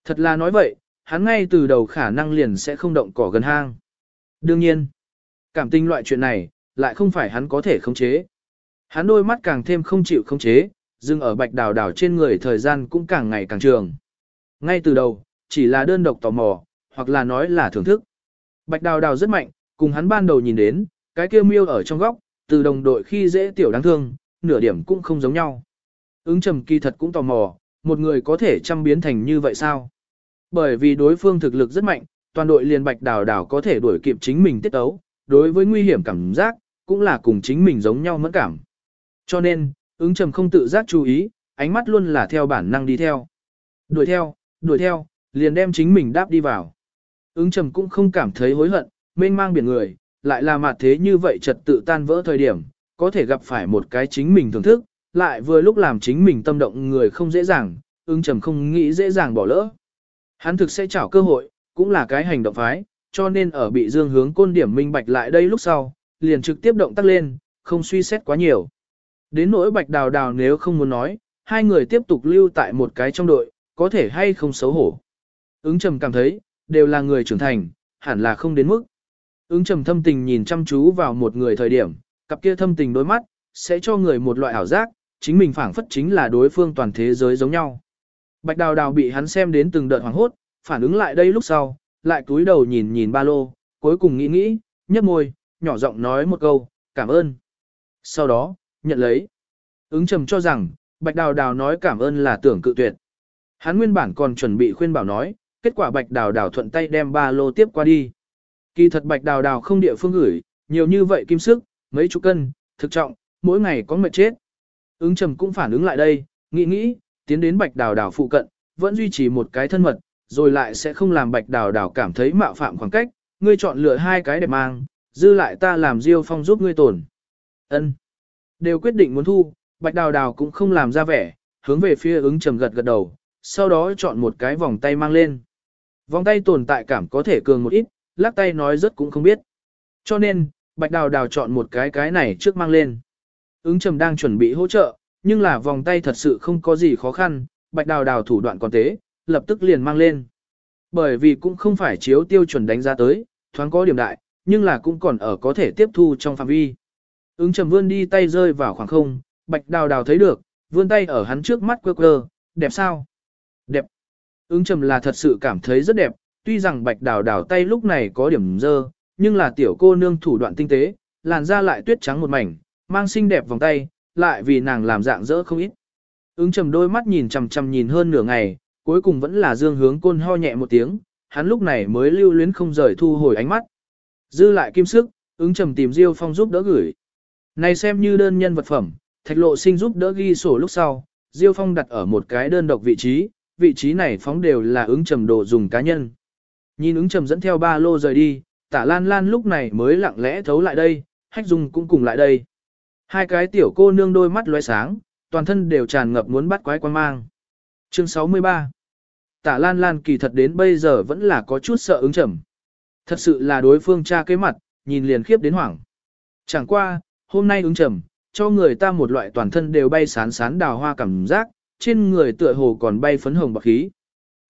Thật là nói vậy, hắn ngay từ đầu khả năng liền sẽ không động cỏ gần hang. Đương nhiên, cảm tình loại chuyện này, lại không phải hắn có thể khống chế. Hắn đôi mắt càng thêm không chịu không chế, dừng ở bạch đào đào trên người thời gian cũng càng ngày càng trường. Ngay từ đầu, chỉ là đơn độc tò mò, hoặc là nói là thưởng thức. Bạch đào đào rất mạnh, cùng hắn ban đầu nhìn đến, cái kia miêu ở trong góc, từ đồng đội khi dễ tiểu đáng thương, nửa điểm cũng không giống nhau. Ứng trầm kỳ thật cũng tò mò, một người có thể chăm biến thành như vậy sao? Bởi vì đối phương thực lực rất mạnh, toàn đội liền bạch đào đào có thể đuổi kịp chính mình tiết tấu, đối với nguy hiểm cảm giác, cũng là cùng chính mình giống nhau mẫn cảm. Cho nên, ứng trầm không tự giác chú ý, ánh mắt luôn là theo bản năng đi theo. Đuổi theo, đuổi theo, liền đem chính mình đáp đi vào. Ứng trầm cũng không cảm thấy hối hận, mênh mang biển người, lại là mặt thế như vậy trật tự tan vỡ thời điểm, có thể gặp phải một cái chính mình thưởng thức, lại vừa lúc làm chính mình tâm động người không dễ dàng, ứng trầm không nghĩ dễ dàng bỏ lỡ. Hắn thực sẽ chảo cơ hội, cũng là cái hành động phái, cho nên ở bị dương hướng côn điểm minh bạch lại đây lúc sau, liền trực tiếp động tác lên, không suy xét quá nhiều. Đến nỗi bạch đào đào nếu không muốn nói, hai người tiếp tục lưu tại một cái trong đội, có thể hay không xấu hổ. Ứng trầm cảm thấy, đều là người trưởng thành, hẳn là không đến mức. Ứng trầm thâm tình nhìn chăm chú vào một người thời điểm, cặp kia thâm tình đôi mắt, sẽ cho người một loại ảo giác, chính mình phảng phất chính là đối phương toàn thế giới giống nhau. Bạch đào đào bị hắn xem đến từng đợt hoảng hốt, phản ứng lại đây lúc sau, lại cúi đầu nhìn nhìn ba lô, cuối cùng nghĩ nghĩ, nhấp môi, nhỏ giọng nói một câu, cảm ơn. Sau đó, nhận lấy. Ứng trầm cho rằng, bạch đào đào nói cảm ơn là tưởng cự tuyệt. Hắn nguyên bản còn chuẩn bị khuyên bảo nói, kết quả bạch đào đào thuận tay đem ba lô tiếp qua đi. Kỳ thật bạch đào đào không địa phương gửi, nhiều như vậy kim sức, mấy chục cân, thực trọng, mỗi ngày có mệt chết. Ứng trầm cũng phản ứng lại đây, nghĩ nghĩ, tiến đến bạch đào đào phụ cận, vẫn duy trì một cái thân mật, rồi lại sẽ không làm bạch đào đào cảm thấy mạo phạm khoảng cách, ngươi chọn lựa hai cái đẹp mang, dư lại ta làm diêu phong giúp ngươi tổn. ân Đều quyết định muốn thu, bạch đào đào cũng không làm ra vẻ, hướng về phía ứng trầm gật gật đầu, sau đó chọn một cái vòng tay mang lên. Vòng tay tồn tại cảm có thể cường một ít, lắc tay nói rất cũng không biết. Cho nên, bạch đào đào chọn một cái cái này trước mang lên. Ứng trầm đang chuẩn bị hỗ trợ, nhưng là vòng tay thật sự không có gì khó khăn, bạch đào đào thủ đoạn còn tế, lập tức liền mang lên. Bởi vì cũng không phải chiếu tiêu chuẩn đánh giá tới, thoáng có điểm đại, nhưng là cũng còn ở có thể tiếp thu trong phạm vi. Ứng trầm vươn đi tay rơi vào khoảng không, bạch đào đào thấy được, vươn tay ở hắn trước mắt quơ quơ, đẹp sao? Đẹp. Ứng trầm là thật sự cảm thấy rất đẹp, tuy rằng bạch đào đào tay lúc này có điểm dơ, nhưng là tiểu cô nương thủ đoạn tinh tế, làn da lại tuyết trắng một mảnh, mang xinh đẹp vòng tay, lại vì nàng làm dạng dỡ không ít. Ứng trầm đôi mắt nhìn chằm chằm nhìn hơn nửa ngày, cuối cùng vẫn là dương hướng côn ho nhẹ một tiếng, hắn lúc này mới lưu luyến không rời thu hồi ánh mắt. Dư lại kim sức, ứng trầm tìm Diêu Phong giúp đỡ gửi. Này xem như đơn nhân vật phẩm, thạch lộ sinh giúp đỡ ghi sổ lúc sau, Diêu Phong đặt ở một cái đơn độc vị trí, vị trí này phóng đều là ứng trầm đồ dùng cá nhân. Nhìn ứng trầm dẫn theo ba lô rời đi, tả lan lan lúc này mới lặng lẽ thấu lại đây, hách dung cũng cùng lại đây. Hai cái tiểu cô nương đôi mắt lóe sáng, toàn thân đều tràn ngập muốn bắt quái quan mang. Chương 63 Tả Lan Lan kỳ thật đến bây giờ vẫn là có chút sợ ứng trầm. Thật sự là đối phương tra cái mặt, nhìn liền khiếp đến hoảng. Chẳng qua, hôm nay ứng trầm, cho người ta một loại toàn thân đều bay sán sán đào hoa cảm giác, trên người tựa hồ còn bay phấn hồng bạc khí.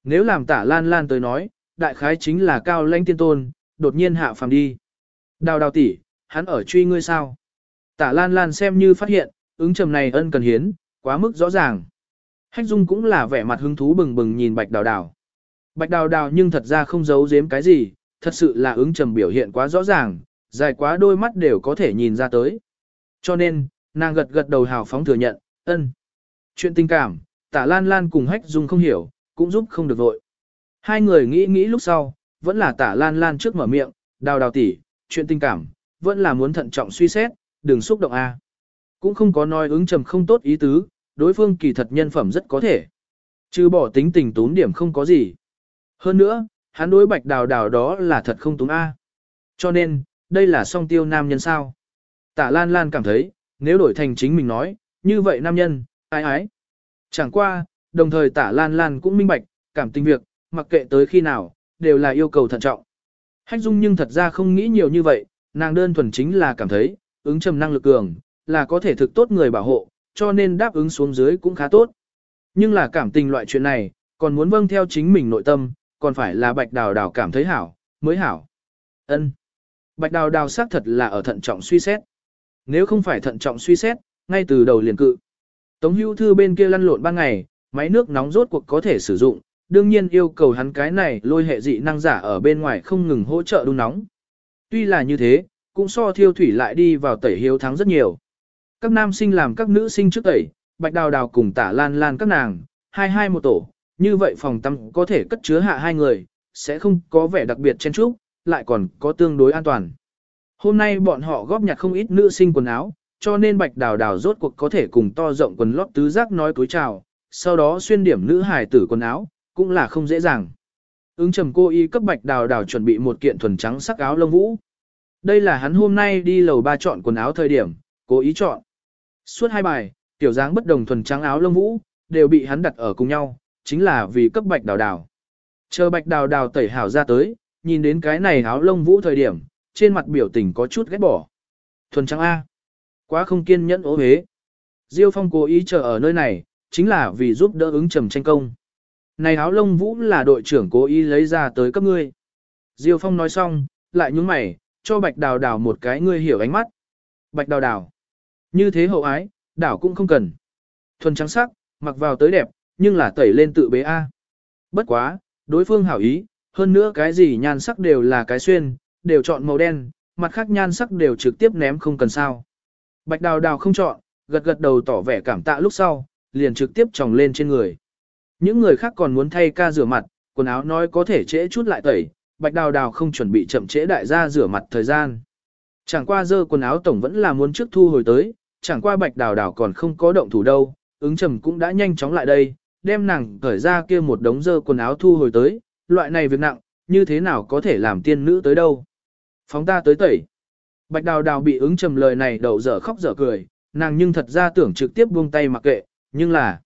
Nếu làm tả Lan Lan tới nói, đại khái chính là cao lãnh tiên tôn, đột nhiên hạ phàm đi. Đào đào tỷ, hắn ở truy ngươi sao? Tả Lan Lan xem như phát hiện, ứng trầm này ân cần hiến, quá mức rõ ràng. Hách Dung cũng là vẻ mặt hứng thú bừng bừng nhìn Bạch Đào Đào. Bạch Đào Đào nhưng thật ra không giấu giếm cái gì, thật sự là ứng trầm biểu hiện quá rõ ràng, dài quá đôi mắt đều có thể nhìn ra tới. Cho nên, nàng gật gật đầu hào phóng thừa nhận, ân. Chuyện tình cảm, tả Lan Lan cùng Hách Dung không hiểu, cũng giúp không được vội. Hai người nghĩ nghĩ lúc sau, vẫn là tả Lan Lan trước mở miệng, đào đào tỉ, chuyện tình cảm, vẫn là muốn thận trọng suy xét, đừng xúc động a. Cũng không có nói ứng trầm không tốt ý tứ, đối phương kỳ thật nhân phẩm rất có thể. Trừ bỏ tính tình tốn điểm không có gì. Hơn nữa, hắn đối bạch đào đào đó là thật không tốn A. Cho nên, đây là song tiêu nam nhân sao. Tả Lan Lan cảm thấy, nếu đổi thành chính mình nói, như vậy nam nhân, ai ái. Chẳng qua, đồng thời tả Lan Lan cũng minh bạch, cảm tình việc, mặc kệ tới khi nào, đều là yêu cầu thận trọng. Hách Dung nhưng thật ra không nghĩ nhiều như vậy, nàng đơn thuần chính là cảm thấy, ứng trầm năng lực cường, là có thể thực tốt người bảo hộ, cho nên đáp ứng xuống dưới cũng khá tốt. Nhưng là cảm tình loại chuyện này, còn muốn vâng theo chính mình nội tâm, còn phải là bạch đào đào cảm thấy hảo, mới hảo. ân Bạch đào đào xác thật là ở thận trọng suy xét. Nếu không phải thận trọng suy xét, ngay từ đầu liền cự. Tống hưu thư bên kia lăn lộn ban ngày, máy nước nóng rốt cuộc có thể sử dụng, đương nhiên yêu cầu hắn cái này lôi hệ dị năng giả ở bên ngoài không ngừng hỗ trợ đun nóng. Tuy là như thế, cũng so thiêu thủy lại đi vào tẩy hiếu thắng rất nhiều. Các nam sinh làm các nữ sinh trước tẩy, bạch đào đào cùng tả lan lan các nàng, hai hai một tổ, như vậy phòng tắm có thể cất chứa hạ hai người, sẽ không có vẻ đặc biệt chen chúc, lại còn có tương đối an toàn. Hôm nay bọn họ góp nhặt không ít nữ sinh quần áo, cho nên bạch đào đào rốt cuộc có thể cùng to rộng quần lót tứ giác nói túi chào, sau đó xuyên điểm nữ hài tử quần áo, cũng là không dễ dàng. Ứng trầm cô y cấp bạch đào đào chuẩn bị một kiện thuần trắng sắc áo lông vũ. Đây là hắn hôm nay đi lầu ba chọn quần áo thời điểm, cố ý chọn. Suốt hai bài, tiểu dáng bất đồng thuần trắng áo lông vũ, đều bị hắn đặt ở cùng nhau, chính là vì cấp bạch đào đào. Chờ bạch đào đào tẩy hảo ra tới, nhìn đến cái này áo lông vũ thời điểm, trên mặt biểu tình có chút ghét bỏ. Thuần trắng A. Quá không kiên nhẫn ố hế. Diêu Phong cố ý chờ ở nơi này, chính là vì giúp đỡ ứng trầm tranh công. Này áo lông vũ là đội trưởng cố ý lấy ra tới cấp ngươi. Diêu Phong nói xong, lại nhúng mày, cho bạch đào đào một cái ngươi hiểu ánh mắt. Bạch đào đào. Như thế hậu ái, đảo cũng không cần. Thuần trắng sắc, mặc vào tới đẹp, nhưng là tẩy lên tự bế A. Bất quá, đối phương hảo ý, hơn nữa cái gì nhan sắc đều là cái xuyên, đều chọn màu đen, mặt khác nhan sắc đều trực tiếp ném không cần sao. Bạch đào đào không chọn, gật gật đầu tỏ vẻ cảm tạ lúc sau, liền trực tiếp tròng lên trên người. Những người khác còn muốn thay ca rửa mặt, quần áo nói có thể trễ chút lại tẩy, bạch đào đào không chuẩn bị chậm trễ đại gia rửa mặt thời gian. Chẳng qua dơ quần áo tổng vẫn là muốn trước thu hồi tới, chẳng qua bạch đào đào còn không có động thủ đâu, ứng trầm cũng đã nhanh chóng lại đây, đem nàng cởi ra kia một đống dơ quần áo thu hồi tới, loại này việc nặng, như thế nào có thể làm tiên nữ tới đâu. Phóng ta tới tẩy. Bạch đào đào bị ứng trầm lời này đầu dở khóc dở cười, nàng nhưng thật ra tưởng trực tiếp buông tay mặc kệ, nhưng là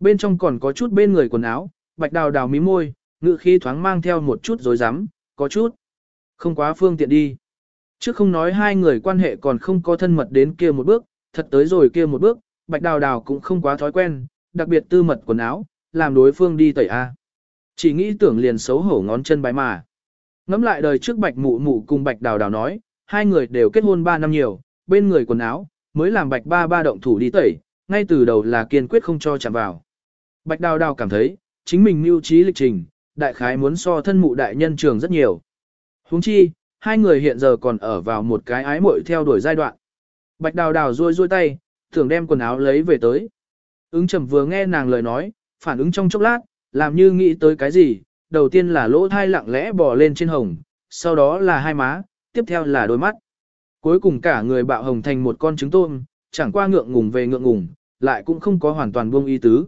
bên trong còn có chút bên người quần áo, bạch đào đào mí môi, ngự khi thoáng mang theo một chút dối rắm có chút. Không quá phương tiện đi. Chứ không nói hai người quan hệ còn không có thân mật đến kia một bước, thật tới rồi kia một bước, bạch đào đào cũng không quá thói quen, đặc biệt tư mật quần áo, làm đối phương đi tẩy A. Chỉ nghĩ tưởng liền xấu hổ ngón chân bái mà. Ngắm lại đời trước bạch mụ mụ cùng bạch đào đào nói, hai người đều kết hôn ba năm nhiều, bên người quần áo, mới làm bạch ba ba động thủ đi tẩy, ngay từ đầu là kiên quyết không cho chạm vào. Bạch đào đào cảm thấy, chính mình mưu trí lịch trình, đại khái muốn so thân mụ đại nhân trường rất nhiều. huống chi, hai người hiện giờ còn ở vào một cái ái muội theo đuổi giai đoạn. Bạch đào đào ruôi ruôi tay, thường đem quần áo lấy về tới. Ứng trầm vừa nghe nàng lời nói, phản ứng trong chốc lát, làm như nghĩ tới cái gì, đầu tiên là lỗ thai lặng lẽ bò lên trên hồng, sau đó là hai má, tiếp theo là đôi mắt. Cuối cùng cả người bạo hồng thành một con trứng tôm, chẳng qua ngượng ngùng về ngượng ngùng, lại cũng không có hoàn toàn buông ý tứ.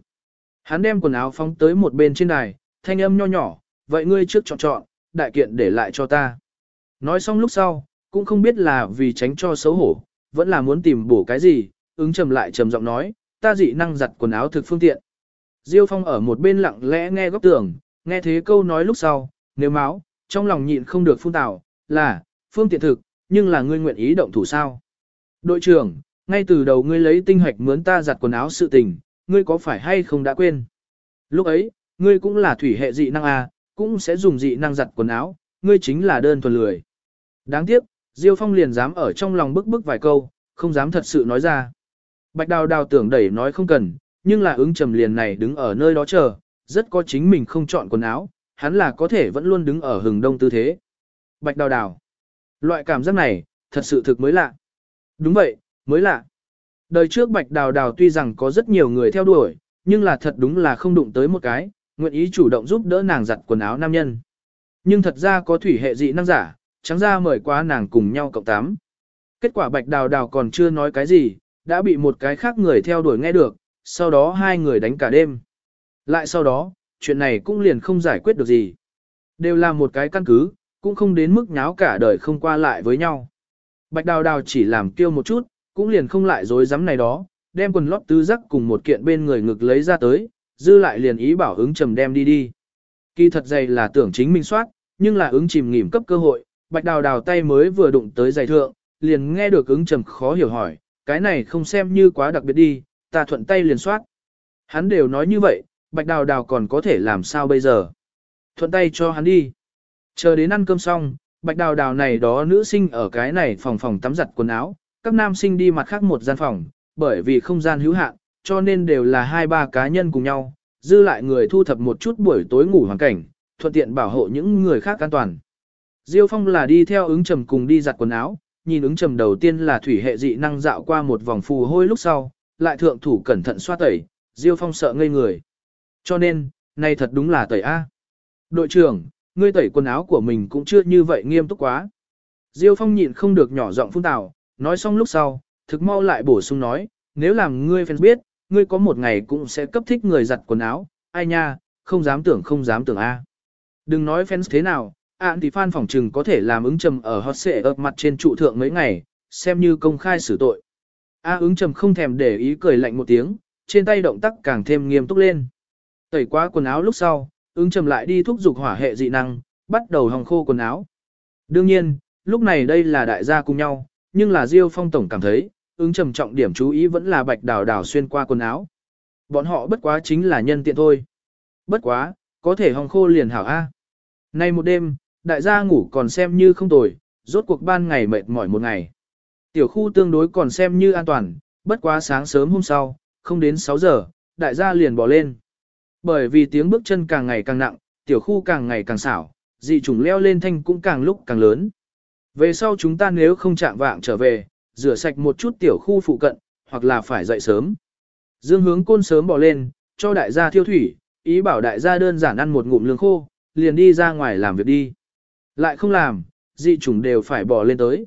Hắn đem quần áo phóng tới một bên trên đài, thanh âm nho nhỏ, vậy ngươi trước chọn chọn, đại kiện để lại cho ta. Nói xong lúc sau, cũng không biết là vì tránh cho xấu hổ, vẫn là muốn tìm bổ cái gì, ứng trầm lại trầm giọng nói, ta dị năng giặt quần áo thực phương tiện. Diêu Phong ở một bên lặng lẽ nghe góc tường, nghe thế câu nói lúc sau, nếu máu, trong lòng nhịn không được phun tào, là, phương tiện thực, nhưng là ngươi nguyện ý động thủ sao. Đội trưởng, ngay từ đầu ngươi lấy tinh hoạch mướn ta giặt quần áo sự tình, ngươi có phải hay không đã quên? Lúc ấy, ngươi cũng là thủy hệ dị năng à, cũng sẽ dùng dị năng giặt quần áo, ngươi chính là đơn thuần lười. Đáng tiếc, Diêu Phong liền dám ở trong lòng bức bức vài câu, không dám thật sự nói ra. Bạch Đào Đào tưởng đẩy nói không cần, nhưng là ứng trầm liền này đứng ở nơi đó chờ, rất có chính mình không chọn quần áo, hắn là có thể vẫn luôn đứng ở hừng đông tư thế. Bạch Đào Đào. Loại cảm giác này, thật sự thực mới lạ. Đúng vậy, mới lạ. Đời trước Bạch Đào Đào tuy rằng có rất nhiều người theo đuổi, nhưng là thật đúng là không đụng tới một cái, nguyện ý chủ động giúp đỡ nàng giặt quần áo nam nhân. Nhưng thật ra có thủy hệ dị năng giả, trắng ra mời quá nàng cùng nhau cộng tám. Kết quả Bạch Đào Đào còn chưa nói cái gì, đã bị một cái khác người theo đuổi nghe được, sau đó hai người đánh cả đêm. Lại sau đó, chuyện này cũng liền không giải quyết được gì. Đều là một cái căn cứ, cũng không đến mức nháo cả đời không qua lại với nhau. Bạch Đào Đào chỉ làm kêu một chút, cũng liền không lại dối rắm này đó, đem quần lót tứ giác cùng một kiện bên người ngực lấy ra tới, dư lại liền ý bảo ứng trầm đem đi đi. Kỳ thật dày là tưởng chính mình soát, nhưng là ứng chìm nghỉm cấp cơ hội, bạch đào đào tay mới vừa đụng tới giày thượng, liền nghe được ứng trầm khó hiểu hỏi, cái này không xem như quá đặc biệt đi, ta thuận tay liền soát. Hắn đều nói như vậy, bạch đào đào còn có thể làm sao bây giờ. Thuận tay cho hắn đi. Chờ đến ăn cơm xong, bạch đào đào này đó nữ sinh ở cái này phòng phòng tắm giặt quần áo, các nam sinh đi mặt khác một gian phòng, bởi vì không gian hữu hạn, cho nên đều là hai ba cá nhân cùng nhau, dư lại người thu thập một chút buổi tối ngủ hoàn cảnh, thuận tiện bảo hộ những người khác an toàn. Diêu Phong là đi theo ứng trầm cùng đi giặt quần áo, nhìn ứng trầm đầu tiên là thủy hệ dị năng dạo qua một vòng phù hôi lúc sau, lại thượng thủ cẩn thận xoa tẩy, Diêu Phong sợ ngây người. Cho nên, này thật đúng là tẩy A. Đội trưởng, ngươi tẩy quần áo của mình cũng chưa như vậy nghiêm túc quá. Diêu Phong nhịn không được nhỏ giọng phun tào, nói xong lúc sau, thực mau lại bổ sung nói, nếu làm ngươi fans biết, ngươi có một ngày cũng sẽ cấp thích người giặt quần áo, ai nha, không dám tưởng không dám tưởng A. Đừng nói fans thế nào, ạn thì fan phỏng trừng có thể làm ứng trầm ở hot xệ ập mặt trên trụ thượng mấy ngày, xem như công khai xử tội. A ứng trầm không thèm để ý cười lạnh một tiếng, trên tay động tác càng thêm nghiêm túc lên. Tẩy qua quần áo lúc sau, ứng trầm lại đi thúc giục hỏa hệ dị năng, bắt đầu hòng khô quần áo. Đương nhiên, lúc này đây là đại gia cùng nhau, nhưng là Diêu Phong Tổng cảm thấy, ứng trầm trọng điểm chú ý vẫn là bạch đào đào xuyên qua quần áo. Bọn họ bất quá chính là nhân tiện thôi. Bất quá, có thể hòng khô liền hảo A. Nay một đêm, đại gia ngủ còn xem như không tồi, rốt cuộc ban ngày mệt mỏi một ngày. Tiểu khu tương đối còn xem như an toàn, bất quá sáng sớm hôm sau, không đến 6 giờ, đại gia liền bỏ lên. Bởi vì tiếng bước chân càng ngày càng nặng, tiểu khu càng ngày càng xảo, dị chủng leo lên thanh cũng càng lúc càng lớn. Về sau chúng ta nếu không chạm vạng trở về, rửa sạch một chút tiểu khu phụ cận, hoặc là phải dậy sớm. Dương hướng côn sớm bỏ lên, cho đại gia thiêu thủy, ý bảo đại gia đơn giản ăn một ngụm lương khô, liền đi ra ngoài làm việc đi. Lại không làm, dị chủng đều phải bỏ lên tới.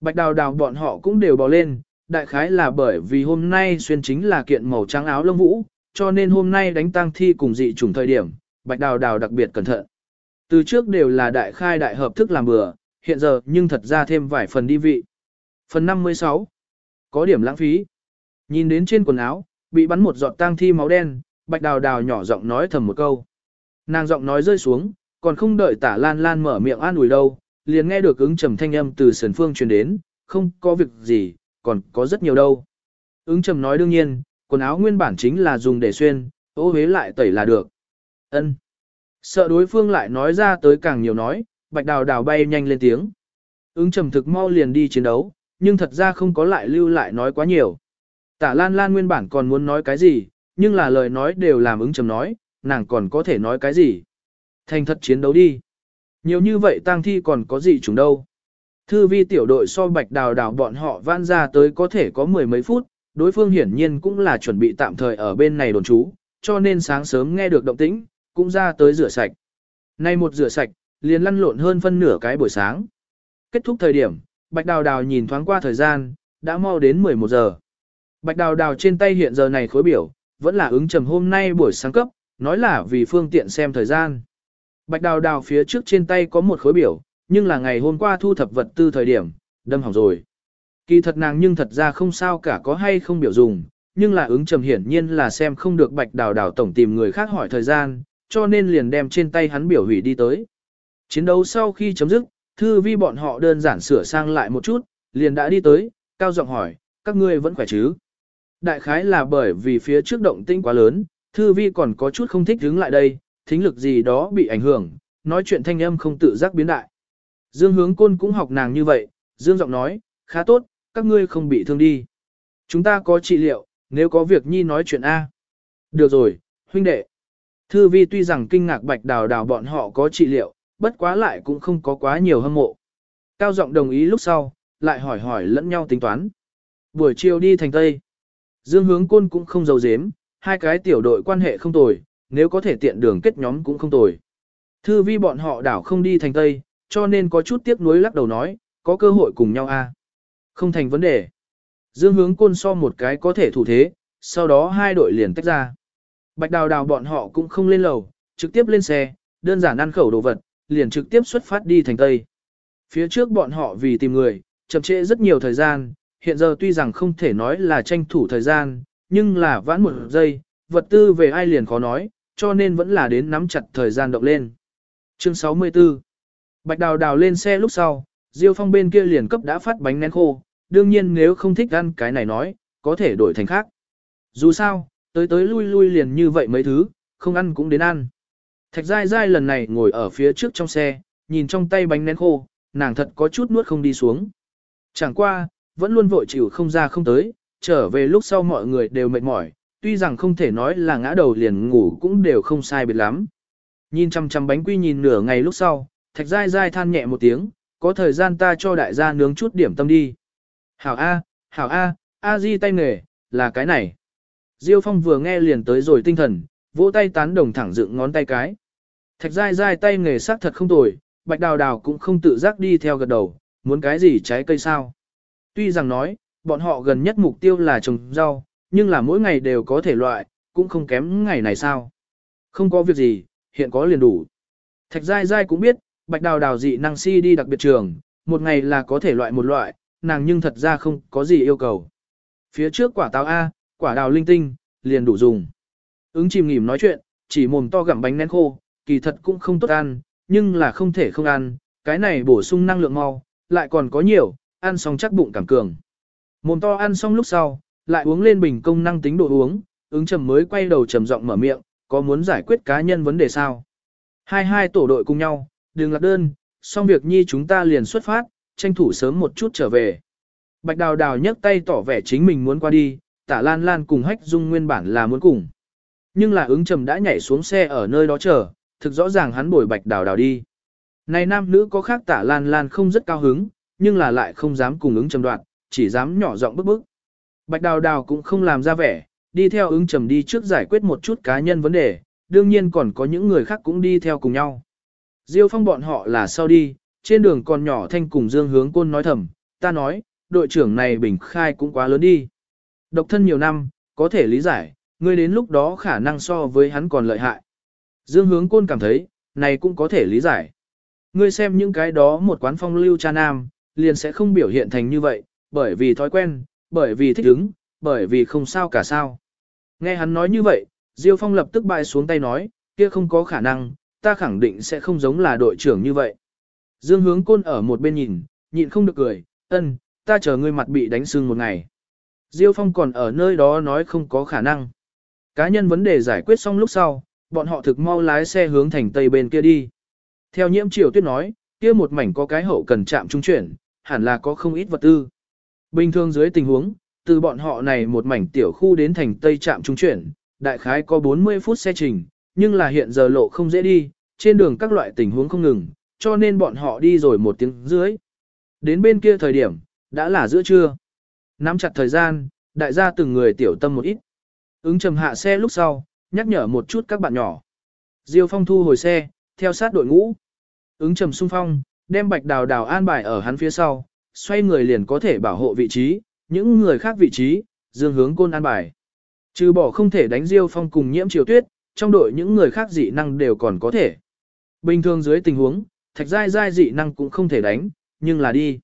Bạch đào đào bọn họ cũng đều bỏ lên, đại khái là bởi vì hôm nay xuyên chính là kiện màu trắng áo lông vũ, cho nên hôm nay đánh tang thi cùng dị chủng thời điểm, bạch đào đào đặc biệt cẩn thận. Từ trước đều là đại khai đại hợp thức làm bừa, hiện giờ nhưng thật ra thêm vài phần đi vị. Phần 56 Có điểm lãng phí. Nhìn đến trên quần áo, bị bắn một giọt tang thi máu đen, bạch đào đào nhỏ giọng nói thầm một câu. Nàng giọng nói rơi xuống, còn không đợi tả lan lan mở miệng an ủi đâu, liền nghe được ứng trầm thanh âm từ sườn phương truyền đến, không có việc gì, còn có rất nhiều đâu. Ứng trầm nói đương nhiên, quần áo nguyên bản chính là dùng để xuyên, ô hế lại tẩy là được. ân Sợ đối phương lại nói ra tới càng nhiều nói, bạch đào đào bay nhanh lên tiếng. Ứng trầm thực mau liền đi chiến đấu, nhưng thật ra không có lại lưu lại nói quá nhiều. Tả Lan Lan nguyên bản còn muốn nói cái gì, nhưng là lời nói đều làm ứng trầm nói, nàng còn có thể nói cái gì. Thành thật chiến đấu đi. Nhiều như vậy tang thi còn có gì chúng đâu. Thư vi tiểu đội so bạch đào đào bọn họ van ra tới có thể có mười mấy phút, đối phương hiển nhiên cũng là chuẩn bị tạm thời ở bên này đồn trú, cho nên sáng sớm nghe được động tĩnh, cũng ra tới rửa sạch. Nay một rửa sạch, liền lăn lộn hơn phân nửa cái buổi sáng. Kết thúc thời điểm, bạch đào đào nhìn thoáng qua thời gian, đã mau đến 11 giờ. Bạch đào đào trên tay hiện giờ này khối biểu, vẫn là ứng trầm hôm nay buổi sáng cấp, nói là vì phương tiện xem thời gian. Bạch đào đào phía trước trên tay có một khối biểu, nhưng là ngày hôm qua thu thập vật tư thời điểm, đâm hỏng rồi. Kỳ thật nàng nhưng thật ra không sao cả có hay không biểu dùng, nhưng là ứng trầm hiển nhiên là xem không được bạch đào đào tổng tìm người khác hỏi thời gian, cho nên liền đem trên tay hắn biểu hủy đi tới. Chiến đấu sau khi chấm dứt, thư vi bọn họ đơn giản sửa sang lại một chút, liền đã đi tới, cao giọng hỏi, các ngươi vẫn khỏe chứ? Đại khái là bởi vì phía trước động tinh quá lớn, thư vi còn có chút không thích đứng lại đây, thính lực gì đó bị ảnh hưởng, nói chuyện thanh âm không tự giác biến đại. Dương hướng côn cũng học nàng như vậy, Dương giọng nói, khá tốt, các ngươi không bị thương đi. Chúng ta có trị liệu, nếu có việc nhi nói chuyện A. Được rồi, huynh đệ. Thư vi tuy rằng kinh ngạc bạch đào đào bọn họ có trị liệu, bất quá lại cũng không có quá nhiều hâm mộ. Cao giọng đồng ý lúc sau, lại hỏi hỏi lẫn nhau tính toán. Buổi chiều đi thành Tây. Dương hướng côn cũng không giấu giếm, hai cái tiểu đội quan hệ không tồi, nếu có thể tiện đường kết nhóm cũng không tồi. Thư vi bọn họ đảo không đi thành Tây, cho nên có chút tiếc nuối lắc đầu nói, có cơ hội cùng nhau a không thành vấn đề. Dương hướng côn so một cái có thể thủ thế, sau đó hai đội liền tách ra. Bạch đào đào bọn họ cũng không lên lầu, trực tiếp lên xe, đơn giản ăn khẩu đồ vật, liền trực tiếp xuất phát đi thành Tây. Phía trước bọn họ vì tìm người, chậm trễ rất nhiều thời gian, hiện giờ tuy rằng không thể nói là tranh thủ thời gian, nhưng là vãn một giây, vật tư về ai liền khó nói, cho nên vẫn là đến nắm chặt thời gian động lên. Chương 64 Bạch đào đào lên xe lúc sau, Diêu Phong bên kia liền cấp đã phát bánh nén khô, đương nhiên nếu không thích ăn cái này nói, có thể đổi thành khác. Dù sao, tới tới lui lui liền như vậy mấy thứ, không ăn cũng đến ăn. Thạch dai dai lần này ngồi ở phía trước trong xe, nhìn trong tay bánh nén khô, nàng thật có chút nuốt không đi xuống. Chẳng qua, vẫn luôn vội chịu không ra không tới, trở về lúc sau mọi người đều mệt mỏi, tuy rằng không thể nói là ngã đầu liền ngủ cũng đều không sai biệt lắm. Nhìn chăm chăm bánh quy nhìn nửa ngày lúc sau, thạch dai dai than nhẹ một tiếng, có thời gian ta cho đại gia nướng chút điểm tâm đi. Hảo A, Hảo A, A di tay nghề, là cái này. Diêu Phong vừa nghe liền tới rồi tinh thần, vỗ tay tán đồng thẳng dựng ngón tay cái. Thạch dai dai tay nghề sắc thật không tồi, bạch đào đào cũng không tự giác đi theo gật đầu, muốn cái gì trái cây sao. Tuy rằng nói, bọn họ gần nhất mục tiêu là trồng rau, nhưng là mỗi ngày đều có thể loại, cũng không kém ngày này sao. Không có việc gì, hiện có liền đủ. Thạch dai dai cũng biết, bạch đào đào dị năng si đi đặc biệt trường, một ngày là có thể loại một loại, nàng nhưng thật ra không có gì yêu cầu. Phía trước quả táo A, quả đào linh tinh, liền đủ dùng. Ứng chìm nghỉm nói chuyện, chỉ mồm to gặm bánh nén khô, kỳ thật cũng không tốt ăn, nhưng là không thể không ăn, cái này bổ sung năng lượng mau, lại còn có nhiều, ăn xong chắc bụng cảm cường. Mồm to ăn xong lúc sau, lại uống lên bình công năng tính đồ uống, ứng trầm mới quay đầu trầm giọng mở miệng, có muốn giải quyết cá nhân vấn đề sao? Hai hai tổ đội cùng nhau, đừng lạc đơn, xong việc nhi chúng ta liền xuất phát, tranh thủ sớm một chút trở về. Bạch đào đào nhấc tay tỏ vẻ chính mình muốn qua đi, tả lan lan cùng hách dung nguyên bản là muốn cùng. nhưng là ứng trầm đã nhảy xuống xe ở nơi đó chờ, thực rõ ràng hắn bồi bạch đào đào đi. Này nam nữ có khác tả lan lan không rất cao hứng, nhưng là lại không dám cùng ứng trầm đoạn, chỉ dám nhỏ giọng bức bức. Bạch đào đào cũng không làm ra vẻ, đi theo ứng trầm đi trước giải quyết một chút cá nhân vấn đề, đương nhiên còn có những người khác cũng đi theo cùng nhau. Diêu phong bọn họ là sau đi, trên đường còn nhỏ thanh cùng dương hướng côn nói thầm, ta nói, đội trưởng này bình khai cũng quá lớn đi. Độc thân nhiều năm, có thể lý giải, ngươi đến lúc đó khả năng so với hắn còn lợi hại. Dương hướng côn cảm thấy, này cũng có thể lý giải. Ngươi xem những cái đó một quán phong lưu cha nam, liền sẽ không biểu hiện thành như vậy, bởi vì thói quen, bởi vì thích ứng, bởi vì không sao cả sao. Nghe hắn nói như vậy, Diêu Phong lập tức bại xuống tay nói, kia không có khả năng, ta khẳng định sẽ không giống là đội trưởng như vậy. Dương hướng côn ở một bên nhìn, nhịn không được cười, ân, ta chờ ngươi mặt bị đánh sưng một ngày. Diêu Phong còn ở nơi đó nói không có khả năng. Cá nhân vấn đề giải quyết xong lúc sau, bọn họ thực mau lái xe hướng thành tây bên kia đi. Theo nhiễm triều tuyết nói, kia một mảnh có cái hậu cần chạm trung chuyển, hẳn là có không ít vật tư. Bình thường dưới tình huống, từ bọn họ này một mảnh tiểu khu đến thành tây trạm trung chuyển, đại khái có 40 phút xe trình, nhưng là hiện giờ lộ không dễ đi, trên đường các loại tình huống không ngừng, cho nên bọn họ đi rồi một tiếng dưới. Đến bên kia thời điểm, đã là giữa trưa. Nắm chặt thời gian, đại gia từng người tiểu tâm một ít. Ứng trầm hạ xe lúc sau, nhắc nhở một chút các bạn nhỏ. Diêu Phong thu hồi xe, theo sát đội ngũ. Ứng trầm sung phong, đem bạch đào đào an bài ở hắn phía sau, xoay người liền có thể bảo hộ vị trí, những người khác vị trí, dương hướng côn an bài. Trừ bỏ không thể đánh Diêu Phong cùng nhiễm triều tuyết, trong đội những người khác dị năng đều còn có thể. Bình thường dưới tình huống, thạch giai giai dị năng cũng không thể đánh, nhưng là đi.